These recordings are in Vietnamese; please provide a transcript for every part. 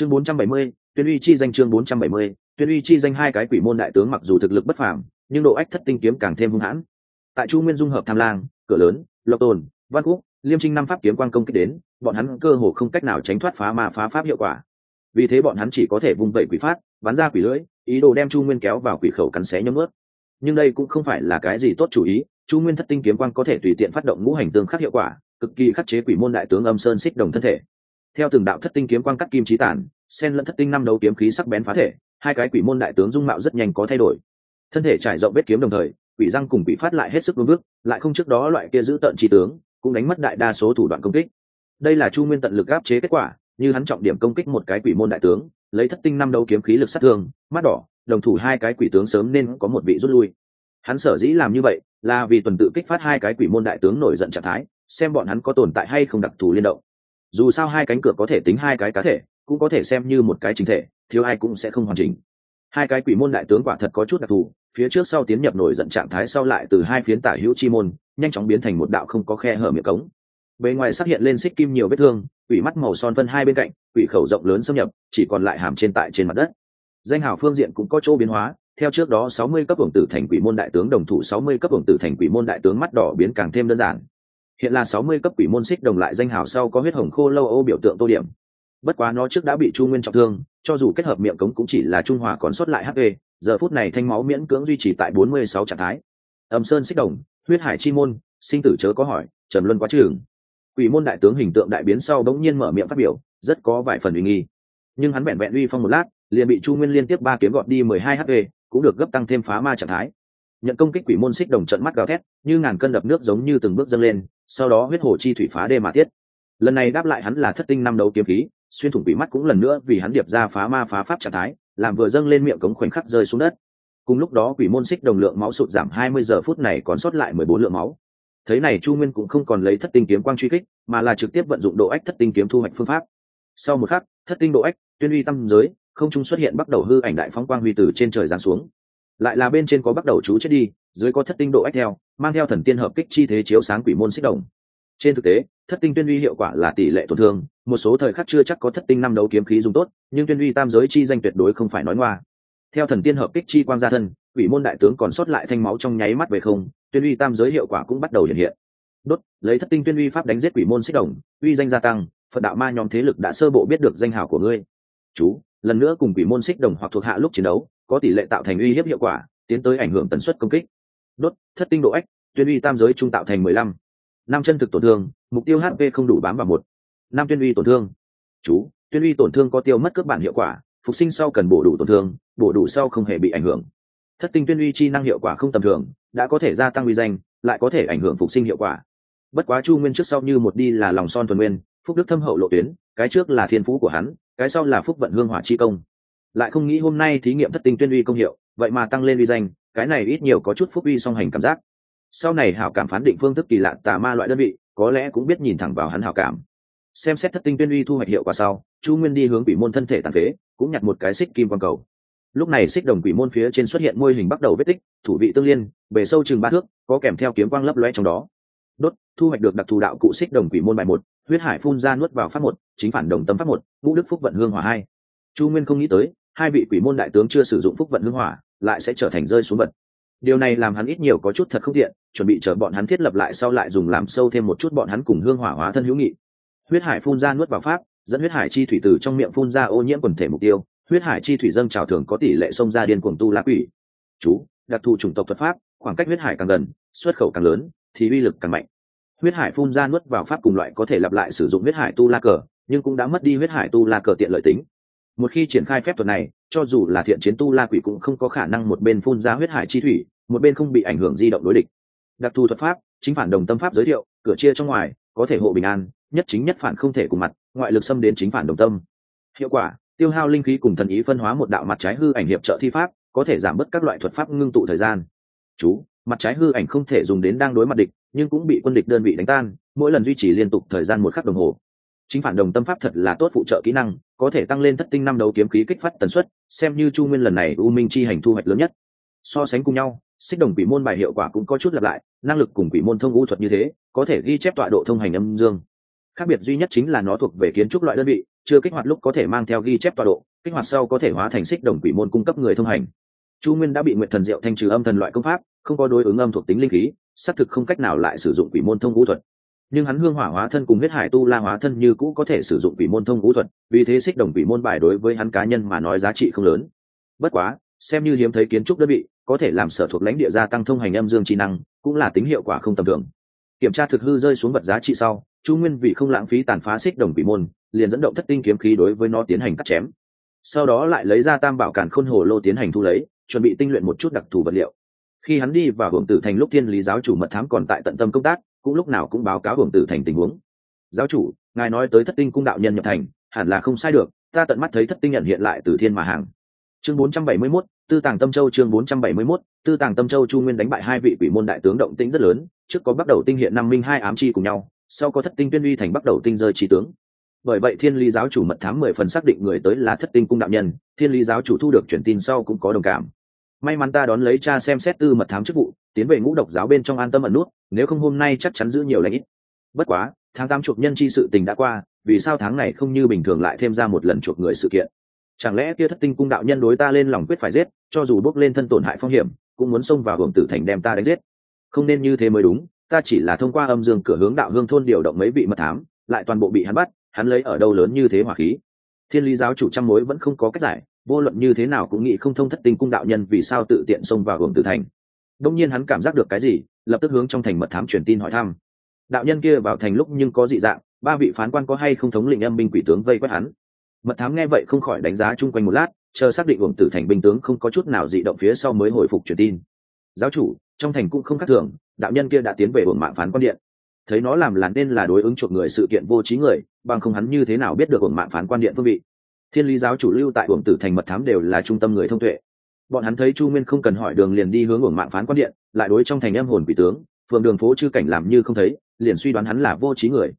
chương 470, tuyên uy chi danh chương 470, tuyên uy chi danh hai cái quỷ môn đại tướng mặc dù thực lực bất phàm nhưng độ ách thất tinh kiếm càng thêm hung hãn. Tại chu nguyên dung hợp tham lang cửa lớn lộc tồn văn quốc liêm trinh năm pháp kiếm quang công kích đến bọn hắn cơ hồ không cách nào tránh thoát phá mà phá pháp hiệu quả. Vì thế bọn hắn chỉ có thể vung vẩy quỷ phát bắn ra quỷ lưỡi ý đồ đem chu nguyên kéo vào quỷ khẩu cắn xé nhấm ướt nhưng đây cũng không phải là cái gì tốt chủ ý chu nguyên thất tinh kiếm quang có thể tùy tiện phát động ngũ hành tương khắc hiệu quả cực kỳ khắc chế quỷ môn đại tướng âm sơn xích đồng thân thể theo từng đạo thất tinh kiếm quang cắt kim trí tản sen lẫn thất tinh năm đấu kiếm khí sắc bén phá thể, hai cái quỷ môn đại tướng dung mạo rất nhanh có thay đổi. Thân thể trải rộng vết kiếm đồng thời, quỷ răng cùng quỷ phát lại hết sức vương bước lại không trước đó loại kia giữ tận trí tướng, cũng đánh mất đại đa số thủ đoạn công kích. Đây là chu nguyên tận lực áp chế kết quả, như hắn trọng điểm công kích một cái quỷ môn đại tướng, lấy thất tinh năm đấu kiếm khí lực sát thương, mắt đỏ, đồng thủ hai cái quỷ tướng sớm nên có một vị rút lui. Hắn sở dĩ làm như vậy, là vì tuần tự kích phát hai cái quỷ môn đại tướng nổi giận trạng thái, xem bọn hắn có tồn tại hay không đặc thù liên động dù sao hai cánh cửa có thể tính hai cái cá thể, cũng có thể xem như một cái chính thể, thiếu ai cũng sẽ không hoàn chỉnh. Hai cái quỷ môn đại tướng quả thật có chút đặc thù, phía trước sau tiến nhập nổi giận trạng thái sau lại từ hai phiến tả hữu chi môn, nhanh chóng biến thành một đạo không có khe hở miệng cống. Bề ngoài xuất hiện lên xích kim nhiều vết thương, quỷ mắt màu son phân hai bên cạnh, quỷ khẩu rộng lớn xâm nhập, chỉ còn lại hàm trên tại trên mặt đất. Danh hào phương diện cũng có chỗ biến hóa, theo trước đó sáu mươi cấp hưởng tử thành quỷ môn đại tướng đồng thủ, sáu mươi cấp hưởng tử thành quỷ môn đại tướng mắt đỏ biến càng thêm đơn giản hiện là sáu mươi cấp quỷ môn xích đồng lại danh hào sau có huyết hồng khô lâu ô biểu tượng tô điểm. Bất quá nó trước đã bị chu nguyên trọng thương, cho dù kết hợp miệng cống cũng chỉ là trung hòa còn sót lại hp giờ phút này thanh máu miễn cưỡng duy trì tại bốn mươi sáu trạng thái. Ẩm sơn xích đồng, huyết hải chi môn, sinh tử chớ có hỏi, trầm luân quá trường. Quỷ môn đại tướng hình tượng đại biến sau bỗng nhiên mở miệng phát biểu, rất có vài phần uy nghi. Nhưng hắn vẹn vẹn uy phong một lát, liền bị chu nguyên liên tiếp ba kiếm gọt đi mười hai hp cũng được gấp tăng thêm phá ma trạng thái nhận công kích quỷ môn xích đồng trận mắt gào thét, như ngàn cân đập nước giống như từng bước dâng lên, sau đó huyết hồ chi thủy phá đê mà tiết. Lần này đáp lại hắn là thất tinh năm đấu kiếm khí, xuyên thủng quỷ mắt cũng lần nữa vì hắn điệp ra phá ma phá pháp trạng thái, làm vừa dâng lên miệng cống khoảnh khắc rơi xuống đất. Cùng lúc đó quỷ môn xích đồng lượng máu sụt giảm hai mươi giờ phút này còn sót lại mười bốn lượng máu. Thấy này chu nguyên cũng không còn lấy thất tinh kiếm quang truy kích, mà là trực tiếp vận dụng độ ách thất tinh kiếm thu hoạch phương pháp. Sau một khắc, thất tinh độ ách, tuyên uy tâm giới, không trung xuất hiện bắt đầu hư ảnh đại phóng quang huy từ trên trời giáng xuống lại là bên trên có bắt đầu chú chết đi, dưới có thất tinh độ ách theo, mang theo thần tiên hợp kích chi thế chiếu sáng quỷ môn xích đồng. Trên thực tế, thất tinh tuyên uy hiệu quả là tỷ lệ tổn thương, một số thời khắc chưa chắc có thất tinh năm đấu kiếm khí dùng tốt, nhưng tuyên uy tam giới chi danh tuyệt đối không phải nói ngoa. Theo thần tiên hợp kích chi quang gia thân, quỷ môn đại tướng còn sót lại thanh máu trong nháy mắt về không, tuyên uy tam giới hiệu quả cũng bắt đầu hiện hiện. Đốt, lấy thất tinh tuyên uy pháp đánh giết quỷ môn xích đồng, uy danh gia tăng, phật đạo ma nhóm thế lực đã sơ bộ biết được danh hào của ngươi. Chú, lần nữa cùng quỷ môn xích đồng hoặc thuộc hạ lúc chiến đấu có tỷ lệ tạo thành uy hiếp hiệu quả, tiến tới ảnh hưởng tần suất công kích. Đốt, thất tinh độ ách tuyên uy tam giới trung tạo thành mười lăm. Năm chân thực tổn thương, mục tiêu hp không đủ bám vào một. Năm tuyên uy tổn thương. Chú, tuyên uy tổn thương có tiêu mất cước bản hiệu quả, phục sinh sau cần bổ đủ tổn thương, bổ đủ sau không hề bị ảnh hưởng. Thất tinh tuyên uy chi năng hiệu quả không tầm thường, đã có thể gia tăng uy danh, lại có thể ảnh hưởng phục sinh hiệu quả. Bất quá chu nguyên trước sau như một đi là lòng son thuần nguyên, phúc đức thâm hậu lộ tuyến, cái trước là thiên phú của hắn, cái sau là phúc vận hương hỏa chi công lại không nghĩ hôm nay thí nghiệm thất tinh tuyên uy công hiệu, vậy mà tăng lên uy danh, cái này ít nhiều có chút phúc uy song hành cảm giác. Sau này hảo cảm phán định phương thức kỳ lạ tà ma loại đơn vị, có lẽ cũng biết nhìn thẳng vào hắn hảo cảm. Xem xét thất tinh tuyên uy thu hoạch hiệu quả sau, chu nguyên đi hướng quỷ môn thân thể tàn phế, cũng nhặt một cái xích kim quang cầu. Lúc này xích đồng quỷ môn phía trên xuất hiện môi hình bắt đầu vết tích, thủ vị tương liên, bề sâu chừng ba thước, có kèm theo kiếm quang lấp loe trong đó. Đốt, thu hoạch được đặc thù đạo cụ xích đồng quỷ môn bài một, huyết hải phun ra nuốt vào pháp một, chính phản đồng tâm pháp một, ngũ đức phúc vận hương hỏa hai. Chu nguyên không nghĩ tới hai vị quỷ môn đại tướng chưa sử dụng phúc vận hưng hỏa, lại sẽ trở thành rơi xuống vật. Điều này làm hắn ít nhiều có chút thật không tiện, chuẩn bị chờ bọn hắn thiết lập lại sau lại dùng làm sâu thêm một chút bọn hắn cùng hương hỏa hóa thân hữu nghị. Huyết hải phun ra nuốt vào pháp, dẫn huyết hải chi thủy từ trong miệng phun ra ô nhiễm quần thể mục tiêu, huyết hải chi thủy dâng trào thường có tỷ lệ xông ra điên cuồng tu lá quỷ. Chú, đặc thù chủng tộc thuật pháp, khoảng cách huyết hải càng gần, xuất khẩu càng lớn, thì uy lực càng mạnh. Huyết hải phun ra nuốt vào pháp cùng loại có thể lặp lại sử dụng huyết hải tu la cờ, nhưng cũng đã mất đi huyết hải tu la cờ tiện lợi tính một khi triển khai phép thuật này, cho dù là thiện chiến tu la quỷ cũng không có khả năng một bên phun ra huyết hải chi thủy, một bên không bị ảnh hưởng di động đối địch. Đặc thù thuật pháp, chính phản đồng tâm pháp giới thiệu, cửa chia trong ngoài, có thể hộ bình an, nhất chính nhất phản không thể cùng mặt, ngoại lực xâm đến chính phản đồng tâm. Hiệu quả, tiêu hao linh khí cùng thần ý phân hóa một đạo mặt trái hư ảnh hiệp trợ thi pháp, có thể giảm bớt các loại thuật pháp ngưng tụ thời gian. Chú, mặt trái hư ảnh không thể dùng đến đang đối mặt địch, nhưng cũng bị quân địch đơn vị đánh tan, mỗi lần duy trì liên tục thời gian một khắc đồng hồ chính phản đồng tâm pháp thật là tốt phụ trợ kỹ năng, có thể tăng lên thất tinh năm đấu kiếm khí kích phát tần suất, xem như chu nguyên lần này u minh chi hành thu hoạch lớn nhất. So sánh cùng nhau, xích đồng quỷ môn bài hiệu quả cũng có chút lặp lại, năng lực cùng quỷ môn thông u thuật như thế, có thể ghi chép tọa độ thông hành âm dương. Khác biệt duy nhất chính là nó thuộc về kiến trúc loại đơn vị, chưa kích hoạt lúc có thể mang theo ghi chép tọa độ, kích hoạt sau có thể hóa thành xích đồng quỷ môn cung cấp người thông hành. Chu nguyên đã bị nguyện thần diệu thanh trừ âm thần loại công pháp, không có đối ứng âm thuộc tính linh khí, xác thực không cách nào lại sử dụng quỷ môn thông vũ thuật nhưng hắn hương hỏa hóa thân cùng huyết hải tu la hóa thân như cũ có thể sử dụng quỷ môn thông vũ thuật, vì thế xích đồng quỷ môn bài đối với hắn cá nhân mà nói giá trị không lớn. Bất quá, xem như hiếm thấy kiến trúc đơn vị, có thể làm sở thuộc lãnh địa gia tăng thông hành âm dương trí năng, cũng là tính hiệu quả không tầm thường. Kiểm tra thực hư rơi xuống vật giá trị sau, chu nguyên vì không lãng phí tàn phá xích đồng quỷ môn, liền dẫn động thất tinh kiếm khí đối với nó tiến hành cắt chém. Sau đó lại lấy ra tam bảo cản khôn hồ lô tiến hành thu lấy, chuẩn bị tinh luyện một chút đặc thù vật liệu. Khi hắn đi vào hưởng tử thành lúc thiên lý giáo chủ mật thám còn tại tận tâm công tác cũng lúc nào cũng báo cáo hưởng tử thành tình huống. Giáo chủ ngài nói tới thất tinh cung đạo nhân nhập thành hẳn là không sai được ta tận mắt thấy thất tinh nhận hiện lại từ thiên mà hàng. Chương 471, tư tàng tâm châu chương 471, tư tàng tâm châu chu nguyên đánh bại hai vị quỷ môn đại tướng động tĩnh rất lớn trước có bắt đầu tinh hiện năm minh hai ám chi cùng nhau sau có thất tinh tuyên uy thành bắt đầu tinh rơi trí tướng. Bởi vậy thiên lý giáo chủ mật thám mười phần xác định người tới là thất tinh cung đạo nhân thiên lý giáo chủ thu được truyền tin sau cũng có đồng cảm. May mắn ta đón lấy cha xem xét tư mật thám chức vụ tiến về ngũ độc giáo bên trong an tâm ẩn nút, nếu không hôm nay chắc chắn giữ nhiều lãnh ít. Bất quá, tháng tám chuộc nhân chi sự tình đã qua, vì sao tháng này không như bình thường lại thêm ra một lần chuộc người sự kiện? Chẳng lẽ kia thất tinh cung đạo nhân đối ta lên lòng quyết phải giết, cho dù bốc lên thân tổn hại phong hiểm, cũng muốn xông vào hưởng tử thành đem ta đánh giết? Không nên như thế mới đúng, ta chỉ là thông qua âm dương cửa hướng đạo hương thôn điều động mấy vị mật thám, lại toàn bộ bị hắn bắt, hắn lấy ở đâu lớn như thế hỏa khí? Thiên lý giáo chủ trăm mối vẫn không có cách giải, vô luận như thế nào cũng nghĩ không thông thất tinh cung đạo nhân vì sao tự tiện xông vào hưởng tử thành đông nhiên hắn cảm giác được cái gì, lập tức hướng trong thành mật thám truyền tin hỏi thăm. Đạo nhân kia vào thành lúc nhưng có dị dạng, ba vị phán quan có hay không thống lĩnh âm binh quỷ tướng vây quét hắn. Mật thám nghe vậy không khỏi đánh giá chung quanh một lát, chờ xác định uổng tử thành binh tướng không có chút nào dị động phía sau mới hồi phục truyền tin. Giáo chủ, trong thành cũng không khác thường, đạo nhân kia đã tiến về uổng mạng phán quan điện. Thấy nó làm là nên là đối ứng chuộc người sự kiện vô trí người, bằng không hắn như thế nào biết được uổng mạng phán quan điện phương vị. Thiên lý giáo chủ lưu tại uổng tử thành mật thám đều là trung tâm người thông tuệ bọn hắn thấy chu nguyên không cần hỏi đường liền đi hướng hưởng mạng phán quan điện, lại đối trong thành em hồn quỷ tướng, phường đường phố chư cảnh làm như không thấy, liền suy đoán hắn là vô trí người.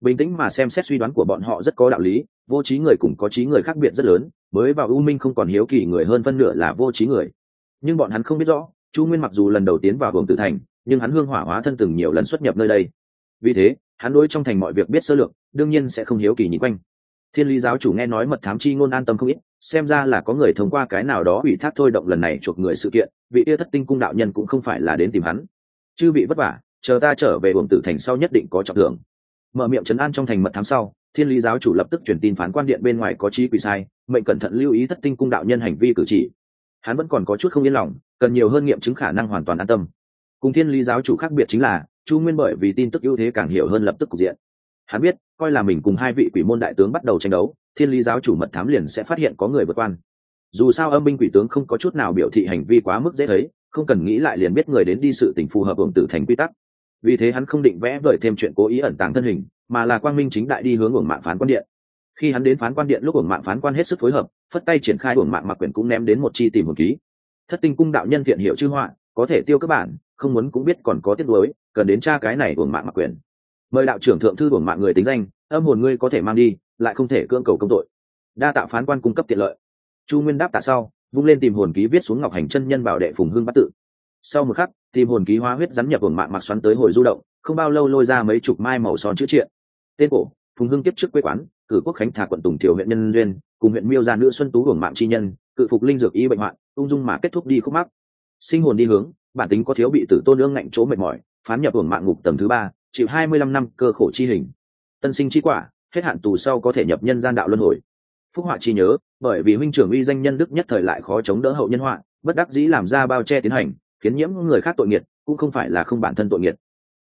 Bình tĩnh mà xem xét suy đoán của bọn họ rất có đạo lý, vô trí người cũng có trí người khác biệt rất lớn, mới vào u minh không còn hiếu kỳ người hơn phân nửa là vô trí người. Nhưng bọn hắn không biết rõ, chu nguyên mặc dù lần đầu tiến vào hưởng tử thành, nhưng hắn hương hỏa hóa thân từng nhiều lần xuất nhập nơi đây. Vì thế, hắn đối trong thành mọi việc biết sơ lược, đương nhiên sẽ không hiếu kỳ nhìn quanh thiên lý giáo chủ nghe nói mật thám chi ngôn an tâm không ít, xem ra là có người thông qua cái nào đó ủy thác thôi động lần này chuộc người sự kiện, vị yêu thất tinh cung đạo nhân cũng không phải là đến tìm hắn. Chư bị vất vả, chờ ta trở về buồng tử thành sau nhất định có trọng thưởng. Mở miệng trấn an trong thành mật thám sau, thiên lý giáo chủ lập tức chuyển tin phán quan điện bên ngoài có trí quỷ sai, mệnh cẩn thận lưu ý thất tinh cung đạo nhân hành vi cử chỉ. Hắn vẫn còn có chút không yên lòng, cần nhiều hơn nghiệm chứng khả năng hoàn toàn an tâm. Cùng thiên lý giáo chủ khác biệt chính là, chu nguyên bởi vì tin tức ưu thế càng hiểu hơn lập tức cục diện hắn biết, coi là mình cùng hai vị quỷ môn đại tướng bắt đầu tranh đấu, thiên lý giáo chủ mật thám liền sẽ phát hiện có người vượt quan. Dù sao âm binh quỷ tướng không có chút nào biểu thị hành vi quá mức dễ thấy, không cần nghĩ lại liền biết người đến đi sự tình phù hợp hưởng tử thành quy tắc. Vì thế hắn không định vẽ vời thêm chuyện cố ý ẩn tàng thân hình, mà là quang minh chính đại đi hướng hưởng mạng phán quan điện. Khi hắn đến phán quan điện lúc hưởng mạng phán quan hết sức phối hợp, phất tay triển khai hưởng mạng mặc quyển cũng ném đến một chi tìm hưởng ký. Thất tinh cung đạo nhân thiện hiệu chư họa, có thể tiêu các bản không muốn cũng biết còn có tiết đối cần đến tra cái này hưởng mạng mặc quyển mời đạo trưởng thượng thư uổng mạng người tính danh, âm hồn ngươi có thể mang đi, lại không thể cưỡng cầu công tội. Đa tạ phán quan cung cấp tiện lợi. Chu nguyên đáp tạ sau, vung lên tìm hồn ký viết xuống ngọc hành chân nhân bảo đệ phùng hương bắt tự. Sau một khắc, tìm hồn ký hóa huyết rắn nhập hồn mạng mặc xoắn tới hồi du động, không bao lâu lôi ra mấy chục mai màu son chữ triện. Tên cổ, phùng hưng tiếp trước quê quán, cử quốc khánh thả quận tùng tiểu huyện nhân duyên, cùng huyện miêu gia nữ xuân tú hưởng mạng chi nhân, cự phục linh dược y bệnh hoạn, ung dung mà kết thúc đi khúc mắc. Sinh hồn đi hướng, bản tính có thiếu bị tử tôn ương ngạnh chỗ mệt mỏi, phán nhập hưởng mạng ngục tầng thứ ba chịu hai mươi lăm năm cơ khổ chi hình. Tân sinh chi quả, hết hạn tù sau có thể nhập nhân gian đạo luân hồi. Phúc họa chi nhớ, bởi vì huynh trưởng uy danh nhân đức nhất thời lại khó chống đỡ hậu nhân họa, bất đắc dĩ làm ra bao che tiến hành, khiến nhiễm người khác tội nghiệt, cũng không phải là không bản thân tội nghiệt.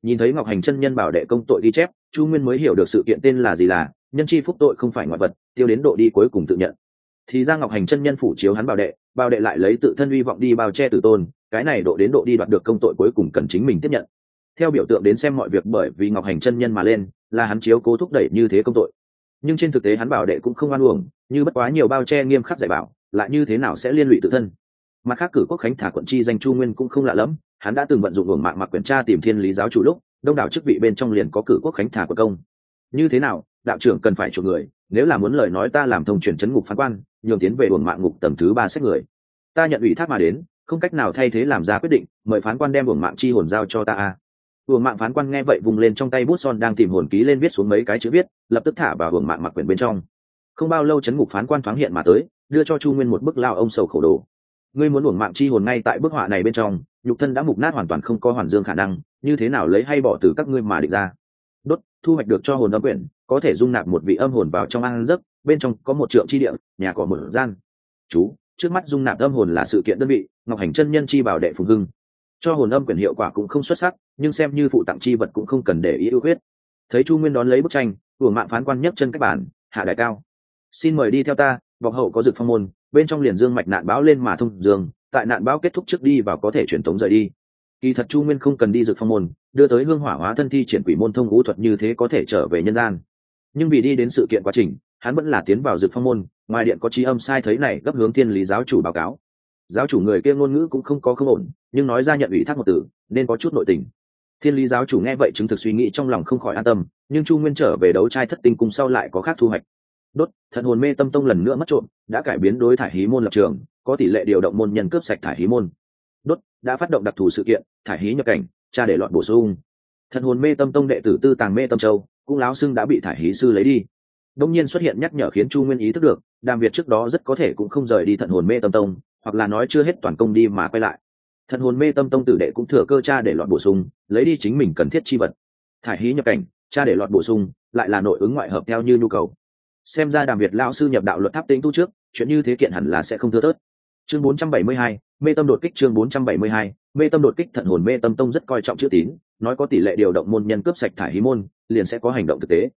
Nhìn thấy ngọc hành chân nhân bảo đệ công tội ghi chép, chu nguyên mới hiểu được sự kiện tên là gì là, nhân chi phúc tội không phải ngoại vật, tiêu đến độ đi cuối cùng tự nhận. Thì ra ngọc hành chân nhân phủ chiếu hắn bảo đệ bảo đệ lại lấy tự thân hy vọng đi bao che tử tôn, cái này độ đến độ đi đoạt được công tội cuối cùng cần chính mình tiếp nhận theo biểu tượng đến xem mọi việc bởi vì ngọc hành chân nhân mà lên, là hắn chiếu cố thúc đẩy như thế công tội. Nhưng trên thực tế hắn bảo đệ cũng không oan uổng, như bất quá nhiều bao che nghiêm khắc dạy bảo, lại như thế nào sẽ liên lụy tự thân? Mặt khác cử quốc khánh thả quận chi danh chu nguyên cũng không lạ lẫm, hắn đã từng vận dụng luồng mạng mặc quyền tra tìm thiên lý giáo chủ lúc, đông đảo chức vị bên trong liền có cử quốc khánh thả của công. Như thế nào, đạo trưởng cần phải chuộc người, nếu là muốn lời nói ta làm thông chuyển chấn ngục phán quan, nhường tiến về uổng mạng ngục tầng thứ ba xét người. Ta nhận ủy thác mà đến, không cách nào thay thế làm ra quyết định, mời phán quan đem uổng mạng chi hồn giao cho ta a. Hưởng mạng phán quan nghe vậy vùng lên trong tay bút son đang tìm hồn ký lên viết xuống mấy cái chữ viết, lập tức thả vào hưởng mạng mặc quyển bên trong. Không bao lâu chấn ngục phán quan thoáng hiện mà tới, đưa cho chu nguyên một bức lao ông sầu khổ đồ. Ngươi muốn hưởng mạng chi hồn ngay tại bức họa này bên trong, nhục thân đã mục nát hoàn toàn không có hoàn dương khả năng, như thế nào lấy hay bỏ từ các ngươi mà định ra? Đốt, thu hoạch được cho hồn âm quyển, có thể dung nạp một vị âm hồn vào trong ăn giấc, bên trong có một trượng chi địa, nhà cỏ một gian. Chú, trước mắt dung nạp âm hồn là sự kiện đơn vị, ngọc hành chân nhân chi bảo đệ phùng hưng. Cho hồn âm quyển hiệu quả cũng không xuất sắc nhưng xem như phụ tặng chi vật cũng không cần để ý ưu huyết thấy chu nguyên đón lấy bức tranh, của mạng phán quan nhấc chân cách bản hạ đại cao, xin mời đi theo ta vọc hậu có dược phong môn, bên trong liền dương mạch nạn báo lên mà thông dương, tại nạn báo kết thúc trước đi và có thể truyền tống rời đi. Kỳ thật chu nguyên không cần đi dược phong môn, đưa tới hương hỏa hóa thân thi triển quỷ môn thông vũ thuật như thế có thể trở về nhân gian. Nhưng vì đi đến sự kiện quá trình, hắn vẫn là tiến vào dược phong môn, ngoài điện có trí âm sai thấy này gấp hướng thiên lý giáo chủ báo cáo. Giáo chủ người kia ngôn ngữ cũng không có không ổn, nhưng nói ra nhận ủy thác một từ, nên có chút nội tình thiên lý giáo chủ nghe vậy chứng thực suy nghĩ trong lòng không khỏi an tâm, nhưng chu nguyên trở về đấu trai thất tinh cung sau lại có khác thu hoạch. Đốt, thần hồn mê tâm tông lần nữa mất trộm, đã cải biến đối thải hí môn lập trường, có tỷ lệ điều động môn nhân cướp sạch thải hí môn. Đốt, đã phát động đặc thù sự kiện, thải hí nhập cảnh, cha để loạn bổ sung. Thần hồn mê tâm tông đệ tử tư tàng mê tâm châu, cũng láo xưng đã bị thải hí sư lấy đi. Đông nhiên xuất hiện nhắc nhở khiến chu nguyên ý thức được, đàm việt trước đó rất có thể cũng không rời đi thận hồn mê tâm tông, hoặc là nói chưa hết toàn công đi mà quay lại thần hồn mê tâm tông tử đệ cũng thừa cơ cha để loạn bổ sung lấy đi chính mình cần thiết chi vật. Thải hí nhập cảnh cha để loạn bổ sung lại là nội ứng ngoại hợp theo như nhu cầu. Xem ra đàm việt lao sư nhập đạo luật tháp tính tu trước chuyện như thế kiện hẳn là sẽ không thưa thớt. Chương 472, mê tâm đột kích chương 472, mê tâm đột kích thận hồn mê tâm tông rất coi trọng chữ tín nói có tỷ lệ điều động môn nhân cướp sạch thải hí môn liền sẽ có hành động thực tế.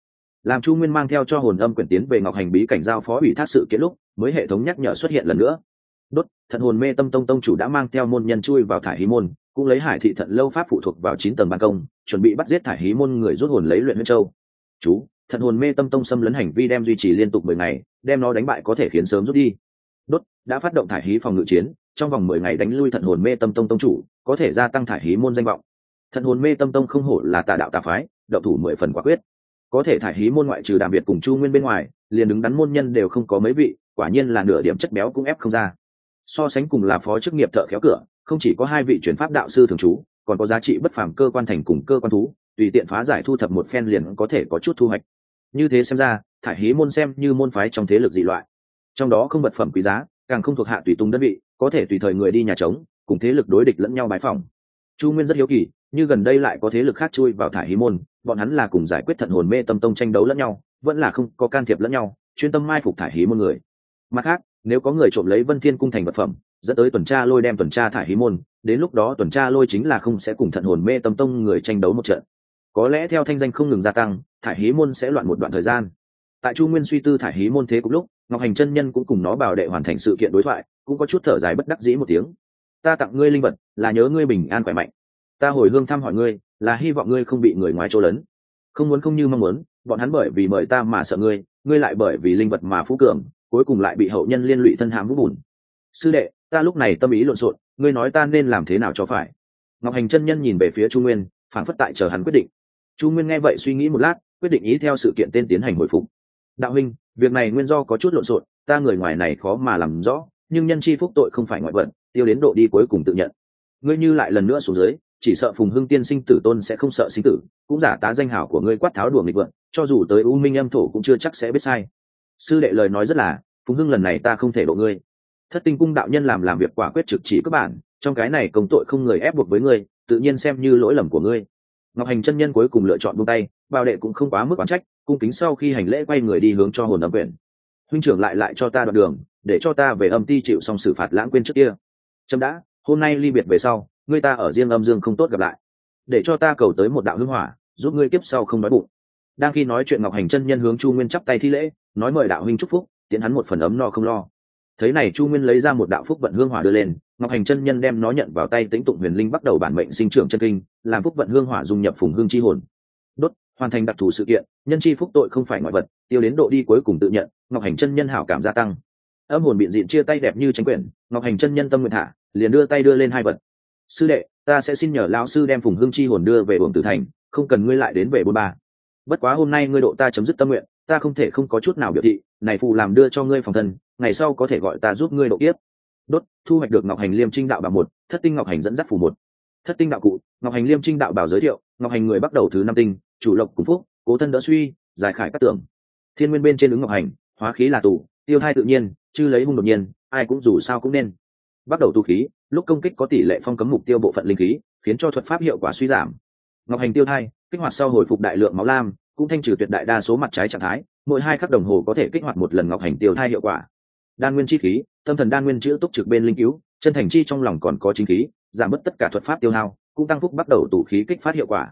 Làm chu nguyên mang theo cho hồn âm quyển tiến về ngọc hành bí cảnh giao phó ủy thác sự kiện lúc mới hệ thống nhắc nhở xuất hiện lần nữa đốt, thận hồn mê tâm tông tông chủ đã mang theo môn nhân chui vào thải hí môn, cũng lấy hải thị thận lâu pháp phụ thuộc vào chín tầng ban công, chuẩn bị bắt giết thải hí môn người rút hồn lấy luyện huyết châu. Chú, thận hồn mê tâm tông xâm lấn hành vi đem duy trì liên tục mười ngày, đem nó đánh bại có thể khiến sớm rút đi. Đốt, đã phát động thải hí phòng ngự chiến, trong vòng mười ngày đánh lui thận hồn mê tâm tông tông chủ, có thể gia tăng thải hí môn danh vọng. Thận hồn mê tâm tông không hổ là tà đạo tà phái đậu thủ mười phần quả quyết. Có thể thải hí môn ngoại trừ đàm biệt cùng chu nguyên bên ngoài, liền đứng đắn môn nhân đều không có mấy vị, quả nhiên là nửa điểm chất béo cũng ép không ra so sánh cùng là phó chức nghiệp thợ khéo cửa, không chỉ có hai vị chuyển pháp đạo sư thường trú, còn có giá trị bất phàm cơ quan thành cùng cơ quan thú, tùy tiện phá giải thu thập một phen liền có thể có chút thu hoạch. Như thế xem ra, thải hí môn xem như môn phái trong thế lực dị loại. Trong đó không vật phẩm quý giá, càng không thuộc hạ tùy tung đơn vị, có thể tùy thời người đi nhà trống, cùng thế lực đối địch lẫn nhau bãi phòng chu nguyên rất hiếu kỳ, như gần đây lại có thế lực khác chui vào thải hí môn, bọn hắn là cùng giải quyết thận hồn mê tâm tông tranh đấu lẫn nhau, vẫn là không có can thiệp lẫn nhau, chuyên tâm mai phục thải hí môn người. Mặt khác nếu có người trộm lấy vân thiên cung thành vật phẩm, dẫn tới tuần tra lôi đem tuần tra thải hí môn, đến lúc đó tuần tra lôi chính là không sẽ cùng thận hồn mê tâm tông người tranh đấu một trận. Có lẽ theo thanh danh không ngừng gia tăng, thải hí môn sẽ loạn một đoạn thời gian. Tại chu nguyên suy tư thải hí môn thế cùng lúc, ngọc hành chân nhân cũng cùng nó bảo đệ hoàn thành sự kiện đối thoại, cũng có chút thở dài bất đắc dĩ một tiếng. Ta tặng ngươi linh vật, là nhớ ngươi bình an khỏe mạnh. Ta hồi hương thăm hỏi ngươi, là hy vọng ngươi không bị người ngoài chỗ lớn không muốn không như mong muốn, bọn hắn bởi vì mời ta mà sợ ngươi ngươi lại bởi vì linh vật mà phú cường cuối cùng lại bị hậu nhân liên lụy thân hãm vũ bùn. Sư đệ, ta lúc này tâm ý lộn xộn, ngươi nói ta nên làm thế nào cho phải? Ngọc hành chân nhân nhìn về phía chu nguyên phản phất tại chờ hắn quyết định. Chu nguyên nghe vậy suy nghĩ một lát, quyết định ý theo sự kiện tên tiến hành hồi phục. Đạo huynh, việc này nguyên do có chút lộn xộn, ta người ngoài này khó mà làm rõ, nhưng nhân chi phúc tội không phải ngoại vận tiêu đến độ đi cuối cùng tự nhận. Ngươi như lại lần nữa xuống dưới, chỉ sợ phùng hưng tiên sinh tử tôn sẽ không sợ sinh tử, cũng giả tá danh hảo của ngươi quát tháo đùa nghịch vượng cho dù tới u minh âm thổ cũng chưa chắc sẽ biết sai sư đệ lời nói rất là, phùng hưng, lần này ta không thể độ ngươi. Thất tinh cung đạo nhân làm làm việc quả quyết trực chỉ các bạn, trong cái này công tội không người ép buộc với ngươi, tự nhiên xem như lỗi lầm của ngươi. Ngọc hành chân nhân cuối cùng lựa chọn buông tay bao đệ cũng không quá mức quán trách, cung kính sau khi hành lễ quay người đi hướng cho hồn âm quyển. Huynh trưởng lại lại cho ta đoạn đường, để cho ta về âm ti chịu xong xử phạt lãng quên trước kia. Trâm đã, hôm nay ly biệt về sau, ngươi ta ở riêng âm dương không tốt gặp lại, để cho ta cầu tới một đạo hưng hỏa, giúp ngươi kiếp sau không nói bụng đang khi nói chuyện ngọc hành chân nhân hướng chu nguyên chắp tay thi lễ, nói mời đạo huynh chúc phúc, tiến hắn một phần ấm no không lo. Thấy này chu nguyên lấy ra một đạo phúc vận hương hỏa đưa lên, ngọc hành chân nhân đem nó nhận vào tay tính tụng huyền linh bắt đầu bản mệnh sinh trưởng chân kinh, làm phúc vận hương hỏa dung nhập phùng hương chi hồn. Đốt, hoàn thành đặc thù sự kiện, nhân chi phúc tội không phải ngoại vật, tiêu đến độ đi cuối cùng tự nhận, ngọc hành chân nhân hảo cảm gia tăng. Âm hồn biện diện chia tay đẹp như tranh quyển, ngọc hành chân nhân tâm nguyện hạ, liền đưa tay đưa lên hai vật. Sư đệ, ta sẽ xin nhờ lão sư đem phùng hương chi hồn đưa về buồng tử thành, không cần ngươi lại đến về bôn ba bất quá hôm nay ngươi độ ta chấm dứt tâm nguyện, ta không thể không có chút nào biểu thị, này phù làm đưa cho ngươi phòng thân, ngày sau có thể gọi ta giúp ngươi độ tiếp đốt, thu hoạch được ngọc hành liêm trinh đạo bảo một, thất tinh ngọc hành dẫn dắt phù một. Thất tinh đạo cụ, ngọc hành liêm trinh đạo bảo giới thiệu, ngọc hành người bắt đầu thứ năm tinh, chủ lộc cùng phúc, cố thân đỡ suy, giải khải các tưởng. Thiên nguyên bên trên ứng ngọc hành, hóa khí là tù, tiêu hai tự nhiên chứ lấy hung đột nhiên, ai cũng dù sao cũng nên. Bắt đầu tu khí, lúc công kích có tỷ lệ phong cấm mục tiêu bộ phận linh khí, khiến cho thuật pháp hiệu quả suy giảm. Ngọc hành tiêu thai kích hoạt sau hồi phục đại lượng máu lam, cũng thanh trừ tuyệt đại đa số mặt trái trạng thái, mỗi hai khắc đồng hồ có thể kích hoạt một lần ngọc hành tiêu thai hiệu quả. Đan nguyên chi khí, tâm thần đan nguyên chữ túc trực bên linh cứu, chân thành chi trong lòng còn có chính khí, giảm bớt tất cả thuật pháp tiêu hao, cũng tăng phúc bắt đầu tủ khí kích phát hiệu quả.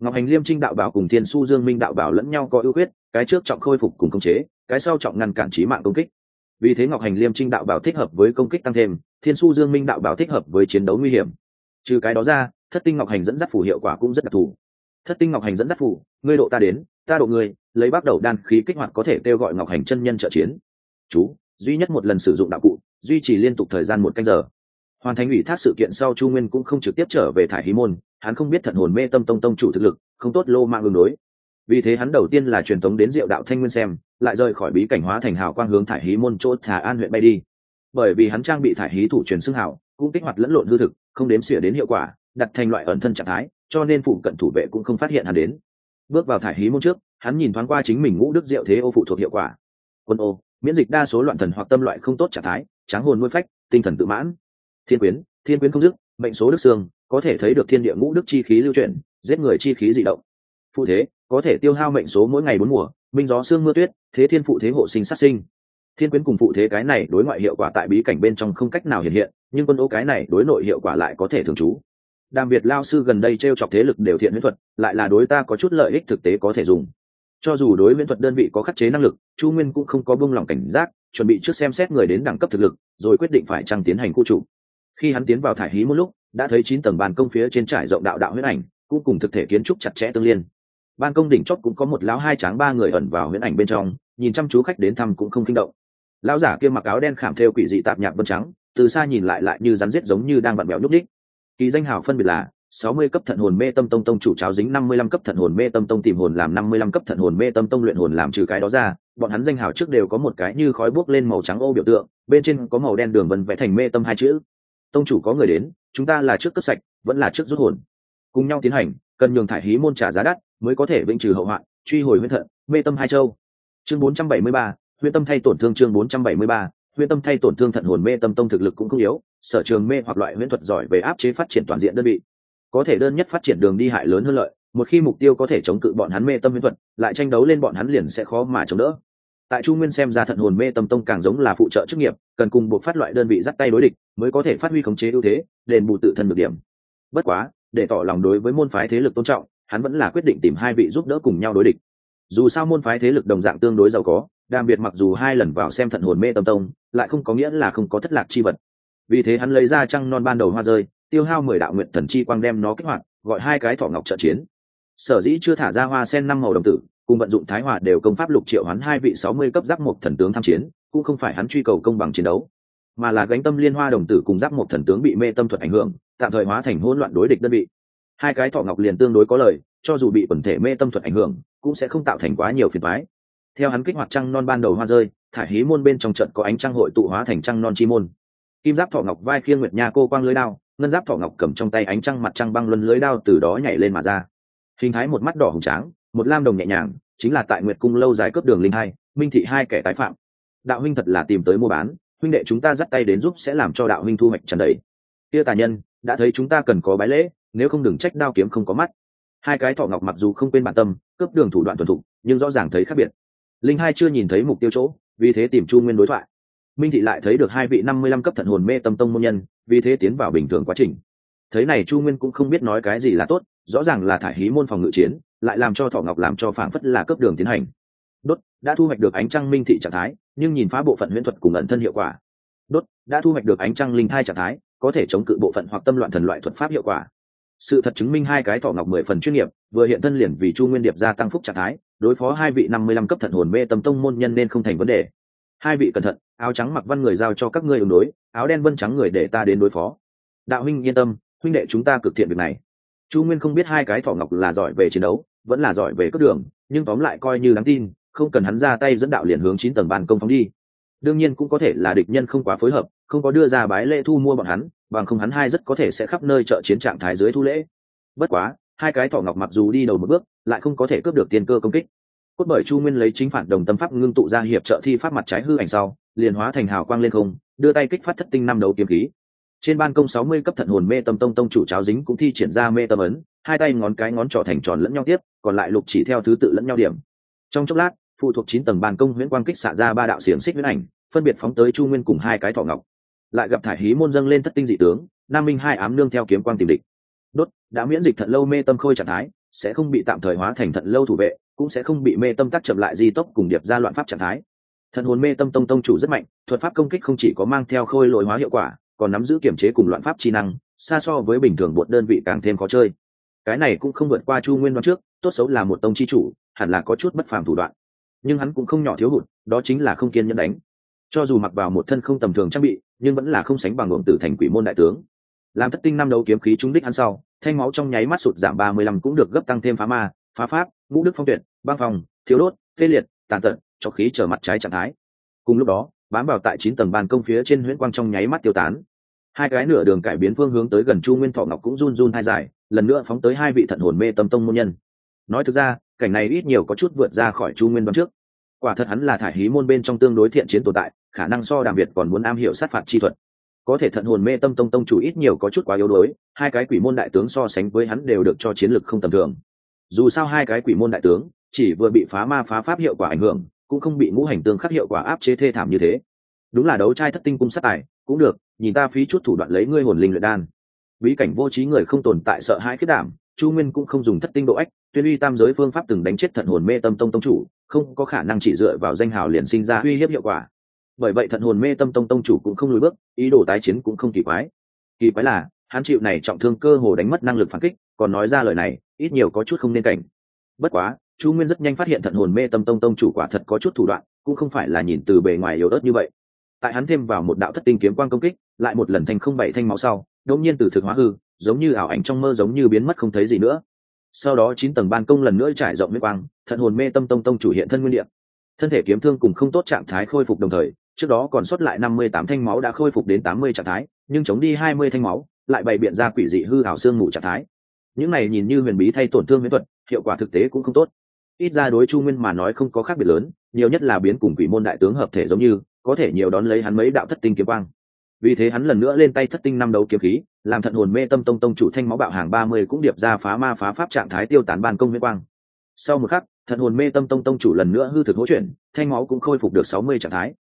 Ngọc hành liêm trinh đạo bảo cùng thiên su dương minh đạo bảo lẫn nhau có ưu huyết cái trước trọng khôi phục cùng công chế, cái sau trọng ngăn cản trí mạng công kích. Vì thế ngọc hành liêm trinh đạo bảo thích hợp với công kích tăng thêm, thiên su dương minh đạo bảo thích hợp với chiến đấu nguy hiểm. Trừ cái đó ra, thất tinh ngọc hành dẫn dắt phủ hiệu quả cũng rất đặc thù thất tinh ngọc hành dẫn dắt phủ, ngươi độ ta đến, ta độ ngươi, lấy bắt đầu đan khí kích hoạt có thể kêu gọi ngọc hành chân nhân trợ chiến. Chú, duy nhất một lần sử dụng đạo cụ, duy trì liên tục thời gian một canh giờ. Hoàn thành ủy thác sự kiện sau chu nguyên cũng không trực tiếp trở về thải hí môn, hắn không biết thận hồn mê tâm tông tông chủ thực lực, không tốt lô mạng ứng đối. Vì thế hắn đầu tiên là truyền tống đến diệu đạo thanh nguyên xem, lại rời khỏi bí cảnh hóa thành hào quang hướng thải hí môn chỗ thả an huyện bay đi. Bởi vì hắn trang bị thải hí thủ truyền xưng hảo cũng kích hoạt lẫn lộn hư thực, không đếm xỉa đến hiệu quả, đặt thành loại ẩn thân trạng thái cho nên phụ cận thủ vệ cũng không phát hiện hắn đến. Bước vào thải hí môn trước, hắn nhìn thoáng qua chính mình ngũ đức diệu thế ô phụ thuộc hiệu quả. Quân ô, miễn dịch đa số loạn thần hoặc tâm loại không tốt trạng thái, tráng hồn nuôi phách, tinh thần tự mãn. Thiên quyến thiên quyến không dứt, mệnh số đức xương, có thể thấy được thiên địa ngũ đức chi khí lưu chuyển, giết người chi khí dị động. Phụ thế, có thể tiêu hao mệnh số mỗi ngày bốn mùa minh gió sương mưa tuyết, thế thiên phụ thế hộ sinh sát sinh. Thiên quyến cùng phụ thế cái này đối ngoại hiệu quả tại bí cảnh bên trong không cách nào hiện hiện, nhưng quân ô cái này đối nội hiệu quả lại có thể thường trú đàm việt lao sư gần đây t r e o chọc thế lực đều thiện huyễn thuật, lại là đối ta có chút lợi ích thực tế có thể dùng. Cho dù đối huyễn thuật đơn vị có khắc chế năng lực, chu nguyên cũng không có buông lòng cảnh giác, chuẩn bị trước xem xét người đến đẳng cấp thực lực, rồi quyết định phải trăng tiến hành khu trụ. Khi hắn tiến vào thải hí một lúc, đã thấy chín tầng bàn công phía trên trải rộng đạo đạo huyễn ảnh, cũng cùng thực thể kiến trúc chặt chẽ tương liên. Ban công đỉnh chót cũng có một lão hai tráng ba người ẩn vào huyễn ảnh bên trong, nhìn chăm chú khách đến thăm cũng không kinh động. Lão giả kia mặc áo đen khảm theo quỷ dị tạp nhạc vân trắng, từ xa nhìn lại lại như rắn rết giống như đang vặn bẹo nhúc đích kỳ danh hào phân biệt là sáu mươi cấp thận hồn mê tâm tông tông chủ cháo dính năm mươi lăm cấp thận hồn mê tâm tông tìm hồn làm năm mươi lăm cấp thận hồn mê tâm tông luyện hồn làm trừ cái đó ra, bọn hắn danh hào trước đều có một cái như khói bốc lên màu trắng ô biểu tượng, bên trên có màu đen đường vân vẽ thành mê tâm hai chữ. Tông chủ có người đến, chúng ta là trước cấp sạch, vẫn là trước rút hồn. Cùng nhau tiến hành, cần nhường thải hí môn trả giá đắt, mới có thể vĩnh trừ hậu hoạn, truy hồi huyết thận, mê tâm hai châu. Chương bốn trăm bảy mươi ba, huyết tâm thay tổn thương chương bốn trăm bảy mươi ba, huyễn tâm thay tổn thương thận hồn mê tâm tông thực lực cũng không yếu, sở trường mê hoặc loại huyễn thuật giỏi về áp chế phát triển toàn diện đơn vị. Có thể đơn nhất phát triển đường đi hại lớn hơn lợi một khi mục tiêu có thể chống cự bọn hắn mê tâm huyễn thuật lại tranh đấu lên bọn hắn liền sẽ khó mà chống đỡ. Tại chu nguyên xem ra thận hồn mê tâm tông càng giống là phụ trợ chức nghiệp cần cùng buộc phát loại đơn vị dắt tay đối địch mới có thể phát huy khống chế ưu thế đền bù tự thân được điểm. Bất quá để tỏ lòng đối với môn phái thế lực tôn trọng hắn vẫn là quyết định tìm hai vị giúp đỡ cùng nhau đối địch. Dù sao môn phái thế lực đồng dạng tương đối giàu có đặc biệt mặc dù hai lần vào xem thận hồn mê tâm tông, lại không có nghĩa là không có thất lạc chi vật. Vì thế hắn lấy ra trăng non ban đầu hoa rơi, tiêu hao mười đạo nguyện thần chi quang đem nó kích hoạt, gọi hai cái thỏ ngọc trợ chiến. Sở dĩ chưa thả ra hoa sen năm màu đồng tử, cùng vận dụng thái hòa đều công pháp lục triệu hắn hai vị sáu mươi cấp giáp một thần tướng tham chiến, cũng không phải hắn truy cầu công bằng chiến đấu, mà là gánh tâm liên hoa đồng tử cùng giáp một thần tướng bị mê tâm thuật ảnh hưởng, tạm thời hóa thành hỗn loạn đối địch đơn vị. Hai cái thọ ngọc liền tương đối có lời, cho dù bị quần thể mê tâm thuật ảnh hưởng, cũng sẽ không tạo thành quá nhiều phiền thoái theo hắn kích hoạt trăng non ban đầu hoa rơi, thải hí môn bên trong trận có ánh trăng hội tụ hóa thành trăng non chi môn. Kim giáp thọ ngọc vai khiêng nguyệt nha cô quang lưới đao, ngân giáp thọ ngọc cầm trong tay ánh trăng mặt trăng băng luân lưới đao từ đó nhảy lên mà ra. Hình thái một mắt đỏ hồng tráng một lam đồng nhẹ nhàng, chính là tại nguyệt cung lâu dài cấp đường linh hai, minh thị hai kẻ tái phạm. Đạo huynh thật là tìm tới mua bán, huynh đệ chúng ta dắt tay đến giúp sẽ làm cho đạo huynh thu hoạch trần đầy. Tia tà nhân, đã thấy chúng ta cần có bái lễ, nếu không đừng trách đao kiếm không có mắt. Hai cái thọ ngọc mặc dù không quên bản tâm, cướp đường thủ đoạn thuần thục, nhưng rõ ràng thấy khác biệt linh hai chưa nhìn thấy mục tiêu chỗ, vì thế tìm chu nguyên đối thoại. Minh thị lại thấy được hai vị năm mươi lăm cấp thận hồn mê tâm tông môn nhân, vì thế tiến vào bình thường quá trình. Thấy này chu nguyên cũng không biết nói cái gì là tốt, rõ ràng là thải hí môn phòng ngự chiến, lại làm cho thọ ngọc làm cho phảng phất là cấp đường tiến hành. Đốt, đã thu hoạch được ánh trăng minh thị trạng thái, nhưng nhìn phá bộ phận huyễn thuật cùng ẩn thân hiệu quả. Đốt, đã thu hoạch được ánh trăng linh thai trạng thái, có thể chống cự bộ phận hoặc tâm loạn thần loại thuật pháp hiệu quả. Sự thật chứng minh hai cái thọ ngọc mười phần chuyên nghiệp, vừa hiện thân liền vì chu nguyên điệp gia tăng phúc trạng thái đối phó hai vị năm mươi lăm cấp thận hồn mê tâm tông môn nhân nên không thành vấn đề. Hai vị cẩn thận, áo trắng mặc văn người giao cho các ngươi ứng đối, áo đen vân trắng người để ta đến đối phó. Đạo huynh yên tâm, huynh đệ chúng ta cực thiện việc này. Chu nguyên không biết hai cái thỏ ngọc là giỏi về chiến đấu, vẫn là giỏi về cất đường, nhưng tóm lại coi như đáng tin, không cần hắn ra tay dẫn đạo liền hướng chín tầng bàn công phóng đi. Đương nhiên cũng có thể là địch nhân không quá phối hợp, không có đưa ra bái lễ thu mua bọn hắn, bằng không hắn hai rất có thể sẽ khắp nơi trợ chiến trạng thái dưới thu lễ. Bất quá, hai cái thỏ ngọc mặc dù đi đầu một bước lại không có thể cướp được tiền cơ công kích. Cốt bởi chu nguyên lấy chính phản đồng tâm pháp ngưng tụ ra hiệp trợ thi pháp mặt trái hư ảnh sau, liền hóa thành hào quang lên không, đưa tay kích phát thất tinh năm đấu kiếm khí. Trên ban công sáu mươi cấp thận hồn mê tâm tông tông chủ cháo dính cũng thi triển ra mê tâm ấn, hai tay ngón cái ngón trỏ thành tròn lẫn nhau tiếp, còn lại lục chỉ theo thứ tự lẫn nhau điểm. Trong chốc lát, phụ thuộc chín tầng ban công Nguyễn quang kích xạ ra ba đạo xiềng xích huyễn ảnh, phân biệt phóng tới chu nguyên cùng hai cái thọ ngọc. Lại gặp thải hí môn dâng lên thất tinh dị tướng, nam minh hai ám nương theo kiếm quang tìm địch. Đốt, đã miễn dịch thận lâu mê tâm khôi trạng thái sẽ không bị tạm thời hóa thành thận lâu thủ vệ, cũng sẽ không bị mê tâm tác chậm lại di tốc cùng điệp ra loạn pháp trạng thái. Thần hồn mê tâm tông tông chủ rất mạnh, thuật pháp công kích không chỉ có mang theo khôi lội hóa hiệu quả, còn nắm giữ kiểm chế cùng loạn pháp chi năng, xa so với bình thường một đơn vị càng thêm khó chơi. Cái này cũng không vượt qua chu nguyên đoán trước, tốt xấu là một tông chi chủ, hẳn là có chút bất phàm thủ đoạn. Nhưng hắn cũng không nhỏ thiếu hụt, đó chính là không kiên nhẫn đánh. Cho dù mặc vào một thân không tầm thường trang bị, nhưng vẫn là không sánh bằng ngưỡng tử thành quỷ môn đại tướng. Làm thất tinh năm đấu kiếm khí trúng đích hắn sau thanh máu trong nháy mắt sụt giảm ba mươi lăm cũng được gấp tăng thêm phá ma, phá pháp, ngũ đức phong tuyệt, băng phòng thiếu đốt, tê liệt, tàn tận cho khí trở mặt trái trạng thái. Cùng lúc đó, bám vào tại chín tầng ban công phía trên huyễn quang trong nháy mắt tiêu tán. Hai cái nửa đường cải biến phương hướng tới gần chu nguyên thọ ngọc cũng run run hai dài, lần nữa phóng tới hai vị thận hồn mê tâm tông môn nhân. Nói thực ra, cảnh này ít nhiều có chút vượt ra khỏi chu nguyên đoán trước. Quả thật hắn là thải hí môn bên trong tương đối thiện chiến tồn tại, khả năng so đàm việt còn muốn am hiểu sát phạt chi thuật có thể thận hồn mê tâm tông tông chủ ít nhiều có chút quá yếu đuối, hai cái quỷ môn đại tướng so sánh với hắn đều được cho chiến lược không tầm thường. Dù sao hai cái quỷ môn đại tướng, chỉ vừa bị phá ma phá pháp hiệu quả ảnh hưởng, cũng không bị ngũ hành tương khắc hiệu quả áp chế thê thảm như thế. Đúng là đấu trai thất tinh cung sát tài, cũng được, nhìn ta phí chút thủ đoạn lấy ngươi hồn linh luyện đan. Bí cảnh vô trí người không tồn tại sợ hãi khiết đảm, chu nguyên cũng không dùng thất tinh độ ách, tuyên uy tam giới phương pháp từng đánh chết thận hồn mê tâm tông tông chủ, không có khả năng chỉ dựa vào danh hào liền sinh ra uy hiếp hiệu quả bởi vậy thận hồn mê tâm tông tông chủ cũng không lùi bước, ý đồ tái chiến cũng không kỳ quái. Kỳ quái là, hắn chịu này trọng thương cơ hồ đánh mất năng lực phản kích, còn nói ra lời này, ít nhiều có chút không nên cảnh. Bất quá, chu nguyên rất nhanh phát hiện thận hồn mê tâm tông tông chủ quả thật có chút thủ đoạn, cũng không phải là nhìn từ bề ngoài yếu ớt như vậy. Tại hắn thêm vào một đạo thất tinh kiếm quang công kích, lại một lần thành không bảy thanh máu sau, đột nhiên từ thực hóa hư, giống như ảo ảnh trong mơ giống như biến mất không thấy gì nữa. Sau đó chín tầng ban công lần nữa trải rộng mê quang, thận hồn mê tâm tông tông chủ hiện thân nguyên địa. Thân thể kiếm thương cùng không tốt trạng thái khôi phục đồng thời trước đó còn sót lại năm mươi tám thanh máu đã khôi phục đến tám mươi trạng thái, nhưng chống đi hai mươi thanh máu, lại bày biện ra quỷ dị hư ảo xương ngủ trạng thái. Những này nhìn như huyền bí thay tổn thương miễn thuật, hiệu quả thực tế cũng không tốt. Ít ra đối chu nguyên mà nói không có khác biệt lớn, nhiều nhất là biến cùng quỷ môn đại tướng hợp thể giống như, có thể nhiều đón lấy hắn mấy đạo thất tinh kiếm quang. Vì thế hắn lần nữa lên tay thất tinh năm đấu kiếm khí, làm thận hồn mê tâm tông tông chủ thanh máu bạo hàng ba mươi cũng điệp ra phá ma phá pháp trạng thái tiêu tán ban công huyết quang. Sau một khắc, thận hồn mê tâm tông tông chủ lần nữa hư thực hỗ chuyển, thanh máu cũng khôi phục được sáu mươi trạng thái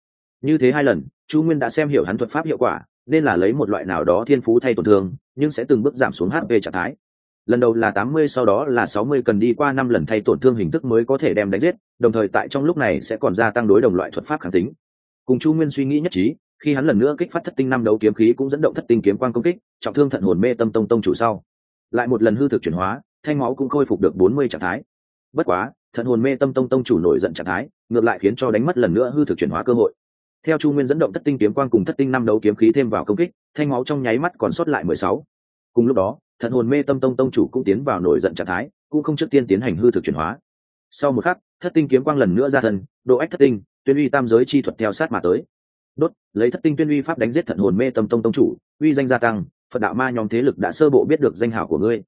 như thế hai lần, chu nguyên đã xem hiểu hắn thuật pháp hiệu quả, nên là lấy một loại nào đó thiên phú thay tổn thương, nhưng sẽ từng bước giảm xuống hp trạng thái. Lần đầu là tám mươi, sau đó là sáu mươi, cần đi qua năm lần thay tổn thương hình thức mới có thể đem đánh giết, đồng thời tại trong lúc này sẽ còn gia tăng đối đồng loại thuật pháp kháng tính. Cùng chu nguyên suy nghĩ nhất trí, khi hắn lần nữa kích phát thất tinh năm đấu kiếm khí cũng dẫn động thất tinh kiếm quang công kích, trọng thương thận hồn mê tâm tông tông chủ sau. Lại một lần hư thực chuyển hóa, thanh máu cũng khôi phục được bốn mươi trạng thái. Bất quá, thận hồn mê tâm tông tông chủ nổi giận trạng thái, ngược lại khiến cho đánh mất lần nữa hư thực chuyển hóa cơ hội theo chu nguyên dẫn động thất tinh kiếm quang cùng thất tinh năm đấu kiếm khí thêm vào công kích thanh máu trong nháy mắt còn sót lại mười sáu. Cùng lúc đó thận hồn mê tâm tông tông chủ cũng tiến vào nổi giận trạng thái cũng không trước tiên tiến hành hư thực chuyển hóa. Sau một khắc thất tinh kiếm quang lần nữa ra thân độ ách thất tinh tuyên uy tam giới chi thuật theo sát mà tới. Đốt lấy thất tinh tuyên uy pháp đánh giết thận hồn mê tâm tông tông chủ uy danh gia tăng phật đạo ma nhóm thế lực đã sơ bộ biết được danh hảo của ngươi.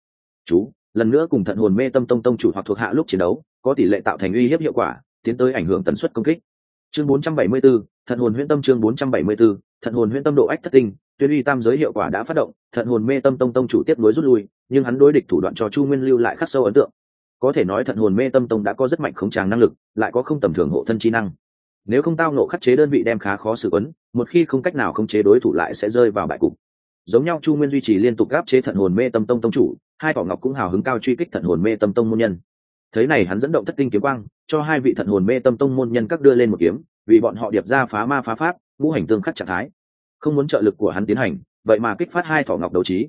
Chú lần nữa cùng thận hồn mê tâm tông tông chủ hoặc thuộc hạ lúc chiến đấu có tỷ lệ tạo thành uy hiếp hiệu quả tiến tới ảnh hưởng tần suất công kích. Chương 474, thận hồn huyễn tâm chương 474, thận hồn huyễn tâm độ ách thất tinh tuyên uy tam giới hiệu quả đã phát động thận hồn mê tâm tông tông chủ tiếp nối rút lui nhưng hắn đối địch thủ đoạn cho chu nguyên lưu lại khắc sâu ấn tượng. Có thể nói thận hồn mê tâm tông đã có rất mạnh khống tràng năng lực lại có không tầm thường hộ thân chi năng. Nếu không tao nộ khắc chế đơn vị đem khá khó xử ấn một khi không cách nào khống chế đối thủ lại sẽ rơi vào bại cục. Giống nhau chu nguyên duy trì liên tục gáp chế thận hồn mê tâm tông tông chủ hai cỏ ngọc cũng hào hứng cao truy kích thận hồn mê tâm tông môn nhân. Thế này hắn dẫn động thất tinh kiếm quang cho hai vị thận hồn mê tâm tông môn nhân các đưa lên một kiếm vì bọn họ điệp ra phá ma phá pháp, ngũ hành tương khắc trạng thái. Không muốn trợ lực của hắn tiến hành, vậy mà kích phát hai thỏ ngọc đấu trí.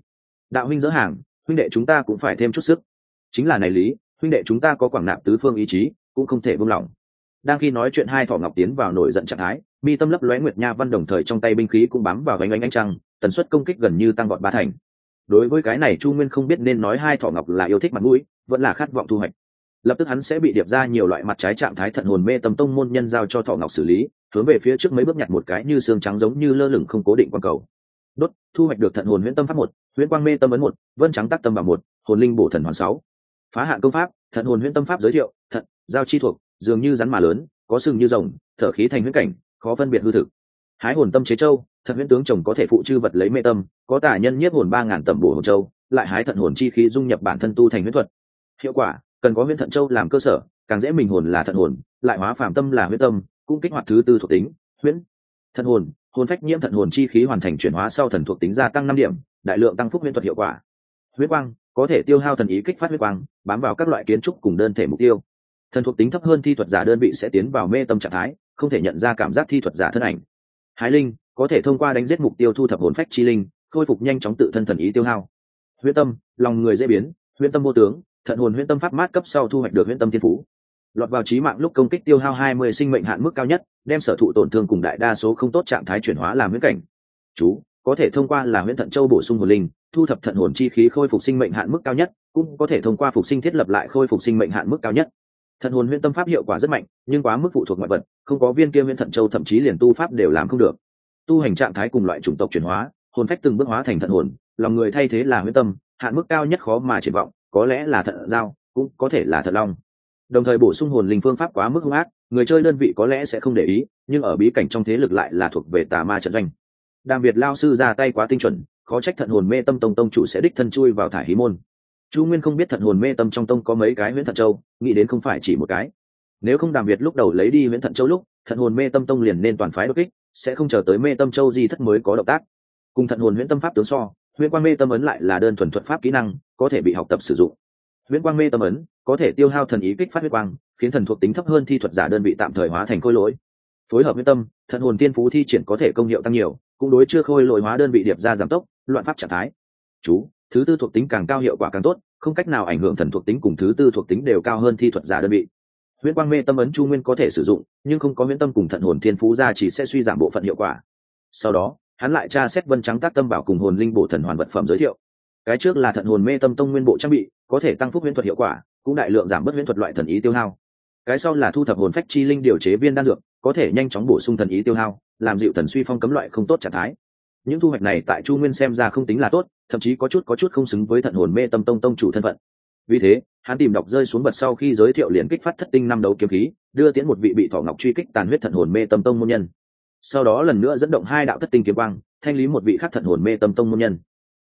Đạo huynh dỡ hàng, huynh đệ chúng ta cũng phải thêm chút sức. Chính là này lý, huynh đệ chúng ta có quảng nạp tứ phương ý chí, cũng không thể buông lỏng. Đang khi nói chuyện hai thỏ ngọc tiến vào nổi giận trạng thái, mi tâm lấp lóe nguyệt nha văn đồng thời trong tay binh khí cũng bám vào gánh ánh ánh trăng, tần suất công kích gần như tăng vọt ba thành. Đối với cái này chu nguyên không biết nên nói hai thỏ ngọc là yêu thích mặt mũi, vẫn là khát vọng thu hoạch lập tức hắn sẽ bị điệp ra nhiều loại mặt trái trạng thái thận hồn mê tâm tông môn nhân giao cho thọ ngọc xử lý, hướng về phía trước mấy bước nhặt một cái như xương trắng giống như lơ lửng không cố định quang cầu. Đốt, thu hoạch được thận hồn huyễn tâm pháp một, huyễn quang mê tâm ấn một, vân trắng tác tâm vào một, hồn linh bổ thần hoàn sáu. Phá hạn công pháp, thận hồn huyễn tâm pháp giới thiệu, thận, giao chi thuộc, dường như rắn mà lớn, có sừng như rồng, thở khí thành huyễn cảnh, khó phân biệt hư thực. Hái hồn tâm chế châu, thận huyễn tướng chồng có thể phụ chư vật lấy mê tâm, có tả nhân nhiếp hồn ba ngàn tầm bổ hồn châu, lại hái thận hồn chi khí dung nhập bản thân tu thành huyễn thuật. Hiệu quả cần có huyễn thận châu làm cơ sở, càng dễ mình hồn là thận hồn, lại hóa phàm tâm là huyễn tâm, cũng kích hoạt thứ tư thuộc tính, huyễn, thận hồn hồn phách nhiễm thận hồn chi khí hoàn thành chuyển hóa sau thần thuộc tính gia tăng năm điểm, đại lượng tăng phúc huyễn thuật hiệu quả. Huyết quang, có thể tiêu hao thần ý kích phát huyết quang, bám vào các loại kiến trúc cùng đơn thể mục tiêu. Thần thuộc tính thấp hơn thi thuật giả đơn vị sẽ tiến vào mê tâm trạng thái, không thể nhận ra cảm giác thi thuật giả thân ảnh. Hái linh, có thể thông qua đánh giết mục tiêu thu thập hồn phách chi linh, khôi phục nhanh chóng tự thân thần ý tiêu hao. Huyễn tâm, lòng người dễ biến, huyễn tâm vô tướng thận hồn huyễn tâm pháp mát cấp sau thu hoạch được huyễn tâm thiên phú. Lọt vào trí mạng lúc công kích tiêu hao 20 sinh mệnh hạn mức cao nhất, đem sở thụ tổn thương cùng đại đa số không tốt trạng thái chuyển hóa làm huyễn cảnh. Chú, có thể thông qua là huyễn thận châu bổ sung hồn linh, thu thập thận hồn chi khí khôi phục sinh mệnh hạn mức cao nhất, cũng có thể thông qua phục sinh thiết lập lại khôi phục sinh mệnh hạn mức cao nhất. Thận hồn huyễn tâm pháp hiệu quả rất mạnh, nhưng quá mức phụ thuộc ngoại vật, không có viên kia huyễn thận châu thậm chí liền tu pháp đều làm không được. Tu hành trạng thái cùng loại chủng tộc chuyển hóa, hồn phách từng bước hóa thành thận hồn, lòng người thay thế là huyễn tâm, hạn mức cao nhất khó mà triển vọng có lẽ là thận giao, cũng có thể là thận long. Đồng thời bổ sung hồn linh phương pháp quá mức hung ác, người chơi đơn vị có lẽ sẽ không để ý, nhưng ở bí cảnh trong thế lực lại là thuộc về tà ma trận doanh. Đàm việt lao sư ra tay quá tinh chuẩn, khó trách thận hồn mê tâm tông tông chủ sẽ đích thân chui vào thải hí môn. Chu nguyên không biết thận hồn mê tâm trong tông có mấy cái nguyễn thận châu, nghĩ đến không phải chỉ một cái. Nếu không đàm việt lúc đầu lấy đi nguyễn thận châu lúc, thận hồn mê tâm tông liền nên toàn phái đột kích, sẽ không chờ tới mê tâm châu di thất mới có động tác. Cùng thận hồn nguyễn tâm pháp tướng so, huyễn quang mê tâm ấn lại là đơn thuần thuật pháp kỹ năng có thể bị học tập sử dụng. Huyễn quang mê tâm ấn, có thể tiêu hao thần ý kích phát huyết quang, khiến thần thuộc tính thấp hơn thi thuật giả đơn vị tạm thời hóa thành khôi lỗi. Phối hợp huyết tâm thận hồn tiên phú thi triển có thể công hiệu tăng nhiều, cũng đối chưa khôi lỗi hóa đơn vị điệp ra giảm tốc, loạn pháp trạng thái. Chú, thứ tư thuộc tính càng cao hiệu quả càng tốt, không cách nào ảnh hưởng thần thuộc tính cùng thứ tư thuộc tính đều cao hơn thi thuật giả đơn vị. Huyễn quang mê tâm ấn chu nguyên có thể sử dụng, nhưng không có huyễn tâm cùng thận hồn thiên phú ra chỉ sẽ suy giảm bộ phận hiệu quả. Sau đó, hắn lại tra xét vân trắng tác tâm bảo cùng hồn linh bổ thần hoàn vật phẩm giới thiệu cái trước là thận hồn mê tâm tông nguyên bộ trang bị, có thể tăng phúc huyễn thuật hiệu quả, cũng đại lượng giảm bớt huyễn thuật loại thần ý tiêu hao. Cái sau là thu thập hồn phách chi linh điều chế viên đan dược, có thể nhanh chóng bổ sung thần ý tiêu hao, làm dịu thần suy phong cấm loại không tốt trạng thái. Những thu hoạch này tại chu nguyên xem ra không tính là tốt, thậm chí có chút có chút không xứng với thận hồn mê tâm tông tông chủ thân phận. Vì thế, hắn tìm đọc rơi xuống bật sau khi giới thiệu liền kích phát thất tinh năm đấu kiếm khí, đưa tiến một vị bị thọ ngọc truy kích tàn huyết thận hồn mê tâm tông môn nhân. Sau đó lần nữa dẫn động hai đạo thất tinh kiếm quang, thanh lý một vị khắc thận hồn mê tâm tông môn nhân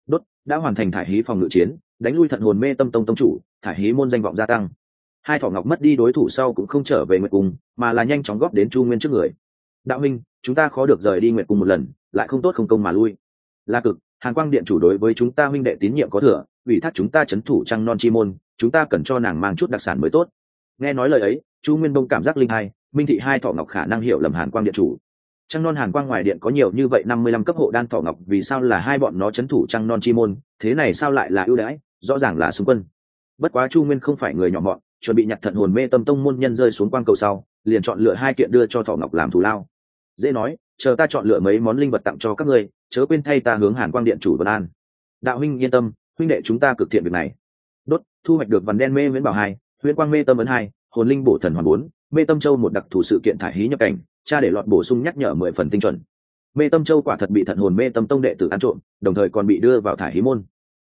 đốt, đã hoàn thành thải hí phòng ngự chiến, đánh lui thận hồn mê tâm tông tông chủ, thải hí môn danh vọng gia tăng. Hai thỏ ngọc mất đi đối thủ sau cũng không trở về nguyệt cung, mà là nhanh chóng góp đến chu nguyên trước người. Đạo minh chúng ta khó được rời đi nguyệt cung một lần, lại không tốt không công mà lui. Là cực, hàn quang điện chủ đối với chúng ta huynh đệ tín nhiệm có thừa, ủy thác chúng ta c h ấ n thủ trăng non chi môn, chúng ta cần cho nàng mang chút đặc sản mới tốt. Nghe nói lời ấy, chu nguyên đông cảm giác linh hai, minh thị hai thọ ngọc khả năng hiểu lầm hàn quang điện chủ trăng non hàn quang ngoài điện có nhiều như vậy năm mươi lăm cấp hộ đan thọ ngọc, vì sao là hai bọn nó c h ấ n thủ trăng non chi môn? Thế này sao lại là ưu đãi? Rõ ràng là xung quân. Bất quá chu nguyên không phải người nhỏ mọn, chuẩn bị nhặt thận hồn mê tâm tông môn nhân rơi xuống quang cầu sau, liền chọn lựa hai kiện đưa cho thọ ngọc làm thù lao. Dễ nói, chờ ta chọn lựa mấy món linh vật tặng cho các ngươi, chớ quên thay ta hướng hàn quang điện chủ vân an. Đạo huynh yên tâm, huynh đệ chúng ta cực thiện việc này. Đốt, thu hoạch được vằn đen mê nguyễn bảo hai, huyễn quang mê tâm ấn hai, hồn linh bổ thần hoàn bốn, mê tâm châu một đặc thù sự kiện thải hí nhập cảnh cha để lọt bổ sung nhắc nhở mười phần tinh chuẩn. Mê tâm châu quả thật bị thận hồn mê tâm tông đệ tử ăn trộm, đồng thời còn bị đưa vào thải hí môn.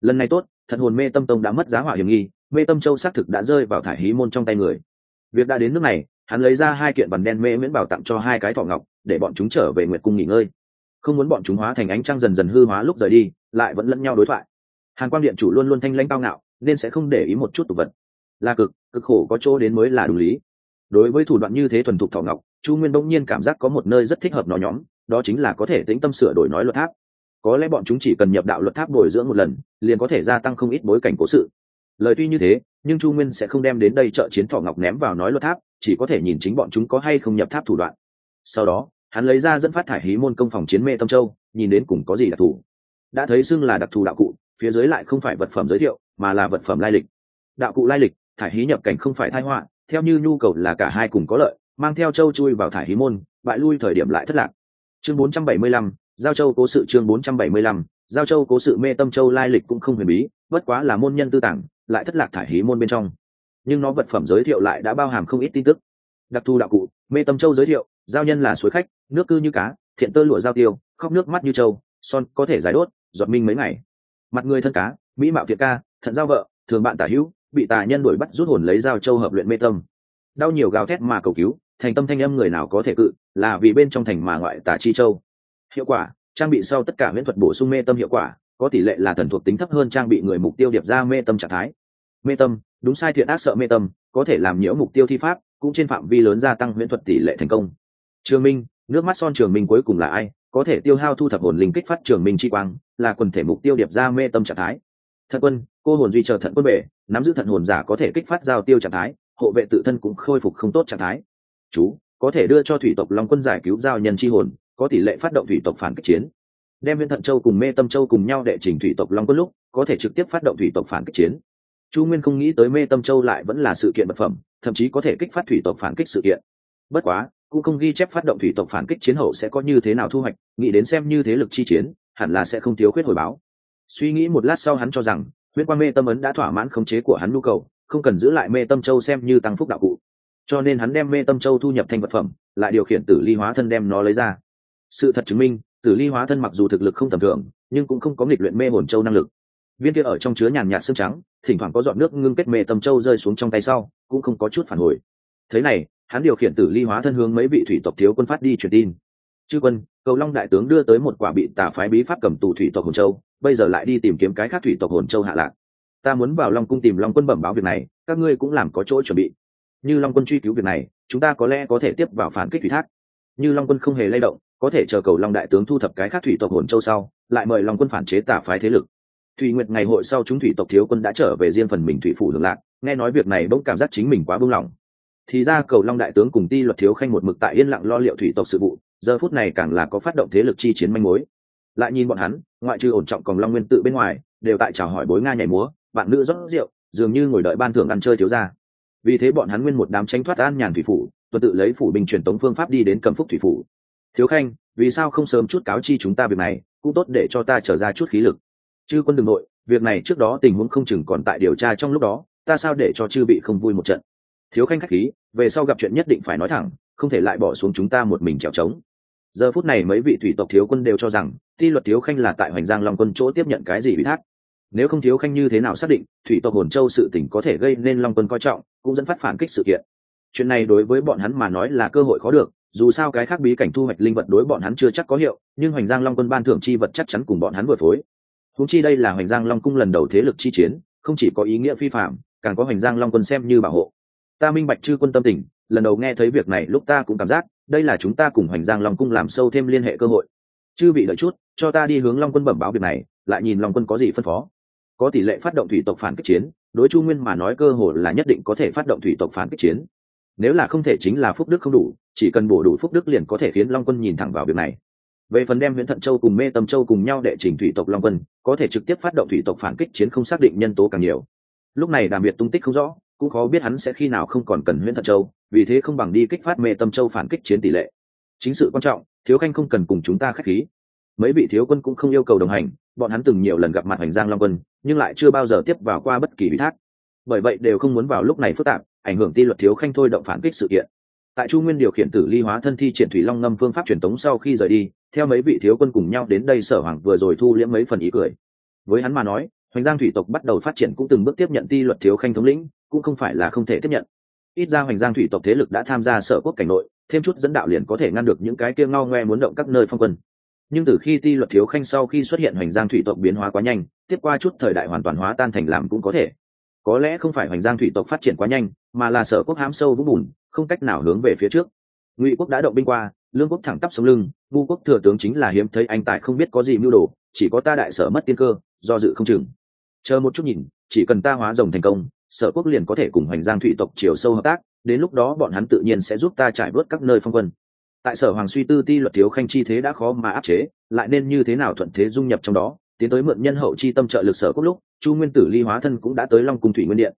Lần này tốt, thận hồn mê tâm tông đã mất giá hỏa hiểm nghi, mê tâm châu xác thực đã rơi vào thải hí môn trong tay người. Việc đã đến nước này, hắn lấy ra hai kiện vằn đen mê miễn bảo tặng cho hai cái thỏ ngọc, để bọn chúng trở về nguyệt cung nghỉ ngơi. Không muốn bọn chúng hóa thành ánh trăng dần dần hư hóa lúc rời đi, lại vẫn lẫn nhau đối thoại. Hàn quang điện chủ luôn luôn thanh lãnh cao ngạo, nên sẽ không để ý một chút tục vật. Là cực cực khổ có chỗ đến mới là đủ lý. Đối với thủ đoạn như thế thuần thục thọ ngọc chu nguyên bỗng nhiên cảm giác có một nơi rất thích hợp nó nhóm, đó chính là có thể tĩnh tâm sửa đổi nói luật tháp. Có lẽ bọn chúng chỉ cần nhập đạo luật tháp bồi dưỡng một lần, liền có thể gia tăng không ít bối cảnh cố sự. Lời tuy như thế, nhưng chu nguyên sẽ không đem đến đây trợ chiến thọ ngọc ném vào nói luật tháp, chỉ có thể nhìn chính bọn chúng có hay không nhập tháp thủ đoạn. Sau đó, hắn lấy ra dẫn phát thải hí môn công phòng chiến mê tâm châu, nhìn đến cùng có gì đặc thù. Đã thấy xưng là đặc thù đạo cụ, phía dưới lại không phải vật phẩm giới thiệu, mà là vật phẩm lai lịch. Đạo cụ lai lịch, thải hí nhập cảnh không phải thai họa, theo như nhu cầu là cả hai cùng có lợi mang theo châu chui vào thải hí môn bại lui thời điểm lại thất lạc. Chương 475, giao châu cố sự chương 475, giao châu cố sự mê tâm châu lai lịch cũng không huyền bí bất quá là môn nhân tư tảng lại thất lạc thải hí môn bên trong. Nhưng nó vật phẩm giới thiệu lại đã bao hàm không ít tin tức. Đặc thù đạo cụ mê tâm châu giới thiệu giao nhân là suối khách nước cư như cá thiện tơ lụa giao tiêu khóc nước mắt như châu son có thể giải đốt giọt minh mấy ngày. Mặt người thân cá mỹ mạo thiện ca thận giao vợ thường bạn tả hữu bị tà nhân đuổi bắt rút hồn lấy giao châu hợp luyện mê tâm. Đau nhiều gào thét mà cầu cứu thành tâm thanh âm người nào có thể cự, là vì bên trong thành mà ngoại tả chi châu. Hiệu quả, trang bị sau tất cả miễn thuật bổ sung mê tâm hiệu quả, có tỷ lệ là thần thuộc tính thấp hơn trang bị người mục tiêu điệp ra mê tâm trạng thái. Mê tâm, đúng sai thiện ác sợ mê tâm, có thể làm nhiễu mục tiêu thi pháp, cũng trên phạm vi lớn gia tăng miễn thuật tỷ lệ thành công. Trường minh, nước mắt son trường minh cuối cùng là ai? Có thể tiêu hao thu thập hồn linh kích phát trường minh chi quang, là quần thể mục tiêu điệp ra mê tâm trạng thái. Thận quân, cô hồn duy chờ thận quân bể, nắm giữ thận hồn giả có thể kích phát giao tiêu trạng thái, hộ vệ tự thân cũng khôi phục không tốt trạng thái chú, có thể đưa cho thủy tộc long quân giải cứu giao nhân chi hồn, có tỷ lệ phát động thủy tộc phản kích chiến. Đem viên thận châu cùng mê tâm châu cùng nhau đệ trình thủy tộc long quân lúc, có thể trực tiếp phát động thủy tộc phản kích chiến. Chu nguyên không nghĩ tới mê tâm châu lại vẫn là sự kiện vật phẩm, thậm chí có thể kích phát thủy tộc phản kích sự kiện. Bất quá, cũng không ghi chép phát động thủy tộc phản kích chiến hậu sẽ có như thế nào thu hoạch, nghĩ đến xem như thế lực chi chiến, hẳn là sẽ không thiếu khuyết hồi báo. Suy nghĩ một lát sau hắn cho rằng, huyết quan mê tâm ấn đã thỏa mãn khống chế của hắn nhu cầu, không cần giữ lại mê tâm châu xem như tăng phúc đạo cụ cho nên hắn đem mê tâm châu thu nhập thành vật phẩm, lại điều khiển tử ly hóa thân đem nó lấy ra. Sự thật chứng minh, tử ly hóa thân mặc dù thực lực không tầm thường, nhưng cũng không có nghịch luyện mê hồn châu năng lực. Viên kia ở trong chứa nhàn nhạt xương trắng, thỉnh thoảng có giọt nước ngưng kết mê tâm châu rơi xuống trong tay sau, cũng không có chút phản hồi. Thế này, hắn điều khiển tử ly hóa thân hướng mấy vị thủy tộc thiếu quân phát đi truyền tin. Chư quân, cầu long đại tướng đưa tới một quả bị tà phái bí pháp cầm tù thủy tộc hồn châu, bây giờ lại đi tìm kiếm cái khác thủy tộc hồn châu hạ lạc. Ta muốn vào long cung tìm long quân bẩm báo việc này, các ngươi cũng làm có chỗ chuẩn bị như long quân truy cứu việc này, chúng ta có lẽ có thể tiếp vào phản kích thủy thác. Như long quân không hề lay động, có thể chờ cầu long đại tướng thu thập cái khác thủy tộc hồn châu sau, lại mời long quân phản chế tả phái thế lực. Thủy nguyệt ngày hội sau chúng thủy tộc thiếu quân đã trở về riêng phần mình thủy phủ hưởng lạc, nghe nói việc này bỗng cảm giác chính mình quá buông lỏng. Thì ra cầu long đại tướng cùng ti luật thiếu khanh một mực tại yên lặng lo liệu thủy tộc sự vụ, giờ phút này càng là có phát động thế lực chi chiến manh mối. Lại nhìn bọn hắn, ngoại trừ ổn trọng còn long nguyên tự bên ngoài, đều tại chào hỏi bối nga nhảy múa, bạn nữ rót rượu, dường như ngồi đợi ban thưởng ăn chơi thiếu ra vì thế bọn hắn nguyên một đám tranh thoát an nhàn thủy phủ, tuần tự lấy phủ bình truyền tống phương pháp đi đến cầm phúc thủy phủ. Thiếu khanh, vì sao không sớm chút cáo chi chúng ta việc này, cũng tốt để cho ta trở ra chút khí lực. Chư quân đường nội, việc này trước đó tình huống không chừng còn tại điều tra trong lúc đó, ta sao để cho chư bị không vui một trận? Thiếu khanh khách khí, về sau gặp chuyện nhất định phải nói thẳng, không thể lại bỏ xuống chúng ta một mình trèo trống giờ phút này mấy vị thủy tộc thiếu quân đều cho rằng, ti luật thiếu khanh là tại hoành giang long quân chỗ tiếp nhận cái gì bị thác nếu không thiếu khanh như thế nào xác định thủy tộc hồn châu sự tỉnh có thể gây nên long quân coi trọng, cũng dẫn phát phản kích sự kiện. Chuyện này đối với bọn hắn mà nói là cơ hội khó được, dù sao cái khác bí cảnh thu hoạch linh vật đối bọn hắn chưa chắc có hiệu, nhưng hoành giang long quân ban thưởng chi vật chắc chắn cùng bọn hắn vừa phối. Húng chi đây là hoành giang long cung lần đầu thế lực chi chiến, không chỉ có ý nghĩa phi phạm càng có hoành giang long quân xem như bảo hộ. Ta minh bạch chư quân tâm tình, lần đầu nghe thấy việc này lúc ta cũng cảm giác, đây là chúng ta cùng hoành giang long cung làm sâu thêm liên hệ cơ hội. Chư bị đợi chút, cho ta đi hướng long quân bẩm báo việc này, lại nhìn long quân có gì phân phó có tỷ lệ phát động thủy tộc phản kích chiến, đối chu nguyên mà nói cơ hội là nhất định có thể phát động thủy tộc phản kích chiến. Nếu là không thể chính là phúc đức không đủ, chỉ cần bổ đủ phúc đức liền có thể khiến long quân nhìn thẳng vào việc này. Về phần đem huyện thận châu cùng mê tâm châu cùng nhau đệ trình thủy tộc long quân, có thể trực tiếp phát động thủy tộc phản kích chiến không xác định nhân tố càng nhiều. Lúc này đàm biệt tung tích không rõ, cũng khó biết hắn sẽ khi nào không còn cần huyện thận châu, vì thế không bằng đi kích phát mê tâm châu phản kích chiến tỷ lệ. Chính sự quan trọng, thiếu khanh không cần cùng chúng ta khách khí mấy vị thiếu quân cũng không yêu cầu đồng hành, bọn hắn từng nhiều lần gặp mặt hoành giang long quân, nhưng lại chưa bao giờ tiếp vào qua bất kỳ ủy thác. Bởi vậy đều không muốn vào lúc này phức tạp, ảnh hưởng ti luật thiếu khanh thôi động phản kích sự kiện. Tại chu nguyên điều khiển tử ly hóa thân thi triển thủy long ngâm phương pháp truyền tống sau khi rời đi, theo mấy vị thiếu quân cùng nhau đến đây sở hoàng vừa rồi thu liễm mấy phần ý cười. Với hắn mà nói, hoành giang thủy tộc bắt đầu phát triển cũng từng bước tiếp nhận ti luật thiếu khanh thống lĩnh, cũng không phải là không thể tiếp nhận. Ít ra hoành giang thủy tộc thế lực đã tham gia sở quốc cảnh nội, thêm chút dẫn đạo liền có thể ngăn được những cái kia ngao ngoe muốn động các nơi phong quân nhưng từ khi ti luật thiếu khanh sau khi xuất hiện hoành giang thủy tộc biến hóa quá nhanh, tiếp qua chút thời đại hoàn toàn hóa tan thành làm cũng có thể. Có lẽ không phải hoành giang thủy tộc phát triển quá nhanh, mà là sở quốc hám sâu vũng bùn, không cách nào hướng về phía trước. Ngụy quốc đã động binh qua, lương quốc thẳng tắp sống lưng, vu quốc thừa tướng chính là hiếm thấy anh tài không biết có gì mưu đồ, chỉ có ta đại sở mất tiên cơ, do dự không chừng. Chờ một chút nhìn, chỉ cần ta hóa rồng thành công, sở quốc liền có thể cùng hoành giang thủy tộc chiều sâu hợp tác, đến lúc đó bọn hắn tự nhiên sẽ giúp ta trải bớt các nơi phong quân tại sở hoàng suy tư ti luật thiếu khanh chi thế đã khó mà áp chế, lại nên như thế nào thuận thế dung nhập trong đó, tiến tới mượn nhân hậu chi tâm trợ lực sở quốc lúc, chu nguyên tử ly hóa thân cũng đã tới long cung thủy nguyên điện.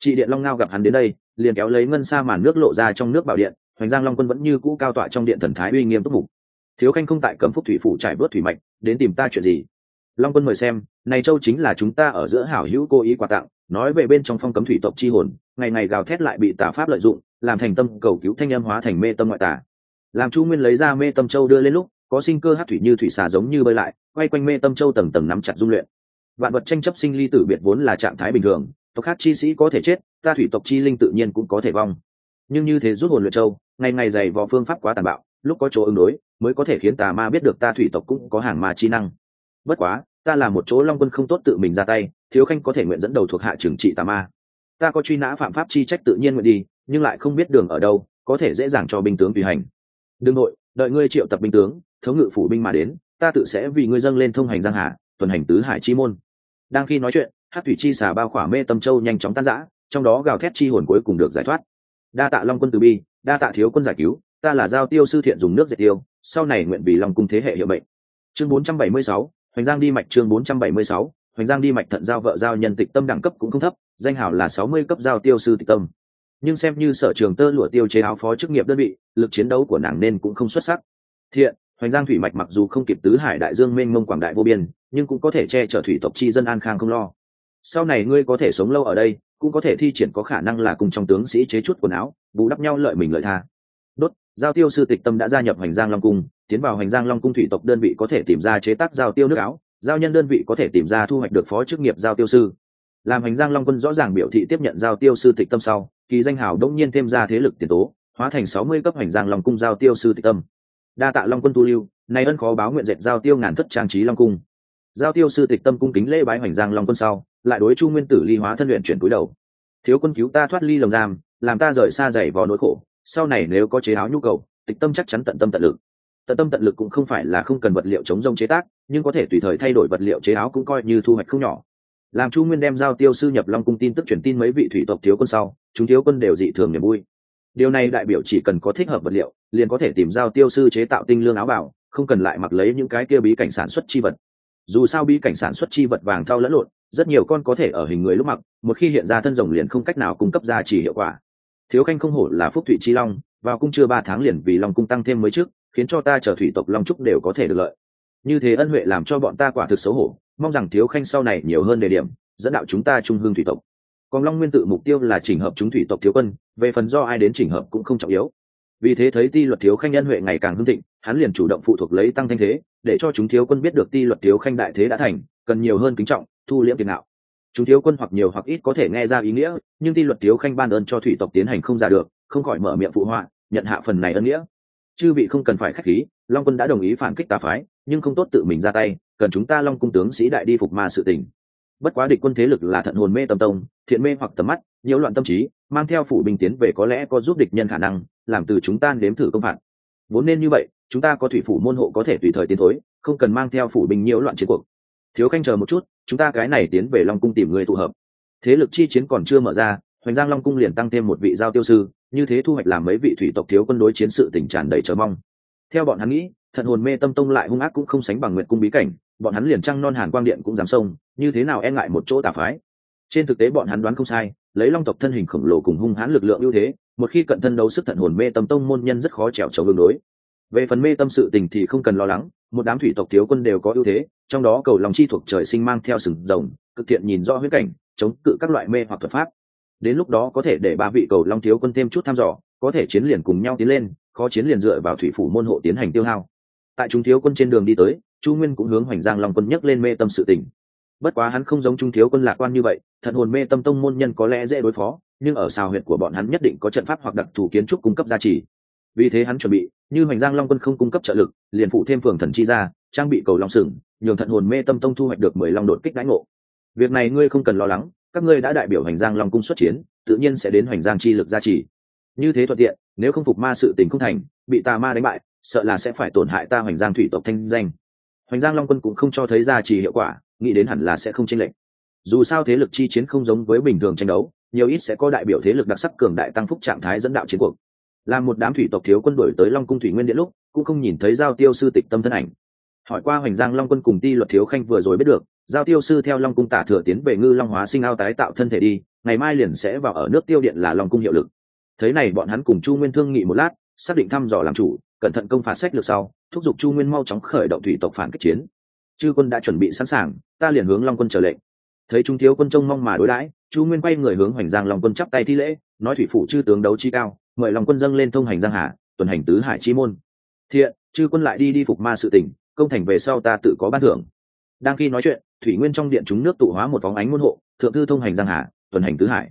Chị điện long ngao gặp hắn đến đây, liền kéo lấy ngân xa màn nước lộ ra trong nước bảo điện, hoành giang long quân vẫn như cũ cao tọa trong điện thần thái uy nghiêm túc mục. Thiếu khanh không tại cấm phúc thủy phủ trải bớt thủy mạch, đến tìm ta chuyện gì? Long quân mời xem, này châu chính là chúng ta ở giữa hảo hữu cố ý quà tặng, nói về bên trong phong cấm thủy tộc chi hồn, ngày ngày gào thét lại bị tà pháp lợi dụng, làm thành tâm cầu cứu thanh âm hóa thành mê tâm ngoại tà làm chu nguyên lấy ra mê tâm châu đưa lên lúc, có sinh cơ hát thủy như thủy xà giống như bơi lại, quay quanh mê tâm châu tầng tầng nắm chặt dung luyện. Vạn vật tranh chấp sinh ly tử biệt vốn là trạng thái bình thường, tộc Hát chi sĩ có thể chết, ta thủy tộc chi linh tự nhiên cũng có thể vong. Nhưng như thế rút hồn luyện châu, ngày ngày dày vò phương pháp quá tàn bạo, lúc có chỗ ứng đối, mới có thể khiến tà ma biết được ta thủy tộc cũng có hàng ma chi năng. Bất quá, ta là một chỗ long quân không tốt tự mình ra tay, thiếu khanh có thể nguyện dẫn đầu thuộc hạ trừng trị tà ma. Ta có truy nã phạm pháp chi trách tự nhiên nguyện đi, nhưng lại không biết đường ở đâu, có thể dễ dàng cho binh tướng tùy hành đương nội đợi ngươi triệu tập binh tướng thống ngự phủ binh mà đến ta tự sẽ vì ngươi dâng lên thông hành giang hà tuần hành tứ hải chi môn. Đang khi nói chuyện hát thủy chi xà bao khỏa mê tâm châu nhanh chóng tan rã trong đó gào thét chi hồn cuối cùng được giải thoát. Đa tạ long quân từ bi đa tạ thiếu quân giải cứu ta là giao tiêu sư thiện dùng nước dệt tiêu sau này nguyện vì long cung thế hệ hiệu mệnh. Chương 476, hoành giang đi mạch chương 476, hoành giang đi mạch thận giao vợ giao nhân tịch tâm đẳng cấp cũng không thấp danh hào là 60 cấp giao tiêu sư tịch tâm nhưng xem như sở trường tơ lụa tiêu chế áo phó chức nghiệp đơn vị, lực chiến đấu của nàng nên cũng không xuất sắc. Thiện, hoành giang thủy mạch mặc dù không kịp tứ hải đại dương mênh mông quảng đại vô biên, nhưng cũng có thể che chở thủy tộc chi dân an khang không lo. Sau này ngươi có thể sống lâu ở đây, cũng có thể thi triển có khả năng là cùng trong tướng sĩ chế chút quần áo, bù đắp nhau lợi mình lợi tha. Đốt, giao tiêu sư tịch tâm đã gia nhập hoành giang long cung, tiến vào hoành giang long cung thủy tộc đơn vị có thể tìm ra chế tác giao tiêu nước áo, giao nhân đơn vị có thể tìm ra thu hoạch được phó chức nghiệp giao tiêu sư. Làm hành giang long quân rõ ràng biểu thị tiếp nhận giao tiêu sư tịch tâm sau kỳ danh hào đông nhiên thêm ra thế lực tiền tố, hóa thành sáu mươi cấp hành giang long cung giao tiêu sư tịch tâm đa tạ long quân tu lưu nay ân khó báo nguyện dệt giao tiêu ngàn thất trang trí long cung. Giao tiêu sư tịch tâm cung kính lễ bái hoành giang long quân sau, lại đối chu nguyên tử ly hóa thân luyện chuyển túi đầu. Thiếu quân cứu ta thoát ly lồng giam, làm ta rời xa dày vò nỗi khổ, sau này nếu có chế áo nhu cầu, tịch tâm chắc chắn tận tâm tận lực. Tận tâm tận lực cũng không phải là không cần vật liệu chống rông chế tác, nhưng có thể tùy thời thay đổi vật liệu chế áo cũng coi như thu hoạch không nhỏ. Làm chu nguyên đem giao tiêu sư nhập long cung tin tức truyền tin mấy vị thủy tộc thiếu quân sau chúng thiếu quân đều dị thường niềm vui. Điều này đại biểu chỉ cần có thích hợp vật liệu, liền có thể tìm giao tiêu sư chế tạo tinh lương áo bảo không cần lại mặc lấy những cái kia bí cảnh sản xuất chi vật. Dù sao bí cảnh sản xuất chi vật vàng thau lẫn lộn, rất nhiều con có thể ở hình người lúc mặc, một khi hiện ra thân rồng liền không cách nào cung cấp ra chỉ hiệu quả. Thiếu khanh không hổ là phúc thụy chi long, vào cung chưa ba tháng liền vì long cung tăng thêm mới trước, khiến cho ta chờ thủy tộc long trúc đều có thể được lợi. Như thế ân huệ làm cho bọn ta quả thực xấu hổ, mong rằng thiếu khanh sau này nhiều hơn đề điểm, dẫn đạo chúng ta trung hương thủy tộc còn long nguyên tự mục tiêu là chỉnh hợp chúng thủy tộc thiếu quân, về phần do ai đến chỉnh hợp cũng không trọng yếu. Vì thế thấy ti luật thiếu khanh nhân huệ ngày càng hưng thịnh, hắn liền chủ động phụ thuộc lấy tăng thanh thế, để cho chúng thiếu quân biết được ti luật thiếu khanh đại thế đã thành, cần nhiều hơn kính trọng, thu liễm tiền đạo chúng thiếu quân hoặc nhiều hoặc ít có thể nghe ra ý nghĩa, nhưng ti luật thiếu khanh ban ơn cho thủy tộc tiến hành không ra được, không khỏi mở miệng phụ họa, nhận hạ phần này ân nghĩa. Chư vị không cần phải khách khí, long quân đã đồng ý phản kích tà phái, nhưng không tốt tự mình ra tay, cần chúng ta long cung tướng sĩ đại đi phục ma sự tình bất quá địch quân thế lực là thận hồn mê tâm tông, thiện mê hoặc tầm mắt, nhiễu loạn tâm trí, mang theo phủ binh tiến về có lẽ có giúp địch nhân khả năng, làm từ chúng ta nếm thử công phạt. Vốn nên như vậy, chúng ta có thủy phủ môn hộ có thể tùy thời tiến thối, không cần mang theo phủ binh nhiễu loạn chiến cuộc. Thiếu khanh chờ một chút, chúng ta cái này tiến về long cung tìm người tụ hợp. Thế lực chi chiến còn chưa mở ra, hoành giang long cung liền tăng thêm một vị giao tiêu sư, như thế thu hoạch làm mấy vị thủy tộc thiếu quân đối chiến sự tình tràn đầy chờ mong. Theo bọn hắn nghĩ, thận hồn mê tâm tông lại hung ác cũng không sánh bằng nguyện cung bí cảnh bọn hắn liền trăng non hàn quang điện cũng dám sông như thế nào e ngại một chỗ tà phái? Trên thực tế bọn hắn đoán không sai, lấy long tộc thân hình khổng lồ cùng hung hãn lực lượng ưu thế, một khi cận thân đấu sức thận hồn mê tâm tông môn nhân rất khó trèo trống đường đối về phần mê tâm sự tình thì không cần lo lắng, một đám thủy tộc thiếu quân đều có ưu thế, trong đó cầu lòng chi thuộc trời sinh mang theo sừng rồng, cực thiện nhìn rõ huyết cảnh, chống cự các loại mê hoặc thuật pháp. Đến lúc đó có thể để ba vị cầu long thiếu quân thêm chút thăm dò, có thể chiến liền cùng nhau tiến lên, khó chiến liền dựa vào thủy phủ môn hộ tiến hành tiêu hao. Tại chúng thiếu quân trên đường đi tới chu nguyên cũng hướng hoành giang long quân nhấc lên mê tâm sự tình. Bất quá hắn không giống trung thiếu quân lạc quan như vậy thận hồn mê tâm tông môn nhân có lẽ dễ đối phó, nhưng ở xào huyệt của bọn hắn nhất định có trận pháp hoặc đặc thù kiến trúc cung cấp gia trì. Vì thế hắn chuẩn bị, như hoành giang long quân không cung cấp trợ lực, liền phụ thêm phường thần chi ra trang bị cầu long sừng, nhường thận hồn mê tâm tông thu hoạch được mười long đột kích đánh ngộ. Việc này ngươi không cần lo lắng, các ngươi đã đại biểu hoành giang long cung xuất chiến, tự nhiên sẽ đến hoành giang chi lực gia trì. Như thế thuận tiện, nếu không phục ma sự tình không thành, bị tà ma đánh bại, sợ là sẽ phải tổn hại ta hoành giang thủy tộc thanh danh hoành giang long quân cũng không cho thấy ra chỉ hiệu quả, nghĩ đến hẳn là sẽ không tranh lệch. Dù sao thế lực chi chiến không giống với bình thường tranh đấu, nhiều ít sẽ có đại biểu thế lực đặc sắc cường đại tăng phúc trạng thái dẫn đạo chiến cuộc. Làm một đám thủy tộc thiếu quân đổi tới long cung thủy nguyên điện lúc, cũng không nhìn thấy giao tiêu sư tịch tâm thân ảnh. Hỏi qua hoành giang long quân cùng ti luật thiếu khanh vừa rồi biết được, giao tiêu sư theo long cung tả thừa tiến về ngư long hóa sinh ao tái tạo thân thể đi, ngày mai liền sẽ vào ở nước tiêu điện là long cung hiệu lực. Thế này bọn hắn cùng chu nguyên thương nghị một lát, xác định thăm dò làm chủ, cẩn thận công phạt sách lược sau thúc giục chu nguyên mau chóng khởi động thủy tộc phản kích chiến. Chư quân đã chuẩn bị sẵn sàng, ta liền hướng long quân trở lệnh. Thấy chúng thiếu quân trông mong mà đối đãi, chu nguyên quay người hướng hoành giang long quân chắp tay thi lễ, nói thủy phủ chư tướng đấu chi cao, mời long quân dâng lên thông hành giang hà, tuần hành tứ hải chi môn. Thiện, chư quân lại đi đi phục ma sự tình, công thành về sau ta tự có ban thưởng. Đang khi nói chuyện, thủy nguyên trong điện chúng nước tụ hóa một vóng ánh môn hộ, thượng thư thông hành giang hà, tuần hành tứ hải.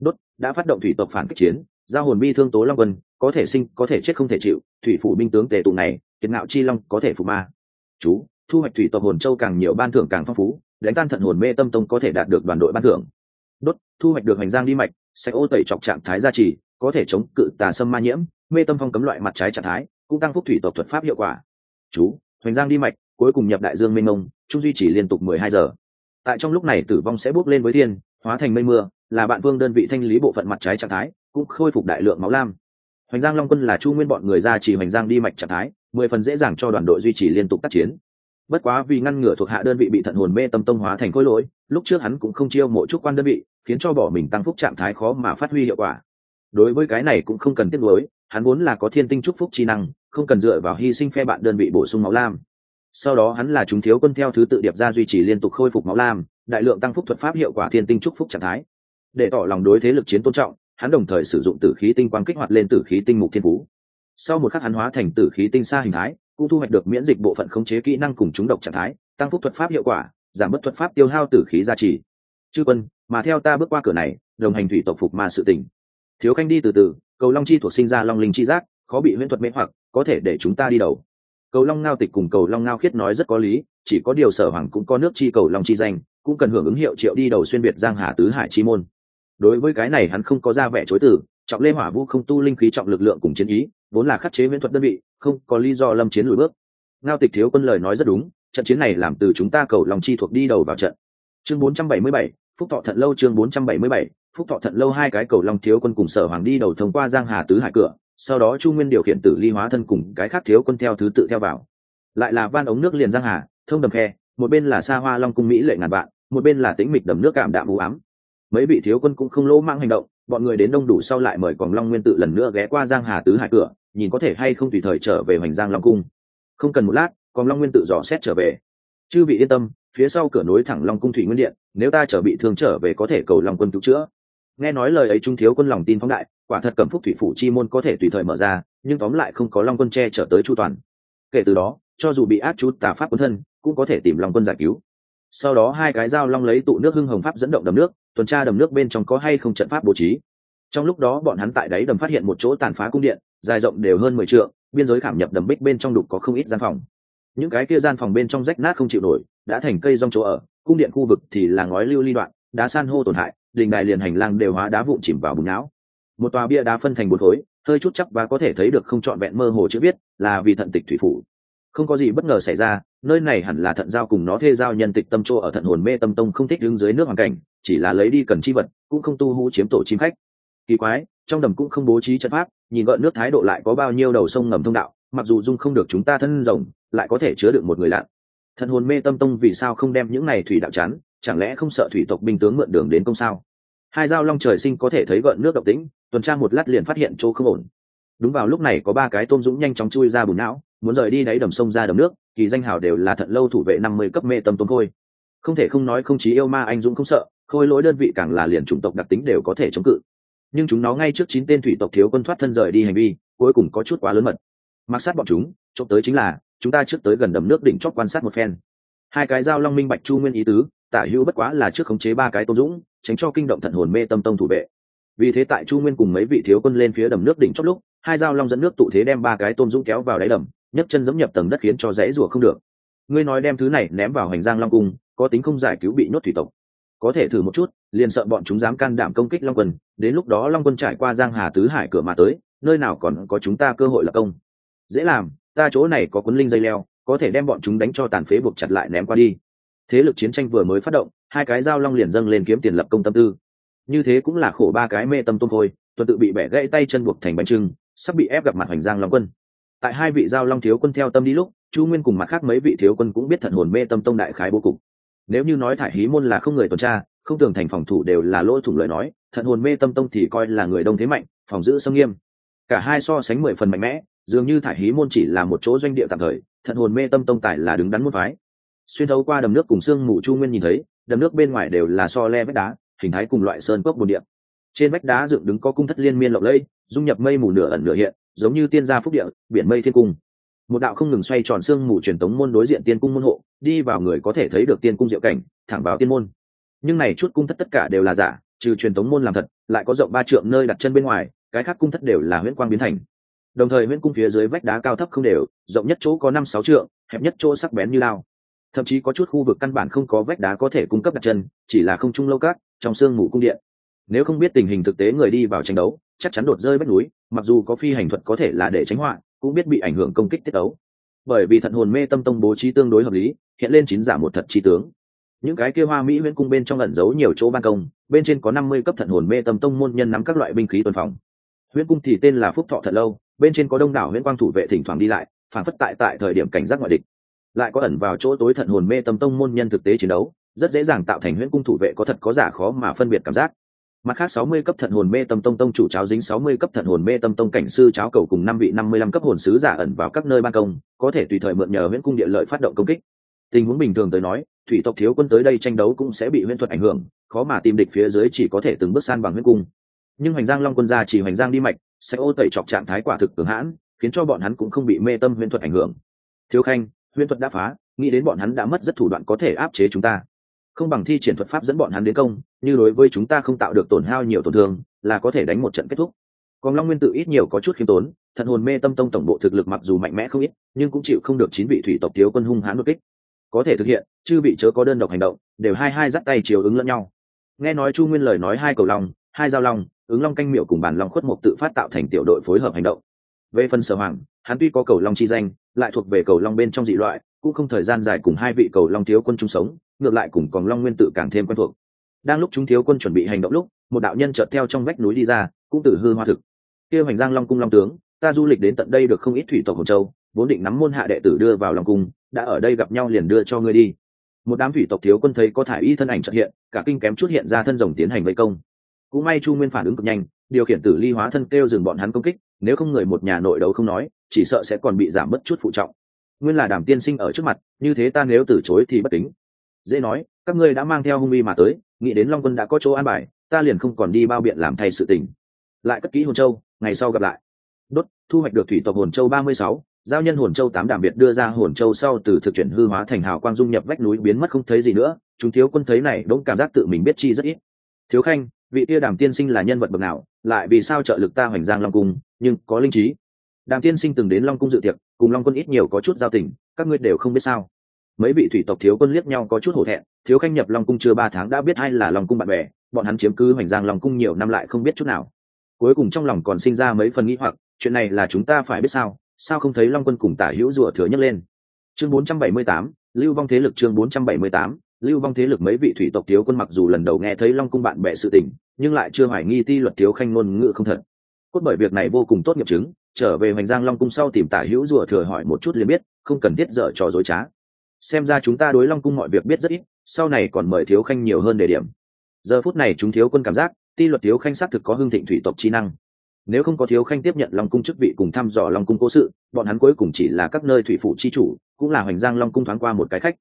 Đốt, đã phát động thủy tộc phản kích chiến, giao hồn bi thương tố long quân, có thể sinh, có thể chết không thể chịu, thủy phủ binh tướng tề tụ này kiệt ngạo chi long có thể phục ma. Chú, thu hoạch thủy tộc hồn châu càng nhiều ban thưởng càng phong phú, đánh tan thận hồn mê tâm tông có thể đạt được đoàn đội ban thưởng. Đốt, thu hoạch được hành giang đi mạch, sẽ ô tẩy chọc trạng thái gia trì, có thể chống cự tà sâm ma nhiễm, mê tâm phong cấm loại mặt trái trạng thái, cũng tăng phúc thủy tộc thuật pháp hiệu quả. Chú hoành giang đi mạch, cuối cùng nhập đại dương minh ông trung duy trì liên tục mười hai giờ. Tại trong lúc này tử vong sẽ bốc lên với thiên, hóa thành mây mưa, là bạn vương đơn vị thanh lý bộ phận mặt trái trạng thái, cũng khôi phục đại lượng máu lam hoành giang long quân là chu nguyên bọn người ra chỉ hoành giang đi mạch trạng thái, mười phần dễ dàng cho đoàn đội duy trì liên tục tác chiến. Bất quá vì ngăn ngừa thuộc hạ đơn vị bị thận hồn mê tâm tông hóa thành khối lỗi, lúc trước hắn cũng không chiêu mộ trúc quan đơn vị, khiến cho bỏ mình tăng phúc trạng thái khó mà phát huy hiệu quả. Đối với cái này cũng không cần tiếc nuối, hắn vốn là có thiên tinh trúc phúc chi năng, không cần dựa vào hy sinh phe bạn đơn vị bổ sung máu lam. Sau đó hắn là chúng thiếu quân theo thứ tự điệp ra duy trì liên tục khôi phục máu lam, đại lượng tăng phúc thuật pháp hiệu quả thiên tinh trúc phúc trạng thái. Để tỏ lòng đối thế lực chiến tôn trọng hắn đồng thời sử dụng tử khí tinh quang kích hoạt lên tử khí tinh mục thiên phú. Sau một khắc hắn hóa thành tử khí tinh xa hình thái, cũng thu hoạch được miễn dịch bộ phận khống chế kỹ năng cùng chúng độc trạng thái, tăng phúc thuật pháp hiệu quả, giảm bớt thuật pháp tiêu hao tử khí gia trì. Chư quân, mà theo ta bước qua cửa này, đồng hành thủy tộc phục mà sự tỉnh thiếu khanh đi từ từ, cầu long chi thuộc sinh ra long linh chi giác, khó bị huyễn thuật mê hoặc, có thể để chúng ta đi đầu. Cầu long ngao tịch cùng cầu long ngao khiết nói rất có lý, chỉ có điều sở hoàng cũng có nước chi cầu long chi danh, cũng cần hưởng ứng hiệu triệu đi đầu xuyên việt giang hà tứ hải chi môn đối với cái này hắn không có ra vẻ chối từ trọng lê hỏa vũ không tu linh khí trọng lực lượng cùng chiến ý vốn là khắc chế miễn thuật đơn vị không có lý do lâm chiến lùi bước. Ngao tịch thiếu quân lời nói rất đúng trận chiến này làm từ chúng ta cầu lòng chi thuộc đi đầu vào trận. Chương 477, phúc thọ thận lâu chương 477, phúc thọ thận lâu hai cái cầu long thiếu quân cùng sở hoàng đi đầu thông qua giang hà tứ hải cửa sau đó chu nguyên điều khiển tử ly hóa thân cùng cái khác thiếu quân theo thứ tự theo vào. Lại là van ống nước liền giang hà thông đầm khe một bên là xa hoa long cung mỹ lệ ngàn vạn một bên là tĩnh mịch đầm nước cảm đạm u ám mấy vị thiếu quân cũng không lỗ mang hành động, bọn người đến đông đủ sau lại mời quảng long nguyên tự lần nữa ghé qua giang hà tứ hải cửa, nhìn có thể hay không tùy thời trở về hoành giang long cung. Không cần một lát, quảng long nguyên tự dò xét trở về. Chư vị yên tâm, phía sau cửa nối thẳng long cung thủy nguyên điện, nếu ta trở bị thương trở về có thể cầu long quân cứu chữa. Nghe nói lời ấy trung thiếu quân lòng tin phóng đại, quả thật cẩm phúc thủy phủ chi môn có thể tùy thời mở ra, nhưng tóm lại không có long quân che trở tới chu toàn. Kể từ đó, cho dù bị át chú tà pháp quân thân, cũng có thể tìm long quân giải cứu sau đó hai cái dao long lấy tụ nước hưng hồng pháp dẫn động đầm nước, tuần tra đầm nước bên trong có hay không trận pháp bố trí. Trong lúc đó bọn hắn tại đáy đầm phát hiện một chỗ tàn phá cung điện, dài rộng đều hơn mười t biên giới khảm nhập đầm bích bên trong đục có không ít gian phòng. Những cái kia gian phòng bên trong rách nát không chịu nổi, đã thành cây rong chỗ ở, cung điện khu vực thì là ngói lưu ly đoạn, đá san hô tổn hại, đình đài liền hành lang đều hóa đá vụn chìm vào bùn não. Một tòa bia đá phân thành bốn khối, hơi chút chắc và có thể thấy được không trọn vẹn mơ hồ chữ biết là vì thận tịch thủy phủ không có gì bất ngờ xảy ra, nơi này hẳn là thận giao cùng nó thê giao nhân tịch tâm chỗ ở thận hồn mê tâm tông không thích đứng dưới nước hoàn cảnh, chỉ là lấy đi cần chi vật, cũng không tu hú chiếm tổ chim khách. Kỳ quái, trong đầm cũng không bố trí trận pháp, nhìn gợn nước thái độ lại có bao nhiêu đầu sông ngầm thông đạo, mặc dù dung không được chúng ta thân rồng lại có thể chứa được một người lặn thần hồn mê tâm tông vì sao không đem những này thủy đạo chắn, chẳng lẽ không sợ thủy tộc binh tướng mượn đường đến công sao? Hai dao long trời sinh có thể thấy gợn nước độc tĩnh tuần tra một lát liền phát hiện chỗ không ổn. Đúng vào lúc này có ba cái tôm dũng nhanh chóng chui ra bùn não muốn rời đi đáy đầm sông ra đầm nước, kỳ danh hào đều là thận lâu thủ vệ năm mươi cấp mê tâm tôn khôi. Không thể không nói không chí yêu ma anh dũng không sợ, khôi lỗi đơn vị càng là liền chủng tộc đặc tính đều có thể chống cự. Nhưng chúng nó ngay trước chín tên thủy tộc thiếu quân thoát thân rời đi hành vi, cuối cùng có chút quá lớn mật. Mặc sát bọn chúng trộm tới chính là, chúng ta trước tới gần đầm nước đỉnh chót quan sát một phen. Hai cái dao long minh bạch chu nguyên ý tứ, tả hữu bất quá là trước khống chế ba cái tôn dũng, tránh cho kinh động thận hồn mê tâm tông thủ vệ. Vì thế tại chu nguyên cùng mấy vị thiếu quân lên phía đầm nước đỉnh chót lúc, hai dao long dẫn nước tụ thế đem ba cái tôn dũng kéo vào đáy đầm nhấc chân giẫm nhập tầng đất khiến cho rẽ rùa không được. Ngươi nói đem thứ này ném vào hành giang long cung, có tính không giải cứu bị nhốt thủy tộc. Có thể thử một chút, liền sợ bọn chúng dám can đảm công kích long quân, đến lúc đó long quân trải qua giang hà tứ hải cửa mà tới, nơi nào còn có chúng ta cơ hội là công. Dễ làm, ta chỗ này có cuốn linh dây leo, có thể đem bọn chúng đánh cho tàn phế buộc chặt lại ném qua đi. Thế lực chiến tranh vừa mới phát động, hai cái dao long liền dâng lên kiếm tiền lập công tâm tư. Như thế cũng là khổ ba cái mê tâm tôm thôi, tuần tự bị bẻ gãy tay chân buộc thành bánh trưng, sắp bị ép gặp mặt hoành giang long quân tại hai vị giao long thiếu quân theo tâm đi lúc, chu nguyên cùng mặt khác mấy vị thiếu quân cũng biết thận hồn mê tâm tông đại khái bố cục. Nếu như nói thải hí môn là không người tuần tra, không tưởng thành phòng thủ đều là lỗ thủng lời nói thận hồn mê tâm tông thì coi là người đông thế mạnh, phòng giữ sâm nghiêm. Cả hai so sánh mười phần mạnh mẽ, dường như thải hí môn chỉ là một chỗ doanh địa tạm thời thận hồn mê tâm tông tài là đứng đắn một phái. Xuyên thấu qua đầm nước cùng xương mù chu nguyên nhìn thấy, đầm nước bên ngoài đều là so le vách đá, hình thái cùng loại sơn cốc bồn điện trên vách đá dựng đứng có cung thất liên miên lộng lẫy, dung nhập mây mù nửa ẩn nửa hiện giống như tiên gia phúc địa, biển mây thiên cung. Một đạo không ngừng xoay tròn xương mù truyền tống môn đối diện tiên cung môn hộ, đi vào người có thể thấy được tiên cung diệu cảnh, thẳng vào tiên môn. Nhưng này chút cung thất tất cả đều là giả, trừ truyền tống môn làm thật, lại có rộng ba trượng nơi đặt chân bên ngoài, cái khác cung thất đều là huyễn quang biến thành. Đồng thời huyễn cung phía dưới vách đá cao thấp không đều, rộng nhất chỗ có năm sáu trượng, hẹp nhất chỗ sắc bén như lao. Thậm chí có chút khu vực căn bản không có vách đá có thể cung cấp đặt chân, chỉ là không trung lâu cát, trong sương mù cung điện nếu không biết tình hình thực tế người đi vào tranh đấu, chắc chắn đột rơi vách núi, mặc dù có phi hành thuật có thể là để tránh họa, cũng biết bị ảnh hưởng công kích tiết đấu bởi vì thận hồn mê tâm tông bố trí tương đối hợp lý, hiện lên chín giả một thật chi tướng. Những cái kia hoa mỹ huyễn cung bên trong ẩn giấu nhiều chỗ ban công, bên trên có năm mươi cấp thận hồn mê tâm tông môn nhân nắm các loại binh khí tuần phòng. Huyễn cung thì tên là phúc thọ thật lâu, bên trên có đông đảo huyễn quang thủ vệ thỉnh thoảng đi lại, phản phất tại tại thời điểm cảnh giác ngoại địch. Lại có ẩn vào chỗ tối thận hồn mê tâm tông môn nhân thực tế chiến đấu, rất dễ dàng tạo thành huyễn cung thủ vệ có thật có giả khó mà phân biệt cảm giác mặt khác sáu mươi cấp thận hồn mê tâm tông tông chủ cháo dính sáu mươi cấp thận hồn mê tâm tông cảnh sư cháo cầu cùng năm vị năm mươi lăm cấp hồn sứ giả ẩn vào các nơi ban công, có thể tùy thời mượn nhờ huyễn cung địa lợi phát động công kích. Tình huống bình thường tới nói, thủy tộc thiếu quân tới đây tranh đấu cũng sẽ bị huyễn thuật ảnh hưởng, khó mà tìm địch phía dưới chỉ có thể từng bước san bằng huyễn cung. Nhưng hoành giang long quân gia chỉ hoành giang đi mạch, sẽ ô tẩy chọc trạng thái quả thực cường hãn, khiến cho bọn hắn cũng không bị mê tâm huyễn thuật ảnh hưởng. Thiếu khanh, huyễn thuật đã phá, nghĩ đến bọn hắn đã mất rất thủ đoạn có thể áp chế chúng ta không bằng thi triển thuật pháp dẫn bọn hắn đến công, như đối với chúng ta không tạo được tổn hao nhiều tổn thương, là có thể đánh một trận kết thúc. Còn long nguyên tự ít nhiều có chút khiêm tốn, thần hồn mê tâm tông tổng bộ thực lực mặc dù mạnh mẽ không ít, nhưng cũng chịu không được chín vị thủy tộc thiếu quân hung hãn đột kích. Có thể thực hiện chứ bị chớ có đơn độc hành động, đều hai hai dắt tay chiều ứng lẫn nhau. Nghe nói chu nguyên lời nói hai cầu long, hai giao long, ứng long canh miệu cùng bản long khuất mục tự phát tạo thành tiểu đội phối hợp hành động. Về phần sở hoàng, hắn tuy có cầu long chi danh, lại thuộc về cầu long bên trong dị loại cũng không thời gian dài cùng hai vị cầu long thiếu quân chung sống, ngược lại cùng còn long nguyên tự càng thêm quen thuộc. Đang lúc chúng thiếu quân chuẩn bị hành động lúc, một đạo nhân chợt theo trong vách núi đi ra, cũng tử hư hoa thực. Kia hoành giang long cung long tướng, ta du lịch đến tận đây được không ít thủy tộc hồng châu, vốn định nắm môn hạ đệ tử đưa vào long cung, đã ở đây gặp nhau liền đưa cho ngươi đi. Một đám thủy tộc thiếu quân thấy có thải y thân ảnh trợ hiện, cả kinh kém chút hiện ra thân rồng tiến hành vây công. Cũng may chu nguyên phản ứng cực nhanh, điều khiển tử ly hóa thân kêu dừng bọn hắn công kích, nếu không người một nhà nội đấu không nói, chỉ sợ sẽ còn bị giảm mất chút phụ trọng nguyên là đàm tiên sinh ở trước mặt, như thế ta nếu từ chối thì bất kính. Dễ nói, các ngươi đã mang theo hung y mà tới, nghĩ đến long quân đã có chỗ an bài, ta liền không còn đi bao biện làm thay sự tình. Lại cất kỹ hồn châu, ngày sau gặp lại. Đốt, thu hoạch được thủy tộc hồn châu ba mươi sáu, giao nhân hồn châu tám đàm biệt đưa ra hồn châu sau từ thực chuyển hư hóa thành hào quang dung nhập vách núi biến mất không thấy gì nữa, chúng thiếu quân thấy này đỗng cảm giác tự mình biết chi rất ít. Thiếu khanh, vị tia đàm tiên sinh là nhân vật bậc nào, lại vì sao trợ lực ta hoành giang long cung, nhưng có linh trí đàm tiên sinh từng đến long cung dự tiệc cùng long quân ít nhiều có chút giao tình các ngươi đều không biết sao. Mấy vị thủy tộc thiếu quân liếc nhau có chút hổ thẹn thiếu khanh nhập long cung chưa ba tháng đã biết ai là long cung bạn bè bọn hắn chiếm cứ hoành giang long cung nhiều năm lại không biết chút nào. Cuối cùng trong lòng còn sinh ra mấy phần nghĩ hoặc chuyện này là chúng ta phải biết sao sao không thấy long quân cùng tả hữu rùa thừa nhấc lên. Chương 478, lưu vong thế lực chương 478, lưu vong thế lực mấy vị thủy tộc thiếu quân mặc dù lần đầu nghe thấy long cung bạn bè sự tình nhưng lại chưa hoài nghi ti luật thiếu khanh ngôn ngữ không thật. Cốt bởi việc này vô cùng tốt nghiệp chứng trở về hoành giang long cung sau tìm tả hữu rùa thừa hỏi một chút liền biết, không cần thiết dở trò dối trá. Xem ra chúng ta đối long cung mọi việc biết rất ít, sau này còn mời thiếu khanh nhiều hơn để điểm. Giờ phút này chúng thiếu quân cảm giác, ti luật thiếu khanh xác thực có hưng thịnh thủy tộc trí năng. Nếu không có thiếu khanh tiếp nhận long cung chức vị cùng thăm dò long cung cố sự, bọn hắn cuối cùng chỉ là các nơi thủy phủ chi chủ, cũng là hoành giang long cung thoáng qua một cái khách.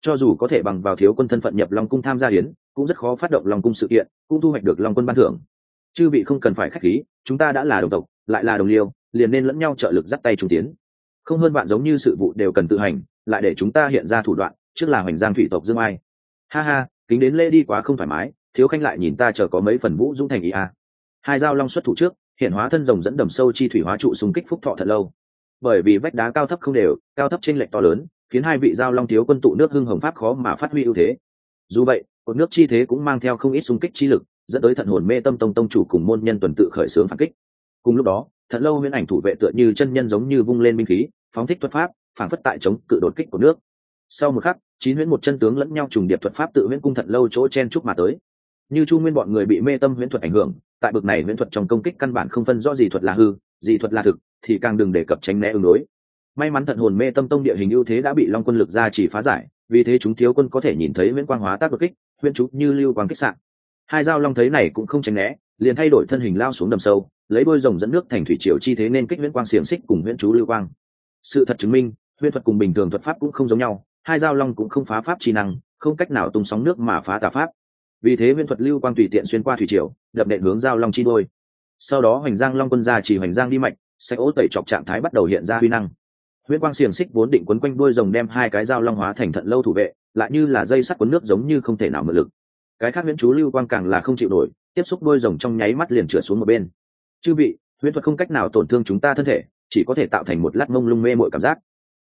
Cho dù có thể bằng vào thiếu quân thân phận nhập long cung tham gia hiến cũng rất khó phát động long cung sự kiện, cũng thu hoạch được long quân ban thưởng. Chư vị không cần phải khách khí, chúng ta đã là đồng tộc, lại là đồng liêu liền nên lẫn nhau trợ lực dắt tay trung tiến. Không hơn bạn giống như sự vụ đều cần tự hành, lại để chúng ta hiện ra thủ đoạn, trước là hoành giang thủy tộc dương ai. Ha ha, kính đến lễ đi quá không thoải mái, thiếu khanh lại nhìn ta chờ có mấy phần vũ dũng thành ý a à. hai dao long xuất thủ trước, hiện hóa thân rồng dẫn đầm sâu chi thủy hóa trụ xung kích phúc thọ thật lâu. Bởi vì vách đá cao thấp không đều, cao thấp trên lệch to lớn, khiến hai vị giao long thiếu quân tụ nước hưng hồng pháp khó mà phát huy ưu thế. Dù vậy, cột nước chi thế cũng mang theo không ít xung kích chi lực, dẫn tới thận hồn mê tâm tông tông chủ cùng môn nhân tuần tự khởi xướng phản kích. Cùng lúc đó thật lâu huyễn ảnh thủ vệ tựa như chân nhân giống như vung lên binh khí, phóng thích thuật pháp, phản phất tại chống cự đột kích của nước. Sau một khắc, chín huyễn một chân tướng lẫn nhau trùng điệp thuật pháp tự huyễn cung thật lâu chỗ chen chúc mà tới. Như chu nguyên bọn người bị mê tâm huyễn thuật ảnh hưởng, tại bực này huyễn thuật trong công kích căn bản không phân rõ gì thuật là hư, gì thuật là thực, thì càng đừng đề cập tránh né ứng đối. May mắn thận hồn mê tâm tông địa hình ưu thế đã bị long quân lực ra chỉ phá giải, vì thế chúng thiếu quân có thể nhìn thấy huyễn quang hóa tác đột kích, huyễn trúc như lưu quang kích sạn hai dao long thấy này cũng không tránh né, liền thay đổi thân hình lao xuống đầm sâu lấy đôi rồng dẫn nước thành thủy triều chi thế nên kích huyễn quang xiềng xích cùng huyễn chú lưu quang. Sự thật chứng minh, huyễn thuật cùng bình thường thuật pháp cũng không giống nhau, hai dao long cũng không phá pháp chi năng, không cách nào tung sóng nước mà phá tà pháp. Vì thế huyễn thuật lưu quang tùy tiện xuyên qua thủy triều đập nện hướng dao long chi đôi. Sau đó hoành giang long quân ra chỉ hoành giang đi mạnh sẽ ố tẩy chọc trạng thái bắt đầu hiện ra huy năng. Huyễn quang xiềng xích vốn định quấn quanh đuôi rồng đem hai cái dao long hóa thành thận lâu thủ vệ, lại như là dây sắt cuốn nước giống như không thể nào mượn lực. Cái khác huyễn chú lưu quang càng là không chịu nổi, tiếp xúc đuôi rồng trong nháy mắt liền trượt xuống một bên chư vị, huyễn thuật không cách nào tổn thương chúng ta thân thể, chỉ có thể tạo thành một lát mông lung mê mội cảm giác.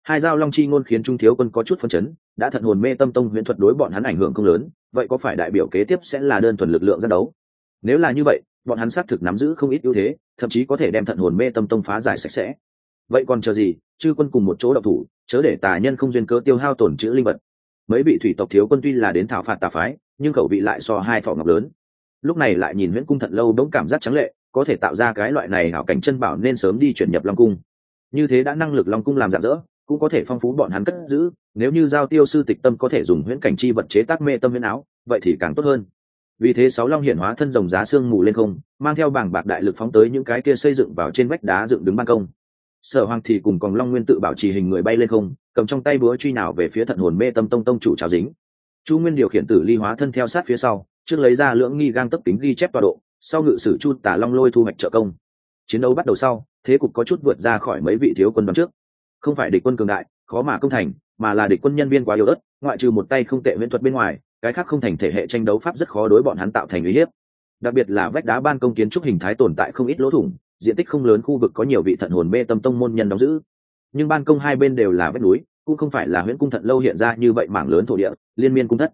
Hai dao long chi ngôn khiến trung thiếu quân có chút phân chấn, đã thận hồn mê tâm tông huyễn thuật đối bọn hắn ảnh hưởng không lớn, vậy có phải đại biểu kế tiếp sẽ là đơn thuần lực lượng ra đấu? Nếu là như vậy, bọn hắn xác thực nắm giữ không ít ưu thế, thậm chí có thể đem thận hồn mê tâm tông phá giải sạch sẽ. Vậy còn chờ gì, chư quân cùng một chỗ độc thủ, chớ để tà nhân không duyên cớ tiêu hao tổn chữ linh vật. Mấy vị thủy tộc thiếu quân tuy là đến thảo phạt tà phái, nhưng khẩu vị lại so hai thọ ngọc lớn. Lúc này lại nhìn nguyễn cung thận lâu đống cảm giác trắng lệ có thể tạo ra cái loại này hảo cảnh chân bảo nên sớm đi chuyển nhập long cung. Như thế đã năng lực long cung làm dạng dỡ, cũng có thể phong phú bọn hắn cất giữ, nếu như giao tiêu sư tịch tâm có thể dùng huyễn cảnh chi vật chế tác mê tâm huyễn áo, vậy thì càng tốt hơn. Vì thế sáu long hiển hóa thân rồng giá xương mù lên không, mang theo bảng bạc đại lực phóng tới những cái kia xây dựng vào trên vách đá dựng đứng ban công. Sở hoàng thì cùng còn long nguyên tự bảo trì hình người bay lên không, cầm trong tay búa truy nào về phía thận hồn mê tâm tông tông chủ trào dính. Chu nguyên điều khiển tử ly hóa thân theo sát phía sau, trước lấy ra lưỡng nghi gang tấp tính ghi chép tọa độ sau ngự sử chu tả long lôi thu hoạch trợ công. Chiến đấu bắt đầu sau, thế cục có chút vượt ra khỏi mấy vị thiếu quân đoán trước. Không phải địch quân cường đại, khó mà công thành, mà là địch quân nhân viên quá yếu ớt, ngoại trừ một tay không tệ viễn thuật bên ngoài, cái khác không thành thể hệ tranh đấu pháp rất khó đối bọn hắn tạo thành uy hiếp. Đặc biệt là vách đá ban công kiến trúc hình thái tồn tại không ít lỗ thủng, diện tích không lớn khu vực có nhiều vị thận hồn mê tâm tông môn nhân đóng giữ. Nhưng ban công hai bên đều là vách núi, cũng không phải là huyễn cung thận lâu hiện ra như vậy mảng lớn thổ địa, liên miên cung thất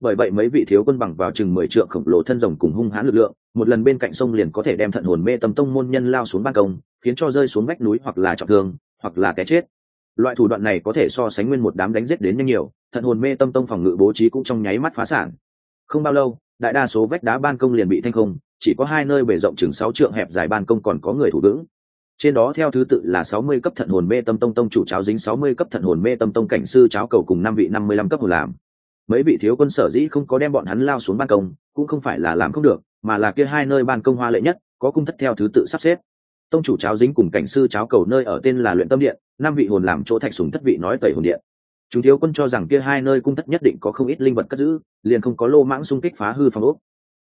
bởi vậy mấy vị thiếu quân bằng vào chừng mười trượng khổng lồ thân rồng cùng hung hãn lực lượng, một lần bên cạnh sông liền có thể đem thận hồn mê tâm tông môn nhân lao xuống ban công, khiến cho rơi xuống vách núi hoặc là trọng thương, hoặc là cái chết. Loại thủ đoạn này có thể so sánh nguyên một đám đánh giết đến nhanh nhiều, thận hồn mê tâm tông phòng ngự bố trí cũng trong nháy mắt phá sản. Không bao lâu, đại đa số vách đá ban công liền bị thanh không, chỉ có hai nơi bề rộng chừng sáu trượng hẹp dài ban công còn có người thủ vững. Trên đó theo thứ tự là sáu mươi cấp thận hồn mê tâm tông tông chủ cháo dính, sáu mươi cấp thận hồn mê tâm tông cảnh sư cháo cầu cùng năm vị năm mươi lăm cấp hồ làm mấy vị thiếu quân sở dĩ không có đem bọn hắn lao xuống ban công, cũng không phải là làm không được, mà là kia hai nơi ban công hoa lệ nhất, có cung thất theo thứ tự sắp xếp. Tông chủ cháo dính cùng cảnh sư cháo cầu nơi ở tên là luyện tâm điện, năm vị hồn làm chỗ thạch sùng thất vị nói tẩy hồn điện. Chúng thiếu quân cho rằng kia hai nơi cung thất nhất định có không ít linh vật cất giữ, liền không có lô mãng xung kích phá hư phong ốc.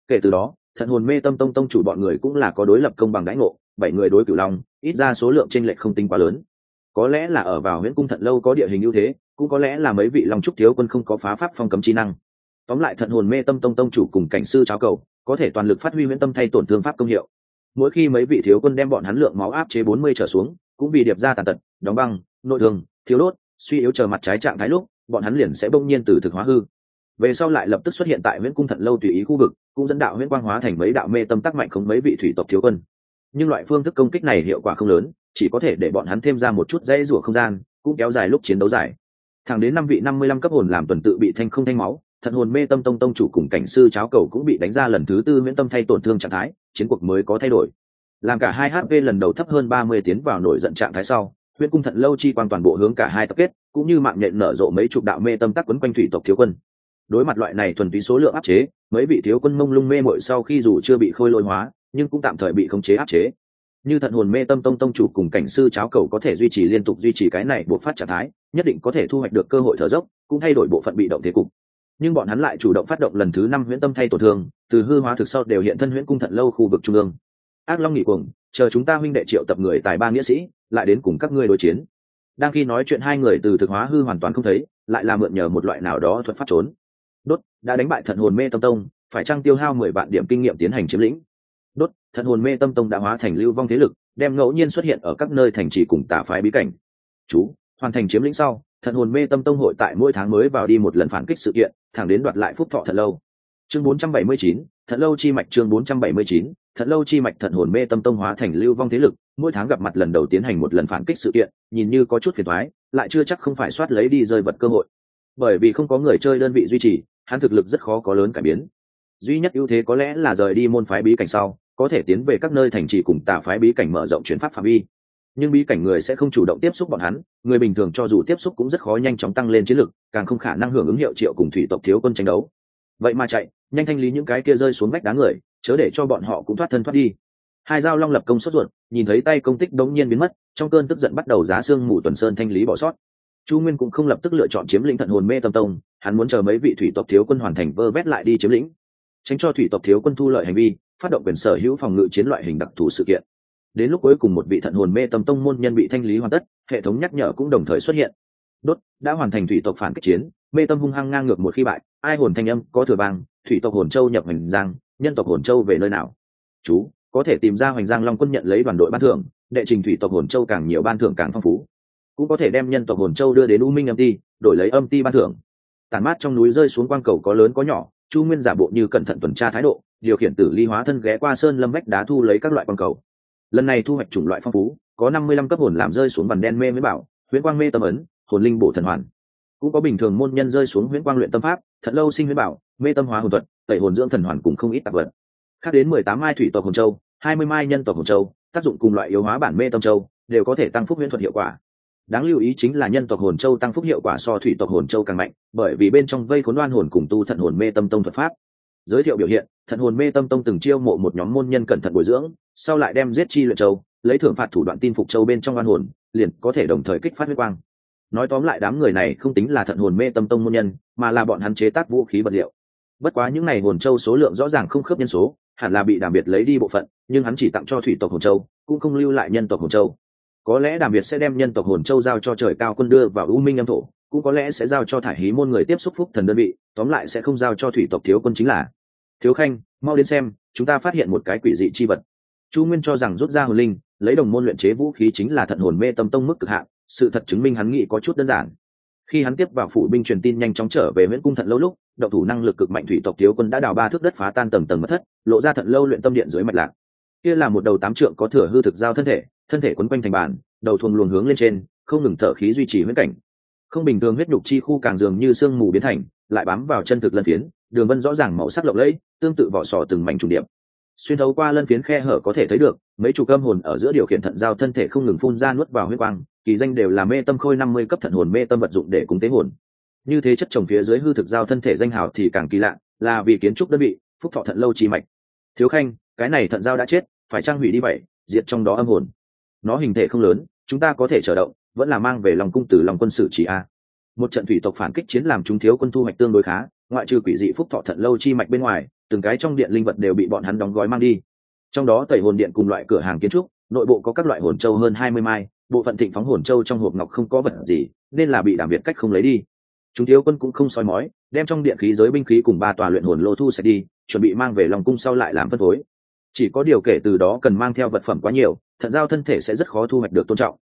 Kể từ đó, thận hồn mê tâm tông tông chủ bọn người cũng là có đối lập công bằng đãi ngộ, bảy người đối cửu long, ít ra số lượng tranh lệch không tính quá lớn. Có lẽ là ở vào huyện cung thận lâu có địa hình ưu thế cũng có lẽ là mấy vị long trúc thiếu quân không có phá pháp phong cấm chi năng. Tóm lại thận hồn mê tâm tông tông chủ cùng cảnh sư cháo cầu, có thể toàn lực phát huy huyễn tâm thay tổn thương pháp công hiệu. Mỗi khi mấy vị thiếu quân đem bọn hắn lượng máu áp chế bốn mươi trở xuống, cũng bị điệp ra tàn tật, đóng băng, nội thương, thiếu đốt, suy yếu chờ mặt trái trạng thái lúc, bọn hắn liền sẽ bỗng nhiên từ thực hóa hư. Về sau lại lập tức xuất hiện tại nguyễn cung thận lâu tùy ý khu vực, cũng dẫn đạo nguyễn quang hóa thành mấy đạo mê tâm tắc mạnh không mấy vị thủy tộc thiếu quân. Nhưng loại phương thức công kích này hiệu quả không lớn, chỉ có thể để bọn hắn thêm ra một chút dây rủa không gian, cũng kéo dài lúc chiến đấu dài thẳng đến năm vị năm mươi lăm cấp hồn làm tuần tự bị thanh không thanh máu, thận hồn mê tâm tông tông chủ cùng cảnh sư cháo cầu cũng bị đánh ra lần thứ tư miễn tâm thay tổn thương trạng thái, chiến cuộc mới có thay đổi. Làm cả hai hp lần đầu thấp hơn ba mươi tiến vào nổi giận trạng thái sau huyễn cung thận lâu chi quan toàn bộ hướng cả hai tập kết, cũng như mạng nhện nở rộ mấy chục đạo mê tâm tắc quấn quanh thủy tộc thiếu quân. Đối mặt loại này thuần túy số lượng áp chế, mấy vị thiếu quân mông lung mê mội sau khi dù chưa bị khôi lôi hóa, nhưng cũng tạm thời bị khống chế áp chế như thận hồn mê tâm tông tông chủ cùng cảnh sư cháo cầu có thể duy trì liên tục duy trì cái này buộc phát trạng thái, nhất định có thể thu hoạch được cơ hội thở dốc, cũng thay đổi bộ phận bị động thế cục. Nhưng bọn hắn lại chủ động phát động lần thứ năm huyễn tâm thay tổn thương, từ hư hóa thực sau đều hiện thân huyễn cung thận lâu khu vực trung ương. Ác long nghỉ cuồng, chờ chúng ta huynh đệ triệu tập người tài ba nghĩa sĩ, lại đến cùng các ngươi đối chiến. Đang khi nói chuyện hai người từ thực hóa hư hoàn toàn không thấy, lại là mượn nhờ một loại nào đó thuật phát trốn. Đốt, đã đánh bại thận hồn mê tâm tông, phải trang tiêu hao mười vạn điểm kinh nghiệm tiến hành chiếm lĩnh? Thận hồn mê tâm tông đã hóa thành lưu vong thế lực đem ngẫu nhiên xuất hiện ở các nơi thành trì cùng tả phái bí cảnh. Chú hoàn thành chiếm lĩnh sau thận hồn mê tâm tông hội tại mỗi tháng mới vào đi một lần phản kích sự kiện thẳng đến đoạt lại phúc thọ thật lâu. Chương 479, thận lâu chi mạch chương 479, thận lâu chi mạch thận hồn mê tâm tông hóa thành lưu vong thế lực mỗi tháng gặp mặt lần đầu tiến hành một lần phản kích sự kiện nhìn như có chút phiền thoái lại chưa chắc không phải soát lấy đi rơi vật cơ hội. Bởi vì không có người chơi đơn vị duy trì hắn thực lực rất khó có lớn cải biến. Duy nhất ưu thế có lẽ là rời đi môn phái bí cảnh sau có thể tiến về các nơi thành trì cùng tà phái bí cảnh mở rộng chuyển pháp phạm vi. Nhưng bí cảnh người sẽ không chủ động tiếp xúc bọn hắn, người bình thường cho dù tiếp xúc cũng rất khó nhanh chóng tăng lên chiến lực, càng không khả năng hưởng ứng hiệu triệu cùng thủy tộc thiếu quân tranh đấu. Vậy mà chạy, nhanh thanh lý những cái kia rơi xuống vách đá người, chớ để cho bọn họ cũng thoát thân thoát đi. Hai dao long lập công sốt ruột, nhìn thấy tay công tích đống nhiên biến mất, trong cơn tức giận bắt đầu giá xương mù tuần sơn thanh lý bỏ sót. Chu nguyên cũng không lập tức lựa chọn chiếm lĩnh thận hồn mê tâm tông, hắn muốn chờ mấy vị thủy tộc thiếu quân hoàn thành vơ vét lại đi chiếm lĩnh. Tránh cho thủy tộc thiếu quân thu lợi hành vi phát động quyền sở hữu phòng ngự chiến loại hình đặc thù sự kiện. Đến lúc cuối cùng một vị thận hồn mê tâm tông môn nhân bị thanh lý hoàn tất, hệ thống nhắc nhở cũng đồng thời xuất hiện. Đốt, đã hoàn thành thủy tộc phản kích chiến, mê tâm hung hăng ngang ngược một khi bại, ai hồn thanh âm có thừa vang, thủy tộc hồn châu nhập hoành giang, nhân tộc hồn châu về nơi nào? Chú, có thể tìm ra hoành giang long quân nhận lấy đoàn đội ban thưởng, đệ trình thủy tộc hồn châu càng nhiều ban thưởng càng phong phú. Cũng có thể đem nhân tộc hồn châu đưa đến u minh âm ti, đổi lấy âm ti ban thưởng. Tản mát trong núi rơi xuống quang cầu có lớn có nhỏ chu nguyên giả bộ như cẩn thận tuần tra thái độ, điều khiển tử ly hóa thân ghé qua sơn lâm vách đá thu lấy các loại quang cầu. Lần này thu hoạch chủng loại phong phú, có năm mươi lăm cấp hồn làm rơi xuống vằn đen mê mới bảo, huyễn quang mê tâm ấn, hồn linh bổ thần hoàn. Cũng có bình thường môn nhân rơi xuống huyễn quang luyện tâm pháp, thật lâu sinh huyễn bảo, mê tâm hóa hồn thuật, tẩy hồn dưỡng thần hoàn cùng không ít tạp vật. Khác đến mười tám mai thủy tộc hồn châu, hai mươi mai nhân tộc hồn châu, tác dụng cùng loại yếu hóa bản mê tâm châu, đều có thể tăng phúc huyễn thuật hiệu quả đáng lưu ý chính là nhân tộc hồn châu tăng phúc hiệu quả so thủy tộc hồn châu càng mạnh, bởi vì bên trong vây khốn đoan hồn cùng tu thận hồn mê tâm tông thuật pháp. Giới thiệu biểu hiện, thận hồn mê tâm tông từng chiêu mộ một nhóm môn nhân cẩn thận bồi dưỡng, sau lại đem giết chi luyện châu, lấy thưởng phạt thủ đoạn tin phục châu bên trong đoan hồn, liền có thể đồng thời kích phát huyết quang. Nói tóm lại đám người này không tính là thận hồn mê tâm tông môn nhân, mà là bọn hắn chế tác vũ khí vật liệu. Bất quá những n à y hồn châu số lượng rõ ràng không khớp nhân số, hẳn là bị đảm biệt lấy đi bộ phận, nhưng hắn chỉ tặng cho thủy tộc hồn châu, cũng không lưu lại nhân tộc hồn châu có lẽ đàm biệt sẽ đem nhân tộc hồn châu giao cho trời cao quân đưa vào u minh âm thổ, cũng có lẽ sẽ giao cho thải hí môn người tiếp xúc phúc thần đơn vị, tóm lại sẽ không giao cho thủy tộc thiếu quân chính là. Thiếu khanh, mau đến xem, chúng ta phát hiện một cái quỷ dị chi vật. Chu nguyên cho rằng rút ra hồn linh, lấy đồng môn luyện chế vũ khí chính là thận hồn mê tâm tông mức cực hạn, sự thật chứng minh hắn nghĩ có chút đơn giản. Khi hắn tiếp vào phủ binh truyền tin nhanh chóng trở về nguyễn cung thận lâu lúc đậu thủ năng lực cực mạnh thủy tộc thiếu quân đã đào ba thước đất phá tan tầng tầng mất thất, lộ ra thận lâu luyện tâm điện dưới mạch lạc. Kia là một đầu tám trượng có thừa hư thực giao thân thể thân thể quấn quanh thành bàn, đầu thuồng luồng hướng lên trên không ngừng thở khí duy trì huyết cảnh. Không bình thường huyết nhục chi khu càng dường như sương mù biến thành lại bám vào chân thực lân phiến đường vân rõ ràng màu sắc lộng lẫy tương tự vỏ sò từng mảnh trùng điệp. Xuyên thấu qua lân phiến khe hở có thể thấy được mấy chục âm hồn ở giữa điều khiển thận giao thân thể không ngừng phun ra nuốt vào huyết quang kỳ danh đều là mê tâm khôi năm mươi cấp thận hồn mê tâm vật dụng để cúng tế hồn. Như thế chất trồng phía dưới hư thực giao thân thể danh hào thì càng kỳ lạ là vì kiến trúc đơn vị phúc thọ thận lâu chi mạch. Thiếu khanh cái này thận giao đã chết phải trang hủy đi vậy diệt trong đó âm hồn nó hình thể không lớn, chúng ta có thể chờ động, vẫn là mang về lòng cung từ lòng quân sự chỉ a. Một trận thủy tộc phản kích chiến làm chúng thiếu quân thu hoạch tương đối khá, ngoại trừ quỷ dị phúc thọ thận lâu chi mạch bên ngoài, từng cái trong điện linh vật đều bị bọn hắn đóng gói mang đi. Trong đó tẩy hồn điện cùng loại cửa hàng kiến trúc, nội bộ có các loại hồn châu hơn hai mươi mai, bộ phận thịnh phóng hồn châu trong hộp ngọc không có vật gì, nên là bị đảm biệt cách không lấy đi. Chúng thiếu quân cũng không soi mói, đem trong điện khí giới binh khí cùng ba tòa luyện hồn lô thu sạch đi, chuẩn bị mang về lòng cung sau lại làm phân phối. Chỉ có điều kể từ đó cần mang theo vật phẩm quá nhiều thận giao thân thể sẽ rất khó thu hoạch được tôn trọng.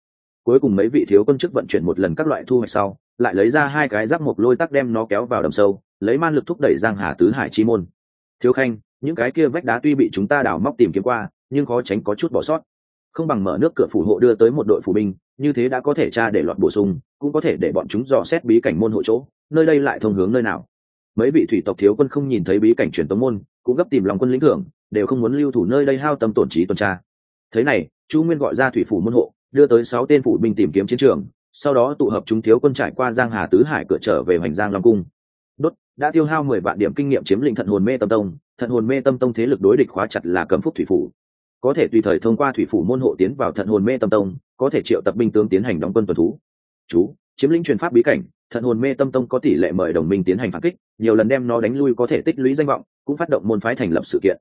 Cuối cùng mấy vị thiếu quân chức vận chuyển một lần các loại thu hoạch sau, lại lấy ra hai cái giáp mộc lôi tắc đem nó kéo vào đầm sâu, lấy man lực thúc đẩy giang hà tứ hải chi môn. Thiếu khanh, những cái kia vách đá tuy bị chúng ta đào móc tìm kiếm qua, nhưng khó tránh có chút bỏ sót. Không bằng mở nước cửa phủ hộ đưa tới một đội phủ binh, như thế đã có thể tra để loạt bổ sung, cũng có thể để bọn chúng dò xét bí cảnh môn hộ chỗ, nơi đây lại thông hướng nơi nào. Mấy vị thủy tộc thiếu quân không nhìn thấy bí cảnh truyền tống môn, cũng gấp tìm lòng quân lĩnh thưởng, đều không muốn lưu thủ nơi đây hao tâm tổn trí tuần tra. Thế này chu nguyên gọi ra thủy phủ môn hộ, đưa tới sáu tên phủ binh tìm kiếm chiến trường, sau đó tụ hợp chúng thiếu quân trải qua giang hà tứ hải cửa trở về hoành giang long cung. Đốt, đã tiêu hao mười vạn điểm kinh nghiệm chiếm lĩnh thận hồn mê tâm tông, thận hồn mê tâm tông thế lực đối địch khóa chặt là cấm phúc thủy phủ. Có thể tùy thời thông qua thủy phủ môn hộ tiến vào thận hồn mê tâm tông, có thể triệu tập binh tướng tiến hành đóng quân tuần thú. Chú, chiếm lĩnh truyền pháp bí cảnh, thận hồn mê tâm tông có tỷ lệ mời đồng minh tiến hành phản kích, nhiều lần đem nó đánh lui có thể tích lũy danh vọng, cũng phát động môn phái thành lập sự kiện.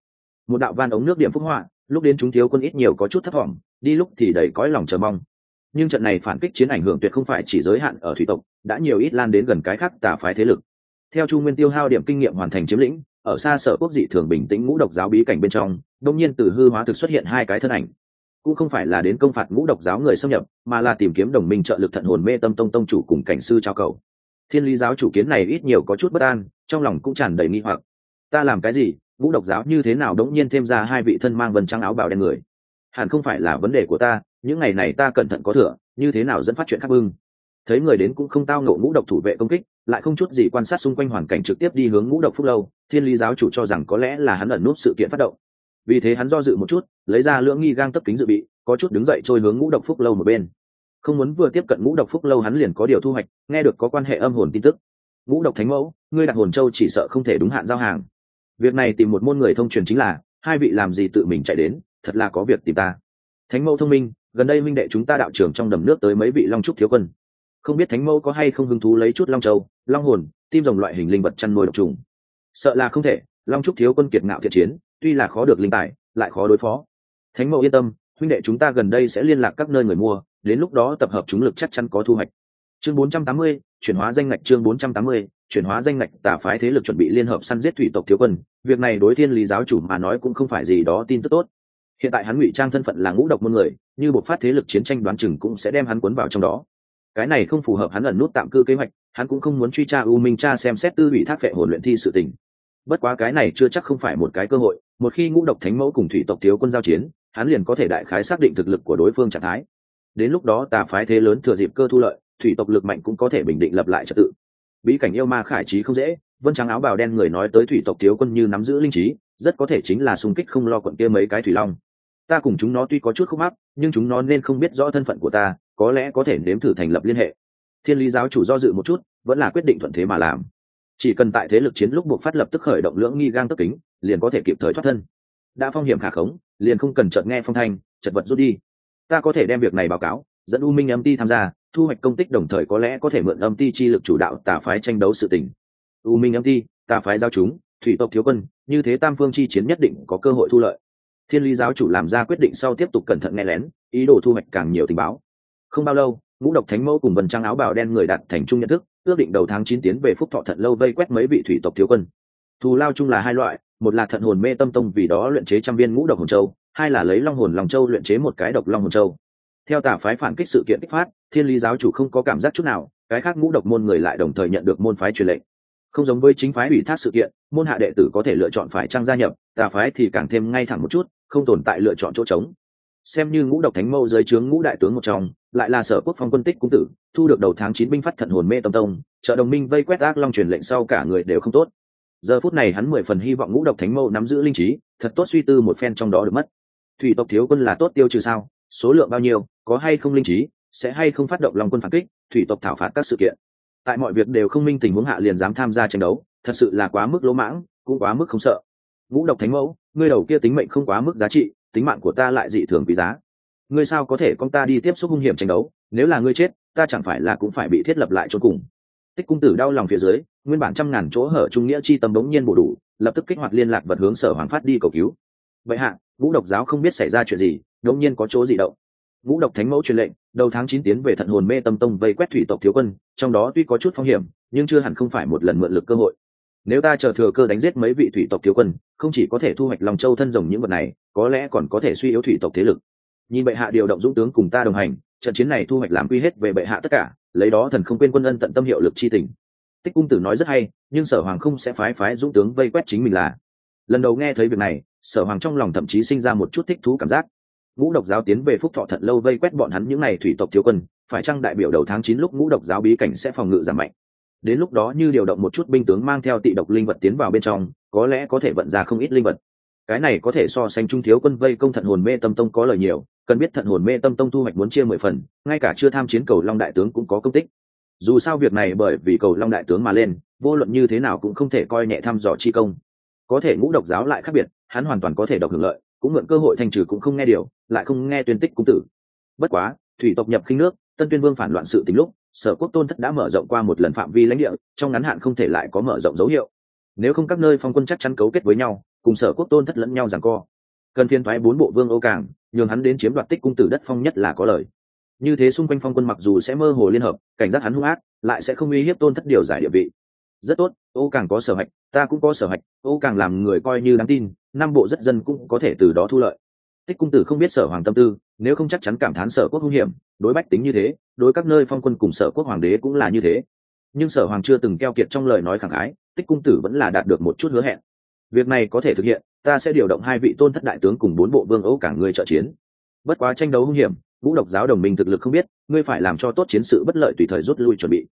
Một đạo van ống nước điểm phúc họa lúc đến chúng thiếu quân ít nhiều có chút thất vọng đi lúc thì đầy cõi lòng chờ mong. Nhưng trận này phản kích chiến ảnh hưởng tuyệt không phải chỉ giới hạn ở thủy tộc, đã nhiều ít lan đến gần cái khác tà phái thế lực. Theo chu nguyên tiêu hao điểm kinh nghiệm hoàn thành chiếm lĩnh, ở xa sở quốc dị thường bình tĩnh ngũ độc giáo bí cảnh bên trong, đông nhiên từ hư hóa thực xuất hiện hai cái thân ảnh. Cũng không phải là đến công phạt ngũ độc giáo người xâm nhập, mà là tìm kiếm đồng minh trợ lực thận hồn mê tâm tông tông chủ cùng cảnh sư trao cầu. Thiên lý giáo chủ kiến này ít nhiều có chút bất an, trong lòng cũng tràn đầy nghi hoặc. Ta làm cái gì? Ngũ độc giáo như thế nào đống nhiên thêm ra hai vị thân mang vần trang áo bào đen người? Hẳn không phải là vấn đề của ta, những ngày này ta cẩn thận có thừa, như thế nào dẫn phát chuyện khác bưng? Thấy người đến cũng không tao ngộ ngũ độc thủ vệ công kích, lại không chút gì quan sát xung quanh hoàn cảnh trực tiếp đi hướng ngũ độc phúc lâu, thiên lý giáo chủ cho rằng có lẽ là hắn ẩn nút sự kiện phát động. Vì thế hắn do dự một chút, lấy ra lưỡng nghi gang tấp kính dự bị, có chút đứng dậy trôi hướng ngũ độc phúc lâu một bên. Không muốn vừa tiếp cận ngũ độc phúc lâu hắn liền có điều thu hoạch, nghe được có quan hệ âm hồn tin tức. Ngũ độc thánh mẫu, ngươi đặt hồn châu chỉ sợ không thể đúng hạn giao hàng việc này tìm một môn người thông truyền chính là hai vị làm gì tự mình chạy đến thật là có việc tìm ta. Thánh mẫu thông minh gần đây minh đệ chúng ta đạo trưởng trong đầm nước tới mấy vị long trúc thiếu quân. Không biết thánh mẫu có hay không hứng thú lấy chút long châu long hồn tim rồng loại hình linh vật chăn nuôi độc trùng. Sợ là không thể long trúc thiếu quân kiệt ngạo thiện chiến tuy là khó được linh tài lại khó đối phó. Thánh mẫu yên tâm huynh đệ chúng ta gần đây sẽ liên lạc các nơi người mua đến lúc đó tập hợp chúng lực chắc chắn có thu hoạch. Chương 480, chuyển hóa danh ngạch chương 480, chuyển hóa danh ngạch tà phái thế lực chuẩn bị liên hợp săn giết thủy tộc thiếu quân, việc này đối thiên lý giáo chủ mà nói cũng không phải gì đó tin tức tốt. Hiện tại hắn ngụy trang thân phận là ngũ độc môn người, như một phát thế lực chiến tranh đoán chừng cũng sẽ đem hắn cuốn vào trong đó. Cái này không phù hợp hắn ẩn nút tạm cư kế hoạch, hắn cũng không muốn truy tra u minh cha xem xét tư ủy thác phệ hồn luyện thi sự tình. Bất quá cái này chưa chắc không phải một cái cơ hội, một khi ngũ độc thánh mẫu cùng thủy tộc thiếu quân giao chiến, hắn liền có thể đại khái xác định thực lực của đối phương trạng thái. Đến lúc đó tà phái thế lớn thừa dịp cơ thu lợi, thủy tộc lực mạnh cũng có thể bình định lập lại trật tự bí cảnh yêu ma khải trí không dễ, vân trắng áo bào đen người nói tới thủy tộc thiếu quân như nắm giữ linh trí, rất có thể chính là xung kích không lo quận kia mấy cái thủy long. Ta cùng chúng nó tuy có chút khúc mắc, nhưng chúng nó nên không biết rõ thân phận của ta, có lẽ có thể nếm thử thành lập liên hệ. Thiên lý giáo chủ do dự một chút, vẫn là quyết định thuận thế mà làm. Chỉ cần tại thế lực chiến lúc buộc phát lập tức khởi động lưỡng nghi gang tức kính, liền có thể kịp thời thoát thân. Đã phong hiểm khả khống, liền không cần chợt nghe phong thanh, chật vật rút đi. Ta có thể đem việc này báo cáo, dẫn u minh âm ti tham gia thu hoạch công tích đồng thời có lẽ có thể mượn âm ti chi lực chủ đạo tà phái tranh đấu sự tình. U minh âm ti, tà phái giao chúng, thủy tộc thiếu quân, như thế tam phương chi chiến nhất định có cơ hội thu lợi. Thiên lý giáo chủ làm ra quyết định sau tiếp tục cẩn thận nghe lén, ý đồ thu hoạch càng nhiều tình báo. Không bao lâu, ngũ độc thánh mẫu cùng vần trang áo bào đen người đặt thành trung nhận thức, ước định đầu tháng chín tiến về phúc thọ thận lâu vây quét mấy vị thủy tộc thiếu quân. Thù lao chung là hai loại, một là thận hồn mê tâm tông vì đó luyện chế trăm viên ngũ độc hồn châu, hai là lấy long hồn lòng châu luyện chế một cái độc long hồn châu theo tả phái phản kích sự kiện kích phát, thiên lý giáo chủ không có cảm giác chút nào, cái khác ngũ độc môn người lại đồng thời nhận được môn phái truyền lệnh. Không giống với chính phái ủy thác sự kiện, môn hạ đệ tử có thể lựa chọn phải trang gia nhập, tà phái thì càng thêm ngay thẳng một chút, không tồn tại lựa chọn chỗ trống. Xem như ngũ độc thánh mâu dưới trướng ngũ đại tướng một trong, lại là sở quốc phong quân tích cung tử, thu được đầu tháng chín binh phát thận hồn mê tâm tông, trợ đồng minh vây quét ác long truyền lệnh sau cả người đều không tốt. Giờ phút này hắn mười phần hy vọng ngũ độc thánh mâu nắm giữ linh trí, thật tốt suy tư một phen trong đó được mất. Thủy tộc thiếu quân là tốt tiêu trừ sao? Số lượng bao nhiêu, có hay không linh trí, sẽ hay không phát động lòng quân phản kích, thủy tộc thảo phạt các sự kiện. Tại mọi việc đều không minh tình huống hạ liền dám tham gia tranh đấu, thật sự là quá mức lỗ mãng, cũng quá mức không sợ. Ngũ độc thánh mẫu, ngươi đầu kia tính mệnh không quá mức giá trị, tính mạng của ta lại dị thường quý giá. Ngươi sao có thể con ta đi tiếp xúc hung hiểm tranh đấu, nếu là ngươi chết, ta chẳng phải là cũng phải bị thiết lập lại cho cùng. Tích cung tử đau lòng phía dưới, nguyên bản trăm ngàn chỗ hở trung nghĩa chi tâm đống nhiên bổ đủ, lập tức kích hoạt liên lạc vật hướng sở hoàng phát đi cầu cứu. Vậy hạ, ngũ độc giáo không biết xảy ra chuyện gì đột nhiên có chỗ gì động. Ngũ độc thánh mẫu truyền lệnh, đầu tháng chín tiến về thận hồn mê tâm tông vây quét thủy tộc thiếu quân, trong đó tuy có chút phong hiểm, nhưng chưa hẳn không phải một lần mượn lực cơ hội. Nếu ta chờ thừa cơ đánh giết mấy vị thủy tộc thiếu quân, không chỉ có thể thu hoạch lòng châu thân rồng những vật này, có lẽ còn có thể suy yếu thủy tộc thế lực. Nhìn bệ hạ điều động dũng tướng cùng ta đồng hành, trận chiến này thu hoạch làm quy hết về bệ hạ tất cả, lấy đó thần không quên quân ân tận tâm hiệu lực chi tình. Tích cung tử nói rất hay, nhưng sở hoàng không sẽ phái phái dũng tướng vây quét chính mình là. Lần đầu nghe thấy việc này, sở hoàng trong lòng thậm chí sinh ra một chút thích thú cảm giác ngũ độc giáo tiến về phúc thọ thật lâu vây quét bọn hắn những n à y thủy tộc thiếu quân, phải chăng đại biểu đầu tháng chín lúc ngũ độc giáo bí cảnh sẽ phòng ngự giảm mạnh? Đến lúc đó như điều động một chút binh tướng mang theo tị độc linh vật tiến vào bên trong, có lẽ có thể vận ra không ít linh vật. Cái này có thể so sánh trung thiếu quân vây công thận hồn mê tâm tông có lời nhiều, cần biết thận hồn mê tâm tông thu hoạch muốn chia mười phần, ngay cả chưa tham chiến cầu long đại tướng cũng có công tích. Dù sao việc này bởi vì cầu long đại tướng mà lên, vô luận như thế nào cũng không thể coi nhẹ thăm dò chi công. Có thể ngũ độc giáo lại khác biệt, hắn hoàn toàn có thể độc hưởng lợi cũng mượn cơ hội thành trừ cũng không nghe điều, lại không nghe tuyên tích cung tử. Bất quá, thủy tộc nhập khinh nước, tân tuyên vương phản loạn sự tính lúc, sở quốc tôn thất đã mở rộng qua một lần phạm vi lãnh địa, trong ngắn hạn không thể lại có mở rộng dấu hiệu. Nếu không các nơi phong quân chắc chắn cấu kết với nhau, cùng sở quốc tôn thất lẫn nhau rằng co. Cần phiên thoái bốn bộ vương ô cảng nhường hắn đến chiếm đoạt tích cung tử đất phong nhất là có lời như thế xung quanh phong quân mặc dù sẽ mơ hồ liên hợp, cảnh giác hắn hung ác, lại sẽ không uy hiếp tôn thất điều giải địa vị rất tốt, ô càng có sở hạch, ta cũng có sở hạch, ô càng làm người coi như đáng tin, năm bộ rất dân cũng có thể từ đó thu lợi. Tích cung tử không biết sở hoàng tâm tư, nếu không chắc chắn cảm thán sở quốc hung hiểm, đối bách tính như thế, đối các nơi phong quân cùng sở quốc hoàng đế cũng là như thế. Nhưng sở hoàng chưa từng keo kiệt trong lời nói khẳng khái tích cung tử vẫn là đạt được một chút hứa hẹn. Việc này có thể thực hiện, ta sẽ điều động hai vị tôn thất đại tướng cùng bốn bộ vương ấu cả người trợ chiến. Bất quá tranh đấu hung hiểm, ngũ độc giáo đồng minh thực lực không biết, ngươi phải làm cho tốt chiến sự bất lợi tùy thời rút lui chuẩn bị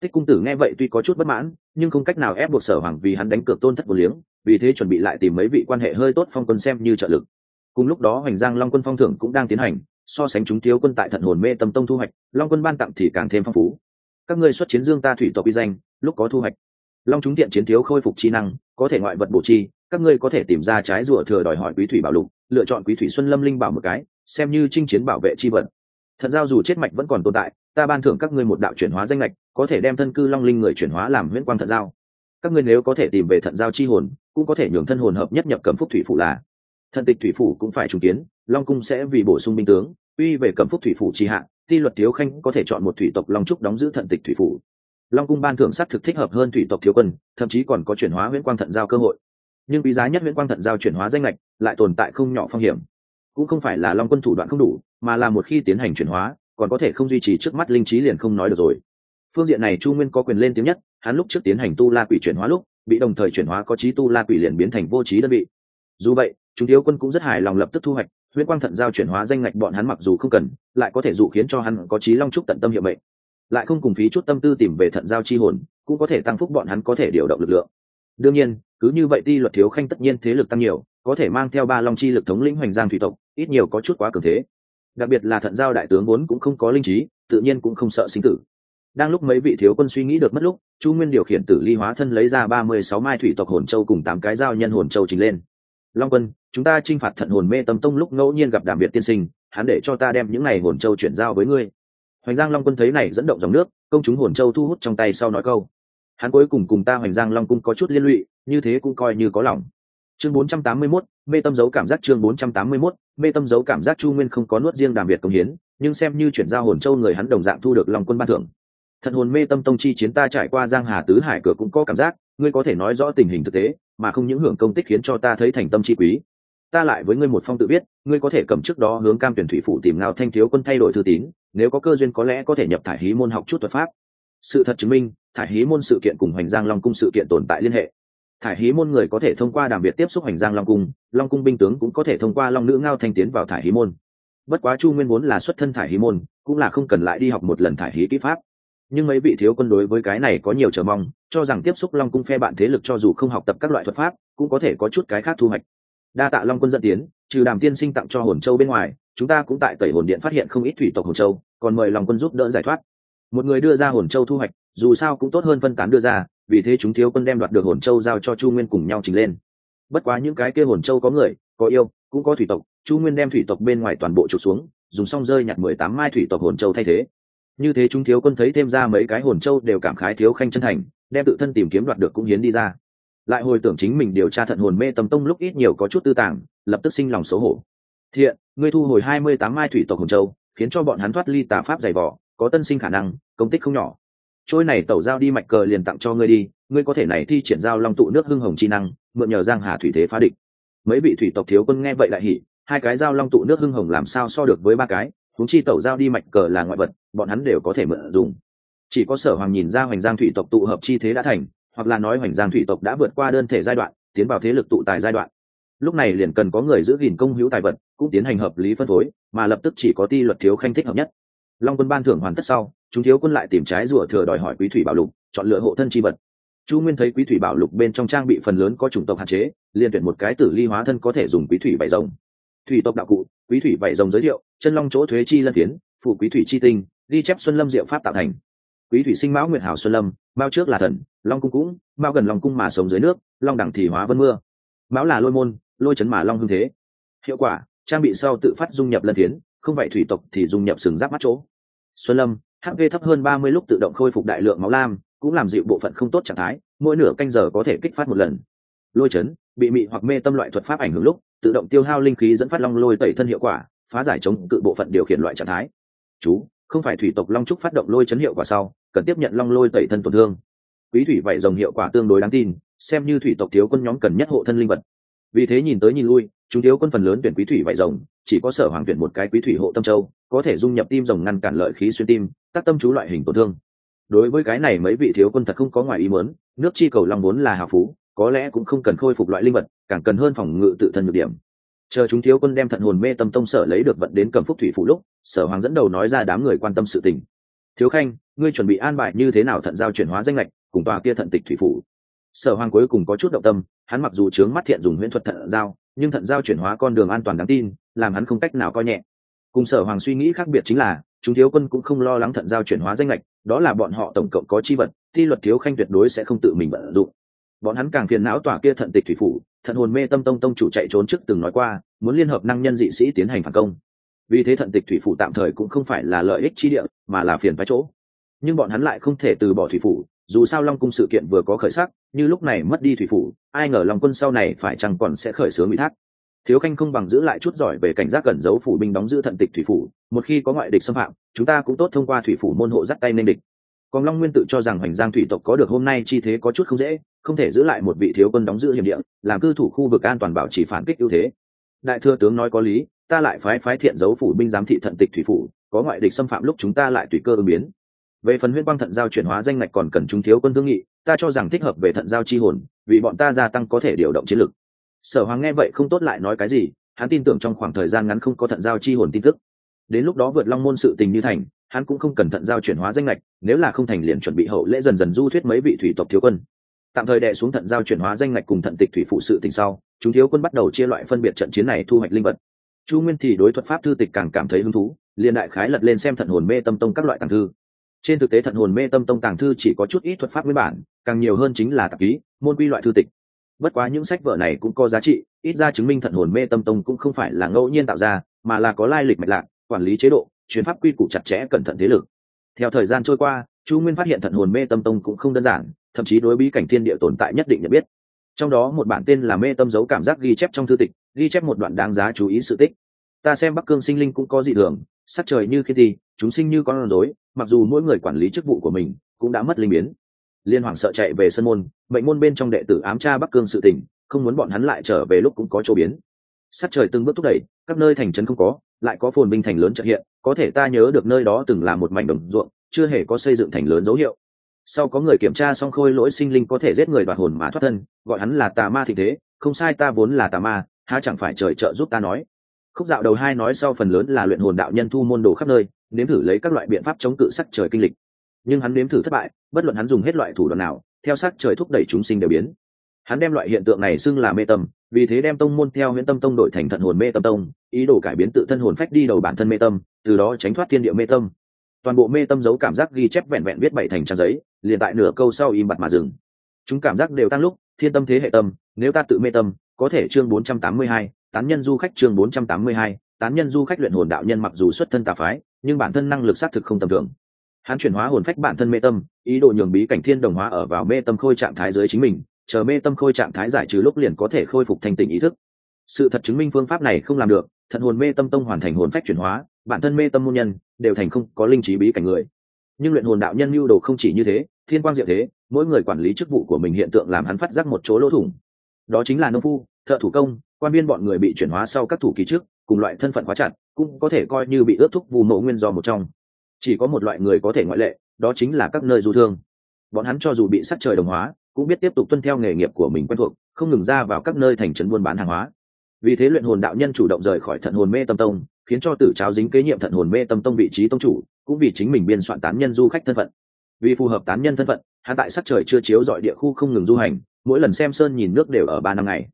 tích cung tử nghe vậy tuy có chút bất mãn, nhưng không cách nào ép buộc sở hoàng vì hắn đánh cược tôn thất một liếng, vì thế chuẩn bị lại tìm mấy vị quan hệ hơi tốt phong quân xem như trợ lực. Cùng lúc đó hoành giang long quân phong thưởng cũng đang tiến hành, so sánh chúng thiếu quân tại thận hồn mê tâm tông thu hoạch, long quân ban tặng thì càng thêm phong phú. Các ngươi xuất chiến dương ta thủy tộc uy danh, lúc có thu hoạch. Long chúng tiện chiến thiếu khôi phục chi năng, có thể ngoại vật bổ chi, các ngươi có thể tìm ra trái rùa thừa đòi hỏi quý thủy bảo lục, lựa chọn quý thủy xuân lâm linh bảo một cái, xem như chinh chiến bảo vệ chi vật. Thật giao dù chết mạch vẫn còn tồn tại ta ban thưởng các ngươi một đạo chuyển hóa danh lệch có thể đem thân cư long linh người chuyển hóa làm huyễn quang thận giao. Các ngươi nếu có thể tìm về thận giao chi hồn, cũng có thể nhường thân hồn hợp nhất nhập cẩm phúc thủy phủ là. Thận tịch thủy phủ cũng phải trùng kiến, long cung sẽ vì bổ sung binh tướng, uy về cẩm phúc thủy phủ trì hạ, ti luật thiếu khanh có thể chọn một thủy tộc long trúc đóng giữ thận tịch thủy phủ. Long cung ban thưởng s thực thích hợp hơn thủy tộc thiếu quân, thậm chí còn có chuyển hóa nguyễn quang thận giao cơ hội. Nhưng quý giá nhất nguyễn quang thận giao chuyển hóa danh lệch lại tồn tại không nhỏ phong hiểm. Cũng không phải là long quân thủ đoạn không đủ, mà là một khi tiến hành chuyển hóa còn có thể không duy trì trước mắt linh trí liền không nói được rồi. Phương diện này chu nguyên có quyền lên tiếng nhất, hắn lúc trước tiến hành tu la quỷ chuyển hóa lúc, bị đồng thời chuyển hóa có trí tu la quỷ liền biến thành vô trí đơn vị. Dù vậy, chúng thiếu quân cũng rất hài lòng lập tức thu hoạch, huyễn quang thận giao chuyển hóa danh ngạch bọn hắn mặc dù không cần, lại có thể dụ khiến cho hắn có trí long trúc tận tâm hiệu mệnh. Lại không cùng phí chút tâm tư tìm về thận giao chi hồn, cũng có thể tăng phúc bọn hắn có thể điều động lực lượng. Đương nhiên, cứ như vậy ti luật thiếu khanh tất nhiên thế lực tăng nhiều, có thể mang theo ba long chi lực thống lĩnh hoành giang thủy tộc, ít nhiều có chút quá cường thế đặc biệt là thận giao đại tướng vốn cũng không có linh trí, tự nhiên cũng không sợ sinh tử. Đang lúc mấy vị thiếu quân suy nghĩ được mất lúc, chu nguyên điều khiển tử ly hóa thân lấy ra ba mươi sáu mai thủy tộc hồn châu cùng tám cái dao nhân hồn châu trình lên. Long quân, chúng ta t r i n h phạt thận hồn mê tâm tông lúc ngẫu nhiên gặp đàm biệt tiên sinh, hắn để cho ta đem những n à y hồn châu chuyển giao với ngươi. Hoành giang long quân thấy này dẫn động dòng nước, công chúng hồn châu thu hút trong tay sau nói câu. Hắn cuối cùng cùng ta hoành giang long cung có chút liên lụy, như thế cũng coi như có lòng chương bốn trăm tám mươi 481, mê tâm dấu cảm giác chương bốn trăm tám mươi 481, mê tâm dấu cảm giác chu nguyên không có nuốt riêng đàm việt công hiến nhưng xem như chuyển giao hồn châu người hắn đồng dạng thu được long quân ban thưởng. Thần hồn mê tâm tông chi chiến ta trải qua giang hà tứ hải cửa cũng có cảm giác ngươi có thể nói rõ tình hình thực tế mà không những hưởng công tích khiến cho ta thấy thành tâm chi quý. Ta lại với ngươi một phong tự biết ngươi có thể cầm trước đó hướng cam tuyển thủy phủ tìm ngao thanh thiếu quân thay đổi thư tín nếu có cơ duyên có lẽ có thể nhập thải hí môn học chút thuật pháp. Sự thật chứng minh thải hí môn sự kiện cùng hoành giang long cung sự kiện tồn tại liên hệ thải hí môn người có thể thông qua đàm biệt tiếp xúc hoành giang long cung long cung binh tướng cũng có thể thông qua long nữ ngao thanh tiến vào thải hí môn. Bất quá chu nguyên vốn là xuất thân thải hí môn, cũng là không cần lại đi học một lần thải hí kỹ pháp. Nhưng mấy vị thiếu quân đối với cái này có nhiều chờ mong, cho rằng tiếp xúc long cung phe bạn thế lực cho dù không học tập các loại thuật pháp, cũng có thể có chút cái khác thu hoạch. Đa tạ long quân dẫn tiến, trừ đàm tiên sinh tặng cho hồn châu bên ngoài, chúng ta cũng tại tẩy hồn điện phát hiện không ít thủy tộc hồn châu, còn mời long quân giúp đỡ giải thoát. Một người đưa ra hồn châu thu hoạch, dù sao cũng tốt hơn phân tán đưa ra vì thế chúng thiếu quân đem đoạt được hồn châu giao cho chu nguyên cùng nhau trình lên. Bất quá những cái kia hồn châu có người, có yêu, cũng có thủy tộc, chu nguyên đem thủy tộc bên ngoài toàn bộ trục xuống, dùng xong rơi nhặt mười tám mai thủy tộc hồn châu thay thế. Như thế chúng thiếu quân thấy thêm ra mấy cái hồn châu đều cảm khái thiếu khanh chân thành, đem tự thân tìm kiếm đoạt được cũng hiến đi ra. Lại hồi tưởng chính mình điều tra thận hồn mê tâm tông lúc ít nhiều có chút tư tàng, lập tức sinh lòng xấu hổ. Thiện, ngươi thu hồi hai mươi tám mai thủy tộc hồn châu, khiến cho bọn hắn thoát ly tà pháp dày vỏ có tân sinh khả năng, công tích không nhỏ trôi này tẩu giao đi mạch cờ liền tặng cho ngươi đi, ngươi có thể này thi triển giao long tụ nước hưng hồng chi năng, mượn nhờ giang hà thủy thế phá địch. Mấy vị thủy tộc thiếu quân nghe vậy lại hỉ, hai cái giao long tụ nước hưng hồng làm sao so được với ba cái, huống chi tẩu giao đi mạch cờ là ngoại vật, bọn hắn đều có thể mượn dùng. Chỉ có sở hoàng nhìn ra hoành giang thủy tộc tụ hợp chi thế đã thành, hoặc là nói hoành giang thủy tộc đã vượt qua đơn thể giai đoạn, tiến vào thế lực tụ tài giai đoạn. Lúc này liền cần có người giữ gìn công hữu tài vật, cũng tiến hành hợp lý phân phối, mà lập tức chỉ có ti luật thiếu khanh thích hợp nhất. Long quân ban thưởng hoàn tất sau chúng thiếu quân lại tìm trái rùa thừa đòi hỏi quý thủy bảo lục, chọn lựa hộ thân chi vật. Chu nguyên thấy quý thủy bảo lục bên trong trang bị phần lớn có chủng tộc hạn chế, liền tuyển một cái tử ly hóa thân có thể dùng quý thủy bảy rồng. Thủy tộc đạo cụ, quý thủy bảy rồng giới thiệu, chân long chỗ thuế chi lân tiến phụ quý thủy chi tinh, ghi chép xuân lâm diệu pháp tạo thành. Quý thủy sinh mão nguyệt hảo xuân lâm, mao trước là thần, long cung cũng, mao gần lòng cung mà sống dưới nước, long đẳng thì hóa vân mưa. Mão là lôi môn, lôi chấn mà long hưng thế. Hiệu quả, trang bị sau tự phát dung nhập lân tiến không vậy thủy tộc thì dung nhập sừng giáp mắt chỗ. Xuân lâm hp thấp hơn ba mươi lúc tự động khôi phục đại lượng máu lam, cũng làm dịu bộ phận không tốt trạng thái, mỗi nửa canh giờ có thể kích phát một lần. Lôi chấn, bị mị hoặc mê tâm loại thuật pháp ảnh hưởng lúc, tự động tiêu hao linh khí dẫn phát long lôi tẩy thân hiệu quả, phá giải chống cự bộ phận điều khiển loại trạng thái. Chú, không phải thủy tộc long trúc phát động lôi chấn hiệu quả sau, cần tiếp nhận long lôi tẩy thân tổn thương. Quý thủy vậy dòng hiệu quả tương đối đáng tin, xem như thủy tộc thiếu quân nhóm cần nhất hộ thân linh vật. Vì thế nhìn tới nhìn lui, chúng thiếu quân phần lớn tuyển quý thủy vậy rồng, chỉ có sở hoàng tuyển một cái quý thủy hộ tâm châu, có thể dung nhập tim rồng ngăn cản lợi khí xuyên tim tác tâm chú loại hình tổn thương. Đối với cái này mấy vị thiếu quân thật không có ngoài ý muốn, nước chi cầu long vốn là hào phú, có lẽ cũng không cần khôi phục loại linh vật, càng cần hơn phòng ngự tự thân nhược điểm. Chờ chúng thiếu quân đem thận hồn mê tâm tông sở lấy được vận đến cầm phúc thủy phủ lúc, sở hoàng dẫn đầu nói ra đám người quan tâm sự tình. Thiếu khanh, ngươi chuẩn bị an bài như thế nào thận giao chuyển hóa danh lệch cùng tòa kia thận tịch thủy phủ? Sở hoàng cuối cùng có chút động tâm, hắn mặc dù chướng mắt thiện dùng huyễn thuật thận giao, nhưng thận giao chuyển hóa con đường an toàn đáng tin, làm hắn không cách nào coi nhẹ. Cùng sở hoàng suy nghĩ khác biệt chính là chúng thiếu quân cũng không lo lắng thận giao chuyển hóa danh lệch, đó là bọn họ tổng cộng có chi vật thi luật thiếu khanh tuyệt đối sẽ không tự mình vận dụng. Bọn hắn càng phiền não tỏa kia thận tịch thủy phủ, thận hồn mê tâm tông tông chủ chạy trốn trước từng nói qua, muốn liên hợp năng nhân dị sĩ tiến hành phản công. Vì thế thận tịch thủy phủ tạm thời cũng không phải là lợi ích chi địa, mà là phiền phái chỗ. Nhưng bọn hắn lại không thể từ bỏ thủy phủ, dù sao long cung sự kiện vừa có khởi sắc, như lúc này mất đi thủy phủ, ai ngờ long quân sau này phải chăng còn sẽ khởi xướng ủy thác thiếu khanh không bằng giữ lại chút giỏi về cảnh giác cẩn giấu phủ binh đóng giữ thận tịch thủy phủ, một khi có ngoại địch xâm phạm, chúng ta cũng tốt thông qua thủy phủ môn hộ dắt tay nên địch. Còn long nguyên tự cho rằng hoành giang thủy tộc có được hôm nay chi thế có chút không dễ, không thể giữ lại một vị thiếu quân đóng giữ hiểm địa, làm cư thủ khu vực an toàn bảo trì phản kích ưu thế. Đại thừa tướng nói có lý, ta lại phái phái thiện dấu phủ binh giám thị thận tịch thủy phủ, có ngoại địch xâm phạm lúc chúng ta lại tùy cơ ứng biến. Về phần huyên quang thận giao chuyển hóa danh ngạch còn cần chúng thiếu quân thương nghị, ta cho rằng thích hợp về thận giao chi hồn, vì bọn ta gia tăng có thể điều động chiến lực sở hoàng nghe vậy không tốt lại nói cái gì, hắn tin tưởng trong khoảng thời gian ngắn không có thận giao chi hồn tin tức. Đến lúc đó vượt long môn sự tình như thành, hắn cũng không cần thận giao chuyển hóa danh lệch nếu là không thành liền chuẩn bị hậu lễ dần dần du thuyết mấy vị thủy tộc thiếu quân. Tạm thời đệ xuống thận giao chuyển hóa danh lệch cùng thận tịch thủy phụ sự tình sau, chúng thiếu quân bắt đầu chia loại phân biệt trận chiến này thu hoạch linh vật. Chu nguyên thì đối thuật pháp thư tịch càng cảm thấy hứng thú, liền đại khái lật lên xem thận hồn mê tâm tông các loại tàng thư. Trên thực tế thận hồn mê tâm tông tàng thư chỉ có chút ít thuật pháp nguyên bản, càng nhiều hơn chính là tạp ký, môn quy loại thư tịch bất quá những sách vở này cũng có giá trị, ít ra chứng minh thận hồn mê tâm tông cũng không phải là ngẫu nhiên tạo ra, mà là có lai lịch mạch lạc, quản lý chế độ chuyến pháp quy củ chặt chẽ cẩn thận thế lực. Theo thời gian trôi qua, chu nguyên phát hiện thận hồn mê tâm tông cũng không đơn giản, thậm chí đối bí cảnh thiên địa tồn tại nhất định nhận biết. Trong đó một bản tên là mê tâm dấu cảm giác ghi chép trong thư tịch, ghi chép một đoạn đáng giá chú ý sự tích. Ta xem bắc cương sinh linh cũng có dị thường, sắc trời như khi thi, chúng sinh như con rối, mặc dù mỗi người quản lý chức vụ của mình cũng đã mất linh biến liên hoàng sợ chạy về sân môn, mệnh môn bên trong đệ tử ám tra bắc cương sự tình, không muốn bọn hắn lại trở về lúc cũng có chỗ biến. Sắt trời từng bước thúc đẩy, các nơi thành trấn không có, lại có phồn binh thành lớn trợ hiện, có thể ta nhớ được nơi đó từng là một mảnh đồng ruộng, chưa hề có xây dựng thành lớn dấu hiệu. Sau có người kiểm tra xong khôi lỗi sinh linh có thể giết người đoạt hồn mà thoát thân, gọi hắn là tà ma thịnh thế, không sai ta vốn là tà ma, há chẳng phải trời trợ giúp ta nói. Khúc dạo đầu hai nói sau phần lớn là luyện hồn đạo nhân thu môn đồ khắp nơi, nếm thử lấy các loại biện pháp chống cự sắc trời kinh lịch nhưng hắn nếm thử thất bại, bất luận hắn dùng hết loại thủ đoạn nào, theo sát trời thúc đẩy chúng sinh đều biến. Hắn đem loại hiện tượng này xưng là mê tâm, vì thế đem tông môn theo huyễn tâm tông đổi thành thận hồn mê tâm tông, ý đồ cải biến tự thân hồn phách đi đầu bản thân mê tâm, từ đó tránh thoát thiên địa mê tâm. Toàn bộ mê tâm giấu cảm giác ghi chép vẹn vẹn viết bảy thành trang giấy, liền tại nửa câu sau im bặt mà dừng. Chúng cảm giác đều tăng lúc, thiên tâm thế hệ tâm, nếu ta tự mê tâm, có thể chương bốn trăm tám mươi hai, tán nhân du khách chương bốn trăm tám mươi hai, tán nhân du khách luyện hồn đạo nhân mặc dù xuất thân tà phái, nhưng bản thân năng lực xác thực không tầm thường hắn chuyển hóa hồn phách bản thân mê tâm, ý đồ nhường bí cảnh thiên đồng hóa ở vào mê tâm khôi trạng thái dưới chính mình, chờ mê tâm khôi trạng thái giải trừ lúc liền có thể khôi phục thành tình ý thức. Sự thật chứng minh phương pháp này không làm được thận hồn mê tâm tông hoàn thành hồn phách chuyển hóa, bản thân mê tâm môn nhân, đều thành không có linh trí bí cảnh người. Nhưng luyện hồn đạo nhân mưu đồ không chỉ như thế, thiên quang diệu thế, mỗi người quản lý chức vụ của mình hiện tượng làm hắn phát giác một chỗ lỗ thủng. Đó chính là nông phu, thợ thủ công, quan viên bọn người bị chuyển hóa sau các thủ kỳ trước, cùng loại thân phận hóa chặt, cũng có thể coi như bị ướt thúc vù mộ nguyên do một trong chỉ có một loại người có thể ngoại lệ, đó chính là các nơi du thương. Bọn hắn cho dù bị sắc trời đồng hóa, cũng biết tiếp tục tuân theo nghề nghiệp của mình quen thuộc, không ngừng ra vào các nơi thành trấn buôn bán hàng hóa. Vì thế luyện hồn đạo nhân chủ động rời khỏi thận hồn mê tâm tông, khiến cho tử cháo dính kế nhiệm thận hồn mê tâm tông vị trí tông chủ, cũng vì chính mình biên soạn tán nhân du khách thân phận. Vì phù hợp tán nhân thân phận, hắn tại sắc trời chưa chiếu dọi địa khu không ngừng du hành, mỗi lần xem sơn nhìn nước đều ở ba năm ngày.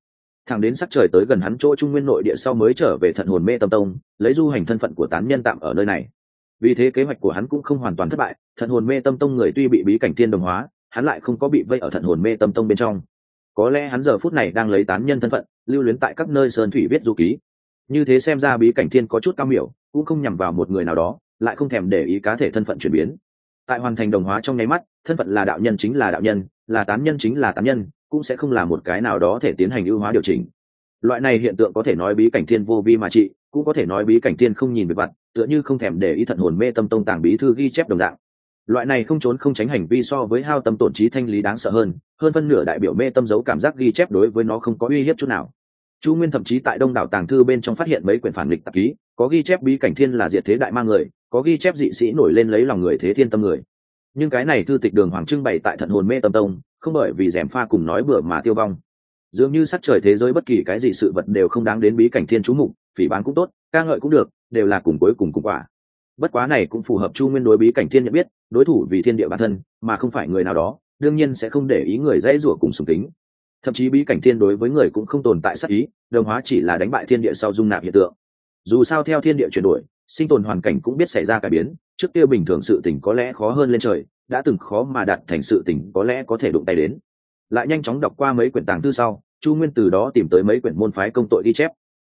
Thẳng đến sắc trời tới gần hắn chỗ trung nguyên nội địa sau mới trở về thận hồn mê tâm tông, lấy du hành thân phận của tán nhân tạm ở nơi này vì thế kế hoạch của hắn cũng không hoàn toàn thất bại, thận hồn mê tâm tông người tuy bị bí cảnh thiên đồng hóa, hắn lại không có bị vây ở thận hồn mê tâm tông bên trong. Có lẽ hắn giờ phút này đang lấy tán nhân thân phận, lưu luyến tại các nơi sơn thủy viết du ký. Như thế xem ra bí cảnh thiên có chút cao miểu, cũng không nhằm vào một người nào đó, lại không thèm để ý cá thể thân phận chuyển biến. Tại hoàn thành đồng hóa trong nháy mắt, thân phận là đạo nhân chính là đạo nhân, là tán nhân chính là tán nhân, cũng sẽ không là một cái nào đó thể tiến hành ưu hóa điều chỉnh. Loại này hiện tượng có thể nói bí cảnh thiên vô vi mà trị, cũng có thể nói bí cảnh thiên không nhìn về mặt tựa như không thèm để ý thận hồn mê tâm tông tàng bí thư ghi chép đồng dạng. Loại này không trốn không tránh hành vi so với hao tâm tổn trí thanh lý đáng sợ hơn hơn phân nửa đại biểu mê tâm giấu cảm giác ghi chép đối với nó không có uy hiếp chút nào. Chu nguyên thậm chí tại đông đảo tàng thư bên trong phát hiện mấy quyển phản lịch tạp ký, có ghi chép bí cảnh thiên là diệt thế đại ma người, có ghi chép dị sĩ nổi lên lấy lòng người thế thiên tâm người. Nhưng cái này thư tịch đường hoàng trưng bày tại thận hồn mê tâm tông, không bởi vì rèm pha cùng nói bừa mà tiêu vong. Dường như sắc trời thế giới bất kỳ cái gì sự vật đều không đáng đến bí cảnh thiên chú mục, phỉ bán cũng tốt, ca ngợi cũng được đều là cùng cuối cùng cùng quả. Bất quá này cũng phù hợp chu nguyên đối bí cảnh thiên nhận biết, đối thủ vì thiên địa bản thân, mà không phải người nào đó, đương nhiên sẽ không để ý người dễ rủa cùng sùng tính thậm chí bí cảnh thiên đối với người cũng không tồn tại sát ý, đồng hóa chỉ là đánh bại thiên địa sau dung nạp hiện tượng. Dù sao theo thiên địa chuyển đổi, sinh tồn hoàn cảnh cũng biết xảy ra cải biến, trước kia bình thường sự tỉnh có lẽ khó hơn lên trời, đã từng khó mà đạt thành sự tỉnh có lẽ có thể đụng tay đến. Lại nhanh chóng đọc qua mấy quyển tàng thư sau, chu nguyên từ đó tìm tới mấy quyển môn phái công tội ghi chép.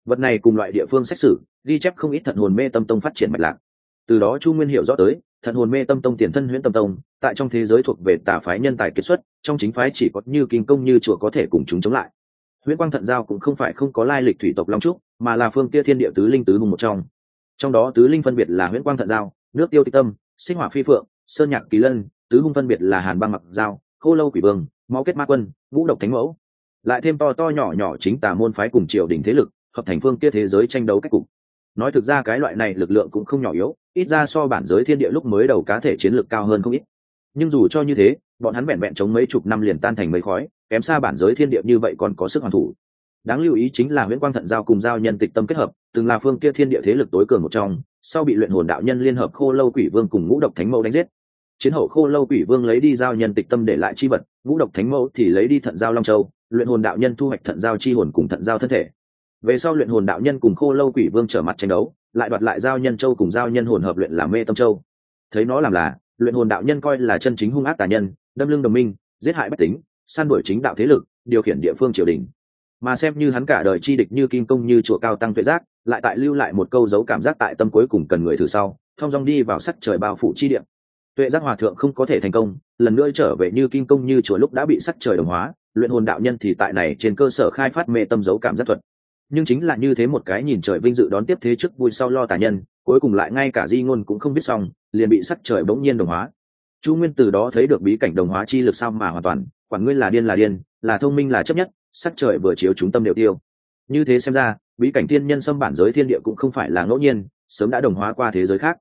Vật này cùng loại địa phương xét xử ghi chép không ít thận hồn mê tâm tông phát triển mạch lạc. Từ đó chu nguyên hiểu rõ tới thận hồn mê tâm tông tiền thân huyễn tâm tông, tại trong thế giới thuộc về tà phái nhân tài kết xuất, trong chính phái chỉ có như kinh công như chùa có thể cùng chúng chống lại. Huyễn quang thận giao cũng không phải không có lai lịch thủy tộc long trúc, mà là phương kia thiên địa tứ linh tứ hùng một trong. Trong đó tứ linh phân biệt là huyễn quang thận giao, nước tiêu tịch tâm, sinh hỏa phi phượng, sơn nhạc kỳ lân, tứ hung phân biệt là hàn băng mặc giao, khô lâu quỷ vương, máu kết ma quân, ngũ độc thánh mẫu. Lại thêm to to nhỏ nhỏ chính tà môn phái cùng triều đình thế lực, hợp thành phương kia thế giới tranh đấu cách cục nói thực ra cái loại này lực lượng cũng không nhỏ yếu, ít ra so bản giới thiên địa lúc mới đầu cá thể chiến lược cao hơn không ít. Nhưng dù cho như thế, bọn hắn vẹn vẹn chống mấy chục năm liền tan thành mấy khói, kém xa bản giới thiên địa như vậy còn có sức hoàn thủ. Đáng lưu ý chính là nguyễn quang thận giao cùng giao nhân tịch tâm kết hợp, từng là phương kia thiên địa thế lực tối cường một trong, sau bị luyện hồn đạo nhân liên hợp khô lâu quỷ vương cùng ngũ độc thánh mẫu đánh giết. Chiến hậu khô lâu quỷ vương lấy đi giao nhân tịch tâm để lại chi vật, ngũ độc thánh mẫu thì lấy đi thận giao long châu, luyện hồn đạo nhân thu hoạch thận giao chi hồn cùng thận giao thân thể về sau luyện hồn đạo nhân cùng khô lâu quỷ vương trở mặt tranh đấu, lại đoạt lại giao nhân châu cùng giao nhân hồn hợp luyện làm mê tâm châu. Thấy nó làm là, luyện hồn đạo nhân coi là chân chính hung ác tà nhân, đâm lưng đồng minh, giết hại bách tính, san đuổi chính đạo thế lực, điều khiển địa phương triều đình. Mà xem như hắn cả đời chi địch như kim công như chùa cao tăng tuệ giác, lại tại lưu lại một câu dấu cảm giác tại tâm cuối cùng cần người thử sau thông dong đi vào sắc trời bao phủ chi điểm tuệ giác hòa thượng không có thể thành công, lần nữa trở về như kim công như chùa lúc đã bị sắc trời đồng hóa, luyện hồn đạo nhân thì tại này trên cơ sở khai phát mê tâm dấu cảm giác thuật nhưng chính là như thế một cái nhìn trời vinh dự đón tiếp thế trước vui sau lo tà nhân, cuối cùng lại ngay cả di ngôn cũng không biết xong, liền bị sắc trời bỗng nhiên đồng hóa. Chu nguyên từ đó thấy được bí cảnh đồng hóa chi lực sao mà hoàn toàn, quản nguyên là điên là điên, là thông minh là chấp nhất, sắc trời vừa chiếu chúng tâm đều tiêu. Như thế xem ra, bí cảnh thiên nhân xâm bản giới thiên địa cũng không phải là ngẫu nhiên, sớm đã đồng hóa qua thế giới khác.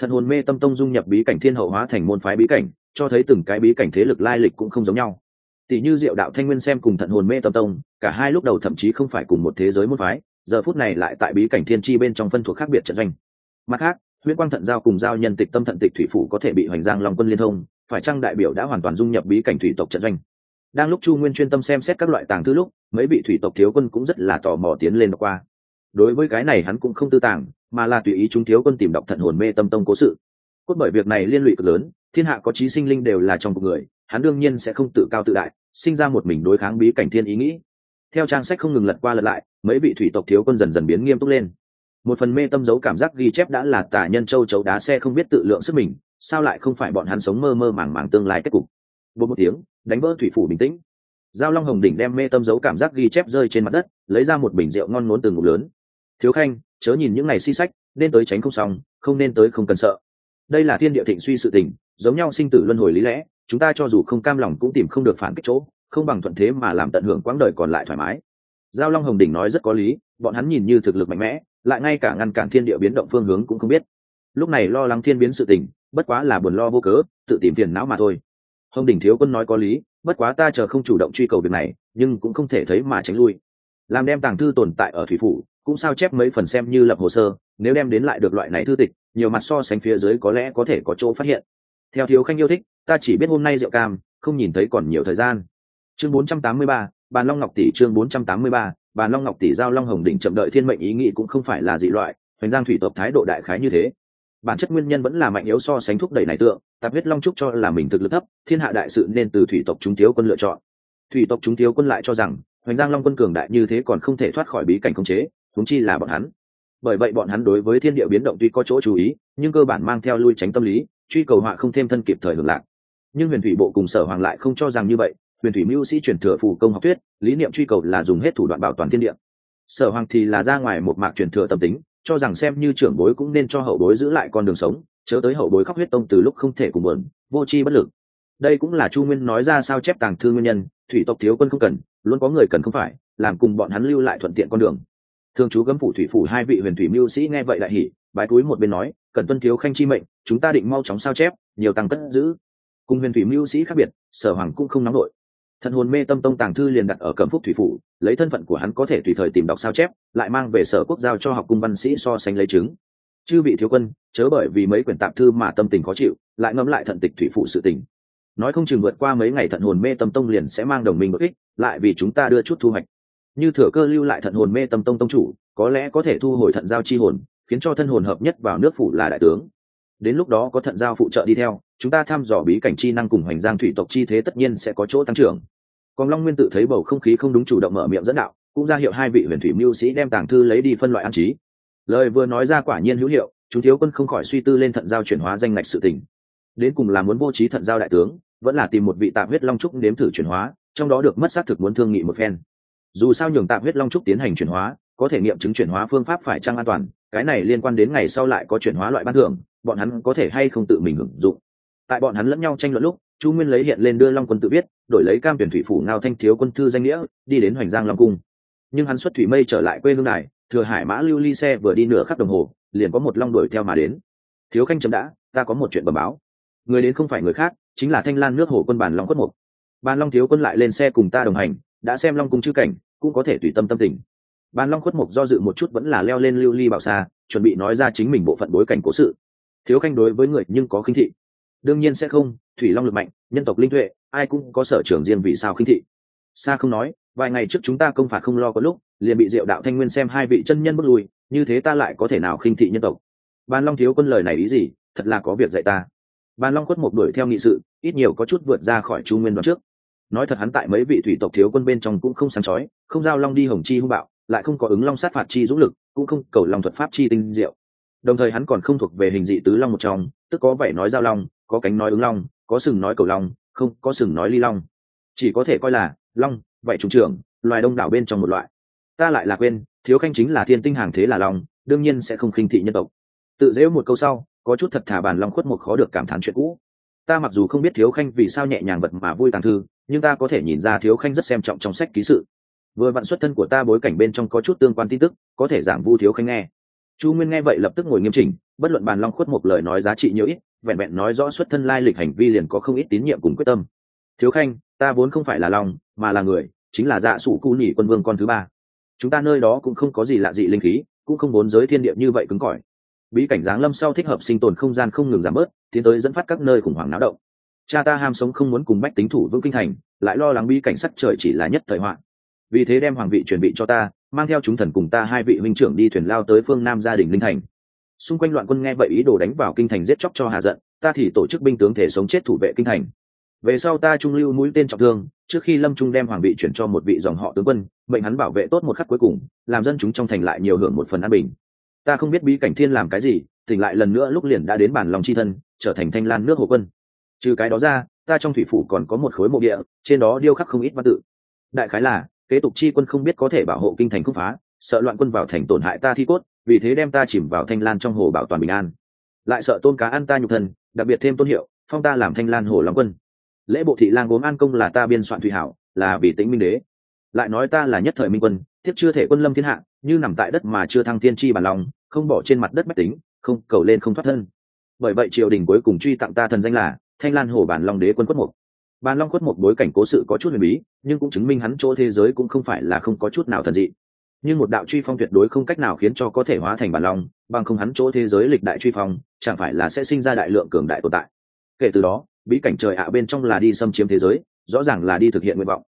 Thần hồn mê tâm tông dung nhập bí cảnh thiên hậu hóa thành môn phái bí cảnh, cho thấy từng cái bí cảnh thế lực lai lịch cũng không giống nhau tỷ như diệu đạo thanh nguyên xem cùng thận hồn mê tâm tông, cả hai lúc đầu thậm chí không phải cùng một thế giới môn phái, giờ phút này lại tại bí cảnh thiên tri bên trong phân thuộc khác biệt trận doanh. Mặt khác, huyễn quang thận giao cùng giao nhân tịch tâm thận tịch thủy phủ có thể bị hoành giang long quân liên thông, phải chăng đại biểu đã hoàn toàn dung nhập bí cảnh thủy tộc trận doanh? Đang lúc chu nguyên chuyên tâm xem xét các loại tàng thư lúc, mấy vị thủy tộc thiếu quân cũng rất là tò mò tiến lên qua. Đối với cái này hắn cũng không tư tàng, mà là tùy ý chúng thiếu quân tìm đọc thận hồn mê tâm tông cố sự. Cốt bởi việc này liên lụy cực lớn, thiên hạ có trí sinh linh đều là trong một người hắn đương nhiên sẽ không tự cao tự đại, sinh ra một mình đối kháng bí cảnh thiên ý nghĩ. Theo trang sách không ngừng lật qua lật lại, mấy vị thủy tộc thiếu quân dần dần biến nghiêm túc lên. Một phần mê tâm dấu cảm giác ghi chép đã là tả nhân châu chấu đá xe không biết tự lượng sức mình, sao lại không phải bọn hắn sống mơ mơ màng màng tương lai kết cục? Một một tiếng, đánh vỡ thủy phủ bình tĩnh. Giao long hồng đỉnh đem mê tâm dấu cảm giác ghi chép rơi trên mặt đất, lấy ra một bình rượu ngon ngốn từ ngục lớn. Thiếu khanh, chớ nhìn những ngày si sách, nên tới tránh không xong, không nên tới không cần sợ. Đây là thiên địa thịnh suy sự tình, giống nhau sinh tử luân hồi lý lẽ chúng ta cho dù không cam lòng cũng tìm không được phản kích chỗ, không bằng thuận thế mà làm tận hưởng quãng đời còn lại thoải mái. Giao long hồng đỉnh nói rất có lý, bọn hắn nhìn như thực lực mạnh mẽ, lại ngay cả ngăn cản thiên địa biến động phương hướng cũng không biết. Lúc này lo lắng thiên biến sự tình, bất quá là buồn lo vô cớ, tự tìm phiền não mà thôi. Hồng đỉnh thiếu quân nói có lý, bất quá ta chờ không chủ động truy cầu việc này, nhưng cũng không thể thấy mà tránh lui. Làm đem tàng thư tồn tại ở thủy phủ, cũng sao chép mấy phần xem như lập hồ sơ, nếu đem đến lại được loại này thư tịch, nhiều mặt so sánh phía dưới có lẽ có thể có chỗ phát hiện theo thiếu khanh yêu thích ta chỉ biết hôm nay rượu cam không nhìn thấy còn nhiều thời gian. Chương 483, bàn long ngọc tỷ chương 483, bàn long ngọc tỷ giao long hồng đỉnh chậm đợi thiên mệnh ý nghĩ cũng không phải là dị loại hoành giang thủy tộc thái độ đại khái như thế. Bản chất nguyên nhân vẫn là mạnh yếu so sánh thúc đẩy này tượng tạp huyết long trúc cho là mình thực lực thấp thiên hạ đại sự nên từ thủy tộc chúng thiếu quân lựa chọn. Thủy tộc chúng thiếu quân lại cho rằng hoành giang long quân cường đại như thế còn không thể thoát khỏi bí cảnh khống chế thúng chi là bọn hắn. Bởi vậy bọn hắn đối với thiên địa biến động tuy có chỗ chú ý nhưng cơ bản mang theo lui tránh tâm lý truy cầu họa không thêm thân kịp thời hưởng lạc. Nhưng huyền thủy bộ cùng sở hoàng lại không cho rằng như vậy, huyền thủy mưu sĩ truyền thừa phù công học thuyết, lý niệm truy cầu là dùng hết thủ đoạn bảo toàn thiên địa. Sở hoàng thì là ra ngoài một mạc truyền thừa tâm tính, cho rằng xem như trưởng bối cũng nên cho hậu bối giữ lại con đường sống, chớ tới hậu bối khóc huyết tông từ lúc không thể cùng bờn vô tri bất lực. Đây cũng là chu nguyên nói ra sao chép tàng thư nguyên nhân, thủy tộc thiếu quân không cần, luôn có người cần không phải, làm cùng bọn hắn lưu lại thuận tiện con đường. Thường chú gấm phủ thủy phủ hai vị huyền thủy mưu sĩ nghe vậy lại hỉ, bái túi một bên nói cần tuân thiếu khanh chi mệnh, chúng ta định mau chóng sao chép, nhiều tăng cất giữ. Cùng huyền thủy mưu sĩ khác biệt, sở hoàng cũng không nóng nổi. Thần hồn mê tâm tông tàng thư liền đặt ở cẩm phúc thủy phủ, lấy thân phận của hắn có thể tùy thời tìm đọc sao chép, lại mang về sở quốc giao cho học cung văn sĩ so sánh lấy chứng. Chư vị thiếu quân, chớ bởi vì mấy quyển tạm thư mà tâm tình khó chịu, lại ngẫm lại thận tịch thủy phụ sự tình. Nói không chừng vượt qua mấy ngày thận hồn mê tâm tông liền sẽ mang đồng minh bất ích, lại vì chúng ta đưa chút thu hoạch. Như thừa cơ lưu lại thận hồn mê tâm tông tông chủ, có lẽ có thể thu hồi thận giao chi hồn khiến cho thân hồn hợp nhất vào nước phủ là đại tướng. Đến lúc đó có thận giao phụ trợ đi theo, chúng ta thăm dò bí cảnh chi năng cùng hoành giang thủy tộc chi thế tất nhiên sẽ có chỗ tăng trưởng. Còn long nguyên tự thấy bầu không khí không đúng chủ động mở miệng dẫn đạo, cũng ra hiệu hai vị huyền thủy mưu sĩ đem tàng thư lấy đi phân loại an trí. Lời vừa nói ra quả nhiên hữu hiệu, chúng thiếu quân không khỏi suy tư lên thận giao chuyển hóa danh ngạch sự tình. Đến cùng là muốn vô trí thận giao đại tướng, vẫn là tìm một vị tạm huyết long trúc nếm thử chuyển hóa, trong đó được mất xác thực muốn thương nghị một phen. Dù sao nhường tạm huyết long trúc tiến hành chuyển hóa có thể nghiệm chứng chuyển hóa phương pháp phải trang an toàn cái này liên quan đến ngày sau lại có chuyển hóa loại ban thưởng bọn hắn có thể hay không tự mình hưởng dụng. Tại bọn hắn lẫn nhau tranh luận lúc chu nguyên lấy hiện lên đưa long quân tự biết đổi lấy cam tuyển thủy phủ ngao thanh thiếu quân thư danh nghĩa đi đến hoành giang long cung. Nhưng hắn xuất thủy mây trở lại quê hương này, thừa hải mã lưu ly xe vừa đi nửa khắp đồng hồ liền có một long đuổi theo mà đến. Thiếu khanh chấm đã ta có một chuyện bẩm báo. Người đến không phải người khác chính là thanh lan nước hồ quân bản long quất mục. Ban long thiếu quân lại lên xe cùng ta đồng hành đã xem long cung chữ cảnh cũng có thể tùy tâm tâm tình ban long khuất mục do dự một chút vẫn là leo lên lưu ly bảo xa, chuẩn bị nói ra chính mình bộ phận bối cảnh cố sự. Thiếu khanh đối với người nhưng có khinh thị. Đương nhiên sẽ không, thủy long lực mạnh, nhân tộc linh tuệ, ai cũng có sở trường riêng vì sao khinh thị. Sa không nói, vài ngày trước chúng ta công phạt không lo có lúc, liền bị diệu đạo thanh nguyên xem hai vị chân nhân bước lui, như thế ta lại có thể nào khinh thị nhân tộc? Ban long thiếu quân lời này ý gì? Thật là có việc dạy ta. Ban long khuất mục đuổi theo nghị sự, ít nhiều có chút vượt ra khỏi chu nguyên đoạn trước. Nói thật hắn tại mấy vị thủy tộc thiếu quân bên trong cũng không sáng chói, không giao long đi hồng chi hung bạo lại không có ứng long sát phạt chi dũng lực, cũng không cầu long thuật pháp chi tinh diệu. Đồng thời hắn còn không thuộc về hình dị tứ long một trong, tức có vẻ nói giao long, có cánh nói ứng long, có sừng nói cầu long, không, có sừng nói ly long. Chỉ có thể coi là long vậy trùng trưởng, loài đông đảo bên trong một loại. Ta lại là quên, thiếu khanh chính là thiên tinh hàng thế là long, đương nhiên sẽ không khinh thị nhân tộc. Tự dễu một câu sau, có chút thật thà bàn long khuất một khó được cảm thán chuyện cũ. Ta mặc dù không biết thiếu khanh vì sao nhẹ nhàng vật mà vui tàng thư, nhưng ta có thể nhìn ra thiếu khanh rất xem trọng trong sách ký sự vừa vặn xuất thân của ta bối cảnh bên trong có chút tương quan tin tức, có thể giảng vu thiếu khanh nghe. Chu nguyên nghe vậy lập tức ngồi nghiêm chỉnh, bất luận bàn long khuất một lời nói giá trị nhiều ít, vẹn vẹn nói rõ xuất thân lai lịch hành vi liền có không ít tín nhiệm cùng quyết tâm. Thiếu khanh, ta vốn không phải là long mà là người, chính là dạ sủ cu nhỉ quân vương con thứ ba. Chúng ta nơi đó cũng không có gì lạ dị linh khí, cũng không muốn giới thiên địa như vậy cứng cỏi. Bí cảnh giáng lâm sau thích hợp sinh tồn không gian không ngừng giảm bớt, tiến tới dẫn phát các nơi khủng hoảng náo động. Cha ta ham sống không muốn cùng bách tính thủ vững kinh thành, lại lo lắng bí cảnh sắc trời chỉ là nhất thời hoạn vì thế đem hoàng vị chuẩn bị cho ta, mang theo chúng thần cùng ta hai vị huynh trưởng đi thuyền lao tới phương nam gia đình linh thành. Xung quanh loạn quân nghe vậy ý đồ đánh vào kinh thành giết chóc cho hà giận, ta thì tổ chức binh tướng thể sống chết thủ vệ kinh thành. Về sau ta trung lưu mũi tên trọng thương, trước khi lâm trung đem hoàng vị chuyển cho một vị dòng họ tướng quân, mệnh hắn bảo vệ tốt một khắc cuối cùng, làm dân chúng trong thành lại nhiều hưởng một phần an bình. Ta không biết bí cảnh thiên làm cái gì, tỉnh lại lần nữa lúc liền đã đến bản lòng c h i thân, trở thành thanh lan nước hồ quân. Trừ cái đó ra, ta trong thủy phủ còn có một khối mộ địa, trên đó điêu khắc không ít văn tự. Đại khái là kế tục chi quân không biết có thể bảo hộ kinh thành không phá, sợ loạn quân vào thành tổn hại ta thi cốt, vì thế đem ta chìm vào thanh lan trong hồ bảo toàn bình an. Lại sợ tôn cá ăn ta nhục thân, đặc biệt thêm tôn hiệu, phong ta làm thanh lan hồ long quân. Lễ bộ thị lang gốm an công là ta biên soạn thủy hảo, là vì tính minh đế. Lại nói ta là nhất thời minh quân thiết chưa thể quân lâm thiên hạ, như nằm tại đất mà chưa thăng tiên tri bản lòng, không bỏ trên mặt đất mách tính, không cầu lên không thoát thân. Bởi vậy triều đình cuối cùng truy tặng ta thần danh là thanh lan hồ bản long đế quân quất mục bàn long quất một bối cảnh cố sự có chút huyền bí, nhưng cũng chứng minh hắn chỗ thế giới cũng không phải là không có chút nào thần dị. Nhưng một đạo truy phong tuyệt đối không cách nào khiến cho có thể hóa thành bàn long, bằng không hắn chỗ thế giới lịch đại truy phong, chẳng phải là sẽ sinh ra đại lượng cường đại tồn tại. Kể từ đó, bí cảnh trời ạ bên trong là đi xâm chiếm thế giới, rõ ràng là đi thực hiện nguyện vọng.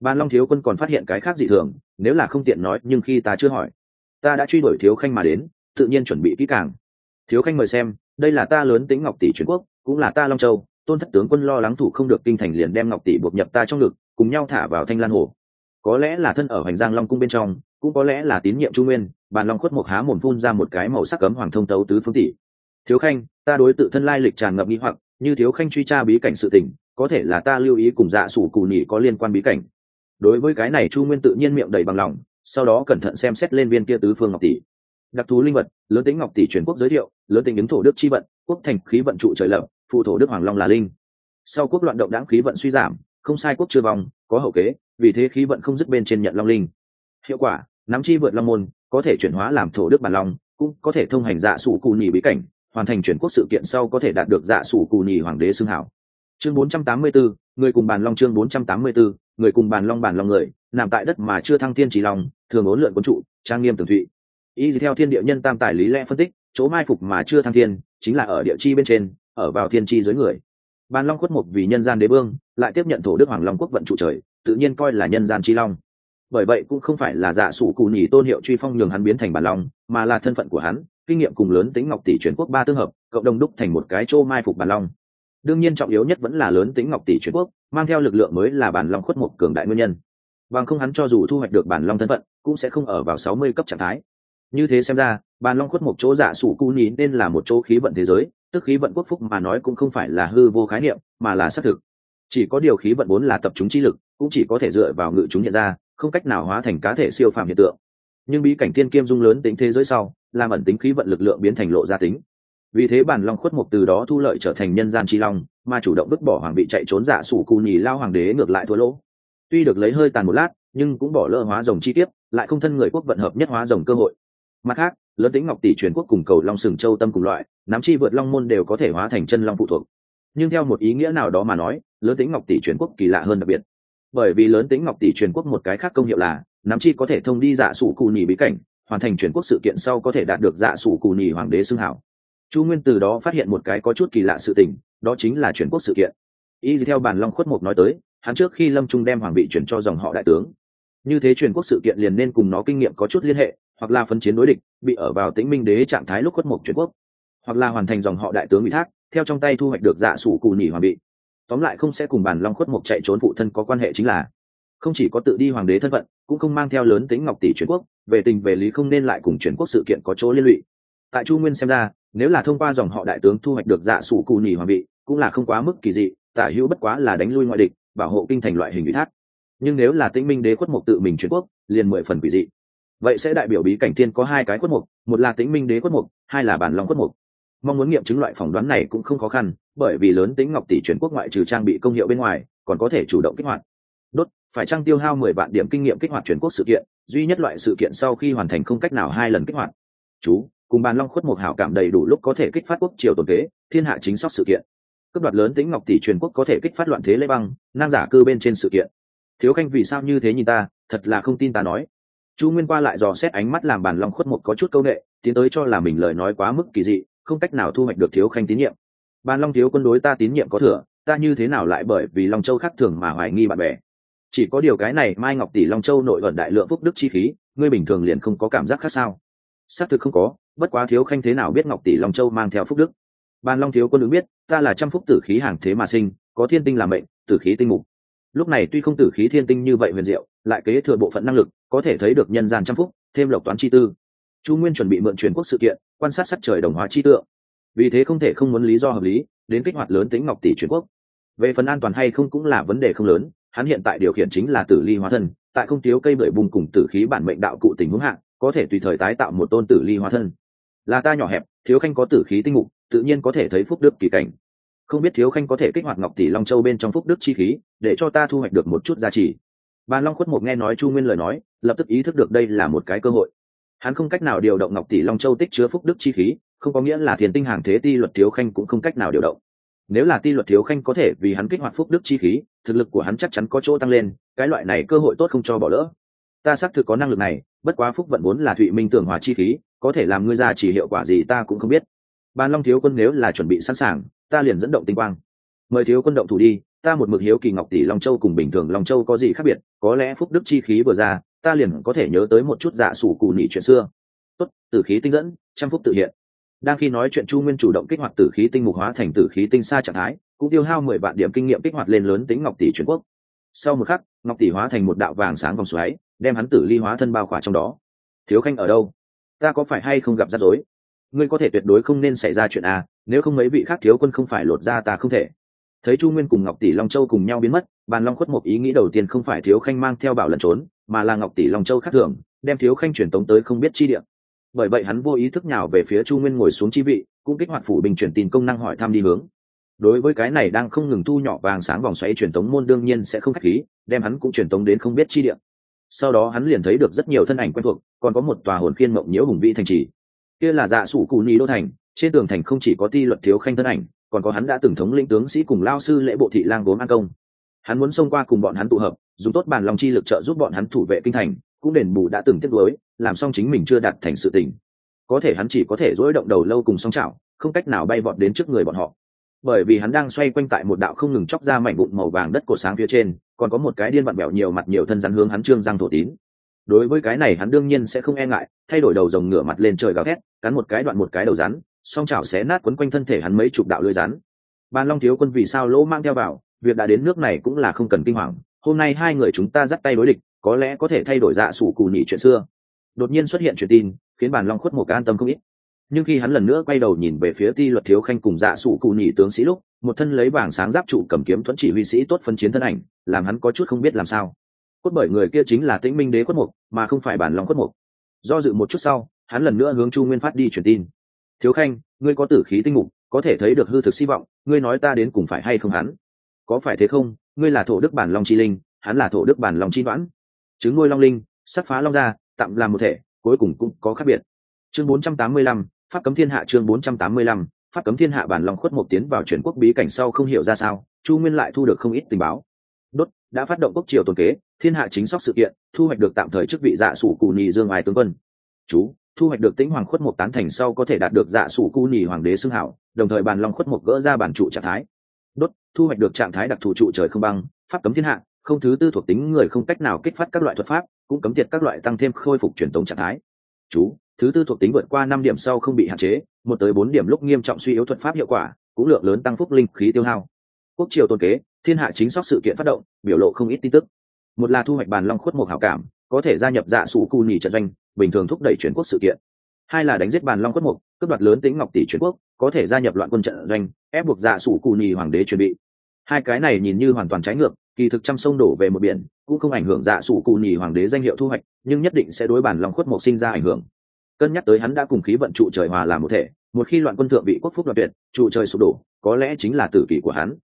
Bàn long thiếu quân còn phát hiện cái khác dị thường, nếu là không tiện nói, nhưng khi ta chưa hỏi, ta đã truy đuổi thiếu khanh mà đến, tự nhiên chuẩn bị kỹ càng. Thiếu khanh mời xem, đây là ta lớn tính ngọc tỷ truyền quốc, cũng là ta long châu tôn thất tướng quân lo lắng thủ không được kinh thành liền đem ngọc tỷ buộc nhập ta trong ngực, cùng nhau thả vào thanh lan hồ. Có lẽ là thân ở hoành giang long cung bên trong, cũng có lẽ là tín nhiệm trung nguyên, bàn long khuất một há mồm phun ra một cái màu sắc cấm hoàng thông tấu tứ phương tỷ. Thiếu khanh, ta đối tự thân lai lịch tràn ngập nghi hoặc, như thiếu khanh truy tra bí cảnh sự tình, có thể là ta lưu ý cùng dạ sủ cù nhỉ có liên quan bí cảnh. Đối với cái này chu nguyên tự nhiên miệng đầy bằng lòng, sau đó cẩn thận xem xét lên viên kia tứ phương ngọc tỷ. Đặc thú linh vật, lớn tính ngọc tỷ truyền quốc giới thiệu, lớn tính ứng thổ đức chi vận, quốc thành khí vận trụ trời lập phụ thổ đức hoàng long là linh. Sau quốc loạn động đáng khí vận suy giảm không sai quốc chưa vong có hậu kế vì thế khí vận không dứt bên trên nhận long linh. Hiệu quả nắm chi vượt long môn có thể chuyển hóa làm thổ đức bản long cũng có thể thông hành dạ sủ cù nhì bí cảnh hoàn thành chuyển quốc sự kiện sau có thể đạt được dạ sủ cù nhì hoàng đế xưng hảo. Chương 484, người cùng bàn long chương 484, người cùng bàn long bàn long người nằm tại đất mà chưa thăng thiên chỉ long thường ốn lượn quân trụ trang nghiêm tường thụy. Y theo thiên địa nhân tam tài lý lẽ phân tích chỗ mai phục mà chưa thăng thiên chính là ở địa chi bên trên ở vào thiên chi dưới người. Bàn long khuất mục vì nhân gian đế vương, lại tiếp nhận thổ đức hoàng long quốc vận trụ trời, tự nhiên coi là nhân gian chi long. Bởi vậy cũng không phải là dạ sủ cù nhì tôn hiệu truy phong nhường hắn biến thành bản long, mà là thân phận của hắn, kinh nghiệm cùng lớn tính ngọc tỷ chuyển quốc ba tương hợp, cộng đồng đúc thành một cái chỗ mai phục bản long. Đương nhiên trọng yếu nhất vẫn là lớn tính ngọc tỷ chuyển quốc, mang theo lực lượng mới là bản long khuất mục cường đại nguyên nhân. Bằng không hắn cho dù thu hoạch được bản long thân phận, cũng sẽ không ở vào sáu mươi cấp trạng thái. Như thế xem ra bản long khuất mục chỗ giả sủ cu nhí nên là một chỗ khí vận thế giới tức khí vận quốc phúc mà nói cũng không phải là hư vô khái niệm, mà là xác thực. Chỉ có điều khí vận vốn là tập trung chi lực, cũng chỉ có thể dựa vào ngự chúng hiện ra, không cách nào hóa thành cá thể siêu phàm hiện tượng. Nhưng bí cảnh tiên kiêm dung lớn tính thế giới sau, làm ẩn tính khí vận lực lượng biến thành lộ gia tính. Vì thế bản long khuất mục từ đó thu lợi trở thành nhân gian chi long, mà chủ động vứt bỏ hoàng bị chạy trốn giả sủ cù nhì lao hoàng đế ngược lại thua lỗ. Tuy được lấy hơi tàn một lát, nhưng cũng bỏ lỡ hóa rồng chi tiết lại không thân người quốc vận hợp nhất hóa rồng cơ hội mặt khác, lớn tính ngọc tỷ truyền quốc cùng cầu long sừng châu tâm cùng loại, nắm chi vượt long môn đều có thể hóa thành chân long phụ thuộc. Nhưng theo một ý nghĩa nào đó mà nói, lớn tính ngọc tỷ truyền quốc kỳ lạ hơn đặc biệt. Bởi vì lớn tính ngọc tỷ truyền quốc một cái khác công hiệu là, nắm chi có thể thông đi dạ sủ cù nhì bí cảnh, hoàn thành truyền quốc sự kiện sau có thể đạt được dạ sủ cù nhì hoàng đế xưng hảo. Chu nguyên từ đó phát hiện một cái có chút kỳ lạ sự tình, đó chính là truyền quốc sự kiện. Y theo bản long khuất mục nói tới, hắn trước khi lâm trung đem hoàng vị chuyển cho dòng họ đại tướng. Như thế truyền quốc sự kiện liền nên cùng nó kinh nghiệm có chút liên hệ hoặc là phân chiến đối địch bị ở vào tĩnh minh đế trạng thái lúc khuất mục chuyển quốc. Hoặc là hoàn thành dòng họ đại tướng ủy thác theo trong tay thu hoạch được dạ sủ cù nhỉ hoàng bị. tóm lại không sẽ cùng bản long khuất mục chạy trốn phụ thân có quan hệ chính là không chỉ có tự đi hoàng đế thân phận cũng không mang theo lớn tính ngọc tỷ chuyển quốc về tình về lý không nên lại cùng chuyển quốc sự kiện có chỗ liên lụy. Tại chu nguyên xem ra nếu là thông qua dòng họ đại tướng thu hoạch được dạ sủ cù nhỉ hoàng bị, cũng là không quá mức kỳ dị tả hữu bất quá là đánh lui ngoại địch bảo hộ kinh thành loại hình ủy thác. Nhưng nếu là tĩnh minh đế khuất mục tự mình chuyển quốc liền mười phần quỷ dị vậy sẽ đại biểu bí cảnh thiên có hai cái quất mục, một là tĩnh minh đế quất mục, hai là bản long quất mục. Mong muốn nghiệm chứng loại phỏng đoán này cũng không khó khăn, bởi vì lớn tính ngọc tỷ truyền quốc ngoại trừ trang bị công hiệu bên ngoài, còn có thể chủ động kích hoạt. Đốt, phải trang tiêu hao mười vạn điểm kinh nghiệm kích hoạt truyền quốc sự kiện, duy nhất loại sự kiện sau khi hoàn thành không cách nào hai lần kích hoạt. Chú, cùng bàn long khuất một hảo cảm đầy đủ lúc có thể kích phát quốc triều tồn kế, thiên hạ chính xác sự kiện. Cấp đoạt lớn tính ngọc tỷ truyền quốc có thể kích phát loạn thế lê băng năng giả cư bên trên sự kiện. Thiếu khanh vì sao như thế nhìn ta, thật là không tin ta nói chu nguyên qua lại dò xét ánh mắt làm bàn long khuất một có chút câu ệ tiến tới cho là mình lời nói quá mức kỳ dị, không cách nào thu hoạch được thiếu khanh tín nhiệm. Bàn long thiếu quân đối ta tín nhiệm có thừa, ta như thế nào lại bởi vì long châu khác thường mà hoài nghi bạn bè? Chỉ có điều cái này mai ngọc tỷ long châu nội ẩn đại lượng phúc đức chi khí, ngươi bình thường liền không có cảm giác khác sao? Xác thực không có, bất quá thiếu khanh thế nào biết ngọc tỷ long châu mang theo phúc đức? Bàn long thiếu quân ứng biết, ta là trăm phúc tử khí hàng thế mà sinh, có thiên tinh làm mệnh, tử khí tinh mục. Lúc này tuy không tử khí thiên tinh như vậy huyền diệu lại kế thừa bộ phận năng lực, có thể thấy được nhân gian trăm phúc, thêm lộc toán chi tư. Chu nguyên chuẩn bị mượn truyền quốc sự kiện, quan sát sắc trời đồng hóa chi tượng. Vì thế không thể không muốn lý do hợp lý, đến kích hoạt lớn tính ngọc tỷ truyền quốc. Về phần an toàn hay không cũng là vấn đề không lớn, hắn hiện tại điều khiển chính là tử ly hóa thân, tại không thiếu cây bưởi bùng cùng tử khí bản mệnh đạo cụ tình huống hạng có thể tùy thời tái tạo một tôn tử ly hóa thân. Là ta nhỏ hẹp, thiếu khanh có tử khí tinh mục, tự nhiên có thể thấy phúc đức kỳ cảnh. Không biết thiếu khanh có thể kích hoạt ngọc tỷ long châu bên trong phúc đức chi khí, để cho ta thu hoạch được một chút giá trị bàn long khuất một nghe nói chu nguyên lời nói, lập tức ý thức được đây là một cái cơ hội. Hắn không cách nào điều động ngọc tỷ long châu tích chứa phúc đức chi khí, không có nghĩa là thiền tinh hàng thế ti luật thiếu khanh cũng không cách nào điều động. Nếu là ti luật thiếu khanh có thể vì hắn kích hoạt phúc đức chi khí, thực lực của hắn chắc chắn có chỗ tăng lên, cái loại này cơ hội tốt không cho bỏ lỡ. Ta xác thực có năng lực này, bất quá phúc vận vốn là thụy minh tưởng hòa chi khí, có thể làm ngươi ra chỉ hiệu quả gì ta cũng không biết. Ban long thiếu quân nếu là chuẩn bị sẵn sàng, ta liền dẫn động tinh quang. Mời thiếu quân động thủ đi ta một mực hiếu kỳ ngọc tỷ long châu cùng bình thường long châu có gì khác biệt, có lẽ phúc đức chi khí vừa ra, ta liền có thể nhớ tới một chút dạ sủ cù nỉ chuyện xưa. Tốt, tử khí tinh dẫn, trăm phúc tự hiện. Đang khi nói chuyện chu nguyên chủ động kích hoạt tử khí tinh mục hóa thành tử khí tinh xa trạng thái, cũng tiêu hao mười vạn điểm kinh nghiệm kích hoạt lên lớn tính ngọc tỷ truyền quốc. Sau một khắc, ngọc tỷ hóa thành một đạo vàng sáng vòng xoáy, đem hắn tử ly hóa thân bao khỏa trong đó. Thiếu khanh ở đâu? Ta có phải hay không gặp rắc rối? Ngươi có thể tuyệt đối không nên xảy ra chuyện à nếu không mấy vị khác thiếu quân không phải lột ra ta không thể thấy chu nguyên cùng ngọc tỷ long châu cùng nhau biến mất, bàn long khuất một ý nghĩ đầu tiên không phải thiếu khanh mang theo bảo lẩn trốn, mà là ngọc tỷ long châu khác thường, đem thiếu khanh truyền tống tới không biết chi địa. Bởi vậy hắn vô ý thức nhào về phía chu nguyên ngồi xuống chi vị, cũng kích hoạt phủ bình truyền tin công năng hỏi thăm đi hướng. Đối với cái này đang không ngừng thu nhỏ vàng sáng vòng xoáy truyền tống môn đương nhiên sẽ không k h á c h khí, đem hắn cũng truyền tống đến không biết chi địa. Sau đó hắn liền thấy được rất nhiều thân ảnh quen thuộc, còn có một tòa hồn phiên mộng nhiễu hùng vĩ thành trì. Kia là dạ sủ cù ni đô thành, trên tường thành không chỉ có ti luật thiếu khanh thân ảnh còn có hắn đã từng thống lĩnh tướng sĩ cùng lao sư lễ bộ thị lang gốm an công. Hắn muốn xông qua cùng bọn hắn tụ hợp, dùng tốt bản lòng chi lực trợ giúp bọn hắn thủ vệ kinh thành, cũng đền bù đã từng tiếp lối làm xong chính mình chưa đạt thành sự tình. Có thể hắn chỉ có thể dỗi động đầu lâu cùng song chảo không cách nào bay vọt đến trước người bọn họ. Bởi vì hắn đang xoay quanh tại một đạo không ngừng chóc ra mảnh vụn màu vàng đất cổ sáng phía trên, còn có một cái điên vặn bẹo nhiều mặt nhiều thân rắn hướng hắn trương giang thổ tín. Đối với cái này hắn đương nhiên sẽ không e ngại, thay đổi đầu rồng ngửa mặt lên trời gào thét, cắn một cái đoạn một cái đầu rắn song chảo xé nát quấn quanh thân thể hắn mấy chục đạo lưỡi rắn. Ban long thiếu quân vì sao lỗ mang theo vào, việc đã đến nước này cũng là không cần kinh hoàng. Hôm nay hai người chúng ta dắt tay đối địch, có lẽ có thể thay đổi dạ sủ cù nhị chuyện xưa. Đột nhiên xuất hiện truyền tin, khiến bàn long khuất một an tâm không ít. Nhưng khi hắn lần nữa quay đầu nhìn về phía ti luật thiếu khanh cùng dạ sủ cù nhị tướng sĩ lúc, một thân lấy bảng sáng giáp trụ cầm kiếm thuẫn chỉ huy sĩ tốt phân chiến thân ảnh, làm hắn có chút không biết làm sao. Cốt bởi người kia chính là tĩnh minh đế quất mục, mà không phải bản lòng quất mục. Do dự một chút sau, hắn lần nữa hướng chu nguyên phát đi truyền tin thiếu khanh ngươi có tử khí tinh mục có thể thấy được hư thực si vọng ngươi nói ta đến cùng phải hay không hắn? Có phải thế không? Ngươi là thổ đức bản long chi linh hắn là thổ đức bản long chi đoãn chứng ngôi long linh sắc phá long ra tạm làm một thể cuối cùng cũng có khác biệt. Chương 485, pháp cấm thiên hạ chương 485, pháp cấm thiên hạ bản long khuất một tiến vào chuyển quốc bí cảnh sau không hiểu ra sao chu nguyên lại thu được không ít tình báo. Đốt đã phát động quốc triều tồn kế thiên hạ chính sóc sự kiện thu hoạch được tạm thời chức vị dạ sủ cù nhì dương ái tướng quân. Chú thu hoạch được tĩnh hoàng khuất mục tán thành sau có thể đạt được dạ sủ cu nhì hoàng đế xưng hảo, đồng thời bàn long khuất mục gỡ ra bản trụ trạng thái. Đốt, thu hoạch được trạng thái đặc thù trụ trời không băng, pháp cấm thiên hạ, không thứ tư thuộc tính người không cách nào kích phát các loại thuật pháp, cũng cấm tiệt các loại tăng thêm khôi phục truyền thống trạng thái. Chú, thứ tư thuộc tính vượt qua năm điểm sau không bị hạn chế, một tới bốn điểm lúc nghiêm trọng suy yếu thuật pháp hiệu quả, cũng lượng lớn tăng phúc linh khí tiêu hao. Quốc triều tôn kế, thiên hạ chính xác sự kiện phát động, biểu lộ không ít tin tức. Một là thu hoạch bàn long khuất một hảo cảm có thể gia nhập dạ sủ cù nhì trận doanh, bình thường thúc đẩy chuyển quốc sự kiện. Hai là đánh giết bàn long quất mục, cướp đoạt lớn tính ngọc tỷ chuyển quốc, có thể gia nhập loạn quân trận doanh, ép buộc dạ sủ cù nhì hoàng đế chuẩn bị. Hai cái này nhìn như hoàn toàn trái ngược, kỳ thực trăm sông đổ về một biển, cũng không ảnh hưởng dạ sủ cù nhì hoàng đế danh hiệu thu hoạch, nhưng nhất định sẽ đối bản lòng khuất mục sinh ra ảnh hưởng. Cân nhắc tới hắn đã cùng khí vận trụ trời hòa làm một thể, một khi loạn quân thượng bị quốc phúc đoạt tuyệt, trụ trời sụp đổ, có lẽ chính là tử kỷ của hắn.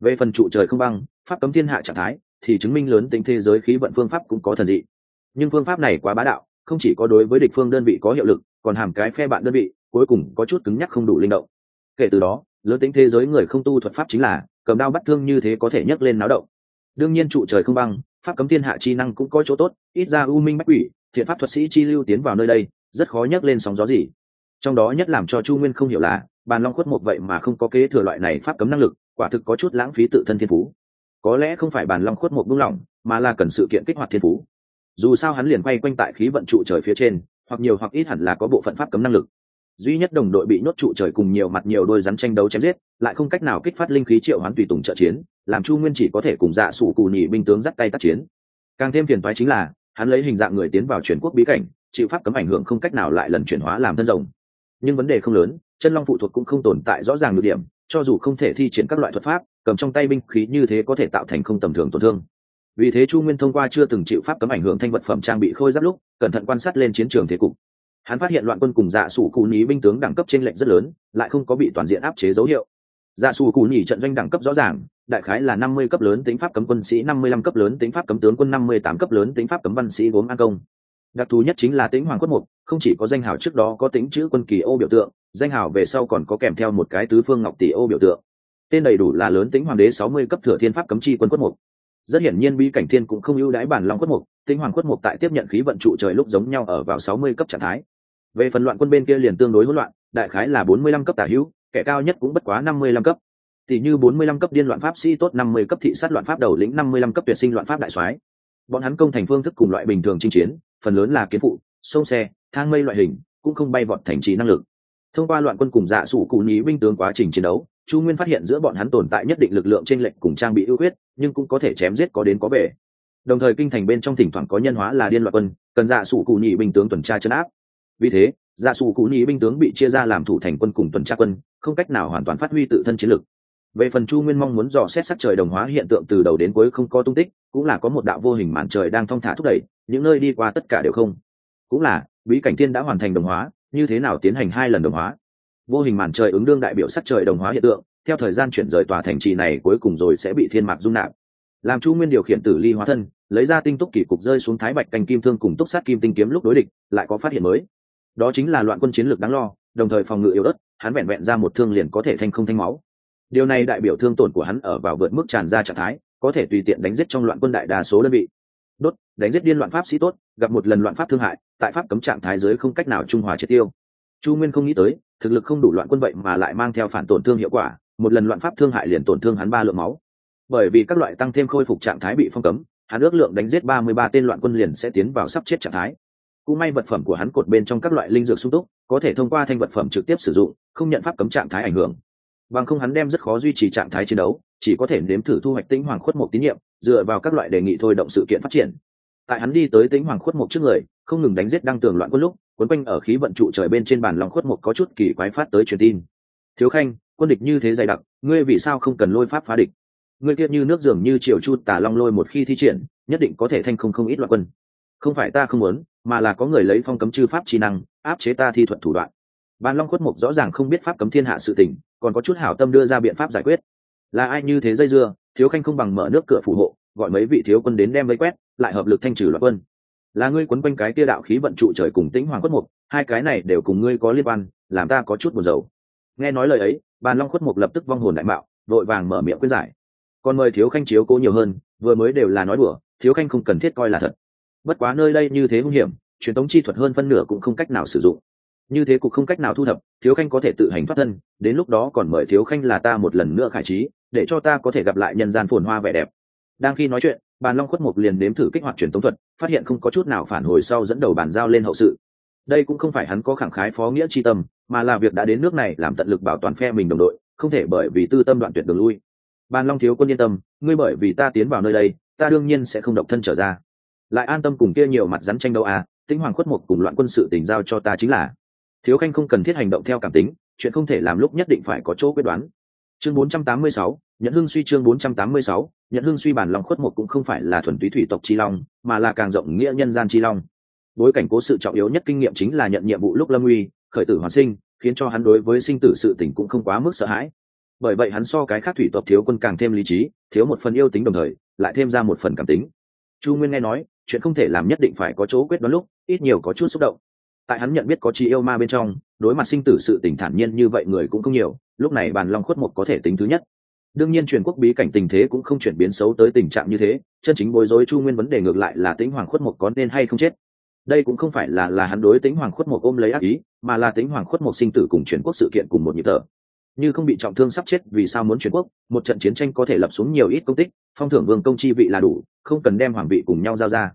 Về phần trụ trời không băng, pháp cấm thiên hạ trạng thái, thì chứng minh lớn tính thế giới khí vận phương pháp cũng có thần dị nhưng phương pháp này quá bá đạo, không chỉ có đối với địch phương đơn vị có hiệu lực, còn hàm cái phe bạn đơn vị, cuối cùng có chút cứng nhắc không đủ linh động. Kể từ đó, lớn tính thế giới người không tu thuật pháp chính là, cầm đao bắt thương như thế có thể nhấc lên náo động. Đương nhiên trụ trời không băng, pháp cấm thiên hạ chi năng cũng có chỗ tốt, ít ra u minh bách quỷ, thiện pháp thuật sĩ chi lưu tiến vào nơi đây, rất khó nhấc lên sóng gió gì. Trong đó nhất làm cho chu nguyên không hiểu là, bàn long khuất một vậy mà không có kế thừa loại này pháp cấm năng lực, quả thực có chút lãng phí tự thân thiên phú. Có lẽ không phải bàn long khuất một buông lỏng, mà là cần sự kiện kích hoạt thiên phú dù sao hắn liền quay quanh tại khí vận trụ trời phía trên, hoặc nhiều hoặc ít hẳn là có bộ phận pháp cấm năng lực. Duy nhất đồng đội bị nhốt trụ trời cùng nhiều mặt nhiều đôi rắn tranh đấu chém giết, lại không cách nào kích phát linh khí triệu hoán tùy tùng trợ chiến, làm chu nguyên chỉ có thể cùng dạ sủ cù nhị binh tướng dắt tay tác chiến. Càng thêm phiền toái chính là, hắn lấy hình dạng người tiến vào chuyển quốc bí cảnh, chịu pháp cấm ảnh hưởng không cách nào lại lần chuyển hóa làm thân rồng. Nhưng vấn đề không lớn, chân long phụ thuộc cũng không tồn tại rõ ràng được điểm, cho dù không thể thi triển các loại thuật pháp, cầm trong tay binh khí như thế có thể tạo thành không tầm thường tổn thương vì thế chu nguyên thông qua chưa từng chịu pháp cấm ảnh hưởng thanh vật phẩm trang bị khôi giáp lúc, cẩn thận quan sát lên chiến trường thế cục. Hắn phát hiện loạn quân cùng dạ sủ cù nhí binh tướng đẳng cấp trên lệnh rất lớn, lại không có bị toàn diện áp chế dấu hiệu. Dạ sủ cù nhí trận doanh đẳng cấp rõ ràng, đại khái là năm mươi cấp lớn tính pháp cấm quân sĩ, năm mươi lăm cấp lớn tính pháp cấm tướng quân, năm mươi tám cấp lớn tính pháp cấm văn sĩ gốm an công. Đặc thù nhất chính là tính hoàng quất mục, không chỉ có danh hào trước đó có tính chữ quân kỳ ô biểu tượng, danh hào về sau còn có kèm theo một cái tứ phương ngọc tỷ ô biểu tượng. Tên đầy đủ là lớn tính hoàng đế sáu mươi cấp thừa thiên pháp cấm chi quân quất mục rất hiển nhiên bi cảnh thiên cũng không ưu đãi bản long quất mục, tinh hoàng quất mục tại tiếp nhận khí vận trụ trời lúc giống nhau ở vào sáu mươi cấp trạng thái. Về phần loạn quân bên kia liền tương đối hỗn loạn, đại khái là bốn mươi lăm cấp tả hữu, kẻ cao nhất cũng bất quá năm mươi lăm cấp. Tỷ như bốn mươi lăm cấp điên loạn pháp sĩ tốt, năm mươi cấp thị sát loạn pháp đầu lĩnh, năm mươi lăm cấp tuyệt sinh loạn pháp đại soái. Bọn hắn công thành phương thức cùng loại bình thường chinh chiến, phần lớn là kiến phụ, sông xe, thang mây loại hình, cũng không bay vọt thành trì năng lực. Thông qua loạn quân cùng dạ sủ cụ nhí binh tướng quá trình chiến đấu chu nguyên phát hiện giữa bọn hắn tồn tại nhất định lực lượng t r ê n lệch cùng trang bị ưu huyết nhưng cũng có thể chém giết có đến có về. Đồng thời kinh thành bên trong thỉnh thoảng có nhân hóa là điên loạn quân, cần dạ sụ cụ nhị binh tướng tuần tra chấn áp. Vì thế dạ sụ cụ nhị binh tướng bị chia ra làm thủ thành quân cùng tuần tra quân, không cách nào hoàn toàn phát huy tự thân chiến lực. Về phần chu nguyên mong muốn dò xét sắc trời đồng hóa hiện tượng từ đầu đến cuối không có tung tích, cũng là có một đạo vô hình màn trời đang thong thả thúc đẩy, những nơi đi qua tất cả đều không. Cũng là, bí cảnh tiên đã hoàn thành đồng hóa, như thế nào tiến hành hai lần đồng hóa? Vô hình màn trời ứng đương đại biểu sắc trời đồng hóa hiện tượng, theo thời gian chuyển rời tòa thành trì này cuối cùng rồi sẽ bị thiên mạc dung nạp. Làm chu nguyên điều khiển tử ly hóa thân, lấy ra tinh túc kỷ cục rơi xuống thái bạch canh kim thương cùng túc sát kim tinh kiếm lúc đối địch, lại có phát hiện mới. Đó chính là loạn quân chiến lược đáng lo, đồng thời phòng ngự yếu đất hắn vẹn vẹn ra một thương liền có thể thanh không thanh máu. Điều này đại biểu thương tổn của hắn ở vào vượt mức tràn ra trạng thái, có thể tùy tiện đánh giết trong loạn quân đại đa số đơn vị. Đốt, đánh giết điên loạn pháp sĩ tốt, gặp một lần loạn pháp thương hại, tại pháp cấm trạng thái giới không cách nào trung hòa triệt tiêu. Chu nguyên không nghĩ tới thực lực không đủ loạn quân vậy mà lại mang theo phản tổn thương hiệu quả, một lần loạn pháp thương hại liền tổn thương hắn ba lượng máu. Bởi vì các loại tăng thêm khôi phục trạng thái bị phong cấm, hắn ước lượng đánh giết ba mươi ba tên loạn quân liền sẽ tiến vào sắp chết trạng thái. Cũng may vật phẩm của hắn cột bên trong các loại linh dược sung túc, có thể thông qua thanh vật phẩm trực tiếp sử dụng, không nhận pháp cấm trạng thái ảnh hưởng. Bằng không hắn đem rất khó duy trì trạng thái chiến đấu, chỉ có thể nếm thử thu hoạch tĩnh hoàng khuất một tín nhiệm, dựa vào các loại đề nghị thôi động sự kiện phát triển. Tại hắn đi tới tĩnh hoàng khuất một trước người không ngừng đánh giết đăng tường loạn quân lúc, quấn quanh ở khí vận trụ trời bên trên bàn lòng khuất một có chút kỳ quái phát tới truyền tin. Thiếu khanh, quân địch như thế dày đặc, ngươi vì sao không cần lôi pháp phá địch? Ngươi kia như nước dường như triều chu tả long lôi một khi thi triển, nhất định có thể thanh không không ít loạn quân. Không phải ta không muốn, mà là có người lấy phong cấm chư pháp trí năng, áp chế ta thi thuật thủ đoạn. Bàn long khuất mục rõ ràng không biết pháp cấm thiên hạ sự tình, còn có chút hảo tâm đưa ra biện pháp giải quyết. Là ai như thế dây dưa, thiếu khanh không bằng mở nước cửa phù hộ, gọi mấy vị thiếu quân đến đem lấy quét, lại hợp lực thanh trừ loạn quân là ngươi quấn quanh cái tia đạo khí vận trụ trời cùng tĩnh hoàng quất mục, hai cái này đều cùng ngươi có liên quan, làm ta có chút buồn rầu. Nghe nói lời ấy, bàn long khuất mục lập tức vong hồn đại mạo, vội vàng mở miệng khuyên giải. Còn mời thiếu khanh chiếu cố nhiều hơn, vừa mới đều là nói đùa, thiếu khanh không cần thiết coi là thật. Bất quá nơi đây như thế hung hiểm, truyền thống chi thuật hơn phân nửa cũng không cách nào sử dụng. Như thế cục không cách nào thu thập, thiếu khanh có thể tự hành thoát thân, đến lúc đó còn mời thiếu khanh là ta một lần nữa khải trí, để cho ta có thể gặp lại nhân gian phồn hoa vẻ đẹp đang khi nói chuyện bàn long khuất mục liền đếm thử kích hoạt truyền tống thuật phát hiện không có chút nào phản hồi sau dẫn đầu bàn giao lên hậu sự. Đây cũng không phải hắn có khẳng khái phó nghĩa chi tâm mà là việc đã đến nước này làm tận lực bảo toàn phe mình đồng đội không thể bởi vì tư tâm đoạn tuyệt đường lui. Bàn long thiếu quân yên tâm ngươi bởi vì ta tiến vào nơi đây ta đương nhiên sẽ không độc thân trở ra. Lại an tâm cùng kia nhiều mặt rắn tranh đâu à tĩnh hoàng khuất mục cùng loạn quân sự tình giao cho ta chính là. Thiếu khanh không cần thiết hành động theo cảm tính chuyện không thể làm lúc nhất định phải có chỗ quyết đoán. Chương 486, nhận hưng suy chương 486, nhận hưng suy bản lòng khuất một cũng không phải là thuần túy thủy tộc chi long mà là càng rộng nghĩa nhân gian chi long. Bối cảnh cố sự trọng yếu nhất kinh nghiệm chính là nhận nhiệm vụ lúc lâm uy khởi tử hoàn sinh khiến cho hắn đối với sinh tử sự tình cũng không quá mức sợ hãi. Bởi vậy hắn so cái khác thủy tộc thiếu quân càng thêm lý trí thiếu một phần yêu tính đồng thời lại thêm ra một phần cảm tính. Chu nguyên nghe nói chuyện không thể làm nhất định phải có chỗ quyết đoán lúc ít nhiều có chút xúc động. Tại hắn nhận biết có chi yêu ma bên trong đối mặt sinh tử sự tỉnh thản nhiên như vậy người cũng không nhiều lúc này bàn long khuất một có thể tính thứ nhất đương nhiên truyền quốc bí cảnh tình thế cũng không chuyển biến xấu tới tình trạng như thế, chân chính bối rối chu nguyên vấn đề ngược lại là tính hoàng khuất một có nên hay không chết. Đây cũng không phải là là hắn đối tính hoàng khuất một ôm lấy ác ý, mà là tính hoàng khuất một sinh tử cùng truyền quốc sự kiện cùng một nhịp thở. Như không bị trọng thương sắp chết vì sao muốn truyền quốc, một trận chiến tranh có thể lập xuống nhiều ít công tích, phong thưởng vương công chi vị là đủ, không cần đem hoàng vị cùng nhau giao ra.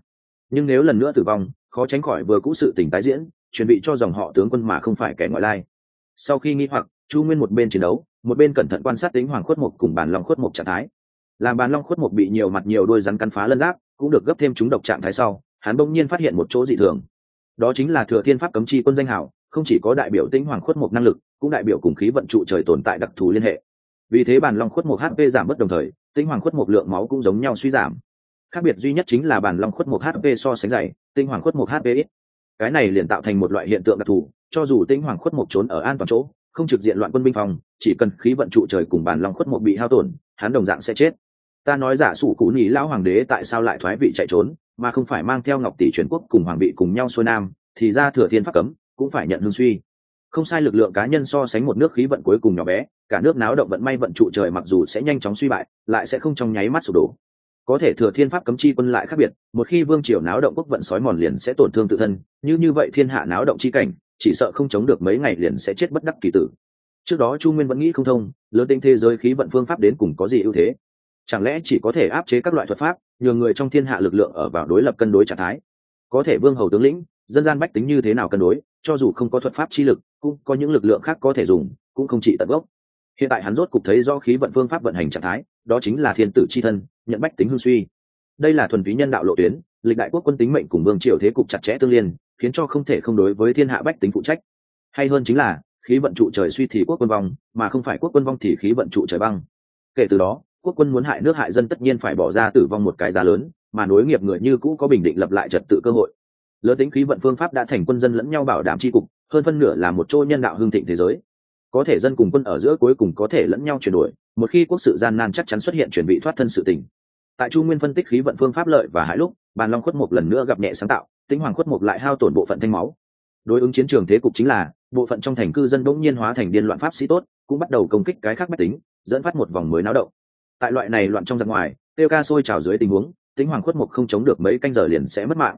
Nhưng nếu lần nữa tử vong, khó tránh khỏi vừa cũ sự tình tái diễn, chuẩn bị cho dòng họ tướng quân mà không phải kẻ ngoại lai. Sau khi nghĩ hoặc, chu nguyên một bên chiến đấu một bên cẩn thận quan sát tính hoàng khuất mục cùng bàn long khuất mục trạng thái. Làm bàn long khuất mục bị nhiều mặt nhiều đôi rắn cắn phá lân giáp, cũng được gấp thêm chúng độc trạng thái sau, hắn bỗng nhiên phát hiện một chỗ dị thường. Đó chính là thừa thiên pháp cấm chi quân danh hảo, không chỉ có đại biểu tính hoàng khuất mục năng lực, cũng đại biểu cùng khí vận trụ trời tồn tại đặc thù liên hệ. Vì thế bàn long khuất mục hp giảm mất đồng thời, tính hoàng khuất mục lượng máu cũng giống nhau suy giảm. Khác biệt duy nhất chính là bàn long khuất mục hp so sánh dày tinh hoàng khuất mục hp ít. Cái này liền tạo thành một loại hiện tượng đặc thù, cho dù tinh hoàng khuất mục trốn ở an toàn chỗ không trực diện loạn quân binh phòng, chỉ cần khí vận trụ trời cùng bàn long khuất mục bị hao tổn, hắn đồng dạng sẽ chết. Ta nói giả sủ cụ nhị lão hoàng đế tại sao lại thoái vị chạy trốn, mà không phải mang theo ngọc tỷ truyền quốc cùng hoàng vị cùng nhau xuôi nam, thì ra thừa thiên pháp cấm, cũng phải nhận hương suy. Không sai lực lượng cá nhân so sánh một nước khí vận cuối cùng nhỏ bé, cả nước náo động vận may vận trụ trời mặc dù sẽ nhanh chóng suy bại, lại sẽ không trong nháy mắt sụp đổ. Có thể thừa thiên pháp cấm chi quân lại khác biệt, một khi vương triều náo động quốc vận sói mòn liền sẽ tổn thương tự thân, như như vậy thiên hạ náo động chi cảnh chỉ sợ không chống được mấy ngày liền sẽ chết bất đắc kỳ tử. Trước đó chu nguyên vẫn nghĩ không thông, lớn tinh thế giới khí vận phương pháp đến cùng có gì ưu thế? Chẳng lẽ chỉ có thể áp chế các loại thuật pháp, nhường người trong thiên hạ lực lượng ở vào đối lập cân đối trạng thái? Có thể vương hầu tướng lĩnh, dân gian bách tính như thế nào cân đối, cho dù không có thuật pháp chi lực, cũng có những lực lượng khác có thể dùng, cũng không chỉ tận gốc. Hiện tại hắn rốt cục thấy do khí vận phương pháp vận hành trạng thái, đó chính là thiên tử c h i thân, nhận bách tính hương suy. Đây là thuần túy nhân đạo lộ tuyến, lịch đại quốc quân tính mệnh cùng vương triều thế cục chặt chẽ tương liên khiến cho không thể không đối với thiên hạ bách tính phụ trách. Hay hơn chính là, khí vận trụ trời suy thì quốc quân vong, mà không phải quốc quân vong thì khí vận trụ trời băng. Kể từ đó, quốc quân muốn hại nước hại dân tất nhiên phải bỏ ra tử vong một cái giá lớn, mà nối nghiệp người như cũ có bình định lập lại trật tự cơ hội. Lớn tính khí vận phương pháp đã thành quân dân lẫn nhau bảo đảm tri cục, hơn phân nửa là một chỗ nhân đạo hương thịnh thế giới. Có thể dân cùng quân ở giữa cuối cùng có thể lẫn nhau chuyển đổi, một khi quốc sự gian nan chắc chắn xuất hiện chuẩn bị thoát thân sự tình. Tại chu nguyên phân tích khí vận phương pháp lợi và hãi lúc, bàn long khuất một lần nữa gặp nhẹ sáng tạo tĩnh hoàng khuất Mục lại hao tổn bộ phận thanh máu. Đối ứng chiến trường thế cục chính là, bộ phận trong thành cư dân bỗng nhiên hóa thành điên loạn pháp sĩ tốt, cũng bắt đầu công kích cái khác bách tính, dẫn phát một vòng mới náo động. Tại loại này loạn trong giặc ngoài, tiêu ca sôi trào dưới tình huống tính hoàng khuất Mục không chống được mấy canh giờ liền sẽ mất mạng.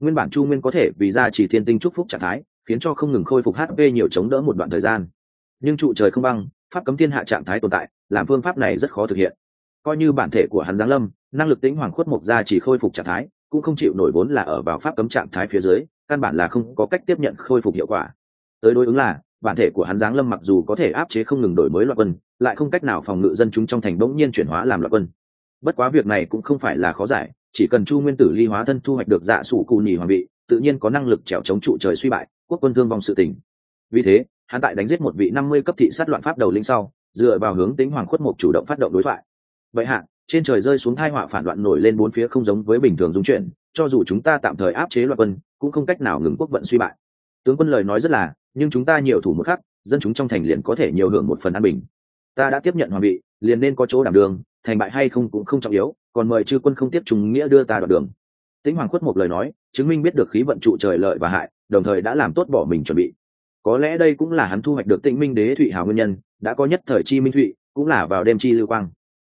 Nguyên bản chu nguyên có thể vì ra chỉ thiên tinh chúc phúc trạng thái, khiến cho không ngừng khôi phục hp nhiều chống đỡ một đoạn thời gian. Nhưng trụ trời không băng, pháp cấm thiên hạ trạng thái tồn tại, làm phương pháp này rất khó thực hiện. Coi như bản thể của hắn giáng lâm, năng lực tính hoàng khuất Mục ra chỉ khôi phục trạng thái cũng không chịu nổi vốn là ở vào pháp cấm trạng thái phía dưới, căn bản là không có cách tiếp nhận khôi phục hiệu quả. Tới đối ứng là, bản thể của hắn giáng lâm mặc dù có thể áp chế không ngừng đổi mới loạt quân, lại không cách nào phòng ngự dân chúng trong thành bỗng nhiên chuyển hóa làm loạt quân. Bất quá việc này cũng không phải là khó giải, chỉ cần chu nguyên tử ly hóa thân thu hoạch được dạ sủ cù nhì hoàng vị, tự nhiên có năng lực trèo chống trụ trời suy bại, quốc quân thương vong sự tỉnh. vì thế, hắn tại đánh giết một vị năm mươi cấp thị sát loạn pháp đầu linh sau, dựa vào hướng tính hoàng khuất mục chủ động phát động đối thoại. Vậy hạ trên trời rơi xuống thai họa phản loạn nổi lên bốn phía không giống với bình thường dung chuyển, cho dù chúng ta tạm thời áp chế loạn quân, cũng không cách nào ngừng quốc vận suy bại. Tướng quân lời nói rất là, nhưng chúng ta nhiều thủ một khắc, dân chúng trong thành liền có thể nhiều hưởng một phần an bình. Ta đã tiếp nhận hoàng vị, liền nên có chỗ đảm đường, thành bại hay không cũng không trọng yếu, còn mời chư quân không tiếp trùng nghĩa đưa ta đoạn đường. Tĩnh hoàng khuất một lời nói, chứng minh biết được khí vận trụ trời lợi và hại, đồng thời đã làm tốt bỏ mình chuẩn bị. Có lẽ đây cũng là hắn thu hoạch được tĩnh minh đế thụy hào nguyên nhân, đã có nhất thời chi minh thụy, cũng là vào đêm chi lưu quang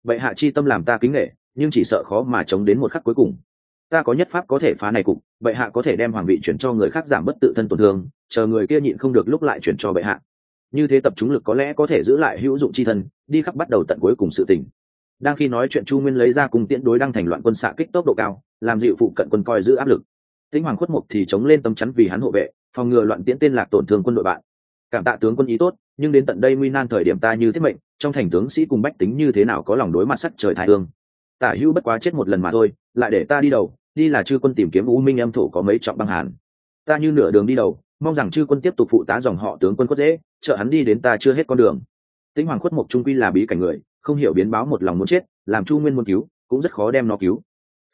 bệ hạ chi tâm làm ta kính nghệ nhưng chỉ sợ khó mà chống đến một khắc cuối cùng. Ta có nhất pháp có thể phá này cục bệ hạ có thể đem hoàng vị chuyển cho người khác giảm bất tự thân tổn thương, chờ người kia nhịn không được lúc lại chuyển cho bệ hạ. Như thế tập trung lực có lẽ có thể giữ lại hữu dụng chi thân, đi khắp bắt đầu tận cuối cùng sự tình. Đang khi nói chuyện chu nguyên lấy ra cùng tiễn đối đang thành loạn quân xạ kích tốc độ cao, làm dịu phụ cận quân coi giữ áp lực. Tĩnh hoàng khuất mục thì chống lên tấm chắn vì hắn hộ vệ, phòng ngừa loạn tiễn tên lạc tổn thương quân đội bạn cảm tạ tướng quân ý tốt, nhưng đến tận đây nguy nan thời điểm ta như thiết mệnh, trong thành tướng sĩ cùng bách tính như thế nào có lòng đối mặt sắt trời thái hương? Tả hữu bất quá chết một lần mà thôi, lại để ta đi đầu, đi là chư quân tìm kiếm u minh âm thổ có mấy trọng băng hàn. Ta như nửa đường đi đầu, mong rằng chư quân tiếp tục phụ tá dòng họ tướng quân có dễ, trợ hắn đi đến ta chưa hết con đường. Tĩnh hoàng khuất mộc trung quy là bí cảnh người, không hiểu biến báo một lòng muốn chết, làm chu nguyên muốn cứu, cũng rất khó đem nó cứu.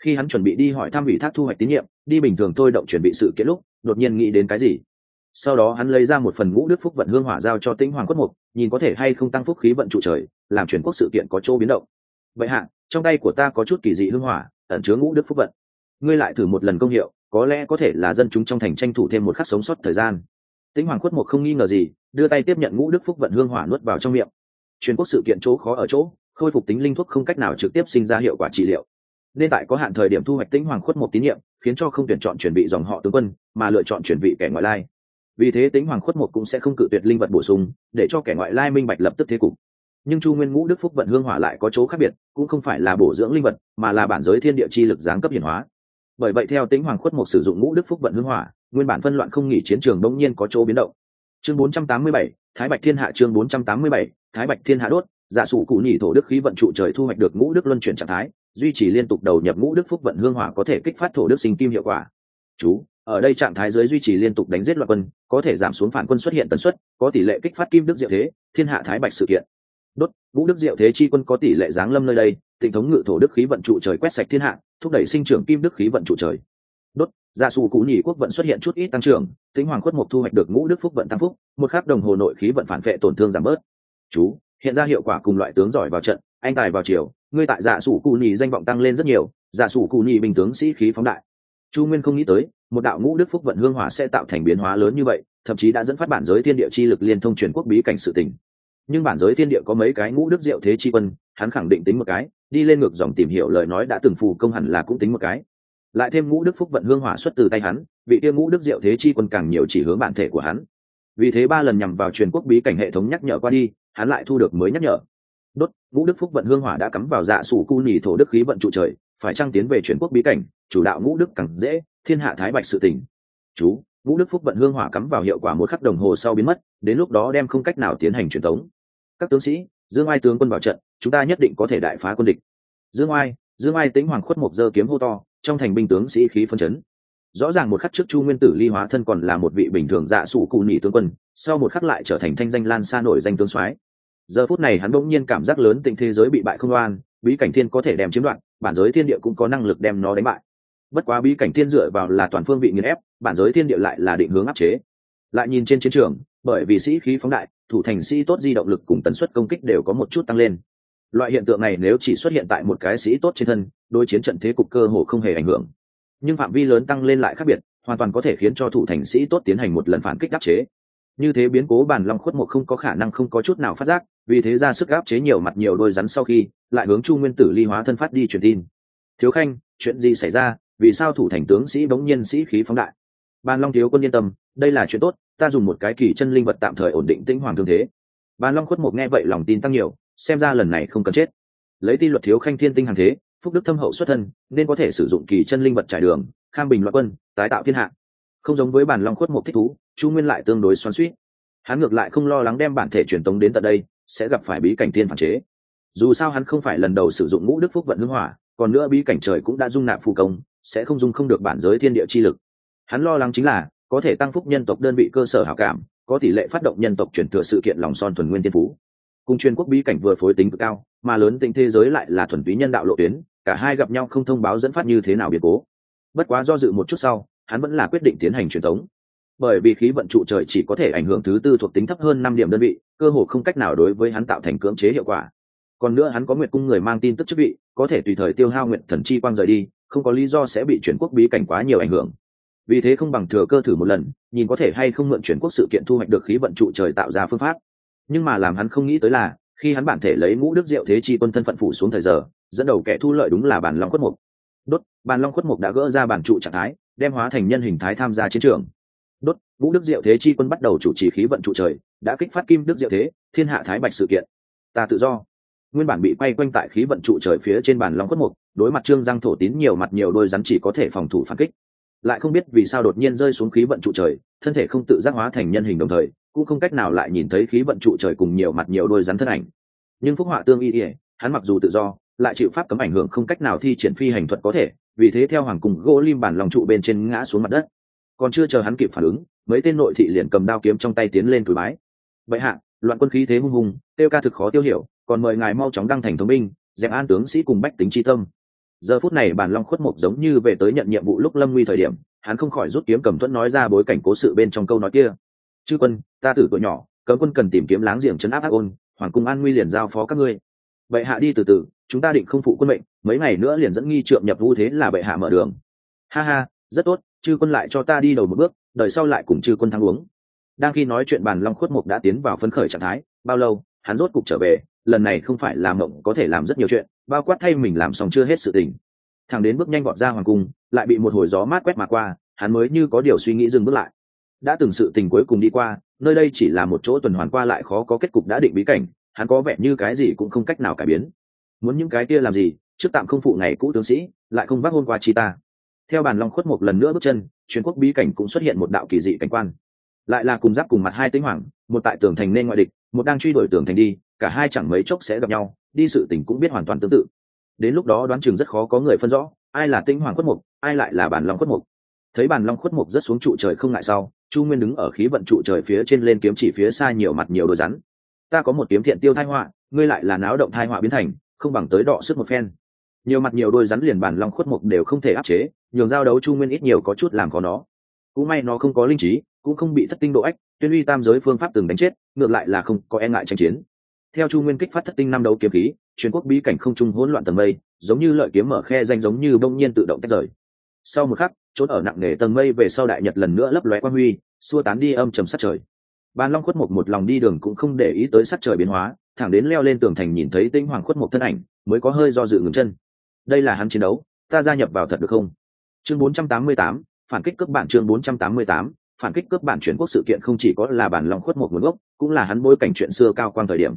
Khi hắn chuẩn bị đi hỏi thăm ủy thác thu hoạch tín nhiệm, đi bình thường thôi động chuẩn bị sự kiện lúc, đột nhiên nghĩ đến cái gì? Sau đó hắn lấy ra một phần ngũ đức phúc vận hương hỏa giao cho tĩnh hoàng quất mục, nhìn có thể hay không tăng phúc khí vận trụ trời, làm chuyển quốc sự kiện có chỗ biến động. Vậy hạ, trong tay của ta có chút kỳ dị hương hỏa, ẩn chứa ngũ đức phúc vận. Ngươi lại thử một lần công hiệu, có lẽ có thể là dân chúng trong thành tranh thủ thêm một khắc sống sót thời gian. Tĩnh hoàng quất mục không nghi ngờ gì, đưa tay tiếp nhận ngũ đức phúc vận hương hỏa nuốt vào trong miệng. Chuyển quốc sự kiện chỗ khó ở chỗ, khôi phục tính linh thuốc không cách nào trực tiếp sinh ra hiệu quả trị liệu. Nên tại có hạn thời điểm thu hoạch tĩnh hoàng khuất một tín nhiệm, khiến cho không tuyển chọn chuẩn bị dòng họ tướng quân, mà lựa chọn chuẩn bị kẻ ngoại lai vì thế tính hoàng khuất một cũng sẽ không cự tuyệt linh vật bổ sung để cho kẻ ngoại lai minh bạch lập tức thế cục. Nhưng chu nguyên ngũ đức phúc vận hương hỏa lại có chỗ khác biệt cũng không phải là bổ dưỡng linh vật mà là bản giới thiên địa chi lực giáng cấp hiển hóa. Bởi vậy theo tính hoàng khuất một sử dụng ngũ đức phúc vận hương hỏa nguyên bản phân loạn không nghỉ chiến trường đông nhiên có chỗ biến động. Chương 487, thái bạch thiên hạ chương 487, thái bạch thiên hạ đốt dạ giả sử cụ nhỉ thổ đức khí vận trụ trời thu hoạch được ngũ đức luân chuyển trạng thái duy trì liên tục đầu nhập ngũ đức phúc vận hương hỏa có thể kích phát thổ đức sinh kim hiệu quả. Chú ở đây trạng thái giới duy trì liên tục đánh giết loạn quân, có thể giảm xuống phản quân xuất hiện tần suất, có tỷ lệ kích phát kim đức diệu thế, thiên hạ thái bạch sự kiện. Đốt, vũ đức diệu thế chi quân có tỷ lệ giáng lâm nơi đây tịnh thống ngự thổ đức khí vận trụ trời quét sạch thiên hạ, thúc đẩy sinh trưởng kim đức khí vận trụ trời. Đốt, gia sù cụ nhì quốc vận xuất hiện chút ít tăng trưởng, tĩnh hoàng khuất mục thu hoạch được ngũ đức phúc vận tăng phúc, một khắc đồng hồ nội khí vận phản vệ tổn thương giảm bớt. Chú, hiện ra hiệu quả cùng loại tướng giỏi vào trận, anh tài vào chiều ngươi tại giả sủ cụ nhì danh vọng tăng lên rất nhiều giả sủ cụ nhì bình tướng sĩ khí phóng đại. Chu nguyên không nghĩ tới một đạo ngũ đức phúc vận hương hỏa sẽ tạo thành biến hóa lớn như vậy, thậm chí đã dẫn phát bản giới thiên địa chi lực liên thông truyền quốc bí cảnh sự tình. Nhưng bản giới thiên địa có mấy cái ngũ đức diệu thế chi quân, hắn khẳng định tính một cái, đi lên ngược dòng tìm hiểu lời nói đã từng phù công hẳn là cũng tính một cái. Lại thêm ngũ đức phúc vận hương hỏa xuất từ tay hắn, vị tiêu ngũ đức diệu thế chi quân càng nhiều chỉ hướng bản thể của hắn. Vì thế ba lần nhằm vào truyền quốc bí cảnh hệ thống nhắc nhở qua đi, hắn lại thu được mới nhắc nhở. Đốt, ngũ đức phúc vận hương hỏa đã cắm vào dạ sủ cu nhì thổ đức khí vận trụ trời, phải trăng tiến về truyền quốc bí cảnh, chủ đạo ngũ đức càng dễ thiên hạ thái bạch sự tỉnh chú, vũ đức phúc vận hương hỏa cắm vào hiệu quả một khắc đồng hồ sau biến mất, đến lúc đó đem không cách nào tiến hành truyền thống các tướng sĩ, dương ai tướng quân vào trận, chúng ta nhất định có thể đại phá quân địch. Dương ai dương ai tính hoàng khuất mộc dơ kiếm hô to, trong thành binh tướng sĩ khí phân chấn. Rõ ràng một khắc trước chu nguyên tử ly hóa thân còn là một vị bình thường dạ sụ cụ nhị tướng quân, sau một khắc lại trở thành thanh danh lan xa nổi danh tướng soái. Giờ phút này hắn bỗng nhiên cảm giác lớn tình thế giới bị bại không oan, bí cảnh thiên có thể đem chiếm đoạt, bản giới thiên địa cũng có năng lực đem nó đánh bại bất quá bí cảnh thiên dựa vào là toàn phương vị nghiền ép, bản giới thiên địa lại là định hướng áp chế. Lại nhìn trên chiến trường, bởi vì sĩ khí phóng đại, thủ thành sĩ tốt di động lực cùng tần suất công kích đều có một chút tăng lên. Loại hiện tượng này nếu chỉ xuất hiện tại một cái sĩ tốt trên thân, đối chiến trận thế cục cơ hồ không hề ảnh hưởng. Nhưng phạm vi lớn tăng lên lại khác biệt, hoàn toàn có thể khiến cho thủ thành sĩ tốt tiến hành một lần phản kích áp chế. Như thế biến cố bản long khuất một không có khả năng không có chút nào phát giác, vì thế ra sức áp chế nhiều mặt nhiều đôi rắn sau khi, lại hướng chu nguyên tử ly hóa thân phát đi truyền tin. Thiếu khanh, chuyện gì xảy ra? Vì sao thủ thành tướng sĩ bỗng nhiên sĩ khí phóng đại? Ban long thiếu quân yên tâm, đây là chuyện tốt, ta dùng một cái kỳ chân linh vật tạm thời ổn định tĩnh hoàng thương thế. Ban long khuất một nghe vậy lòng tin tăng nhiều, xem ra lần này không cần chết. Lấy ti luật thiếu khanh thiên tinh hàng thế, phúc đức thâm hậu xuất thân, nên có thể sử dụng kỳ chân linh vật trải đường, kham bình loại quân, tái tạo thiên hạ. Không giống với bản long khuất một thích thú, chu nguyên lại tương đối xoắn suýt hắn ngược lại không lo lắng đem bản thể truyền tống đến tận đây, sẽ gặp phải bí cảnh tiên phản chế. Dù sao hắn không phải lần đầu sử dụng ngũ đức phúc vận hưng hỏa, còn nữa bí cảnh trời cũng đã dung nạp phù công sẽ không dung không được bản giới thiên địa chi lực. Hắn lo lắng chính là, có thể tăng phúc nhân tộc đơn vị cơ sở hảo cảm, có tỷ lệ phát động nhân tộc chuyển thừa sự kiện lòng son thuần nguyên tiên phú. Cùng chuyên quốc bí cảnh vừa phối tính cực cao, mà lớn tình thế giới lại là thuần túy nhân đạo lộ tuyến, cả hai gặp nhau không thông báo dẫn phát như thế nào biến cố. Bất quá do dự một chút sau, hắn vẫn là quyết định tiến hành truyền thống bởi vì khí vận trụ trời chỉ có thể ảnh hưởng thứ tư thuộc tính thấp hơn năm điểm đơn vị, cơ hồ không cách nào đối với hắn tạo thành cưỡng chế hiệu quả. Còn nữa hắn có nguyện cung người mang tin tức chức vị, có thể tùy thời tiêu hao nguyện thần chi quang rời đi không có lý do sẽ bị chuyển quốc bí cảnh quá nhiều ảnh hưởng. Vì thế không bằng thừa cơ thử một lần, nhìn có thể hay không mượn chuyển quốc sự kiện thu hoạch được khí vận trụ trời tạo ra phương pháp. Nhưng mà làm hắn không nghĩ tới là, khi hắn bản thể lấy ngũ đức diệu thế chi quân thân phận phủ xuống thời giờ, dẫn đầu kẻ thu lợi đúng là bản long khuất mục. Đốt, bản long khuất mục đã gỡ ra bản trụ trạng thái, đem hóa thành nhân hình thái tham gia chiến trường. Đốt, ngũ đức diệu thế chi quân bắt đầu chủ trì khí vận trụ trời, đã kích phát kim đức diệu thế, thiên hạ thái bạch sự kiện. Ta tự do. Nguyên bản bị quay quanh tại khí vận trụ trời phía trên bàn long khuất mục đối mặt trương giang thổ tín nhiều mặt nhiều đôi rắn chỉ có thể phòng thủ phản kích. Lại không biết vì sao đột nhiên rơi xuống khí vận trụ trời thân thể không tự giác hóa thành nhân hình đồng thời cũng không cách nào lại nhìn thấy khí vận trụ trời cùng nhiều mặt nhiều đôi rắn thân ảnh. Nhưng phúc họa tương y ỉa hắn mặc dù tự do lại chịu pháp cấm ảnh hưởng không cách nào thi triển phi hành thuật có thể vì thế theo hoàng cùng gỗ lim bản lòng trụ bên trên ngã xuống mặt đất. Còn chưa chờ hắn kịp phản ứng mấy tên nội thị liền cầm đao kiếm trong tay tiến lên túi bái. Vậy hạ loạn quân khí thế hung hùng tiêu ca thực khó tiêu hiểu còn mời ngài mau chóng đăng thành thống minh, dẹp an tướng sĩ cùng bách tính tri tâm giờ phút này bản long khuất mục giống như về tới nhận nhiệm vụ lúc lâm nguy thời điểm, hắn không khỏi rút kiếm cầm thuẫn nói ra bối cảnh cố sự bên trong câu nói kia. Chư quân, ta tử tuổi nhỏ, cấm quân cần tìm kiếm láng giềng chấn áp ác ôn, hoàng cung an nguy liền giao phó các ngươi. Bệ hạ đi từ từ, chúng ta định không phụ quân mệnh, mấy ngày nữa liền dẫn nghi trượng nhập vu thế là bệ hạ mở đường. Ha ha, rất tốt, chư quân lại cho ta đi đầu một bước, đợi sau lại cùng chư quân thắng uống. Đang khi nói chuyện bàn long khuất mục đã tiến vào phấn khởi trạng thái, bao lâu, hắn rốt cục trở về, lần này không phải là mộng có thể làm rất nhiều chuyện bao quát thay mình làm xong chưa hết sự tình. Thằng đến bước nhanh vọt ra hoàng cung, lại bị một hồi gió mát quét mà qua, hắn mới như có điều suy nghĩ dừng bước lại. Đã từng sự tình cuối cùng đi qua, nơi đây chỉ là một chỗ tuần hoàn qua lại khó có kết cục đã định bí cảnh, hắn có vẻ như cái gì cũng không cách nào cải biến. Muốn những cái kia làm gì, trước tạm không phụ ngày cũ tướng sĩ, lại không vác hôn qua chi ta. Theo bàn long khuất một lần nữa bước chân, truyền quốc bí cảnh cũng xuất hiện một đạo kỳ dị cảnh quan. Lại là cùng giáp cùng mặt hai tính hoàng, một tại tường thành nên ngoại địch, một đang truy đuổi tường thành đi, cả hai chẳng mấy chốc sẽ gặp nhau đi sự tình cũng biết hoàn toàn tương tự. Đến lúc đó đoán chừng rất khó có người phân rõ, ai là tinh hoàng khuất mục, ai lại là bản long khuất mục. Thấy bản long khuất mục rất xuống trụ trời không ngại sau, chu nguyên đứng ở khí vận trụ trời phía trên lên kiếm chỉ phía xa nhiều mặt nhiều đôi rắn. Ta có một kiếm thiện tiêu thai họa, ngươi lại là náo động thai họa biến thành, không bằng tới đọ sức một phen. Nhiều mặt nhiều đôi rắn liền bản long khuất mục đều không thể áp chế, nhường giao đấu chu nguyên ít nhiều có chút làm khó nó. Cũng may nó không có linh trí, cũng không bị thất tinh độ ách, tuyên uy tam giới phương pháp từng đánh chết, ngược lại là không có e ngại tranh chiến theo chu nguyên kích phát thất tinh năm đấu kiếm khí truyền quốc bí cảnh không trung hỗn loạn tầng mây giống như lợi kiếm mở khe danh giống như bỗng nhiên tự động tách rời. Sau một khắc trốn ở nặng nề tầng mây về sau đại nhật lần nữa lấp lóe quan huy xua tán đi âm trầm sát trời. Ban long khuất một một lòng đi đường cũng không để ý tới sát trời biến hóa thẳng đến leo lên tường thành nhìn thấy tinh hoàng khuất một thân ảnh mới có hơi do dự ngừng chân. Đây là hắn chiến đấu ta gia nhập vào thật được không? Chương 488, phản kích cướp bản chương 488, phản kích cướp bản chuyển quốc sự kiện không chỉ có là bản Long khuất một nguồn gốc cũng là hắn bối cảnh chuyện xưa cao quang thời điểm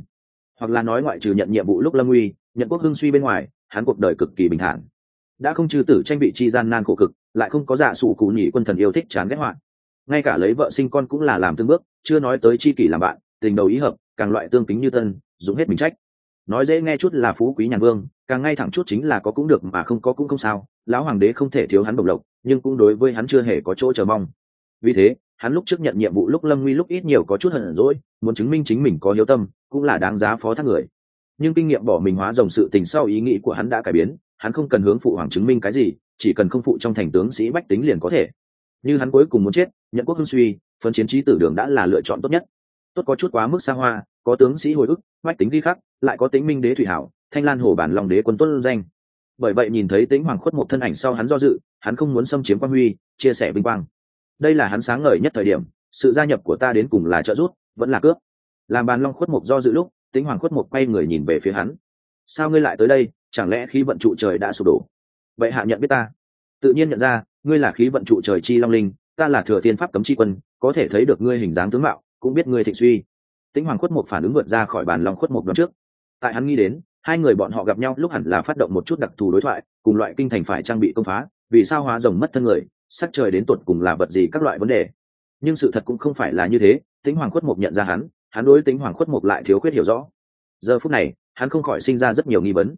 hoặc là nói ngoại trừ nhận nhiệm vụ lúc lâm uy nhận quốc hưng suy bên ngoài hắn cuộc đời cực kỳ bình thản. Đã không trừ tử tranh bị chi gian nan khổ cực lại không có dạ giả sụ cụ nhị quân thần yêu thích chán ghét hoạn. Ngay cả lấy vợ sinh con cũng là làm tương bước chưa nói tới chi kỷ làm bạn tình đầu ý hợp càng loại tương tính như thân, dùng hết mình trách. Nói dễ nghe chút là phú quý nhàn vương càng ngay thẳng chút chính là có cũng được mà không có cũng không sao lão hoàng đế không thể thiếu hắn bộc lộc nhưng cũng đối với hắn chưa hề có chỗ chờ mong. Vì thế hắn lúc trước nhận nhiệm vụ lúc lâm nguy lúc ít nhiều có chút hận rỗi muốn chứng minh chính mình có hiếu tâm cũng là đáng giá phó thác người. Nhưng kinh nghiệm bỏ mình hóa dòng sự tình sau ý nghĩ của hắn đã cải biến, hắn không cần hướng phụ hoàng chứng minh cái gì, chỉ cần không phụ trong thành tướng sĩ bách tính liền có thể. Như hắn cuối cùng muốn chết, nhận quốc hưng suy, phân chiến trí tử đường đã là lựa chọn tốt nhất. Tốt có chút quá mức xa hoa, có tướng sĩ hồi ức, bách tính ghi khắc, lại có tính minh đế thủy hảo, thanh lan hồ bản lòng đế quân tuân danh. Bởi vậy nhìn thấy tính hoàng khuất một thân ảnh sau hắn do dự, hắn không muốn xâm chiếm quan huy, chia sẻ vinh quang. Đây là hắn sáng ngời nhất thời điểm, sự gia nhập của ta đến cùng là trợ giúp, vẫn là cướp làm bàn long khuất mục do dự lúc, tính hoàng khuất mục quay người nhìn về phía hắn. Sao ngươi lại tới đây? Chẳng lẽ khí vận trụ trời đã sụp đổ? Vậy hạ nhận biết ta. Tự nhiên nhận ra, ngươi là khí vận trụ trời chi long linh, ta là thừa thiên pháp cấm chi quân, có thể thấy được ngươi hình dáng tướng mạo, cũng biết ngươi thịnh suy. Tính hoàng khuất mục phản ứng vượt ra khỏi bàn long khuất mục đoạn trước. Tại hắn nghĩ đến, hai người bọn họ gặp nhau lúc hẳn là phát động một chút đặc thù đối thoại, cùng loại kinh thành phải trang bị công phá, vì sao hóa rồng mất thân người, sắc trời đến tột cùng là vật gì các loại vấn đề. Nhưng sự thật cũng không phải là như thế, tính hoàng khuất mục nhận ra hắn hắn đối tính hoàng khuất mục lại thiếu khuyết hiểu rõ. Giờ phút này, hắn không khỏi sinh ra rất nhiều nghi vấn.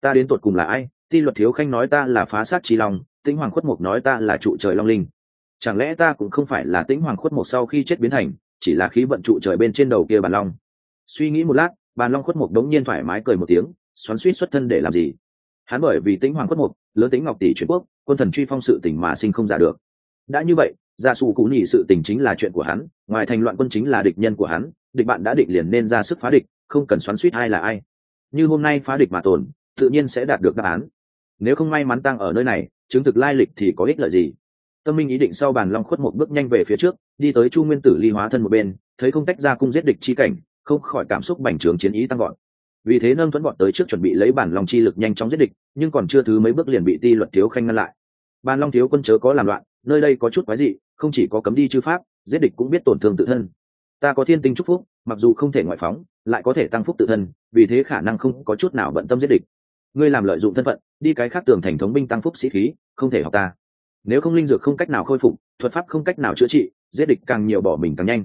Ta đến tột cùng là ai? Ti luật thiếu khanh nói ta là phá sát trí long, tính hoàng khuất mục nói ta là trụ trời long linh. Chẳng lẽ ta cũng không phải là tính hoàng khuất mục sau khi chết biến thành, chỉ là khí vận trụ trời bên trên đầu kia bàn long? Suy nghĩ một lát bàn long khuất mục đống nhiên thoải mái cười một tiếng, xoắn suýt xuất thân để làm gì? Hắn bởi vì tính hoàng khuất mục, lớn tính ngọc tỷ truyền quốc, quân thần truy phong sự tình mà sinh không giả được. Đã như vậy, gia sù cú nhị sự tình chính là chuyện của hắn, ngoài thành loạn quân chính là địch nhân của hắn địch bạn đã định liền nên ra sức phá địch, không cần xoắn suýt ai là ai. Như hôm nay phá địch mà tồn, tự nhiên sẽ đạt được đáp án. Nếu không may mắn tăng ở nơi này, chứng thực lai lịch thì có ích lợi gì? Tâm minh ý định sau bàn long khuất một bước nhanh về phía trước, đi tới chu nguyên tử ly hóa thân một bên, thấy không tách ra cung giết địch chi cảnh, không khỏi cảm xúc bành trướng chiến ý tăng gọn vì thế nâng thuẫn bọn tới trước chuẩn bị lấy bản long chi lực nhanh chóng giết địch, nhưng còn chưa thứ mấy bước liền bị ti luật thiếu khanh ngăn lại. Bàn long thiếu quân chớ có làm loạn, nơi đây có chút quái dị, không chỉ có cấm đi chư pháp, giết địch cũng biết tổn thương tự thân ta có thiên tinh chúc phúc, mặc dù không thể ngoại phóng, lại có thể tăng phúc tự thân, vì thế khả năng không có chút nào bận tâm giết địch. Ngươi làm lợi dụng thân phận, đi cái khác tường thành thống binh tăng phúc sĩ khí, không thể học ta. Nếu không linh dược không cách nào khôi phục, thuật pháp không cách nào chữa trị, giết địch càng nhiều bỏ mình càng nhanh.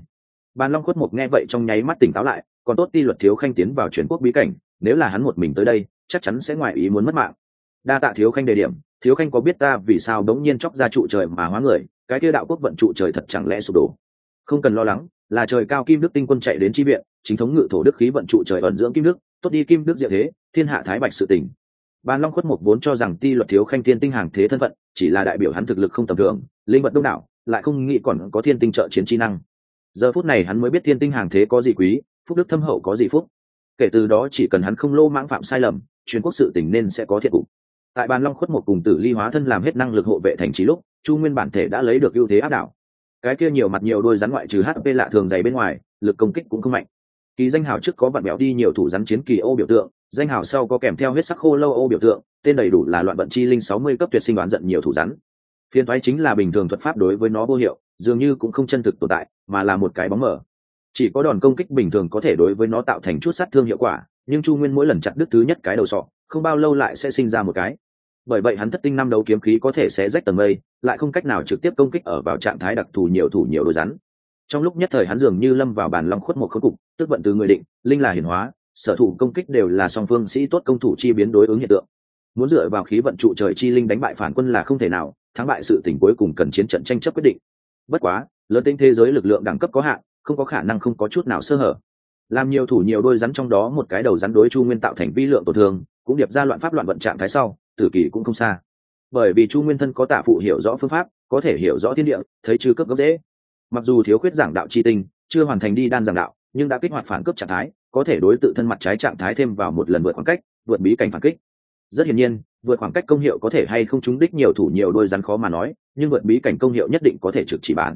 Bàn long khuất mục nghe vậy trong nháy mắt tỉnh táo lại, còn tốt ti luật thiếu khanh tiến vào chuyển quốc bí cảnh, nếu là hắn một mình tới đây, chắc chắn sẽ ngoài ý muốn mất mạng. Đa tạ thiếu khanh đề điểm, thiếu khanh có biết ta vì sao đống nhiên chóc ra trụ trời mà hóa người, cái kia đạo quốc vận trụ trời thật chẳng lẽ sụp đổ không cần lo lắng, là trời cao kim đức tinh quân chạy đến chi viện, chính thống ngự thổ đức khí vận trụ trời ẩn dưỡng kim đức, tốt đi kim đức diệu thế, thiên hạ thái bạch sự tình. Bàn long khuất mục vốn cho rằng ti luật thiếu khanh thiên tinh hàng thế thân phận, chỉ là đại biểu hắn thực lực không tầm thường, linh vật đông đảo, lại không nghĩ còn có thiên tinh trợ chiến chi năng. Giờ phút này hắn mới biết thiên tinh hàng thế có gì quý, phúc đức thâm hậu có gì phúc. Kể từ đó chỉ cần hắn không lô mãng phạm sai lầm, truyền quốc sự tỉnh nên sẽ có thiệt cục. Tại bàn long khuất một cùng tử ly hóa thân làm hết năng lực hộ vệ thành trí lúc, chu nguyên bản thể đã lấy được ưu thế áp đảo cái kia nhiều mặt nhiều đôi rắn ngoại trừ hp lạ thường dày bên ngoài, lực công kích cũng không mạnh. Kỳ danh hào trước có vạn béo đi nhiều thủ rắn chiến kỳ ô biểu tượng, danh hào sau có kèm theo huyết sắc khô lâu ô biểu tượng, tên đầy đủ là loạn vận chi linh sáu mươi cấp tuyệt sinh đoán giận nhiều thủ rắn. Phiên thoái chính là bình thường thuật pháp đối với nó vô hiệu, dường như cũng không chân thực tồn tại, mà là một cái bóng mờ. Chỉ có đòn công kích bình thường có thể đối với nó tạo thành chút sát thương hiệu quả, nhưng chu nguyên mỗi lần chặt đứt thứ nhất cái đầu sọ, không bao lâu lại sẽ sinh ra một cái bởi vậy hắn thất tinh năm đấu kiếm khí có thể sẽ rách tầng mây, lại không cách nào trực tiếp công kích ở vào trạng thái đặc thù nhiều thủ nhiều đôi rắn. Trong lúc nhất thời hắn dường như lâm vào bàn long khuất một khớp cục, tức vận từ người định, linh là hiển hóa, sở thủ công kích đều là song phương sĩ tốt công thủ chi biến đối ứng hiện tượng. Muốn dựa vào khí vận trụ trời chi linh đánh bại phản quân là không thể nào, thắng bại sự tình cuối cùng cần chiến trận tranh chấp quyết định. Bất quá, lớn tinh thế giới lực lượng đẳng cấp có hạn, không có khả năng không có chút nào sơ hở. Làm nhiều thủ nhiều đôi rắn trong đó một cái đầu rắn đối chu nguyên tạo thành vi lượng tổn thương, cũng điệp ra loạn pháp loạn vận trạng thái sau tử kỳ cũng không xa. Bởi vì chu nguyên thân có tạ phụ hiểu rõ phương pháp, có thể hiểu rõ thiên địa, thấy chư cấp gốc dễ mặc dù thiếu khuyết giảng đạo chi tinh, chưa hoàn thành đi đan giảng đạo, nhưng đã kích hoạt phản cấp trạng thái, có thể đối tự thân mặt trái trạng thái thêm vào một lần vượt khoảng cách, vượt bí cảnh phản kích. Rất hiển nhiên, vượt khoảng cách công hiệu có thể hay không trúng đích nhiều thủ nhiều đôi rắn khó mà nói, nhưng vượt bí cảnh công hiệu nhất định có thể trực chỉ bản.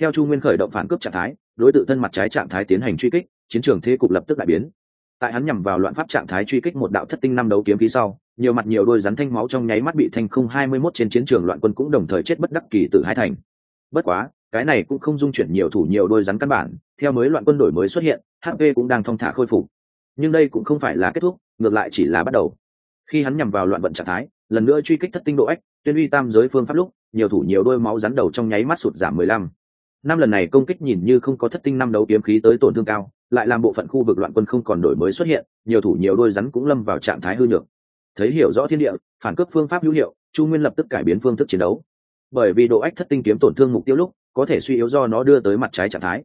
Theo chu nguyên khởi động phản cướp trạng thái, đối tự thân mặt trái trạng thái tiến hành truy kích, chiến trường thế cục lập tức đại biến tại hắn nhằm vào loạn pháp trạng thái truy kích một đạo thất tinh năm đấu kiếm khí sau, nhiều mặt nhiều đôi rắn thanh máu trong nháy mắt bị thanh không hai mươi mốt trên chiến trường loạn quân cũng đồng thời chết bất đắc kỳ từ hai thành. Bất quá, cái này cũng không dung chuyển nhiều thủ nhiều đôi rắn căn bản, theo mới loạn quân đổi mới xuất hiện hp cũng đang thong thả khôi phục. Nhưng đây cũng không phải là kết thúc, ngược lại chỉ là bắt đầu. Khi hắn nhằm vào loạn vận trạng thái, lần nữa truy kích thất tinh độ ếch tuyên uy tam giới phương pháp lúc, nhiều thủ nhiều đôi máu rắn đầu trong nháy mắt sụt giảm mười lăm. Năm lần này công kích nhìn như không có thất tinh năm đấu kiếm khí tới tổn thương cao lại làm bộ phận khu vực loạn quân không còn đổi mới xuất hiện, nhiều thủ nhiều đôi rắn cũng lâm vào trạng thái hư nhược. Thấy hiểu rõ thiên địa, phản cướp phương pháp hữu hiệu, chu nguyên lập tức cải biến phương thức chiến đấu. Bởi vì độ ách thất tinh kiếm tổn thương mục tiêu lúc, có thể suy yếu do nó đưa tới mặt trái trạng thái.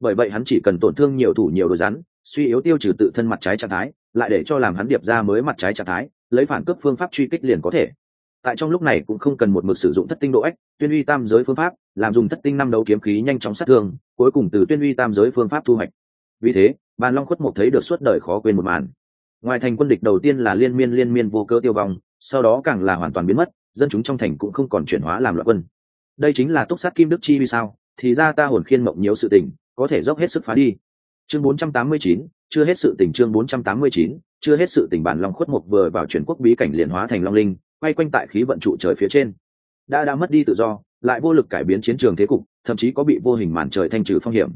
Bởi vậy hắn chỉ cần tổn thương nhiều thủ nhiều đôi rắn, suy yếu tiêu trừ tự thân mặt trái trạng thái, lại để cho làm hắn điệp ra mới mặt trái trạng thái, lấy phản cướp phương pháp truy kích liền có thể. Tại trong lúc này cũng không cần một mực sử dụng thất tinh độ ếch tuyên uy tam giới phương pháp, làm dùng thất tinh năm đấu kiếm khí nhanh chóng sát thương, cuối cùng từ tuyên uy tam giới phương pháp thu hoạch vì thế bàn long khuất mục thấy được suốt đời khó quên một màn. Ngoài thành quân địch đầu tiên là liên miên liên miên vô cơ tiêu vong sau đó càng là hoàn toàn biến mất dân chúng trong thành cũng không còn chuyển hóa làm loạn quân. Đây chính là túc sát kim đức chi vì sao? Thì ra ta hồn khiên mộng nhiều sự tình có thể dốc hết sức phá đi. Chương 489, chưa hết sự tình chương 489, chưa hết sự tình bản long khuất mục vừa vào chuyển quốc bí cảnh liền hóa thành long linh quay quanh tại khí vận trụ trời phía trên. Đã đã mất đi tự do lại vô lực cải biến chiến trường thế cục thậm chí có bị vô hình màn trời thanh trừ phong hiểm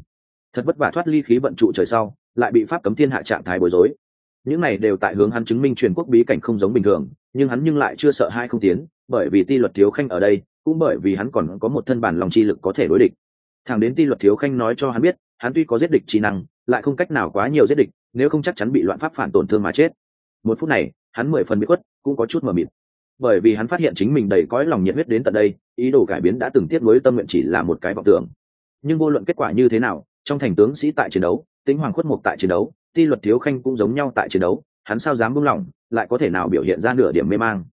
thật vất vả thoát ly khí vận trụ trời sau, lại bị pháp cấm thiên hạ trạng thái bối rối. Những này đều tại hướng hắn chứng minh truyền quốc bí cảnh không giống bình thường, nhưng hắn nhưng lại chưa sợ hai không tiến, bởi vì ti luật thiếu khanh ở đây, cũng bởi vì hắn còn có một thân bản lòng chi lực có thể đối địch. Thẳng đến ti luật thiếu khanh nói cho hắn biết, hắn tuy có giết địch trí năng, lại không cách nào quá nhiều giết địch, nếu không chắc chắn bị loạn pháp phản tổn thương mà chết. Một phút này, hắn mười phần bị khuất, cũng có chút mờ mịt. Bởi vì hắn phát hiện chính mình đầy cõi lòng nhiệt huyết đến tận đây, ý đồ cải biến đã từng tiết nối tâm nguyện chỉ là một cái vọng tưởng. Nhưng vô luận kết quả như thế nào trong thành tướng sĩ tại chiến đấu, tính hoàng khuất mục tại chiến đấu, ti luật thiếu khanh cũng giống nhau tại chiến đấu, hắn sao dám buông lỏng, lại có thể nào biểu hiện ra nửa điểm mê mang.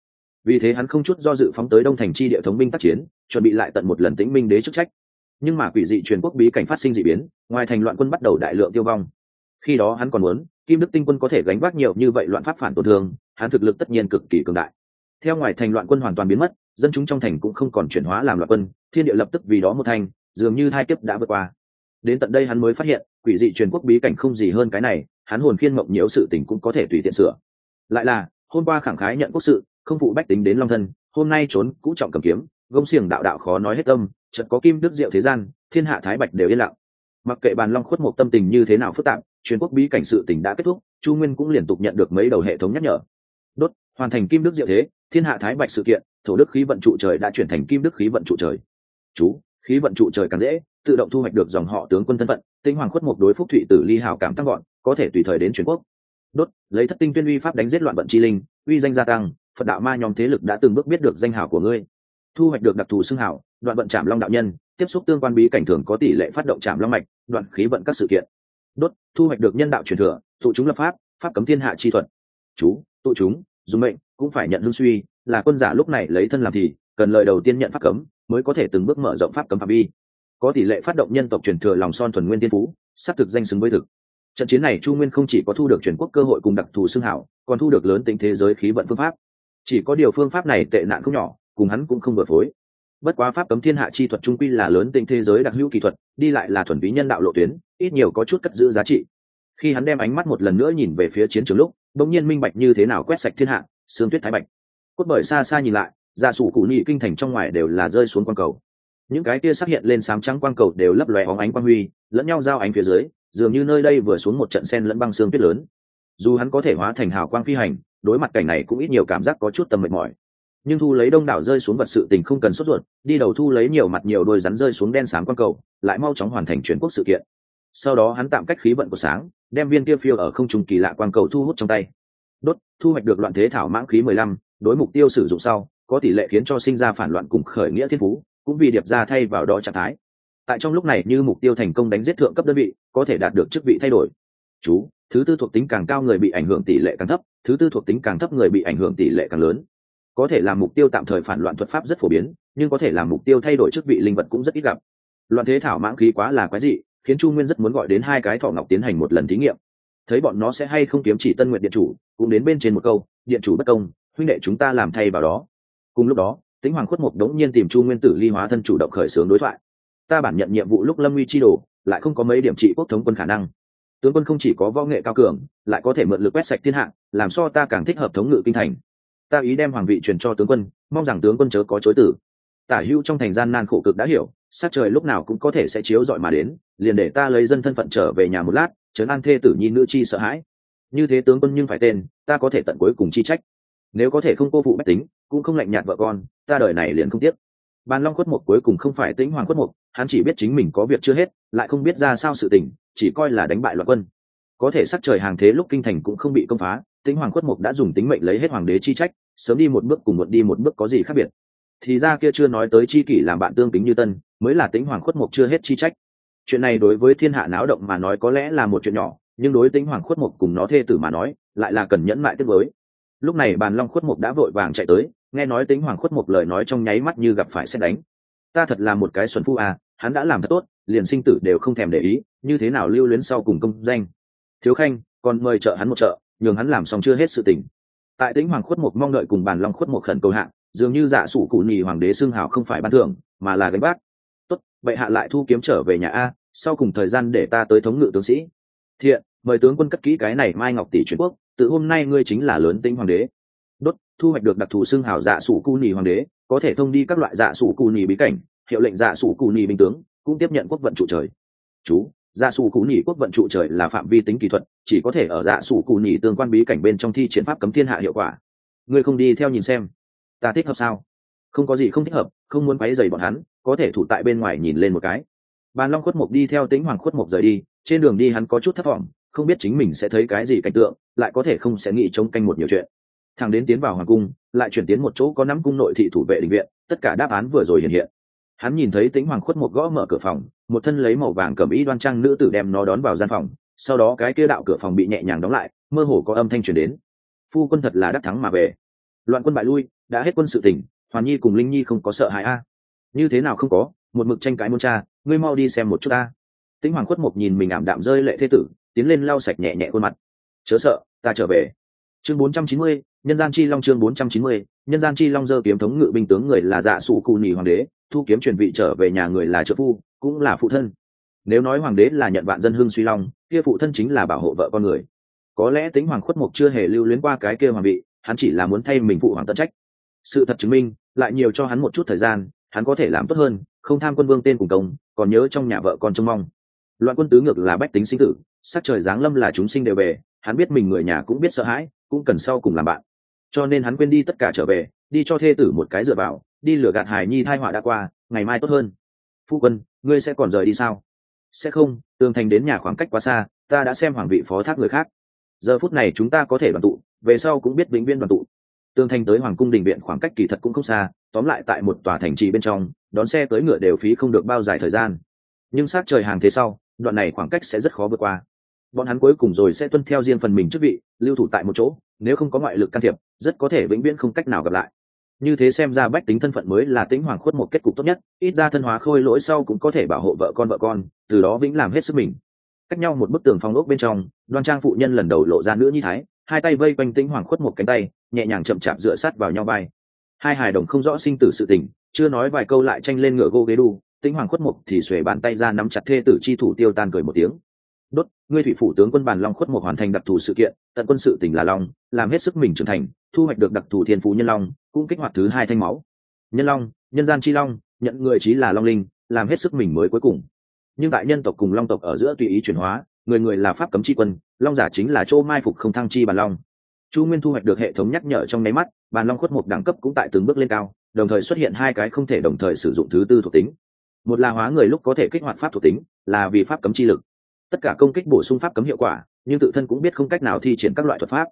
Vì thế hắn không chút do dự phóng tới đông thành chi địa thống binh tác chiến, chuẩn bị lại tận một lần tĩnh minh đế chức trách. Nhưng mà quỷ dị truyền quốc bí cảnh phát sinh dị biến, ngoài thành loạn quân bắt đầu đại lượng tiêu vong. Khi đó hắn còn muốn, kim đức tinh quân có thể gánh vác nhiều như vậy loạn pháp phản tổn thương, hắn thực lực tất nhiên cực kỳ cường đại. Theo ngoài thành loạn quân hoàn toàn biến mất, dân chúng trong thành cũng không còn chuyển hóa làm loạn quân, thiên địa lập tức vì đó một thành, dường như hai kiếp đã vượt qua đến tận đây hắn mới phát hiện, quỷ dị truyền quốc bí cảnh không gì hơn cái này, hắn hồn khiên mộng nhiễu sự tình cũng có thể tùy tiện sửa. Lại là, hôm qua khẳng khái nhận quốc sự, không phụ bách tính đến long thân, hôm nay trốn cũ trọng cầm kiếm, gông xiềng đạo đạo khó nói hết tâm, chợt có kim đức diệu thế gian, thiên hạ thái bạch đều yên lặng. Mặc kệ bàn long khuất một tâm tình như thế nào phức tạp, truyền quốc bí cảnh sự tình đã kết thúc, chu nguyên cũng liên tục nhận được mấy đầu hệ thống nhắc nhở. Đốt, hoàn thành kim đức diệu thế, thiên hạ thái bạch sự kiện, thổ đức khí vận trụ trời đã chuyển thành kim đức khí vận trụ trời. Chú, khí vận trụ trời càng dễ tự động thu hoạch được dòng họ tướng quân thân phận, tinh hoàng khuất một đối phúc thụy tử ly hào cảm tăng gọn có thể tùy thời đến truyền quốc. Đốt, lấy thất tinh tuyên uy pháp đánh giết loạn vận chi linh, uy danh gia tăng, phật đạo ma nhóm thế lực đã từng bước biết được danh hào của ngươi. Thu hoạch được đặc thù xưng hảo, đoạn vận trạm long đạo nhân, tiếp xúc tương quan bí cảnh thường có tỷ lệ phát động trạm long mạch, đoạn khí vận các sự kiện. Đốt, thu hoạch được nhân đạo truyền thừa, tụ chúng lập pháp pháp cấm thiên hạ chi thuật. Chú, tụ chúng, dùng mệnh, cũng phải nhận hương suy, là quân giả lúc này lấy thân làm thì, cần lời đầu tiên nhận pháp cấm, mới có thể từng bước mở rộng pháp cấm phạm vi có tỷ lệ phát động nhân tộc truyền thừa lòng son thuần nguyên tiên phú, sắp thực danh xứng với thực. Trận chiến này chu nguyên không chỉ có thu được truyền quốc cơ hội cùng đặc thù xưng hảo, còn thu được lớn tính thế giới khí vận phương pháp. Chỉ có điều phương pháp này tệ nạn không nhỏ, cùng hắn cũng không vừa phối. Bất quá pháp cấm thiên hạ chi thuật trung quy là lớn tính thế giới đặc hữu kỹ thuật, đi lại là thuần ví nhân đạo lộ tuyến, ít nhiều có chút cất giữ giá trị. Khi hắn đem ánh mắt một lần nữa nhìn về phía chiến trường lúc, bỗng nhiên minh bạch như thế nào quét sạch thiên hạ, sương tuyết thái bạch. Cốt bởi xa xa nhìn lại, gia sủ cụ nhị kinh thành trong ngoài đều là rơi xuống quang cầu những cái kia xác hiện lên sám trắng quang cầu đều lấp lòe óng ánh quang huy, lẫn nhau giao ánh phía dưới, dường như nơi đây vừa xuống một trận sen lẫn băng xương tuyết lớn. Dù hắn có thể hóa thành hào quang phi hành, đối mặt cảnh này cũng ít nhiều cảm giác có chút tầm mệt mỏi. Nhưng thu lấy đông đảo rơi xuống vật sự tình không cần sốt ruột, đi đầu thu lấy nhiều mặt nhiều đôi rắn rơi xuống đen sáng quang cầu, lại mau chóng hoàn thành chuyển quốc sự kiện. Sau đó hắn tạm cách khí vận của sáng, đem viên kia phiêu ở không trung kỳ lạ quang cầu thu hút trong tay. Đốt, thu hoạch được loạn thế thảo mãng khí mười lăm, đối mục tiêu sử dụng sau, có tỷ lệ khiến cho sinh ra phản loạn cùng khởi nghĩa thiên phú cũng vì điệp ra thay vào đó trạng thái. Tại trong lúc này như mục tiêu thành công đánh giết thượng cấp đơn vị, có thể đạt được chức vị thay đổi. Chú, thứ tư thuộc tính càng cao người bị ảnh hưởng tỷ lệ càng thấp, thứ tư thuộc tính càng thấp người bị ảnh hưởng tỷ lệ càng lớn. Có thể làm mục tiêu tạm thời phản loạn thuật pháp rất phổ biến, nhưng có thể làm mục tiêu thay đổi chức vị linh vật cũng rất ít gặp. Loạn thế thảo mãng khí quá là quái dị, khiến chu nguyên rất muốn gọi đến hai cái thọ ngọc tiến hành một lần thí nghiệm. Thấy bọn nó sẽ hay không kiếm chỉ tân nguyện điện chủ, cũng đến bên trên một câu, điện chủ bất công, huynh đệ chúng ta làm thay vào đó. Cùng lúc đó tính hoàng khuất mục đống nhiên tìm chu nguyên tử ly hóa thân chủ động khởi xướng đối thoại. Ta bản nhận nhiệm vụ lúc lâm uy chi đồ, lại không có mấy điểm trị quốc thống quân khả năng. Tướng quân không chỉ có võ nghệ cao cường, lại có thể mượn lực quét sạch thiên hạ, làm so ta càng thích hợp thống ngự kinh thành. Ta ý đem hoàng vị truyền cho tướng quân, mong rằng tướng quân chớ có chối tử tả hữu trong thành gian nan khổ cực đã hiểu, sát trời lúc nào cũng có thể sẽ chiếu dọi mà đến, liền để ta lấy dân thân phận trở về nhà một lát, trấn an thê tử nhi nữ chi sợ hãi. Như thế tướng quân nhưng phải tên, ta có thể tận cuối cùng chi trách nếu có thể không cô phụ bách tính, cũng không lạnh nhạt vợ con, ta đời này liền không tiếc. Bàn long khuất mục cuối cùng không phải tĩnh hoàng khuất mục, hắn chỉ biết chính mình có việc chưa hết, lại không biết ra sao sự tình, chỉ coi là đánh bại loạn quân. Có thể sắc trời hàng thế lúc kinh thành cũng không bị công phá, tĩnh hoàng khuất mục đã dùng tính mệnh lấy hết hoàng đế chi trách, sớm đi một bước cùng muộn đi một bước có gì khác biệt. Thì ra kia chưa nói tới chi kỷ làm bạn tương tính như tân, mới là tĩnh hoàng khuất mục chưa hết chi trách. Chuyện này đối với thiên hạ náo động mà nói có lẽ là một chuyện nhỏ, nhưng đối tĩnh hoàng khuất mục cùng nó thê tử mà nói, lại là cần nhẫn mại tiếp với lúc này bàn long khuất mục đã vội vàng chạy tới, nghe nói tính hoàng khuất mục lời nói trong nháy mắt như gặp phải xét đánh. Ta thật là một cái xuân phu à hắn đã làm thật tốt, liền sinh tử đều không thèm để ý, như thế nào lưu luyến sau cùng công danh? Thiếu khanh, còn mời trợ hắn một trợ, nhường hắn làm xong chưa hết sự tình. Tại tính hoàng khuất mục mong đợi cùng bàn long khuất mục khẩn cầu hạng dường như dạ sủ cụ nhì hoàng đế xương hào không phải ban thưởng, mà là gánh bác tốt, bệ hạ lại thu kiếm trở về nhà a, sau cùng thời gian để ta tới thống ngự tướng sĩ. Thiện, mời tướng quân cất kỹ cái này mai ngọc tỷ truyền quốc từ hôm nay ngươi chính là lớn tĩnh hoàng đế. Đốt, thu hoạch được đặc thù xưng hào dạ sủ cụ nhì hoàng đế, có thể thông đi các loại dạ sủ cụ nhì bí cảnh, hiệu lệnh dạ sủ cụ nhì binh tướng, cũng tiếp nhận quốc vận trụ trời. Chú dạ sủ cụ nhì quốc vận trụ trời là phạm vi tính kỹ thuật, chỉ có thể ở dạ sủ cụ nhì tương quan bí cảnh bên trong thi triển pháp cấm thiên hạ hiệu quả. Ngươi không đi theo nhìn xem. Ta thích hợp sao? Không có gì không thích hợp, không muốn quấy dày bọn hắn, có thể thủ tại bên ngoài nhìn lên một cái. Bàn long khuất mục đi theo tính hoàng khuất mục rời đi, trên đường đi hắn có chút thất vọng, không biết chính mình sẽ thấy cái gì cảnh tượng lại có thể không sẽ nghĩ chống canh một nhiều chuyện. Thằng đến tiến vào hoàng cung, lại chuyển tiến một chỗ có nắm cung nội thị thủ vệ định viện, tất cả đáp án vừa rồi hiện hiện. Hắn nhìn thấy tính hoàng khuất một gõ mở cửa phòng, một thân lấy màu vàng cầm y đoan trang nữ tử đem nó đón vào gian phòng, sau đó cái kia đạo cửa phòng bị nhẹ nhàng đóng lại, mơ hồ có âm thanh truyền đến. Phu quân thật là đắc thắng mà về. Loạn quân bại lui, đã hết quân sự tỉnh, hoàn nhi cùng linh nhi không có sợ hãi a. Như thế nào không có, một mực tranh cãi môn cha, ngươi mau đi xem một chút ta. Tĩnh hoàng khuất một nhìn mình ảm đạm rơi lệ thế tử, tiến lên lau sạch nhẹ nhẹ khuôn mặt chớ sợ, ta trở về. Chương bốn trăm chín mươi, nhân gian chi long chương bốn trăm chín mươi, nhân gian chi long dơ kiếm thống ngự binh tướng người là dạ sụ cù nỉ hoàng đế, thu kiếm truyền vị trở về nhà người là trợ phu, cũng là phụ thân. Nếu nói hoàng đế là nhận vạn dân hương suy long, kia phụ thân chính là bảo hộ vợ con người. Có lẽ tính hoàng khuất mục chưa hề lưu luyến qua cái kia hoàng vị, hắn chỉ là muốn thay mình phụ hoàng tận trách. Sự thật chứng minh, lại nhiều cho hắn một chút thời gian, hắn có thể làm tốt hơn, không tham quân vương tên cùng công, còn nhớ trong nhà vợ con trông mong. Loạn quân tứ ngược là bách tính sinh tử, sắc trời giáng lâm là chúng sinh đều về hắn biết mình người nhà cũng biết sợ hãi, cũng cần sau cùng làm bạn. Cho nên hắn quên đi tất cả trở về, đi cho thê tử một cái dựa vào, đi lừa gạt hài nhi thai họa đã qua, ngày mai tốt hơn. Phu quân, ngươi sẽ còn rời đi sao? Sẽ không, tường thành đến nhà khoảng cách quá xa, ta đã xem hoàng vị phó thác người khác. Giờ phút này chúng ta có thể đoàn tụ, về sau cũng biết vĩnh viên đoàn tụ. Tường thành tới hoàng cung đình viện khoảng cách kỳ thật cũng không xa, tóm lại tại một tòa thành trì bên trong, đón xe tới ngựa đều phí không được bao dài thời gian. Nhưng sát trời hàng thế sau, đoạn này khoảng cách sẽ rất khó vượt qua bọn hắn cuối cùng rồi sẽ tuân theo riêng phần mình chức vị, lưu thủ tại một chỗ, nếu không có ngoại lực can thiệp, rất có thể vĩnh viễn không cách nào gặp lại. Như thế xem ra bách tính thân phận mới là tính hoàng khuất một kết cục tốt nhất, ít ra thân hóa khôi lỗi sau cũng có thể bảo hộ vợ con vợ con, từ đó vĩnh làm hết sức mình. Cách nhau một bức tường phong ốc bên trong, đoan trang phụ nhân lần đầu lộ ra nữ như thái, hai tay vây quanh tính hoàng khuất một cánh tay, nhẹ nhàng chậm chạp dựa sát vào nhau vai. Hai hài đồng không rõ sinh tử sự tình, chưa nói vài câu lại tranh lên ngựa gô ghế đu tính hoàng khuất mục thì xuề bàn tay ra nắm chặt thê tử chi thủ tiêu tan cười một tiếng đốt, ngươi thủy phủ tướng quân bàn long khuất mục hoàn thành đặc thù sự kiện, tận quân sự tỉnh là long, làm hết sức mình trưởng thành, thu hoạch được đặc thù thiên phú nhân long, cũng kích hoạt thứ hai thanh máu. Nhân long, nhân gian chi long, nhận người trí là long linh, làm hết sức mình mới cuối cùng. Nhưng tại nhân tộc cùng long tộc ở giữa tùy ý chuyển hóa, người người là pháp cấm chi quân, long giả chính là chỗ mai phục không thăng chi bàn long. Chu nguyên thu hoạch được hệ thống nhắc nhở trong nháy mắt, bàn long khuất một đẳng cấp cũng tại từng bước lên cao, đồng thời xuất hiện hai cái không thể đồng thời sử dụng thứ tư thuộc tính. Một là hóa người lúc có thể kích hoạt pháp thuộc tính, là vì pháp cấm chi lực tất cả công kích bổ sung pháp cấm hiệu quả, nhưng tự thân cũng biết không cách nào thi triển các loại thuật pháp.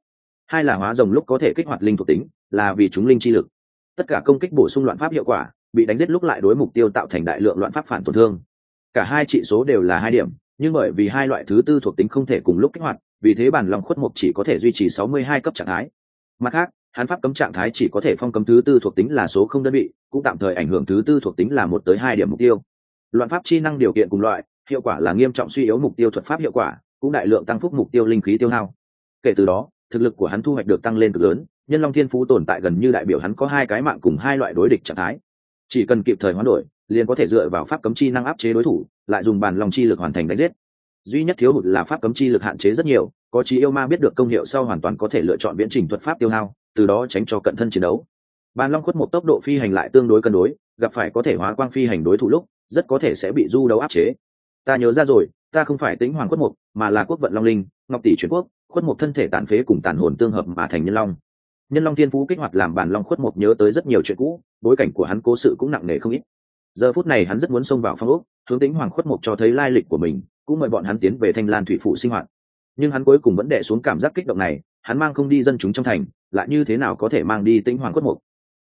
Hai là hóa rồng lúc có thể kích hoạt linh thuộc tính, là vì chúng linh chi lực. Tất cả công kích bổ sung loạn pháp hiệu quả, bị đánh giết lúc lại đối mục tiêu tạo thành đại lượng loạn pháp phản tổn thương. Cả hai trị số đều là hai điểm, nhưng bởi vì hai loại thứ tư thuộc tính không thể cùng lúc kích hoạt, vì thế bản lòng khuất mục chỉ có thể duy trì 62 cấp trạng thái. Mặt khác, hắn pháp cấm trạng thái chỉ có thể phong cấm thứ tư thuộc tính là số không đơn vị, cũng tạm thời ảnh hưởng thứ tư thuộc tính là một tới hai điểm mục tiêu. Loạn pháp chi năng điều kiện cùng loại hiệu quả là nghiêm trọng suy yếu mục tiêu thuật pháp hiệu quả, cũng đại lượng tăng phúc mục tiêu linh khí tiêu hao. Kể từ đó, thực lực của hắn thu hoạch được tăng lên cực lớn, nhân long thiên phú tồn tại gần như đại biểu hắn có hai cái mạng cùng hai loại đối địch trạng thái. Chỉ cần kịp thời hoán đổi, liền có thể dựa vào pháp cấm chi năng áp chế đối thủ, lại dùng bàn lòng chi lực hoàn thành đánh giết. Duy nhất thiếu hụt là pháp cấm chi lực hạn chế rất nhiều, có chí yêu ma biết được công hiệu sau hoàn toàn có thể lựa chọn viễn trình thuật pháp tiêu hao, từ đó tránh cho cận thân chiến đấu. Bàn long khuất một tốc độ phi hành lại tương đối cân đối, gặp phải có thể hóa quang phi hành đối thủ lúc, rất có thể sẽ bị du đấu áp chế ta nhớ ra rồi, ta không phải tính hoàng khuất mục, mà là quốc vận long linh, ngọc tỷ truyền quốc, khuất mục thân thể tàn phế cùng tàn hồn tương hợp mà thành nhân long. Nhân long thiên phú kích hoạt làm bản long khuất mục nhớ tới rất nhiều chuyện cũ, bối cảnh của hắn cố sự cũng nặng nề không ít. Giờ phút này hắn rất muốn xông vào phong ốc, hướng tính hoàng khuất mục cho thấy lai lịch của mình, cũng mời bọn hắn tiến về thanh lan thủy phụ sinh hoạt. Nhưng hắn cuối cùng vẫn đẻ xuống cảm giác kích động này, hắn mang không đi dân chúng trong thành, lại như thế nào có thể mang đi tĩnh hoàng khuất mục?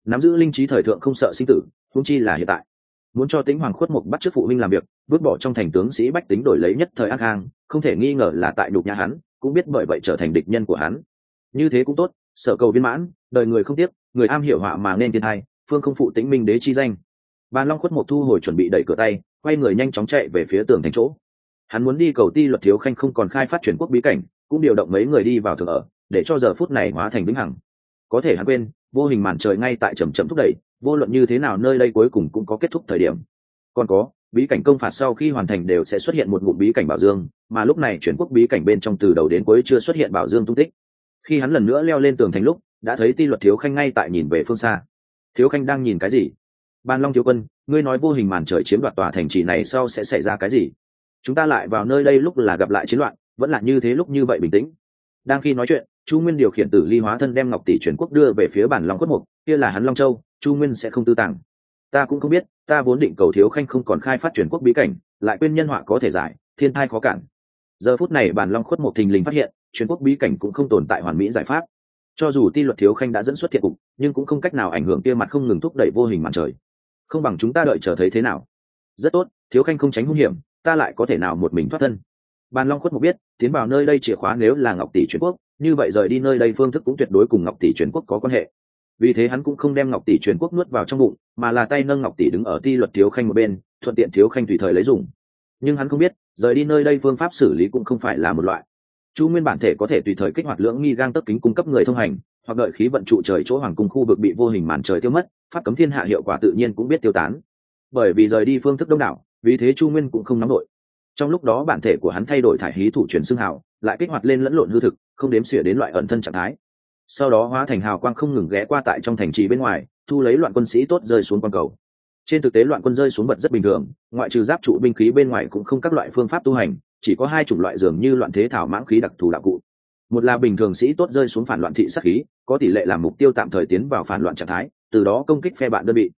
Nắm giữ linh trí thời thượng không sợ sinh tử húng chi là hiện tại muốn cho tĩnh hoàng khuất mục bắt trước phụ huynh làm việc, vứt bỏ trong thành tướng sĩ bách tính đổi lấy nhất thời an khang không thể nghi ngờ là tại đục nhà hắn, cũng biết bởi vậy trở thành địch nhân của hắn. Như thế cũng tốt, sở cầu viên mãn, đời người không tiếc, người am hiểu họa mà nên thiên thai, phương không phụ tĩnh minh đế chi danh. Bàn long khuất mục thu hồi chuẩn bị đẩy cửa tay, quay người nhanh chóng chạy về phía tường thành chỗ. Hắn muốn đi cầu ti luật thiếu khanh không còn khai phát chuyển quốc bí cảnh, cũng điều động mấy người đi vào thường ở, để cho giờ phút này hóa thành vĩnh hằng. Có thể hắn quên, vô hình màn trời ngay tại trầm trầm thúc đẩy vô luận như thế nào nơi đây cuối cùng cũng có kết thúc thời điểm. Còn có, bí cảnh công phạt sau khi hoàn thành đều sẽ xuất hiện một ngụm bí cảnh bảo dương, mà lúc này chuyển quốc bí cảnh bên trong từ đầu đến cuối chưa xuất hiện bảo dương tung tích. Khi hắn lần nữa leo lên tường thành lúc, đã thấy ti luật thiếu khanh ngay tại nhìn về phương xa. Thiếu khanh đang nhìn cái gì? Ban long thiếu quân, ngươi nói vô hình màn trời chiếm đoạt tòa thành trì này sau sẽ xảy ra cái gì? Chúng ta lại vào nơi đây lúc là gặp lại chiến loạn, vẫn là như thế lúc như vậy bình tĩnh. Đang khi nói chuyện, chu nguyên điều khiển tử ly hóa thân đem ngọc tỷ chuyển quốc đưa về phía bản long quất mục, kia là hắn long châu chu nguyên sẽ không tư tàng. Ta cũng không biết, ta vốn định cầu thiếu khanh không còn khai phát truyền quốc bí cảnh, lại quên nhân họa có thể giải, thiên thai khó cản. Giờ phút này bản long khuất một thình lình phát hiện, truyền quốc bí cảnh cũng không tồn tại hoàn mỹ giải pháp. Cho dù ti luật thiếu khanh đã dẫn xuất thiện cục, nhưng cũng không cách nào ảnh hưởng kia mặt không ngừng thúc đẩy vô hình mặt trời. Không bằng chúng ta đợi chờ thấy thế nào? Rất tốt, thiếu khanh không tránh hung hiểm, ta lại có thể nào một mình thoát thân? Bàn long khuất một biết, tiến vào nơi đây chìa khóa nếu là ngọc tỷ truyền quốc, như vậy rời đi nơi đây phương thức cũng tuyệt đối cùng ngọc tỷ truyền quốc có quan hệ vì thế hắn cũng không đem ngọc tỷ truyền quốc nuốt vào trong bụng, mà là tay nâng ngọc tỷ đứng ở ti luật thiếu khanh một bên, thuận tiện thiếu khanh tùy thời lấy dùng. Nhưng hắn không biết, rời đi nơi đây phương pháp xử lý cũng không phải là một loại. Chu nguyên bản thể có thể tùy thời kích hoạt lưỡng nghi gang tấc kính cung cấp người thông hành, hoặc đợi khí vận trụ trời chỗ hoàng cung khu vực bị vô hình màn trời tiêu mất, pháp cấm thiên hạ hiệu quả tự nhiên cũng biết tiêu tán. Bởi vì rời đi phương thức đông đảo, vì thế chu nguyên cũng không nóng nổi. Trong lúc đó bản thể của hắn thay đổi thải hí thủ truyền xương hào, lại kích hoạt lên lẫn lộn hư thực, không đếm xỉa đến loại ẩn thân trạng thái sau đó hóa thành hào quang không ngừng ghé qua tại trong thành trì bên ngoài, thu lấy loạn quân sĩ tốt rơi xuống quang cầu. Trên thực tế loạn quân rơi xuống vật rất bình thường, ngoại trừ giáp trụ binh khí bên ngoài cũng không các loại phương pháp tu hành, chỉ có hai chủng loại dường như loạn thế thảo mãng khí đặc thù đạo cụ. Một là bình thường sĩ tốt rơi xuống phản loạn thị sắc khí, có tỷ lệ làm mục tiêu tạm thời tiến vào phản loạn trạng thái, từ đó công kích phe bạn đơn vị.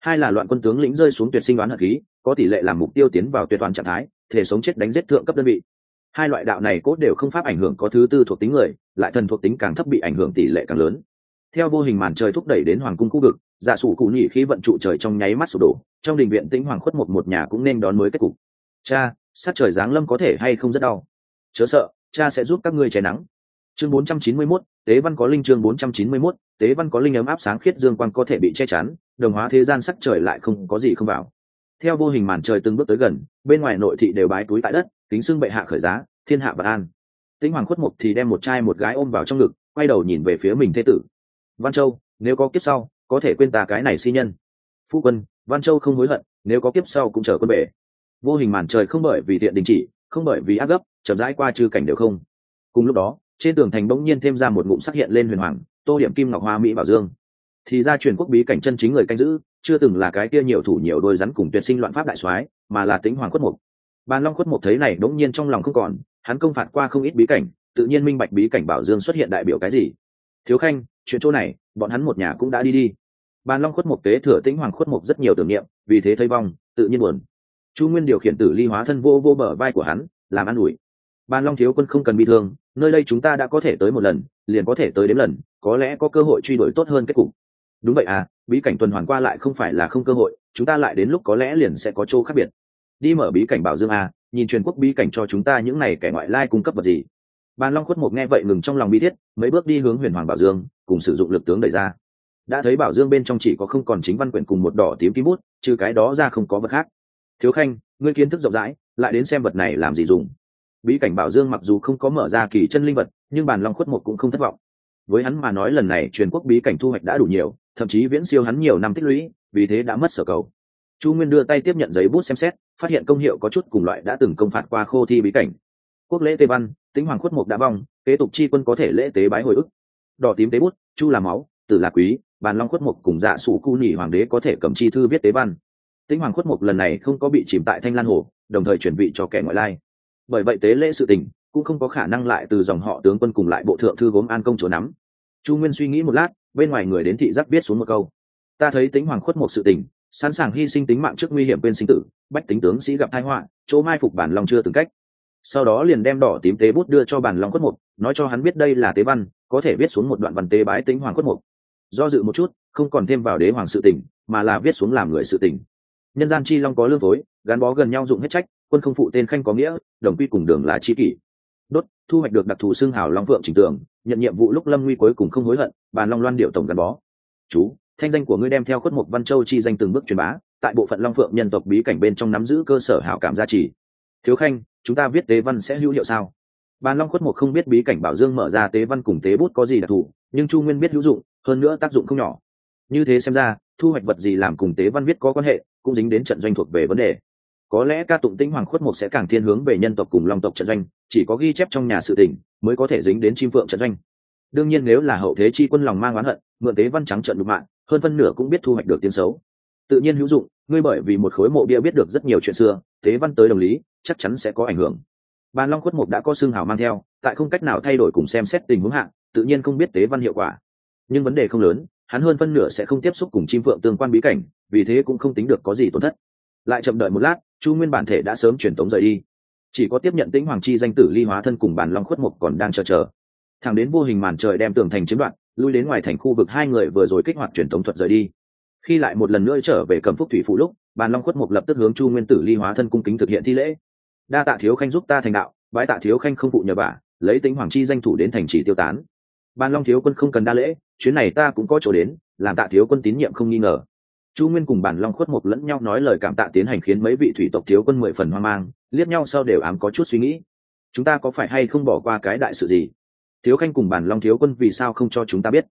Hai là loạn quân tướng lĩnh rơi xuống tuyệt sinh đoán hận khí, có tỷ lệ làm mục tiêu tiến vào tuyệt toàn trạng thái, thể sống chết đánh giết thượng cấp đơn vị hai loại đạo này cốt đều không pháp ảnh hưởng có thứ tư thuộc tính người lại thần thuộc tính càng thấp bị ảnh hưởng tỷ lệ càng lớn. Theo vô hình màn trời thúc đẩy đến hoàng cung khu vực giả sử cụ nhị khí vận trụ trời trong nháy mắt sụp đổ trong đình viện tĩnh hoàng khuất một một nhà cũng nên đón mới kết cục. Cha sát trời giáng lâm có thể hay không rất đau? Chớ sợ cha sẽ giúp các ngươi che nắng. Chương 491, tế văn có linh chương 491, tế văn có linh ấm áp sáng khiết dương quang có thể bị che chắn đồng hóa thế gian sắc trời lại không có gì không vào theo vô hình màn trời từng bước tới gần, bên ngoài nội thị đều bái túi tại đất tính xưng bệ hạ khởi giá, thiên hạ vật an. Tĩnh hoàng khuất mục thì đem một trai một gái ôm vào trong ngực, quay đầu nhìn về phía mình thế tử. Văn châu, nếu có kiếp sau, có thể quên ta cái này si nhân. Phu quân, văn châu không hối hận, nếu có kiếp sau cũng chờ quân bể vô hình màn trời không bởi vì tiện đình chỉ, không bởi vì ác gấp, chậm rãi qua trừ cảnh đều không. Cùng lúc đó, trên tường thành bỗng nhiên thêm ra một ngụm sắc hiện lên huyền hoàng, tô điểm kim ngọc hoa mỹ bảo dương. Thì ra truyền quốc bí cảnh chân chính người canh giữ chưa từng là cái kia nhiều thủ nhiều đôi rắn cùng tuyệt sinh loạn pháp đại soái, mà là tính hoàng khuất mục. Bàn long khuất mục thấy này đống nhiên trong lòng không còn, hắn công phạt qua không ít bí cảnh, tự nhiên minh bạch bí cảnh bảo dương xuất hiện đại biểu cái gì. Thiếu khanh, chuyện chỗ này, bọn hắn một nhà cũng đã đi đi. Bàn long khuất mục tế thừa tĩnh hoàng khuất mục rất nhiều tưởng niệm, vì thế thấy vong, tự nhiên buồn. Chu nguyên điều khiển tử ly hóa thân vô vô bờ vai của hắn, làm an ủi. Bàn long thiếu quân không cần bị thương, nơi đây chúng ta đã có thể tới một lần, liền có thể tới đến lần, có lẽ có cơ hội truy đuổi tốt hơn kết cục đúng vậy à bí cảnh tuần hoàn qua lại không phải là không cơ hội, chúng ta lại đến lúc có lẽ liền sẽ có chỗ khác biệt. Đi mở bí cảnh bảo dương à nhìn truyền quốc bí cảnh cho chúng ta những này kẻ ngoại lai cung cấp vật gì. Bàn long khuất mục nghe vậy ngừng trong lòng bi thiết, mấy bước đi hướng huyền hoàng bảo dương, cùng sử dụng lực tướng đẩy ra. Đã thấy bảo dương bên trong chỉ có không còn chính văn quyển cùng một đỏ tím ký bút, trừ cái đó ra không có vật khác. Thiếu khanh, ngươi kiến thức rộng rãi, lại đến xem vật này làm gì dùng. Bí cảnh bảo dương mặc dù không có mở ra kỳ chân linh vật, nhưng bàn long khuất một cũng không thất vọng. Với hắn mà nói lần này truyền quốc bí cảnh thu hoạch đã đủ nhiều thậm chí viễn siêu hắn nhiều năm tích lũy, vì thế đã mất sở cầu. Chu nguyên đưa tay tiếp nhận giấy bút xem xét, phát hiện công hiệu có chút cùng loại đã từng công phạt qua khô thi bí cảnh. Quốc lễ tê văn tính hoàng khuất mục đã vong, kế tục chi quân có thể lễ tế bái hồi ức. Đỏ tím tế bút, chu là máu, tử là quý, bàn long khuất mục cùng dạ sủ cu nhỉ hoàng đế có thể cầm chi thư viết tế văn. Tính hoàng khuất mục lần này không có bị chìm tại thanh lan hồ, đồng thời chuẩn bị cho kẻ ngoại lai. Bởi vậy tế lễ sự tình cũng không có khả năng lại từ dòng họ tướng quân cùng lại bộ thượng thư gốm an công chỗ nắm. Chu nguyên suy nghĩ một lát bên ngoài người đến thị giác biết xuống một câu. Ta thấy tính hoàng khuất một sự tình, sẵn sàng hy sinh tính mạng trước nguy hiểm bên sinh tử, bách tính tướng sĩ gặp tai họa, chỗ mai phục bản long chưa từng cách. Sau đó liền đem đỏ tím tế bút đưa cho bản long khuất mục, nói cho hắn biết đây là tế văn, có thể viết xuống một đoạn văn tế bái tính hoàng khuất mục. Do dự một chút, không còn thêm vào đế hoàng sự tình, mà là viết xuống làm người sự tình. Nhân gian chi long có lương phối, gắn bó gần nhau dụng hết trách, quân không phụ tên khanh có nghĩa, đồng quy cùng đường là chi kỷ đốt, thu hoạch được đặc thù xương hào long phượng trình tường, nhận nhiệm vụ lúc lâm nguy cuối cùng không hối hận bàn long loan điệu tổng gắn bó. Chú, thanh danh của ngươi đem theo khuất mục văn châu chi danh từng bước truyền bá, tại bộ phận long phượng nhân tộc bí cảnh bên trong nắm giữ cơ sở hảo cảm gia trì. Thiếu khanh, chúng ta viết tế văn sẽ hữu hiệu sao? Bàn long khuất mục không biết bí cảnh bảo dương mở ra tế văn cùng tế bút có gì đặc thù, nhưng chu nguyên biết hữu dụng, hơn nữa tác dụng không nhỏ. Như thế xem ra, thu hoạch vật gì làm cùng tế văn viết có quan hệ, cũng dính đến trận doanh thuộc về vấn đề có lẽ ca tụng tĩnh hoàng khuất mục sẽ càng thiên hướng về nhân tộc cùng long tộc trận doanh, chỉ có ghi chép trong nhà sự tỉnh mới có thể dính đến chim phượng trận doanh. Đương nhiên nếu là hậu thế chi quân lòng mang oán hận, mượn tế văn trắng trận đục mạng hơn phân nửa cũng biết thu hoạch được tiếng xấu. Tự nhiên hữu dụng, ngươi bởi vì một khối mộ bia biết được rất nhiều chuyện xưa, tế văn tới đồng lý, chắc chắn sẽ có ảnh hưởng. Bàn long khuất mục đã có xương hào mang theo, tại không cách nào thay đổi cùng xem xét tình huống hạng tự nhiên không biết tế văn hiệu quả. Nhưng vấn đề không lớn, hắn hơn phân nửa sẽ không tiếp xúc cùng chim phượng tương quan bí cảnh, vì thế cũng không tính được có gì tổn thất lại chậm đợi một lát, chu nguyên bản thể đã sớm truyền tống rời đi. Chỉ có tiếp nhận tĩnh hoàng chi danh tử ly hóa thân cùng bản long khuất mục còn đang chờ chờ. Thẳng đến vô hình màn trời đem tường thành chiếm đoạt, lui đến ngoài thành khu vực hai người vừa rồi kích hoạt truyền tống thuật rời đi. Khi lại một lần nữa trở về cầm phúc thủy phụ lúc, bàn long khuất mục lập tức hướng chu nguyên tử ly hóa thân cung kính thực hiện thi lễ. Đa tạ thiếu khanh giúp ta thành đạo, bái tạ thiếu khanh không phụ nhờ bả lấy tính hoàng chi danh thủ đến thành trì tiêu tán. Bản long thiếu quân không cần đa lễ, chuyến này ta cũng có chỗ đến, làm tạ thiếu quân tín nhiệm không nghi ngờ chu nguyên cùng bản long khuất mục lẫn nhau nói lời cảm tạ tiến hành khiến mấy vị thủy tộc thiếu quân mười phần hoang mang, liếc nhau sau đều ám có chút suy nghĩ. Chúng ta có phải hay không bỏ qua cái đại sự gì? Thiếu khanh cùng bản long thiếu quân vì sao không cho chúng ta biết?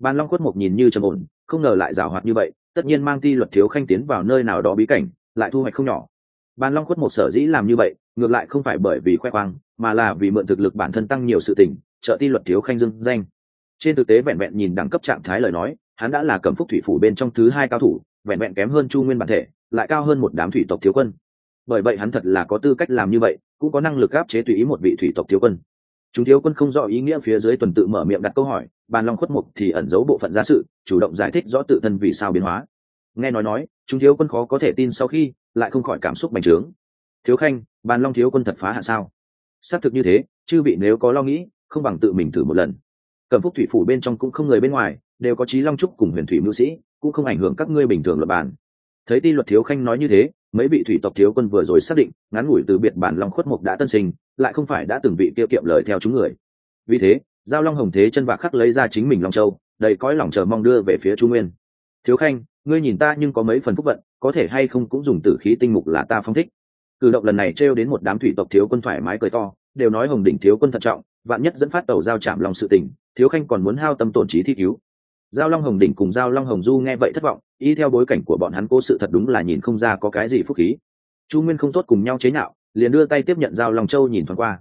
Bản long khuất mục nhìn như trầm ổn, không ngờ lại giảo hoạt như vậy, tất nhiên mang ti luật thiếu khanh tiến vào nơi nào đó bí cảnh, lại thu hoạch không nhỏ. Bàn long khuất một sở dĩ làm như vậy, ngược lại không phải bởi vì khoe khoang, mà là vì mượn thực lực bản thân tăng nhiều sự tình, trợ ti luật thiếu khanh dưng danh. Trên thực tế vẹn vẹn nhìn đẳng cấp trạng thái lời nói, hắn đã là cẩm phúc thủy phủ bên trong thứ hai cao thủ vẹn vẹn kém hơn chu nguyên bản thể, lại cao hơn một đám thủy tộc thiếu quân. Bởi vậy hắn thật là có tư cách làm như vậy, cũng có năng lực áp chế tùy ý một vị thủy tộc thiếu quân. Chúng thiếu quân không rõ ý nghĩa phía dưới tuần tự mở miệng đặt câu hỏi, bàn long khuất mục thì ẩn giấu bộ phận gia sự, chủ động giải thích rõ tự thân vì sao biến hóa. Nghe nói nói, chúng thiếu quân khó có thể tin sau khi, lại không khỏi cảm xúc bành trướng. Thiếu khanh, bàn long thiếu quân thật phá hạ sao? Xác thực như thế, chư vị nếu có lo nghĩ, không bằng tự mình thử một lần. Cẩm phúc thủy phủ bên trong cũng không người bên ngoài đều có trí long trúc cùng huyền thủy mưu sĩ, cũng không ảnh hưởng các ngươi bình thường luật bản. Thấy ti luật thiếu khanh nói như thế, mấy vị thủy tộc thiếu quân vừa rồi xác định, ngắn ngủi từ biệt bản long khuất mục đã tân sinh, lại không phải đã từng bị tiêu kiệm lời theo chúng người. Vì thế, giao long hồng thế chân vạc khắc lấy ra chính mình long châu, đầy cõi lòng chờ mong đưa về phía chu nguyên. Thiếu khanh, ngươi nhìn ta nhưng có mấy phần phúc vận, có thể hay không cũng dùng tử khí tinh mục là ta phong thích. Cử động lần này trêu đến một đám thủy tộc thiếu quân thoải mái cười to, đều nói hồng đỉnh thiếu quân thận trọng, vạn nhất dẫn phát tàu giao chạm lòng sự tình, thiếu khanh còn muốn hao tâm tổn trí thi cứu giao long hồng đỉnh cùng giao long hồng du nghe vậy thất vọng, y theo bối cảnh của bọn hắn cố sự thật đúng là nhìn không ra có cái gì phúc khí. Chu nguyên không tốt cùng nhau chế nhạo, liền đưa tay tiếp nhận giao long châu nhìn thoáng qua.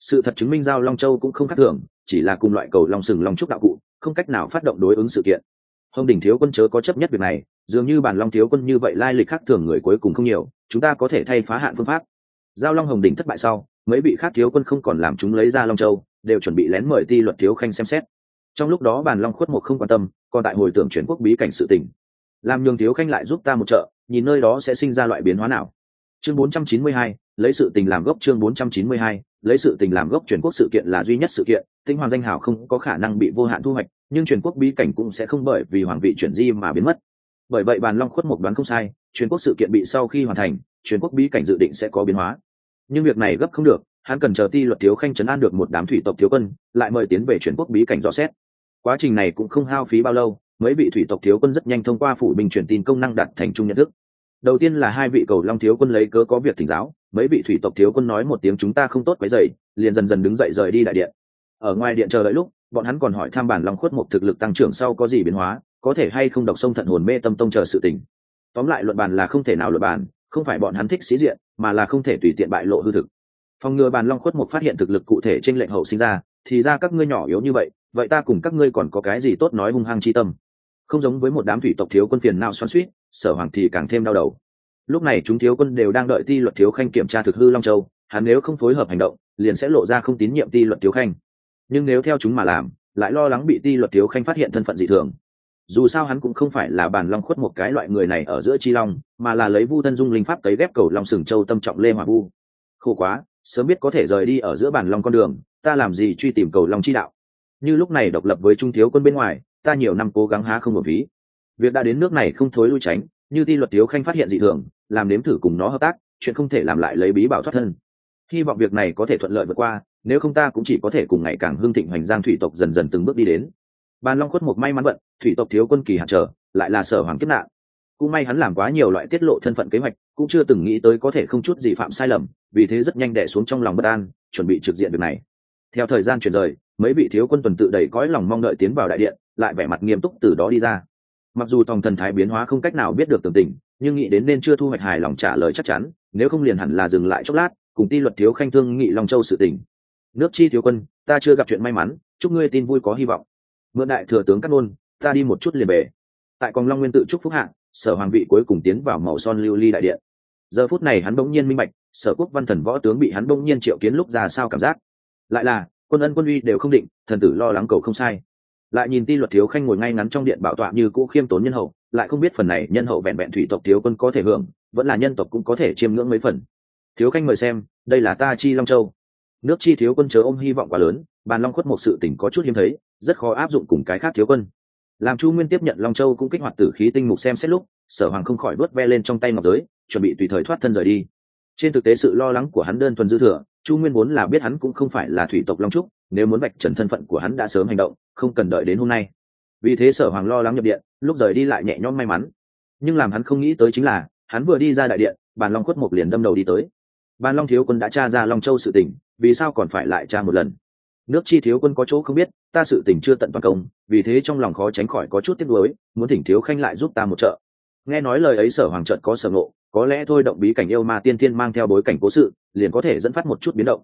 Sự thật chứng minh giao long châu cũng không khác thường, chỉ là cùng loại cầu long sừng long trúc đạo cụ, không cách nào phát động đối ứng sự kiện. Hồng đỉnh thiếu quân chớ có chấp nhất việc này, dường như bản long thiếu quân như vậy lai lịch khác thường người cuối cùng không nhiều, chúng ta có thể thay phá hạn phương pháp. Giao long hồng đỉnh thất bại sau, mấy vị khác thiếu quân không còn làm chúng lấy ra long châu, đều chuẩn bị lén mời ti luật thiếu khanh xem xét trong lúc đó bàn long khuất một không quan tâm còn tại hồi tưởng chuyển quốc bí cảnh sự tình. Làm nhường thiếu khanh lại giúp ta một trợ nhìn nơi đó sẽ sinh ra loại biến hóa nào. Chương 492, lấy sự tình làm gốc chương 492, lấy sự tình làm gốc chuyển quốc sự kiện là duy nhất sự kiện tinh hoàng danh hào không có khả năng bị vô hạn thu hoạch nhưng chuyển quốc bí cảnh cũng sẽ không bởi vì hoàng vị chuyển di mà biến mất. Bởi vậy bàn long khuất một đoán không sai chuyển quốc sự kiện bị sau khi hoàn thành chuyển quốc bí cảnh dự định sẽ có biến hóa. Nhưng việc này gấp không được hắn cần chờ ti luật thiếu khanh chấn an được một đám thủy tộc thiếu quân, lại mời tiến về chuyển quốc bí cảnh dò xét. Quá trình này cũng không hao phí bao lâu, mấy vị thủy tộc thiếu quân rất nhanh thông qua phủ bình truyền tin công năng đặt thành trung nhận thức. Đầu tiên là hai vị cầu long thiếu quân lấy cớ có việc thỉnh giáo, mấy vị thủy tộc thiếu quân nói một tiếng chúng ta không tốt quấy dậy liền dần dần đứng dậy rời đi đại điện. Ở ngoài điện chờ đợi lúc, bọn hắn còn hỏi tham bản long khuất một thực lực tăng trưởng sau có gì biến hóa, có thể hay không đọc sông thận hồn mê tâm tông chờ sự tình. Tóm lại luận bàn là không thể nào luận bàn, không phải bọn hắn thích sĩ diện, mà là không thể tùy tiện bại lộ hư thực phòng ngừa bàn long khuất một phát hiện thực lực cụ thể trên lệnh hậu sinh ra, thì ra các ngươi nhỏ yếu như vậy vậy ta cùng các ngươi còn có cái gì tốt nói hung hăng chi tâm? Không giống với một đám thủy tộc thiếu quân phiền nào xoắn suýt sở hoàng thì càng thêm đau đầu. Lúc này chúng thiếu quân đều đang đợi ti luật thiếu khanh kiểm tra thực hư long châu, hắn nếu không phối hợp hành động, liền sẽ lộ ra không tín nhiệm ti luật thiếu khanh. Nhưng nếu theo chúng mà làm, lại lo lắng bị ti luật thiếu khanh phát hiện thân phận dị thường. Dù sao hắn cũng không phải là bàn long khuất một cái loại người này ở giữa chi long, mà là lấy vu thân dung linh pháp cấy ghép cầu long sừng châu tâm trọng lê hòa vu. Khổ quá sớm biết có thể rời đi ở giữa bản long con đường, ta làm gì truy tìm cầu long chi đạo? Như lúc này độc lập với trung thiếu quân bên ngoài, ta nhiều năm cố gắng há không một ví. việc đã đến nước này không thối lui tránh, như ti luật thiếu khanh phát hiện dị thường, làm nếm thử cùng nó hợp tác, chuyện không thể làm lại lấy bí bảo thoát thân. Hy vọng việc này có thể thuận lợi vượt qua, nếu không ta cũng chỉ có thể cùng ngày càng hương thịnh hoành giang thủy tộc dần dần từng bước đi đến. Bàn long khuất một may mắn vận thủy tộc thiếu quân kỳ hạn trở, lại là sở hoàng kiếp nạn cũng may hắn làm quá nhiều loại tiết lộ thân phận kế hoạch, cũng chưa từng nghĩ tới có thể không chút gì phạm sai lầm, vì thế rất nhanh đẻ xuống trong lòng bất an, chuẩn bị trực diện việc này. Theo thời gian chuyển rời, mấy vị thiếu quân tuần tự đầy cõi lòng mong đợi tiến vào đại điện, lại vẻ mặt nghiêm túc từ đó đi ra. Mặc dù tòng thần thái biến hóa không cách nào biết được tường tình, nhưng nghĩ đến nên chưa thu hoạch hài lòng trả lời chắc chắn, nếu không liền hẳn là dừng lại chốc lát, cùng ti luật thiếu khanh thương nghị long châu sự tình. Nước chi thiếu quân, ta chưa gặp chuyện may mắn, chúc ngươi tin vui có hy vọng. Mượn đại thừa tướng cắt nôn ta đi một chút liền về. tại còn long nguyên tự chúc phúc hạng sở hoàng vị cuối cùng tiến vào màu son lưu ly đại điện. Giờ phút này hắn bỗng nhiên minh bạch, sở quốc văn thần võ tướng bị hắn bỗng nhiên triệu kiến lúc ra sao cảm giác. Lại là, quân ân quân uy đều không định, thần tử lo lắng cầu không sai. Lại nhìn ti luật thiếu khanh ngồi ngay ngắn trong điện bảo tọa như cũ khiêm tốn nhân hậu, lại không biết phần này nhân hậu vẹn vẹn thủy tộc thiếu quân có thể hưởng, vẫn là nhân tộc cũng có thể chiêm ngưỡng mấy phần. Thiếu khanh mời xem, đây là ta chi long châu. Nước chi thiếu quân chớ ôm hy vọng quá lớn, bàn long khuất một sự tỉnh có chút hiếm thấy, rất khó áp dụng cùng cái khác thiếu quân làm chu nguyên tiếp nhận long châu cũng kích hoạt tử khí tinh mục xem xét lúc, sở hoàng không khỏi vớt ve lên trong tay ngọc giới, chuẩn bị tùy thời thoát thân rời đi. Trên thực tế sự lo lắng của hắn đơn thuần dư thừa, chu nguyên vốn là biết hắn cũng không phải là thủy tộc long trúc, nếu muốn vạch trần thân phận của hắn đã sớm hành động, không cần đợi đến hôm nay. Vì thế sở hoàng lo lắng nhập điện, lúc rời đi lại nhẹ nhõm may mắn. Nhưng làm hắn không nghĩ tới chính là, hắn vừa đi ra đại điện, bàn long khuất một liền đâm đầu đi tới. Bàn long thiếu quân đã tra ra long châu sự tình, vì sao còn phải lại tra một lần? Nước chi thiếu quân có chỗ không biết, ta sự tình chưa tận toàn công, vì thế trong lòng khó tránh khỏi có chút tiếc nuối, muốn thỉnh thiếu khanh lại giúp ta một trợ. Nghe nói lời ấy sở hoàng trợt có sở ngộ, có lẽ thôi động bí cảnh yêu ma tiên thiên mang theo bối cảnh cố sự, liền có thể dẫn phát một chút biến động.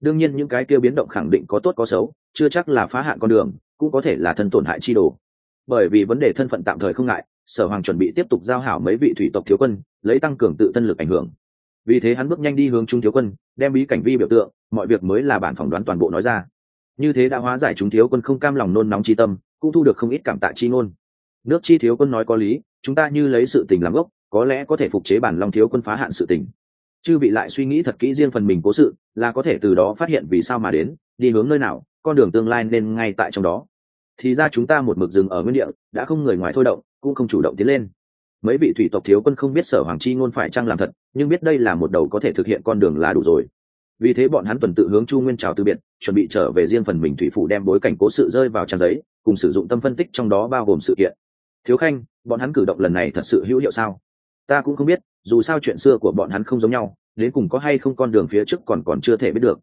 Đương nhiên những cái kia biến động khẳng định có tốt có xấu, chưa chắc là phá hạn con đường, cũng có thể là thân tổn hại chi đồ. Bởi vì vấn đề thân phận tạm thời không ngại, sở hoàng chuẩn bị tiếp tục giao hảo mấy vị thủy tộc thiếu quân, lấy tăng cường tự thân lực ảnh hưởng. Vì thế hắn bước nhanh đi hướng trung thiếu quân, đem bí cảnh vi biểu tượng, mọi việc mới là bản phỏng đoán toàn bộ nói ra như thế đã hóa giải chúng thiếu quân không cam lòng nôn nóng chi tâm, cũng thu được không ít cảm tạ chi ngôn. Nước chi thiếu quân nói có lý, chúng ta như lấy sự tình làm gốc, có lẽ có thể phục chế bản long thiếu quân phá hạn sự tình. Chư vị lại suy nghĩ thật kỹ riêng phần mình cố sự, là có thể từ đó phát hiện vì sao mà đến, đi hướng nơi nào, con đường tương lai nên ngay tại trong đó. Thì ra chúng ta một mực rừng ở nguyên địa, đã không người ngoài thôi động, cũng không chủ động tiến lên. Mấy vị thủy tộc thiếu quân không biết sở hoàng chi ngôn phải chăng làm thật, nhưng biết đây là một đầu có thể thực hiện con đường là đủ rồi vì thế bọn hắn tuần tự hướng chu nguyên trào từ biệt, chuẩn bị trở về riêng phần mình thủy phủ đem bối cảnh cố sự rơi vào trang giấy, cùng sử dụng tâm phân tích trong đó bao gồm sự kiện. Thiếu khanh, bọn hắn cử động lần này thật sự hữu hiệu sao? Ta cũng không biết, dù sao chuyện xưa của bọn hắn không giống nhau, đến cùng có hay không con đường phía trước còn còn chưa thể biết được.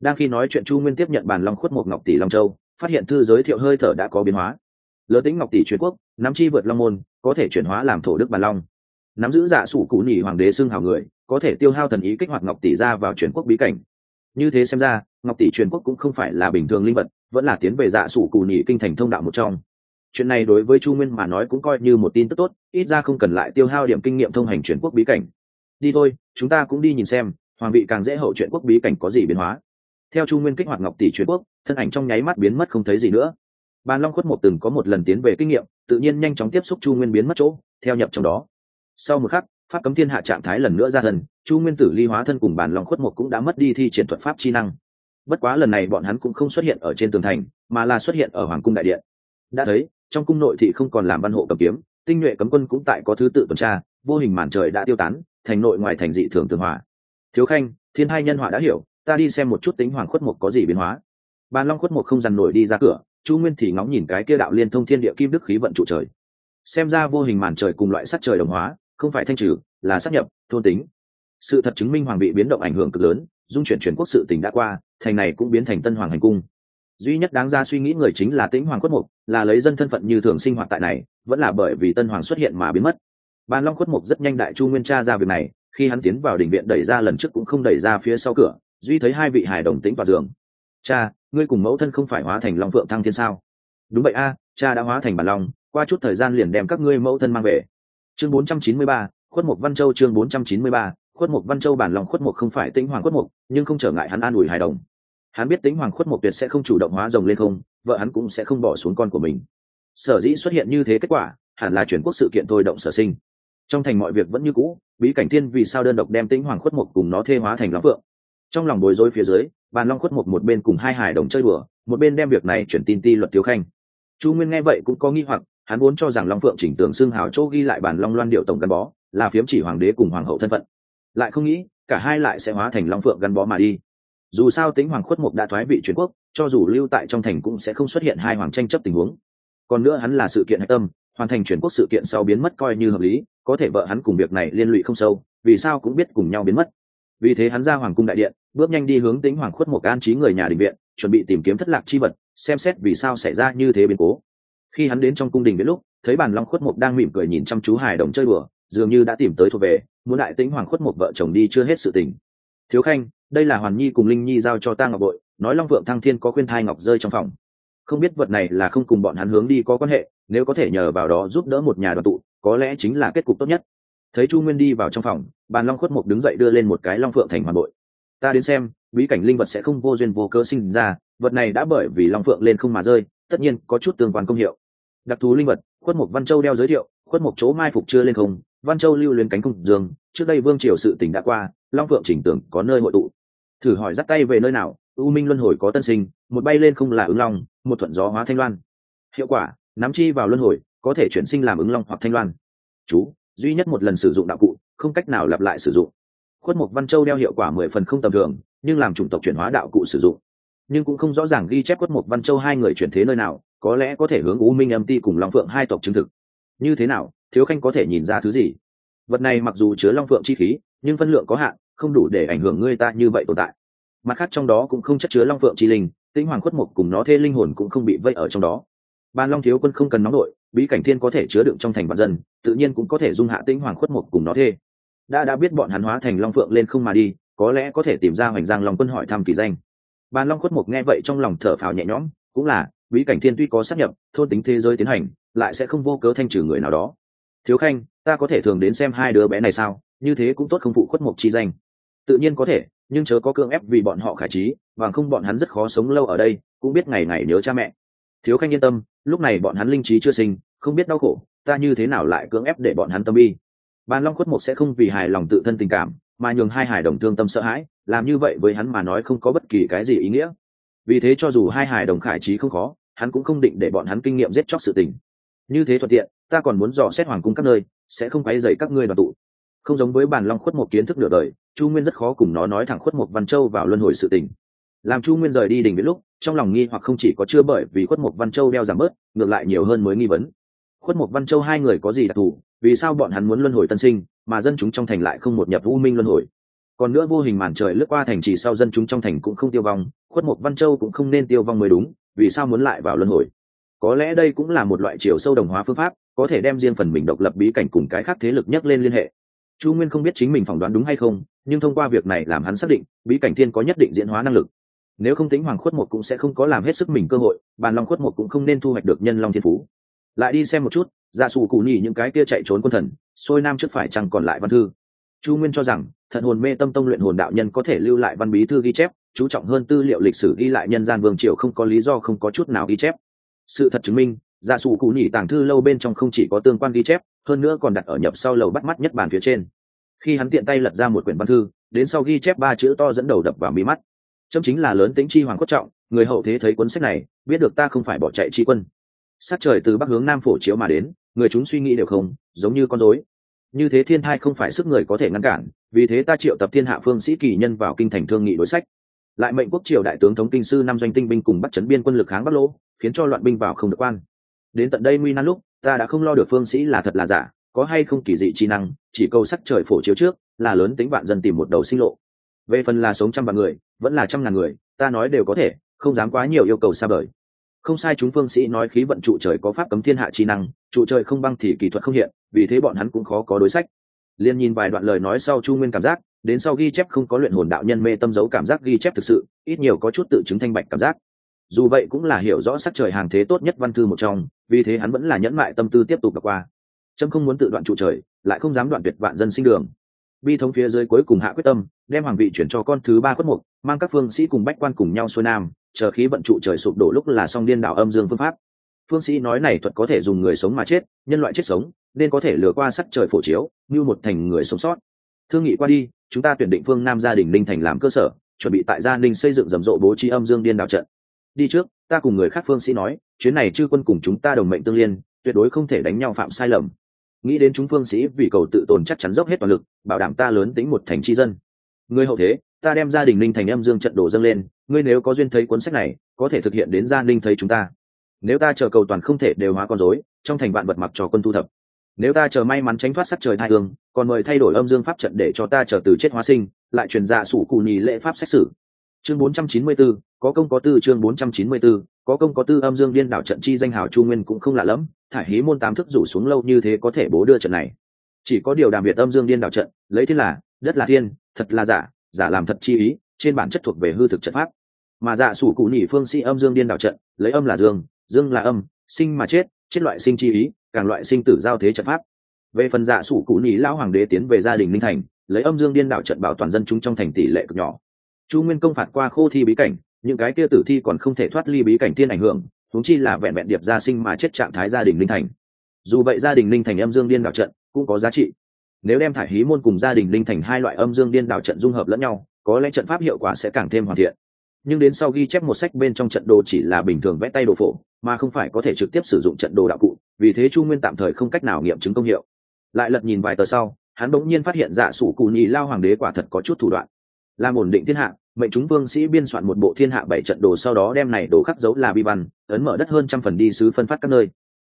Đang khi nói chuyện chu nguyên tiếp nhận bàn long khuất một ngọc tỷ long châu, phát hiện thư giới thiệu hơi thở đã có biến hóa. Lỡ tính ngọc tỷ truyền quốc, nắm chi vượt long môn, có thể chuyển hóa làm thổ đức bàn long. Nắm giữ dạ sủ cụ nhỉ hoàng đế xưng hào người có thể tiêu hao thần ý kích hoạt ngọc tỷ ra vào truyền quốc bí cảnh. Như thế xem ra, ngọc tỷ truyền quốc cũng không phải là bình thường linh vật, vẫn là tiến về dạ sủ cù nhị kinh thành thông đạo một trong. Chuyện này đối với chu nguyên mà nói cũng coi như một tin tức tốt, ít ra không cần lại tiêu hao điểm kinh nghiệm thông hành chuyển quốc bí cảnh. Đi thôi, chúng ta cũng đi nhìn xem, hoàng vị càng dễ hậu chuyện quốc bí cảnh có gì biến hóa. Theo chu nguyên kích hoạt ngọc tỷ chuyển quốc, thân ảnh trong nháy mắt biến mất không thấy gì nữa. Bàn long khuất một từng có một lần tiến về kinh nghiệm, tự nhiên nhanh chóng tiếp xúc chu nguyên biến mất chỗ, theo nhập trong đó. Sau một khắc pháp cấm thiên hạ trạng thái lần nữa ra thân, chu nguyên tử ly hóa thân cùng bản long khuất mục cũng đã mất đi thi triển thuật pháp chi năng. Bất quá lần này bọn hắn cũng không xuất hiện ở trên tường thành, mà là xuất hiện ở hoàng cung đại điện. Đã thấy, trong cung nội thị không còn làm văn hộ cầm kiếm, tinh nhuệ cấm quân cũng tại có thứ tự tuần tra, vô hình màn trời đã tiêu tán, thành nội ngoài thành dị thường tường hòa. Thiếu khanh, thiên hai nhân họa đã hiểu, ta đi xem một chút tính hoàng khuất mục có gì biến hóa. Bàn long khuất mục không dằn nổi đi ra cửa, chu nguyên thì ngóng nhìn cái kia đạo liên thông thiên địa kim đức khí vận trụ trời. Xem ra vô hình màn trời cùng loại sắt trời đồng hóa không phải thanh trừ, là sắp nhập, thôn tính. Sự thật chứng minh hoàng bị biến động ảnh hưởng cực lớn, dung chuyển chuyển quốc sự tỉnh đã qua, thành này cũng biến thành tân hoàng hành cung. Duy nhất đáng ra suy nghĩ người chính là tĩnh hoàng khuất mục, là lấy dân thân phận như thường sinh hoạt tại này, vẫn là bởi vì tân hoàng xuất hiện mà biến mất. Bàn long khuất mục rất nhanh đại chu nguyên tra ra việc này, khi hắn tiến vào đình viện đẩy ra lần trước cũng không đẩy ra phía sau cửa, duy thấy hai vị hài đồng tĩnh vào giường. Cha, ngươi cùng mẫu thân không phải hóa thành long phượng thăng thiên sao? Đúng vậy a, cha đã hóa thành bản long, qua chút thời gian liền đem các ngươi mẫu thân mang về chương 493, khuất mục văn châu chương 493, khuất mục văn châu bản lòng khuất mục không phải tĩnh hoàng khuất mục nhưng không trở ngại hắn an ủi hài đồng. Hắn biết Tĩnh hoàng khuất mục tuyệt sẽ không chủ động hóa rồng lên không vợ hắn cũng sẽ không bỏ xuống con của mình. Sở dĩ xuất hiện như thế kết quả hẳn là chuyển quốc sự kiện thôi động sở sinh. Trong thành mọi việc vẫn như cũ bí cảnh thiên vì sao đơn độc đem Tĩnh hoàng khuất mục cùng nó thê hóa thành long phượng. Trong lòng bối rối phía dưới bàn long khuất mục một bên cùng hai hải đồng chơi bừa, một bên đem việc này chuyển tin ti luật thiếu khanh. Chu nguyên nghe vậy cũng có nghi hoặc hắn vốn cho rằng long phượng chỉnh tưởng xương hào chỗ ghi lại bản long loan điệu tổng gắn bó, là phiếm chỉ hoàng đế cùng hoàng hậu thân phận. Lại không nghĩ, cả hai lại sẽ hóa thành long phượng gắn bó mà đi. Dù sao tính hoàng khuất mục đã thoái vị truyền quốc, cho dù lưu tại trong thành cũng sẽ không xuất hiện hai hoàng tranh chấp tình huống. Còn nữa hắn là sự kiện hạch tâm, hoàn thành chuyển quốc sự kiện sau biến mất coi như hợp lý, có thể vợ hắn cùng việc này liên lụy không sâu, vì sao cũng biết cùng nhau biến mất. Vì thế hắn ra hoàng cung đại điện, bước nhanh đi hướng tính hoàng khuất một an trí người nhà đình viện, chuẩn bị tìm kiếm thất lạc chi vật, xem xét vì sao xảy ra như thế biến cố khi hắn đến trong cung đình viện lúc, thấy bàn long khuất mục đang mỉm cười nhìn chăm chú hài đồng chơi đùa, dường như đã tìm tới thuộc về, muốn đại tính hoàng khuất Mục vợ chồng đi chưa hết sự tình. Thiếu khanh, đây là hoàn nhi cùng linh nhi giao cho ta ngọc bội, nói long vượng thăng thiên có khuyên thai ngọc rơi trong phòng. Không biết vật này là không cùng bọn hắn hướng đi có quan hệ, nếu có thể nhờ vào đó giúp đỡ một nhà đoàn tụ, có lẽ chính là kết cục tốt nhất. Thấy chu nguyên đi vào trong phòng bàn long khuất mục đứng dậy đưa lên một cái long phượng thành hoàn bội. Ta đến xem, bí cảnh linh vật sẽ không vô duyên vô cơ sinh ra, vật này đã bởi vì long phượng lên không mà rơi, tất nhiên có chút tương quan công hiệu đặc thù linh vật, khuất mục văn châu đeo giới thiệu, khuất mục chỗ mai phục chưa lên không, văn châu lưu lên cánh cung dương, trước đây vương triều sự tỉnh đã qua, long phượng chỉnh tưởng có nơi hội tụ. Thử hỏi dắt tay về nơi nào, u minh luân hồi có tân sinh, một bay lên không là ứng long, một thuận gió hóa thanh loan. Hiệu quả, nắm chi vào luân hồi, có thể chuyển sinh làm ứng long hoặc thanh loan. Chú, duy nhất một lần sử dụng đạo cụ, không cách nào lặp lại sử dụng. Khuất mục văn châu đeo hiệu quả mười phần không tầm thường, nhưng làm chủng tộc chuyển hóa đạo cụ sử dụng. Nhưng cũng không rõ ràng ghi chép khuất mục văn châu hai người chuyển thế nơi nào có lẽ có thể hướng u minh âm ti cùng long phượng hai tộc chứng thực. Như thế nào, thiếu khanh có thể nhìn ra thứ gì? Vật này mặc dù chứa long phượng chi khí, nhưng phân lượng có hạn, không đủ để ảnh hưởng ngươi ta như vậy tồn tại. Mặt khác trong đó cũng không chất chứa long phượng chi linh, tĩnh hoàng khuất mục cùng nó thê linh hồn cũng không bị vây ở trong đó. Ban long thiếu quân không cần nóng đội, bí cảnh thiên có thể chứa đựng trong thành vạn dân, tự nhiên cũng có thể dung hạ tĩnh hoàng khuất mục cùng nó thê. Đã đã biết bọn hắn hóa thành long phượng lên không mà đi, có lẽ có thể tìm ra hoành giang long quân hỏi thăm kỳ danh. Ban long khuất mục nghe vậy trong lòng thở phào nhẹ nhõm, cũng là bí cảnh thiên tuy có sát nhập, thôn tính thế giới tiến hành, lại sẽ không vô cớ thanh trừ người nào đó. Thiếu khanh, ta có thể thường đến xem hai đứa bé này sao? Như thế cũng tốt không phụ khuất mục chi danh. Tự nhiên có thể, nhưng chớ có cưỡng ép vì bọn họ khải trí, bằng không bọn hắn rất khó sống lâu ở đây, cũng biết ngày ngày nhớ cha mẹ. Thiếu khanh yên tâm, lúc này bọn hắn linh trí chưa sinh, không biết đau khổ, ta như thế nào lại cưỡng ép để bọn hắn tâm bi? Bàn long khuất mục sẽ không vì hài lòng tự thân tình cảm, mà nhường hai hài đồng thương tâm sợ hãi, làm như vậy với hắn mà nói không có bất kỳ cái gì ý nghĩa vì thế cho dù hai hài đồng khải trí không khó, hắn cũng không định để bọn hắn kinh nghiệm giết chóc sự tình. Như thế thuận tiện, ta còn muốn dò xét hoàng cung các nơi, sẽ không quấy dày các ngươi đoàn tụ. Không giống với bàn long khuất một kiến thức nửa đời, chu nguyên rất khó cùng nó nói thẳng khuất một văn châu vào luân hồi sự tình. Làm chu nguyên rời đi đỉnh viễn lúc, trong lòng nghi hoặc không chỉ có chưa bởi vì khuất một văn châu đeo giảm bớt, ngược lại nhiều hơn mới nghi vấn. Khuất một văn châu hai người có gì đặc thù, vì sao bọn hắn muốn luân hồi tân sinh, mà dân chúng trong thành lại không một nhập u minh luân hồi? Còn nữa vô hình màn trời lướt qua thành trì sau dân chúng trong thành cũng không tiêu vong, khuất mục văn châu cũng không nên tiêu vong mới đúng, vì sao muốn lại vào luân hồi? Có lẽ đây cũng là một loại chiều sâu đồng hóa phương pháp, có thể đem riêng phần mình độc lập bí cảnh cùng cái khác thế lực nhắc lên liên hệ. Chu nguyên không biết chính mình phỏng đoán đúng hay không, nhưng thông qua việc này làm hắn xác định, bí cảnh thiên có nhất định diễn hóa năng lực. Nếu không tính hoàng khuất một cũng sẽ không có làm hết sức mình cơ hội, bàn long khuất một cũng không nên thu hoạch được nhân long thiên phú. Lại đi xem một chút giả sủ cụ nhì những cái kia chạy trốn quân thần xôi nam trước phải chẳng còn lại văn thư chu nguyên cho rằng thận hồn mê tâm tông luyện hồn đạo nhân có thể lưu lại văn bí thư ghi chép, chú trọng hơn tư liệu lịch sử ghi lại nhân gian vương triều không có lý do không có chút nào ghi chép. Sự thật chứng minh giả sụ cụ nhỉ tàng thư lâu bên trong không chỉ có tương quan ghi chép, hơn nữa còn đặt ở nhập sau lầu bắt mắt nhất bàn phía trên. Khi hắn tiện tay lật ra một quyển văn thư, đến sau ghi chép ba chữ to dẫn đầu đập vào mí mắt. Chấm chính là lớn tính chi hoàng quốc trọng, người hậu thế thấy cuốn sách này, biết được ta không phải bỏ chạy chi quân. Sát trời từ bắc hướng nam phổ chiếu mà đến, người chúng suy nghĩ đều không, giống như con rối như thế thiên thai không phải sức người có thể ngăn cản, vì thế ta triệu tập thiên hạ phương sĩ kỳ nhân vào kinh thành thương nghị đối sách. Lại mệnh quốc triều đại tướng thống kinh sư năm doanh tinh binh cùng bắt chấn biên quân lực kháng bắc lỗ, khiến cho loạn binh vào không được quan. Đến tận đây nguy nan lúc, ta đã không lo được phương sĩ là thật là giả, có hay không kỳ dị chi năng, chỉ câu sắc trời phổ chiếu trước, là lớn tính vạn dân tìm một đầu sinh lộ. Về phần là sống trăm vạn người, vẫn là trăm ngàn người, ta nói đều có thể, không dám quá nhiều yêu cầu xa vời. Không sai, chúng phương sĩ nói khí vận trụ trời có pháp cấm thiên hạ chi năng, trụ trời không băng thì kỳ thuật không hiện vì thế bọn hắn cũng khó có đối sách. Liên nhìn vài đoạn lời nói sau chu nguyên cảm giác, đến sau ghi chép không có luyện hồn đạo nhân mê tâm dấu cảm giác ghi chép thực sự, ít nhiều có chút tự chứng thanh bạch cảm giác. Dù vậy cũng là hiểu rõ sắc trời hàng thế tốt nhất văn thư một trong, vì thế hắn vẫn là nhẫn mại tâm tư tiếp tục đọc qua. Trâm không muốn tự đoạn trụ trời, lại không dám đoạn tuyệt vạn dân sinh đường. Bi thống phía dưới cuối cùng hạ quyết tâm, đem hoàng vị chuyển cho con thứ ba khuất mục, mang các phương sĩ cùng bách quan cùng nhau xuôi nam, chờ khí vận trụ trời sụp đổ lúc là xong điên đảo âm dương phương pháp. Phương sĩ nói này thuật có thể dùng người sống mà chết, nhân loại chết sống nên có thể lừa qua sắc trời phổ chiếu, như một thành người sống sót. Thương nghị qua đi, chúng ta tuyển định phương nam gia đình ninh thành làm cơ sở, chuẩn bị tại gia ninh xây dựng rầm rộ bố trí âm dương điên đảo trận. Đi trước, ta cùng người khác phương sĩ nói, chuyến này chư quân cùng chúng ta đồng mệnh tương liên, tuyệt đối không thể đánh nhau phạm sai lầm. Nghĩ đến chúng phương sĩ vì cầu tự tồn chắc chắn dốc hết toàn lực, bảo đảm ta lớn tính một thành tri dân. Người hậu thế, ta đem gia đình ninh thành âm dương trận đồ dâng lên, ngươi nếu có duyên thấy cuốn sách này, có thể thực hiện đến gia ninh thấy chúng ta. Nếu ta chờ cầu toàn không thể đều hóa con dối trong thành vạn vật mặc trò quân thu thập nếu ta chờ may mắn tránh thoát sắc trời thai hương còn mời thay đổi âm dương pháp trận để cho ta chờ từ chết hóa sinh lại truyền ra sủ cù nhì lễ pháp xét xử. Chương 494, có công có tư chương 494, có công có tư âm dương điên đảo trận chi danh hào chu nguyên cũng không lạ lẫm thải hí môn tám thức rủ xuống lâu như thế có thể bố đưa trận này. Chỉ có điều đàm biệt âm dương điên đảo trận lấy thế là đất là thiên thật là giả giả làm thật chi ý trên bản chất thuộc về hư thực trận pháp. Mà dạ sủ cụ nhị phương sĩ âm dương điên đảo trận lấy âm là dương dương là âm sinh mà chết chết loại sinh chi ý càng loại sinh tử giao thế trận pháp. Về phần dạ sủ cụ nhị lão hoàng đế tiến về gia đình linh thành, lấy âm dương điên đảo trận bảo toàn dân chúng trong thành tỷ lệ cực nhỏ. Chu nguyên công phạt qua khô thi bí cảnh, những cái kia tử thi còn không thể thoát ly bí cảnh tiên ảnh hưởng thúng chi là vẹn vẹn điệp gia sinh mà chết trạng thái gia đình linh thành. Dù vậy gia đình linh thành âm dương điên đảo trận cũng có giá trị. Nếu đem thải hí môn cùng gia đình linh thành hai loại âm dương điên đảo trận dung hợp lẫn nhau, có lẽ trận pháp hiệu quả sẽ càng thêm hoàn thiện. Nhưng đến sau ghi chép một sách bên trong trận đồ chỉ là bình thường vẽ tay đồ phổ, mà không phải có thể trực tiếp sử dụng trận đồ đạo cụ vì thế chu nguyên tạm thời không cách nào nghiệm chứng công hiệu lại lật nhìn vài tờ sau hắn bỗng nhiên phát hiện dạ sủ cù nhì lao hoàng đế quả thật có chút thủ đoạn làm ổn định thiên hạ mệnh chúng vương sĩ biên soạn một bộ thiên hạ bảy trận đồ sau đó đem này đồ khắc dấu là bi văn ấn mở đất hơn trăm phần đi sứ phân phát các nơi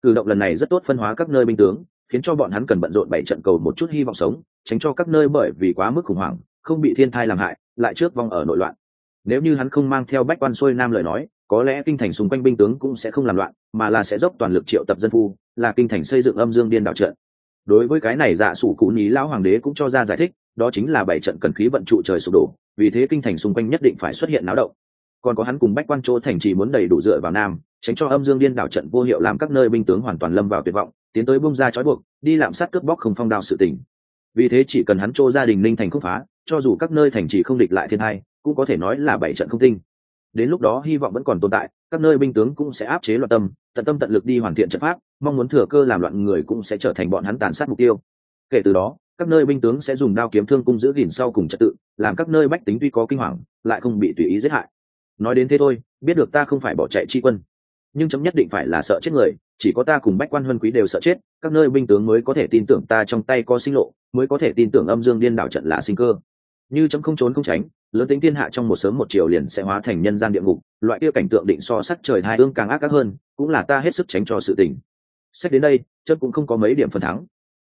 cử động lần này rất tốt phân hóa các nơi binh tướng khiến cho bọn hắn cần bận rộn bảy trận cầu một chút hy vọng sống tránh cho các nơi bởi vì quá mức khủng hoảng không bị thiên thai làm hại lại trước vong ở nội loạn nếu như hắn không mang theo bách quan xuôi nam lời nói có lẽ kinh thành xung quanh binh tướng cũng sẽ không làm loạn, mà là sẽ dốc toàn lực triệu tập dân phu, là kinh thành xây dựng âm dương điên đảo trận. Đối với cái này dạ sủ cụ ní lão hoàng đế cũng cho ra giải thích, đó chính là bảy trận cần khí vận trụ trời sụp đổ, vì thế kinh thành xung quanh nhất định phải xuất hiện náo động. Còn có hắn cùng bách quan chỗ thành trì muốn đầy đủ dựa vào nam, tránh cho âm dương điên đảo trận vô hiệu làm các nơi binh tướng hoàn toàn lâm vào tuyệt vọng, tiến tới bung ra trói buộc, đi lạm sát cướp bóc không phong đao sự tình. Vì thế chỉ cần hắn chỗ gia đình ninh thành không phá, cho dù các nơi thành trì không địch lại thiên hai, cũng có thể nói là bảy trận không tinh đến lúc đó hy vọng vẫn còn tồn tại, các nơi binh tướng cũng sẽ áp chế loạn tâm, tận tâm tận lực đi hoàn thiện trận pháp, mong muốn thừa cơ làm loạn người cũng sẽ trở thành bọn hắn tàn sát mục tiêu. Kể từ đó, các nơi binh tướng sẽ dùng đao kiếm thương cung giữ gìn sau cùng trật tự, làm các nơi bách tính tuy có kinh hoàng, lại không bị tùy ý giết hại. Nói đến thế thôi, biết được ta không phải bỏ chạy chi quân. Nhưng chấm nhất định phải là sợ chết người, chỉ có ta cùng bách quan huân quý đều sợ chết, các nơi binh tướng mới có thể tin tưởng ta trong tay có sinh lộ, mới có thể tin tưởng âm dương điên đảo trận là sinh cơ như chấm không trốn không tránh, lớn tính thiên hạ trong một sớm một chiều liền sẽ hóa thành nhân gian địa ngục, loại kia cảnh tượng định so sắc trời hai ương càng ác ác hơn, cũng là ta hết sức tránh cho sự tình. Xét đến đây, chấm cũng không có mấy điểm phần thắng.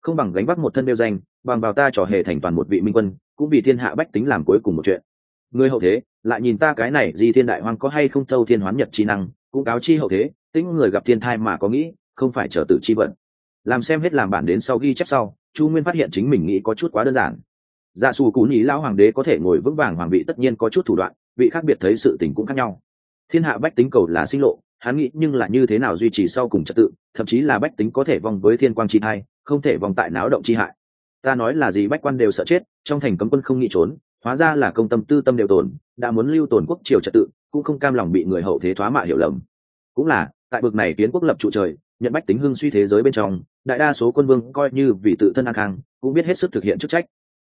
Không bằng gánh vác một thân đeo danh, bằng vào ta trò hề thành toàn một vị minh quân, cũng vì thiên hạ bách tính làm cuối cùng một chuyện. Người hậu thế, lại nhìn ta cái này di thiên đại hoang có hay không thâu thiên hoán nhật chi năng, cũng cáo chi hậu thế, tính người gặp thiên thai mà có nghĩ, không phải trở tự chi vận. Làm xem hết làm bản đến sau ghi chép sau, chu nguyên phát hiện chính mình nghĩ có chút quá đơn giản dạ xù cú nhí lão hoàng đế có thể ngồi vững vàng hoàng vị tất nhiên có chút thủ đoạn, vị khác biệt thấy sự tình cũng khác nhau. Thiên hạ bách tính cầu là sinh lộ, hắn nghĩ nhưng là như thế nào duy trì sau cùng trật tự, thậm chí là bách tính có thể vong với thiên quang chi hai không thể vong tại náo động chi hại. Ta nói là gì bách quan đều sợ chết, trong thành cấm quân không nghĩ trốn, hóa ra là công tâm tư tâm đều tồn, đã muốn lưu tồn quốc triều trật tự, cũng không cam lòng bị người hậu thế thoá mạ hiểu lầm. Cũng là, tại bực này tiến quốc lập trụ trời, nhận bách tính hưng suy thế giới bên trong, đại đa số quân vương coi như vì tự thân an khang, cũng biết hết sức thực hiện chức trách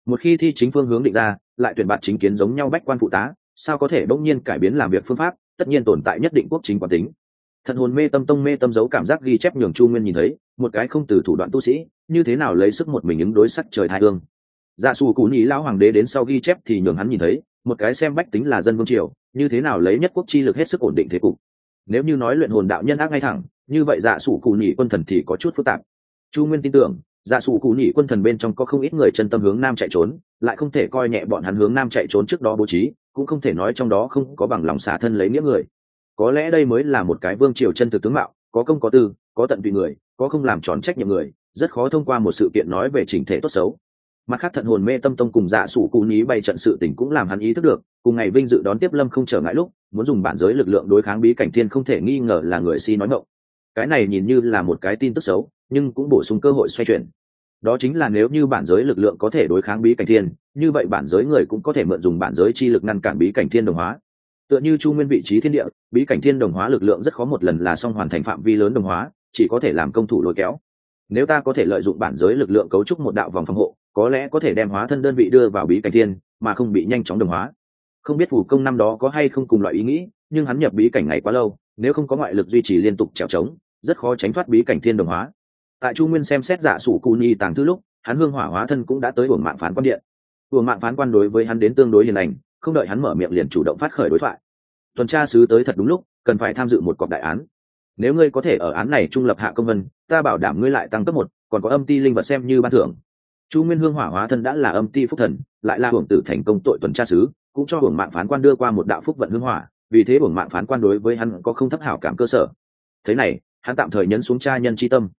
một khi thi chính phương hướng định ra, lại tuyển bạt chính kiến giống nhau bách quan phụ tá, sao có thể bỗng nhiên cải biến làm việc phương pháp, tất nhiên tồn tại nhất định quốc chính quản tính. Thần hồn mê tâm tông mê tâm giấu cảm giác ghi chép nhường chu nguyên nhìn thấy, một cái không từ thủ đoạn tu sĩ, như thế nào lấy sức một mình ứng đối sắc trời thai hương. Dạ xù cú nhĩ lão hoàng đế đến sau ghi chép thì nhường hắn nhìn thấy, một cái xem bách tính là dân vương triều, như thế nào lấy nhất quốc chi lực hết sức ổn định thế cục. Nếu như nói luyện hồn đạo nhân ác ngay thẳng, như vậy dạ sủ cụ nhị quân thần thì có chút phức tạp. Chu nguyên tin tưởng dạ sụ cụ nhị quân thần bên trong có không ít người chân tâm hướng nam chạy trốn, lại không thể coi nhẹ bọn hắn hướng nam chạy trốn trước đó bố trí, cũng không thể nói trong đó không có bằng lòng xả thân lấy nghĩa người. Có lẽ đây mới là một cái vương triều chân thực tướng mạo, có công có tư, có tận tụy người, có không làm tròn trách nhiệm người, rất khó thông qua một sự kiện nói về trình thể tốt xấu. Mặt khác thận hồn mê tâm tông cùng dạ sủ cù ní bay trận sự tình cũng làm hắn ý thức được, cùng ngày vinh dự đón tiếp lâm không trở ngại lúc, muốn dùng bản giới lực lượng đối kháng bí cảnh thiên không thể nghi ngờ là người si nói ngộng cái này nhìn như là một cái tin tức xấu nhưng cũng bổ sung cơ hội xoay chuyển. Đó chính là nếu như bản giới lực lượng có thể đối kháng bí cảnh thiên, như vậy bản giới người cũng có thể mượn dùng bản giới chi lực ngăn cản bí cảnh thiên đồng hóa. Tựa như chu nguyên vị trí thiên địa, bí cảnh thiên đồng hóa lực lượng rất khó một lần là xong hoàn thành phạm vi lớn đồng hóa, chỉ có thể làm công thủ lôi kéo. Nếu ta có thể lợi dụng bản giới lực lượng cấu trúc một đạo vòng phòng hộ, có lẽ có thể đem hóa thân đơn vị đưa vào bí cảnh thiên, mà không bị nhanh chóng đồng hóa. Không biết phủ công năm đó có hay không cùng loại ý nghĩ, nhưng hắn nhập bí cảnh ngày quá lâu, nếu không có ngoại lực duy trì liên tục trèo trống, rất khó tránh thoát bí cảnh thiên đồng hóa tại chu nguyên xem xét giả sủ cù nhi tàng thư lúc, hắn hương hỏa hóa thân cũng đã tới buồng mạng phán quan điện. Buồng mạng phán quan đối với hắn đến tương đối hiền lành, không đợi hắn mở miệng liền chủ động phát khởi đối thoại. Tuần tra sứ tới thật đúng lúc, cần phải tham dự một cọc đại án. Nếu ngươi có thể ở án này trung lập hạ công vân, ta bảo đảm ngươi lại tăng cấp một, còn có âm ti linh vật xem như ban thưởng. Chu nguyên hương hỏa hóa thân đã là âm ti phúc thần, lại là hưởng tử thành công tội tuần tra sứ, cũng cho hưởng mạng phán quan đưa qua một đạo phúc vận hương hỏa, vì thế hưởng mạng phán quan đối với hắn có không thấp hảo cảm cơ sở. Thế này, hắn tạm thời nhấn xuống cha nhân c tâm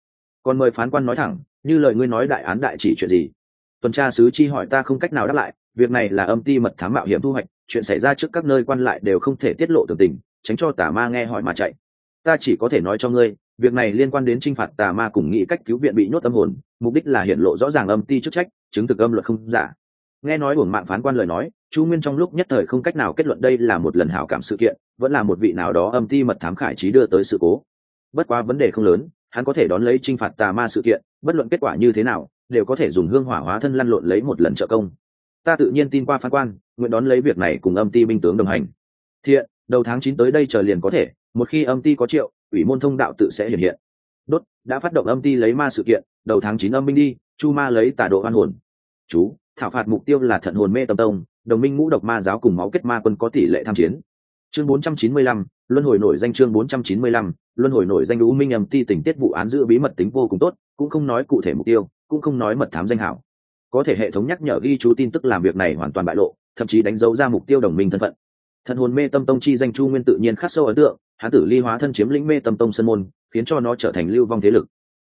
còn mời phán quan nói thẳng, như lời ngươi nói đại án đại chỉ chuyện gì? Tuần tra sứ chi hỏi ta không cách nào đáp lại, việc này là âm ti mật thám mạo hiểm thu hoạch, chuyện xảy ra trước các nơi quan lại đều không thể tiết lộ tường tình, tránh cho tà ma nghe hỏi mà chạy. Ta chỉ có thể nói cho ngươi, việc này liên quan đến t r i n h phạt tà ma cùng nghĩ cách cứu viện bị nhốt âm hồn, mục đích là hiện lộ rõ ràng âm ti chức trách, chứng thực âm luật không giả. Nghe nói buồng mạng phán quan lời nói, chu nguyên trong lúc nhất thời không cách nào kết luận đây là một lần hảo cảm sự kiện, vẫn là một vị nào đó âm ti mật thám khải trí đưa tới sự cố. Bất quá vấn đề không lớn hắn có thể đón lấy t r i n h phạt tà ma sự kiện bất luận kết quả như thế nào đều có thể dùng hương hỏa hóa thân lăn lộn lấy một lần trợ công. Ta tự nhiên tin qua phán quan nguyện đón lấy việc này cùng âm ti binh tướng đồng hành. Thiện đầu tháng chín tới đây chờ liền có thể một khi âm ti có triệu ủy môn thông đạo tự sẽ hiện hiện. Đốt đã phát động âm ti lấy ma sự kiện đầu tháng chín âm binh đi chu ma lấy tà độ an hồn. Chú thảo phạt mục tiêu là thận hồn mê tâm tông đồng minh ngũ độc ma giáo cùng máu kết ma quân có tỷ lệ tham chiến. Chương 495, luân hồi nổi danh chương 495, luân hồi nổi danh u minh âm ti tình tiết vụ án giữ bí mật tính vô cùng tốt, cũng không nói cụ thể mục tiêu, cũng không nói mật thám danh hảo. Có thể hệ thống nhắc nhở ghi chú tin tức làm việc này hoàn toàn bại lộ, thậm chí đánh dấu ra mục tiêu đồng minh thân phận. Thần hồn mê tâm tông chi danh chu nguyên tự nhiên khắc sâu ấn tượng, hán tử ly hóa thân chiếm lĩnh mê tâm tông sân môn, khiến cho nó trở thành lưu vong thế lực.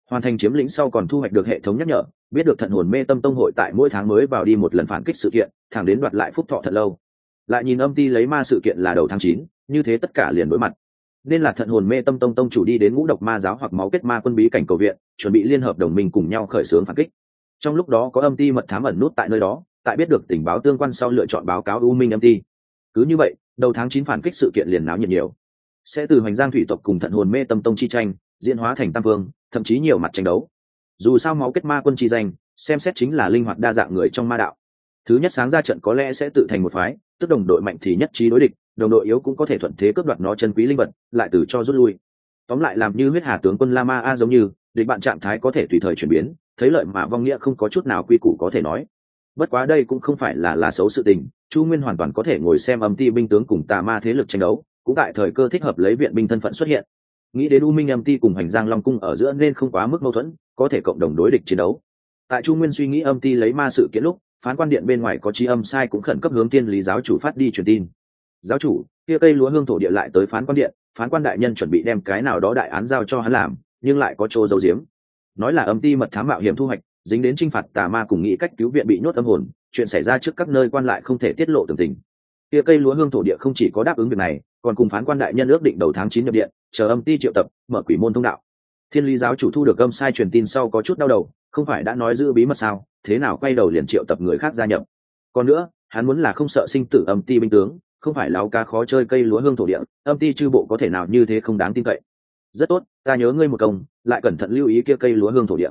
Hoàn thành chiếm lĩnh sau còn thu hoạch được hệ thống nhắc nhở, biết được thận hồn mê tâm tông hội tại mỗi tháng mới vào đi một lần phản kích sự kiện, thẳng đến đoạt lại phúc thọ thật lâu. Lại nhìn âm ti lấy ma sự kiện là đầu tháng chín, như thế tất cả liền đối mặt nên là thận hồn mê tâm tông tông chủ đi đến ngũ độc ma giáo hoặc máu kết ma quân bí cảnh cầu viện, chuẩn bị liên hợp đồng minh cùng nhau khởi xướng phản kích. Trong lúc đó có âm ti mật thám ẩn nút tại nơi đó, tại biết được tình báo tương quan sau lựa chọn báo cáo u minh âm ti. Cứ như vậy, đầu tháng chín phản kích sự kiện liền náo nhiệt nhiều. Sẽ từ hoành giang thủy tộc cùng thận hồn mê tâm tông chi tranh, diễn hóa thành tam vương, thậm chí nhiều mặt tranh đấu. Dù sao máu kết ma quân chi danh, xem xét chính là linh hoạt đa dạng người trong ma đạo. Thứ nhất sáng ra trận có lẽ sẽ tự thành một phái, tức đồng đội mạnh thì nhất trí đối địch đồng đội yếu cũng có thể thuận thế cướp đoạt nó chân quý linh vật, lại từ cho rút lui. Tóm lại làm như huyết hà tướng quân lama a giống như, địch bạn trạng thái có thể tùy thời chuyển biến, thấy lợi mà vong nghĩa không có chút nào quy củ có thể nói. Bất quá đây cũng không phải là là xấu sự tình, chu nguyên hoàn toàn có thể ngồi xem âm ti binh tướng cùng tà ma thế lực tranh đấu, cũng tại thời cơ thích hợp lấy viện binh thân phận xuất hiện. Nghĩ đến u minh âm ti cùng hành giang long cung ở giữa nên không quá mức mâu thuẫn, có thể cộng đồng đối địch chiến đấu. Tại chu nguyên suy nghĩ âm ti lấy ma sự kiện lúc, phán quan điện bên ngoài có chi âm sai cũng khẩn cấp hướng tiên lý giáo chủ phát đi truyền tin giáo chủ, kia cây lúa hương thổ địa lại tới phán quan điện, phán quan đại nhân chuẩn bị đem cái nào đó đại án giao cho hắn làm, nhưng lại có chỗ giấu giếm. Nói là âm ti mật thám mạo hiểm thu hoạch, dính đến t r i n h phạt tà ma cùng nghĩ cách cứu viện bị nhốt âm hồn, chuyện xảy ra trước các nơi quan lại không thể tiết lộ tường tình. Kia cây lúa hương thổ địa không chỉ có đáp ứng việc này, còn cùng phán quan đại nhân ước định đầu tháng chín nhập điện, chờ âm ti triệu tập, mở quỷ môn thông đạo. Thiên lý giáo chủ thu được âm sai truyền tin sau có chút đau đầu, không phải đã nói giữ bí mật sao, thế nào quay đầu liền triệu tập người khác gia nhập. Còn nữa, hắn muốn là không sợ sinh tử âm ti binh tướng không phải láo cá khó chơi cây lúa hương thổ địa, âm ti chư bộ có thể nào như thế không đáng tin cậy. Rất tốt, ta nhớ ngươi một công, lại cẩn thận lưu ý kia cây lúa hương thổ địa.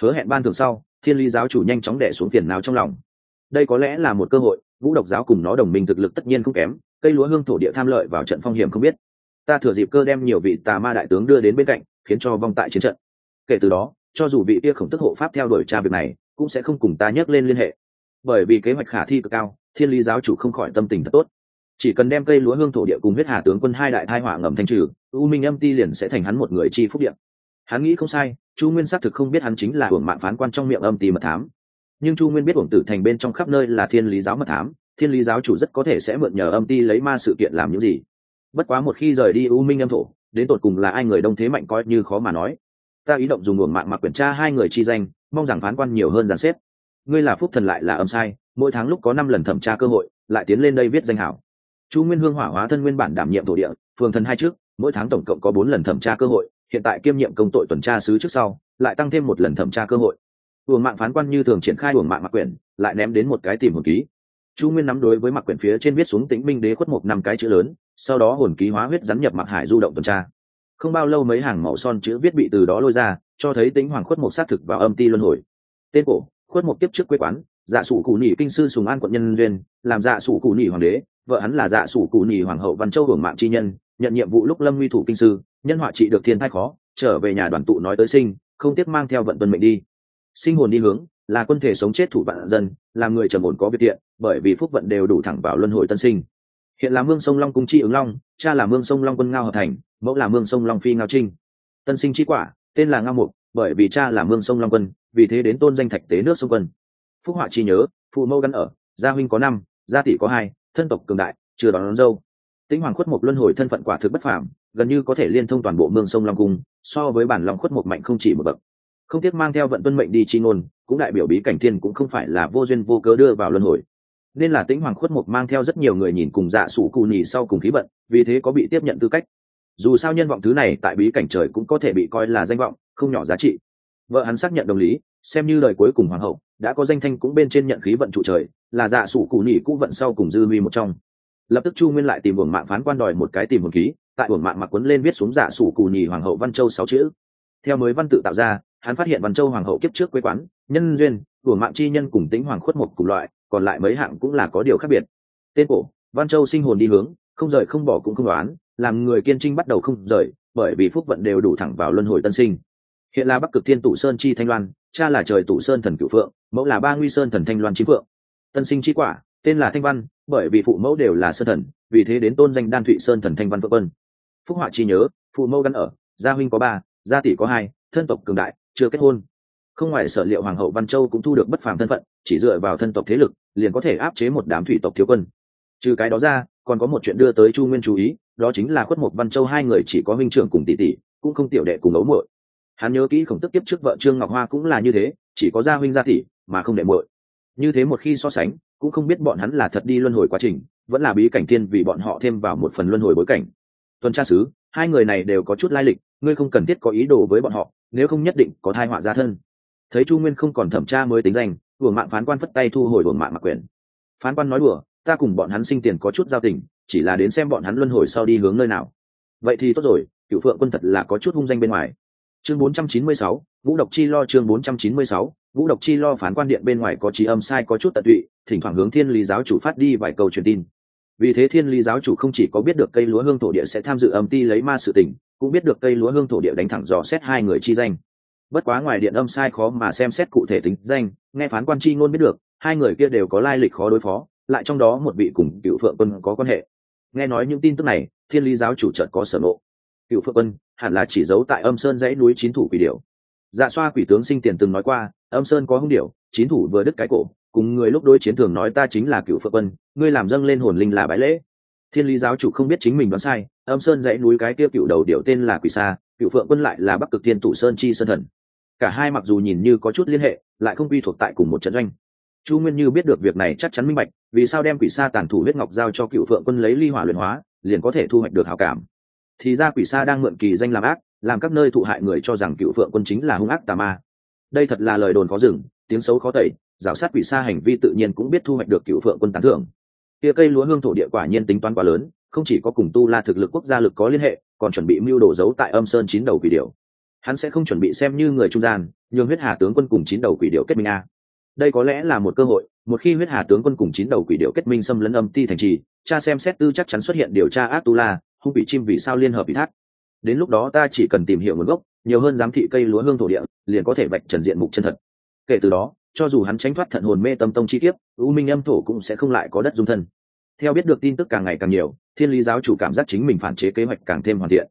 Hứa hẹn ban thường sau, thiên lý giáo chủ nhanh chóng đẻ xuống phiền nào trong lòng. Đây có lẽ là một cơ hội, vũ độc giáo cùng nó đồng minh thực lực tất nhiên không kém, cây lúa hương thổ địa tham lợi vào trận phong hiểm không biết. Ta thừa dịp cơ đem nhiều vị tà ma đại tướng đưa đến bên cạnh, khiến cho vong tại chiến trận. Kể từ đó, cho dù vị kia khổng tức hộ pháp theo đuổi tra việc này, cũng sẽ không cùng ta nhắc lên liên hệ. Bởi vì kế hoạch khả thi cực cao, thiên lý giáo chủ không khỏi tâm tình thật tốt chỉ cần đem cây lúa hương thổ địa cùng huyết hà tướng quân hai đại thai hỏa ngầm thanh trừ, u minh âm ti liền sẽ thành hắn một người chi phúc điện hắn nghĩ không sai, chu nguyên xác thực không biết hắn chính là hưởng mạng phán quan trong miệng âm ti mật thám. Nhưng chu nguyên biết hưởng tử thành bên trong khắp nơi là thiên lý giáo mật thám, thiên lý giáo chủ rất có thể sẽ mượn nhờ âm ti lấy ma sự kiện làm những gì. Bất quá một khi rời đi u minh âm thổ, đến tột cùng là ai người đông thế mạnh coi như khó mà nói. Ta ý động dùng luồng mạng mặc quyển tra hai người chi danh, mong rằng phán quan nhiều hơn giàn xếp. Ngươi là phúc thần lại là âm sai, mỗi tháng lúc có năm lần thẩm tra cơ hội, lại tiến lên đây viết danh hảo chu nguyên hương hỏa hóa thân nguyên bản đảm nhiệm thổ địa phường thần hai trước mỗi tháng tổng cộng có bốn lần thẩm tra cơ hội hiện tại kiêm nhiệm công tội tuần tra sứ trước sau lại tăng thêm một lần thẩm tra cơ hội. Uổng mạng phán quan như thường triển khai uổng mạng mặc quyển lại ném đến một cái tìm hồn ký. Chu nguyên nắm đối với mặc quyển phía trên viết xuống tĩnh minh đế khuất một năm cái chữ lớn sau đó hồn ký hóa huyết rắn nhập mặc hải du động tuần tra. Không bao lâu mấy hàng màu son chữ viết bị từ đó lôi ra cho thấy tính hoàng khuất một xác thực vào âm ti luân hồi. Tên cổ khuất một tiếp trước quê quán dạ sủ cụ nỉ kinh sư sùng an quận nhân viên, làm dạ sủ cụ nỉ hoàng đế vợ hắn là dạ sủ cụ nhì hoàng hậu văn châu hưởng mạng chi nhân, nhận nhiệm vụ lúc lâm nguy thủ kinh sư, nhân họa trị được thiên thai khó, trở về nhà đoàn tụ nói tới sinh, không tiếc mang theo vận tuân mệnh đi. Sinh hồn đi hướng, là quân thể sống chết thủ vạn dân, làm người trầm ổn có việc thiện, bởi vì phúc vận đều đủ thẳng vào luân hồi tân sinh. Hiện là mương sông long cung chi ứng long, cha là mương sông long quân ngao hợp thành, mẫu là mương sông long phi ngao trinh. Tân sinh chi quả, tên là ngao mục, bởi vì cha là mương sông long quân, vì thế đến tôn danh thạch tế nước sông quân. Phúc họa chi nhớ, phụ mẫu gắn ở, gia huynh có năm, gia tỷ có hai thân tộc cường đại chưa đón, đón dâu. Tĩnh hoàng khuất Mục luân hồi thân phận quả thực bất phàm gần như có thể liên thông toàn bộ mương sông long cung so với bản lòng khuất Mục mạnh không chỉ một bậc. Không tiếc mang theo vận tuân mệnh đi chi ngôn cũng đại biểu bí cảnh thiên cũng không phải là vô duyên vô cớ đưa vào luân hồi. Nên là tĩnh hoàng khuất mục mang theo rất nhiều người nhìn cùng dạ sủ cù nhì sau cùng khí vận vì thế có bị tiếp nhận tư cách. Dù sao nhân vọng thứ này tại bí cảnh trời cũng có thể bị coi là danh vọng không nhỏ giá trị. Vợ hắn xác nhận đồng lý xem như lời cuối cùng hoàng hậu đã có danh thanh cũng bên trên nhận khí vận trụ trời, là dạ sủ cụ nhì cũ vận sau cùng dư huy một trong. Lập tức chu nguyên lại tìm buồng mạng phán quan đòi một cái tìm hồn ký tại buồng mạng mặc quấn lên viết xuống dạ sủ cụ nhì hoàng hậu văn châu sáu chữ. Theo mới văn tự tạo ra, hắn phát hiện văn châu hoàng hậu kiếp trước quê quán, nhân duyên buồng mạng chi nhân cùng tính hoàng khuất một cùng loại, còn lại mấy hạng cũng là có điều khác biệt. Tên cổ, văn châu sinh hồn đi hướng, không rời không bỏ cũng không đoán, làm người kiên trinh bắt đầu không rời, bởi vì phúc vận đều đủ thẳng vào luân hồi tân sinh. Hiện là bắc cực thiên tụ sơn chi thanh loan, cha là trời tụ sơn thần cửu phượng mẫu là ba nguy sơn thần thanh loan trí phượng. Tân sinh chi quả, tên là thanh văn, bởi vì phụ mẫu đều là sơn thần, vì thế đến tôn danh đan thụy sơn thần thanh văn phượng vân phúc họa chi nhớ, phụ mẫu gắn ở, gia huynh có ba, gia tỷ có hai, thân tộc cường đại, chưa kết hôn. Không ngoài sở liệu hoàng hậu văn châu cũng thu được bất phàm thân phận, chỉ dựa vào thân tộc thế lực, liền có thể áp chế một đám thủy tộc thiếu quân. Trừ cái đó ra, còn có một chuyện đưa tới chu nguyên chú ý, đó chính là khuất mục văn châu hai người chỉ có huynh trưởng cùng tỷ tỷ, cũng không tiểu đệ cùng ấu muội. Hắn nhớ kỹ khổng tức tiếp trước vợ trương ngọc hoa cũng là như thế, chỉ có gia huynh gia tỷ mà không để muội. Như thế một khi so sánh, cũng không biết bọn hắn là thật đi luân hồi quá trình, vẫn là bí cảnh thiên vì bọn họ thêm vào một phần luân hồi bối cảnh. Tuần tra sứ, hai người này đều có chút lai lịch, ngươi không cần thiết có ý đồ với bọn họ, nếu không nhất định có thai họa gia thân. Thấy chu nguyên không còn thẩm tra mới tính danh uổng mạng phán quan phất tay thu hồi uổng mạng mặc quyền. Phán quan nói đùa, ta cùng bọn hắn sinh tiền có chút giao tình, chỉ là đến xem bọn hắn luân hồi sau đi hướng nơi nào. Vậy thì tốt rồi, cựu phượng quân thật là có chút hung danh bên ngoài chương 496, vũ độc chi lo chương 496, vũ độc chi lo phán quan điện bên ngoài có trí âm sai có chút tận tụy thỉnh thoảng hướng thiên lý giáo chủ phát đi vài câu truyền tin. Vì thế thiên lý giáo chủ không chỉ có biết được cây lúa hương thổ địa sẽ tham dự âm ti lấy ma sự tình cũng biết được cây lúa hương thổ địa đánh thẳng dò xét hai người chi danh. Bất quá ngoài điện âm sai khó mà xem xét cụ thể tính danh nghe phán quan chi ngôn biết được hai người kia đều có lai lịch khó đối phó lại trong đó một vị cùng cựu phượng quân có quan hệ. Nghe nói những tin tức này thiên lý giáo chủ chợt có sở nộ cựu phượng quân, hẳn là chỉ giấu tại âm sơn dãy núi chín thủ quỷ điểu. Dạ xoa quỷ tướng sinh tiền từng nói qua, âm sơn có hung điểu, chín thủ vừa đứt cái cổ, cùng người lúc đối chiến thường nói ta chính là cựu phượng quân, ngươi làm dâng lên hồn linh là bái lễ. Thiên lý giáo chủ không biết chính mình đoán sai, âm sơn dãy núi cái kia cựu đầu điểu tên là quỷ sa, cựu phượng quân lại là bắc cực thiên Thủ sơn chi sơn thần. Cả hai mặc dù nhìn như có chút liên hệ, lại không quy thuộc tại cùng một trận doanh. Chu nguyên như biết được việc này chắc chắn minh bạch, vì sao đem quỷ sa tàn thủ huyết ngọc giao cho cựu phượng quân lấy ly hỏa luyện hóa, liền có thể thu hoạch được hảo cảm thì ra quỷ sa đang mượn kỳ danh làm ác, làm các nơi thụ hại người cho rằng cựu phượng quân chính là hung ác tà ma. Đây thật là lời đồn có rừng tiếng xấu khó tẩy, rào sát quỷ sa hành vi tự nhiên cũng biết thu hoạch được cựu phượng quân tán thưởng. Tia cây lúa hương thổ địa quả nhiên tính toán quá lớn, không chỉ có cùng tu la thực lực quốc gia lực có liên hệ, còn chuẩn bị mưu đồ giấu tại âm sơn chín đầu quỷ điệu hắn sẽ không chuẩn bị xem như người trung gian, nhường huyết hà tướng quân cùng chín đầu quỷ điệu kết minh a. Đây có lẽ là một cơ hội, một khi huyết hà tướng quân cùng chín đầu quỷ điệu kết minh xâm lấn âm ti thành trì, cha xem xét tư chắc chắn xuất hiện điều tra ác tu la hung vị chim vì sao liên hợp ủy thác. Đến lúc đó ta chỉ cần tìm hiểu nguồn gốc, nhiều hơn giám thị cây lúa hương thổ địa, liền có thể vạch trần diện mục chân thật. Kể từ đó, cho dù hắn tránh thoát thận hồn mê tâm tông chi tiết u minh âm thổ cũng sẽ không lại có đất dung thân. Theo biết được tin tức càng ngày càng nhiều, thiên lý giáo chủ cảm giác chính mình phản chế kế hoạch càng thêm hoàn thiện.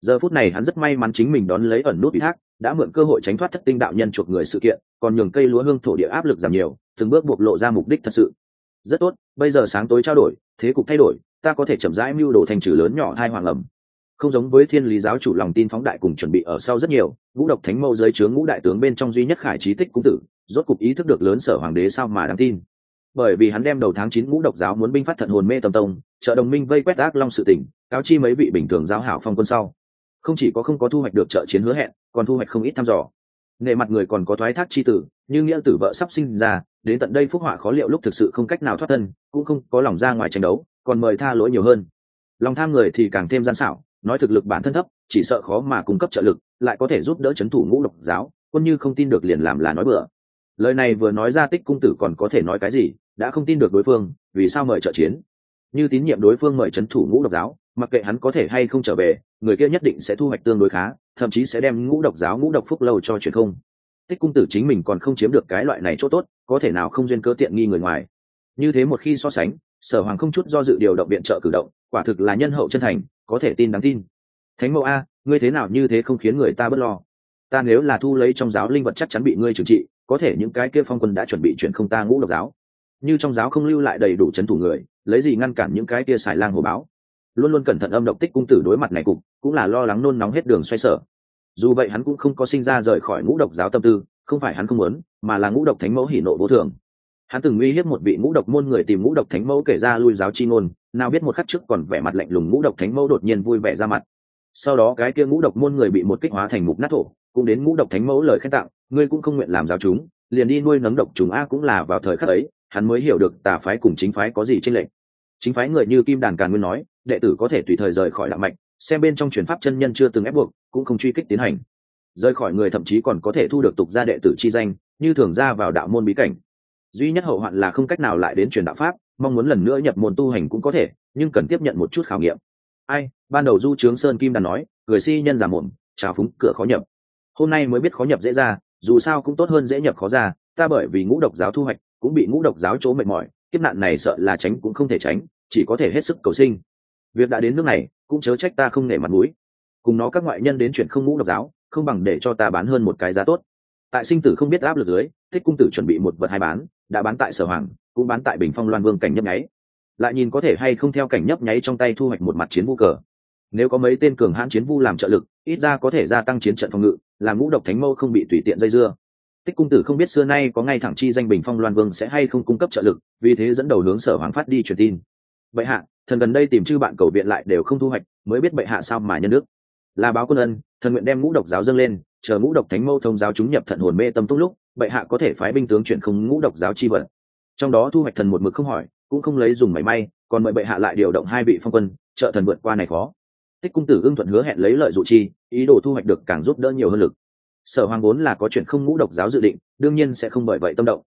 Giờ phút này hắn rất may mắn chính mình đón lấy ẩn nút ủy thác, đã mượn cơ hội tránh thoát thất tinh đạo nhân chuộc người sự kiện, còn nhường cây lúa hương thổ địa áp lực giảm nhiều, từng bước bộc lộ ra mục đích thật sự. Rất tốt, bây giờ sáng tối trao đổi, thế cục thay đổi ta có thể chậm rãi mưu đồ thành trừ lớn nhỏ hai hoàng ẩm. Không giống với thiên lý giáo chủ lòng tin phóng đại cùng chuẩn bị ở sau rất nhiều, ngũ độc thánh mâu dưới trướng ngũ đại tướng bên trong duy nhất khải trí tích cung tử, rốt cục ý thức được lớn sở hoàng đế sao mà đáng tin. Bởi vì hắn đem đầu tháng chín ngũ độc giáo muốn binh phát thận hồn mê tầm tông, trợ đồng minh vây quét ác long sự tỉnh, cáo chi mấy vị bình thường giáo hảo phong quân sau. Không chỉ có không có thu hoạch được trợ chiến hứa hẹn, còn thu hoạch không ít thăm dò. Nệ mặt người còn có thoái thác chi tử, như nghĩa tử vợ sắp sinh ra, đến tận đây phúc họa khó liệu lúc thực sự không cách nào thoát thân, cũng không có lòng ra ngoài tranh đấu còn mời tha lỗi nhiều hơn. Lòng tham người thì càng thêm gian xảo, nói thực lực bản thân thấp, chỉ sợ khó mà cung cấp trợ lực, lại có thể giúp đỡ c h ấ n thủ ngũ độc giáo, quân như không tin được liền làm là nói bừa. Lời này vừa nói ra tích cung tử còn có thể nói cái gì, đã không tin được đối phương, vì sao mời trợ chiến? Như tín nhiệm đối phương mời c h ấ n thủ ngũ độc giáo, mặc kệ hắn có thể hay không trở về, người kia nhất định sẽ thu hoạch tương đối khá, thậm chí sẽ đem ngũ độc giáo ngũ độc phúc lâu cho truyền không. Tích cung tử chính mình còn không chiếm được cái loại này chỗ tốt, có thể nào không duyên cơ tiện nghi người ngoài. Như thế một khi so sánh sở hoàng không chút do dự điều động viện trợ cử động, quả thực là nhân hậu chân thành, có thể tin đáng tin. Thánh mẫu a, ngươi thế nào như thế không khiến người ta bớt lo? Ta nếu là thu lấy trong giáo linh vật chắc chắn bị ngươi trừng trị, có thể những cái kia phong quân đã chuẩn bị chuyển không ta ngũ độc giáo. Như trong giáo không lưu lại đầy đủ c h ấ n thủ người, lấy gì ngăn cản những cái kia xài lang hồ báo? Luôn luôn cẩn thận âm độc tích cung tử đối mặt này cục, cũng là lo lắng nôn nóng hết đường xoay sở. Dù vậy hắn cũng không có sinh ra rời khỏi ngũ độc giáo tâm tư, không phải hắn không muốn, mà là ngũ độc thánh mẫu hỉ nộ vô thường hắn từng uy hiếp một vị ngũ độc môn người tìm ngũ độc thánh mẫu kể ra lui giáo chi ngôn, nào biết một khắc trước còn vẻ mặt lạnh lùng ngũ độc thánh mẫu đột nhiên vui vẻ ra mặt. Sau đó cái kia ngũ độc môn người bị một kích hóa thành mục nát thổ, cũng đến ngũ độc thánh mẫu lời khen tặng, ngươi cũng không nguyện làm giáo chúng, liền đi nuôi nấng độc chúng a cũng là vào thời khắc ấy, hắn mới hiểu được tà phái cùng chính phái có gì trên lệnh. chính phái người như kim đàn càn nguyên nói, đệ tử có thể tùy thời rời khỏi đạo mạch, xem bên trong truyền pháp chân nhân chưa từng ép buộc, cũng không truy kích tiến hành. Rời khỏi người thậm chí còn có thể thu được tục gia đệ tử chi danh, như thường ra vào đạo môn bí cảnh duy nhất hậu hoạn là không cách nào lại đến truyền đạo pháp, mong muốn lần nữa nhập môn tu hành cũng có thể, nhưng cần tiếp nhận một chút khảo nghiệm. Ai, ban đầu du trướng sơn kim đàn nói người si nhân giả mồm, trào phúng, cửa khó nhập. Hôm nay mới biết khó nhập dễ ra, dù sao cũng tốt hơn dễ nhập khó ra, ta bởi vì ngũ độc giáo thu hoạch, cũng bị ngũ độc giáo chỗ mệt mỏi, kiếp nạn này sợ là tránh cũng không thể tránh, chỉ có thể hết sức cầu sinh. Việc đã đến nước này, cũng chớ trách ta không nể mặt mũi. Cùng nó các ngoại nhân đến chuyện không ngũ độc giáo, không bằng để cho ta bán hơn một cái giá tốt. Tại sinh tử không biết áp lực dưới, thích cung tử chuẩn bị một vật hai bán đã bán tại sở hoàng, cũng bán tại bình phong loan vương cảnh nhấp nháy. Lại nhìn có thể hay không theo cảnh nhấp nháy trong tay thu hoạch một mặt chiến vu cờ. Nếu có mấy tên cường hãn chiến vu làm trợ lực, ít ra có thể gia tăng chiến trận phòng ngự làm ngũ độc thánh mâu không bị tùy tiện dây dưa. Tích cung tử không biết xưa nay có ngay thẳng chi danh bình phong loan vương sẽ hay không cung cấp trợ lực, vì thế dẫn đầu hướng sở hoàng phát đi truyền tin. Bệ hạ, thần gần đây tìm chư bạn cầu viện lại đều không thu hoạch, mới biết bệ hạ sao mà nhân nước là báo quân ân, thần nguyện đem ngũ độc giáo dâng lên, chờ ngũ độc thánh mâu thông giáo chúng nhập thận hồn mê tâm túc lúc bệ hạ có thể phái binh tướng chuyển không ngũ độc giáo chi vận. Trong đó thu hoạch thần một mực không hỏi, cũng không lấy dùng mảy may, còn mời bệ hạ lại điều động hai vị phong quân, trợ thần vượt qua này khó. Tích cung tử ưng thuận hứa hẹn lấy lợi dụ chi, ý đồ thu hoạch được càng giúp đỡ nhiều hơn lực. Sở hoàng vốn là có chuyện không ngũ độc giáo dự định, đương nhiên sẽ không bởi vậy tâm động.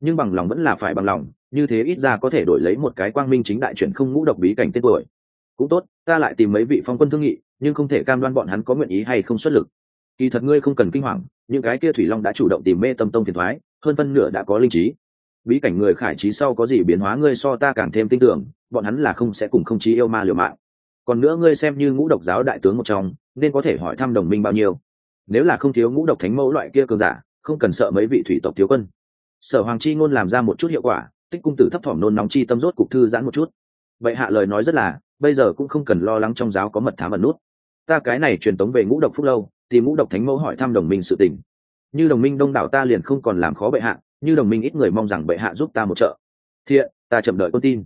Nhưng bằng lòng vẫn là phải bằng lòng, như thế ít ra có thể đổi lấy một cái quang minh chính đại chuyện không ngũ độc bí cảnh tên tuổi. Cũng tốt, ta lại tìm mấy vị phong quân thương nghị, nhưng không thể cam đoan bọn hắn có nguyện ý hay không xuất lực kỳ thật ngươi không cần kinh hoàng, những cái kia thủy long đã chủ động tìm mê tâm tông phiền thoái, hơn phân nửa đã có linh trí. Bí cảnh người khải trí sau có gì biến hóa ngươi so ta càng thêm tin tưởng, bọn hắn là không sẽ cùng không chí yêu ma liều mạng. Còn nữa ngươi xem như ngũ độc giáo đại tướng một trong, nên có thể hỏi thăm đồng minh bao nhiêu. Nếu là không thiếu ngũ độc thánh mẫu loại kia cường giả, không cần sợ mấy vị thủy tộc thiếu quân. Sở hoàng chi ngôn làm ra một chút hiệu quả, tích cung tử thấp thỏm nôn nóng chi tâm rốt cục thư giãn một chút. Vậy hạ lời nói rất là, bây giờ cũng không cần lo lắng trong giáo có mật thám ẩn nút. Ta cái này truyền tống về ngũ độc phúc lâu tìm ngũ độc thánh mẫu hỏi thăm đồng minh sự tình. Như đồng minh đông đảo ta liền không còn làm khó bệ hạ, như đồng minh ít người mong rằng bệ hạ giúp ta một trợ. Thiện, ta chậm đợi con tin.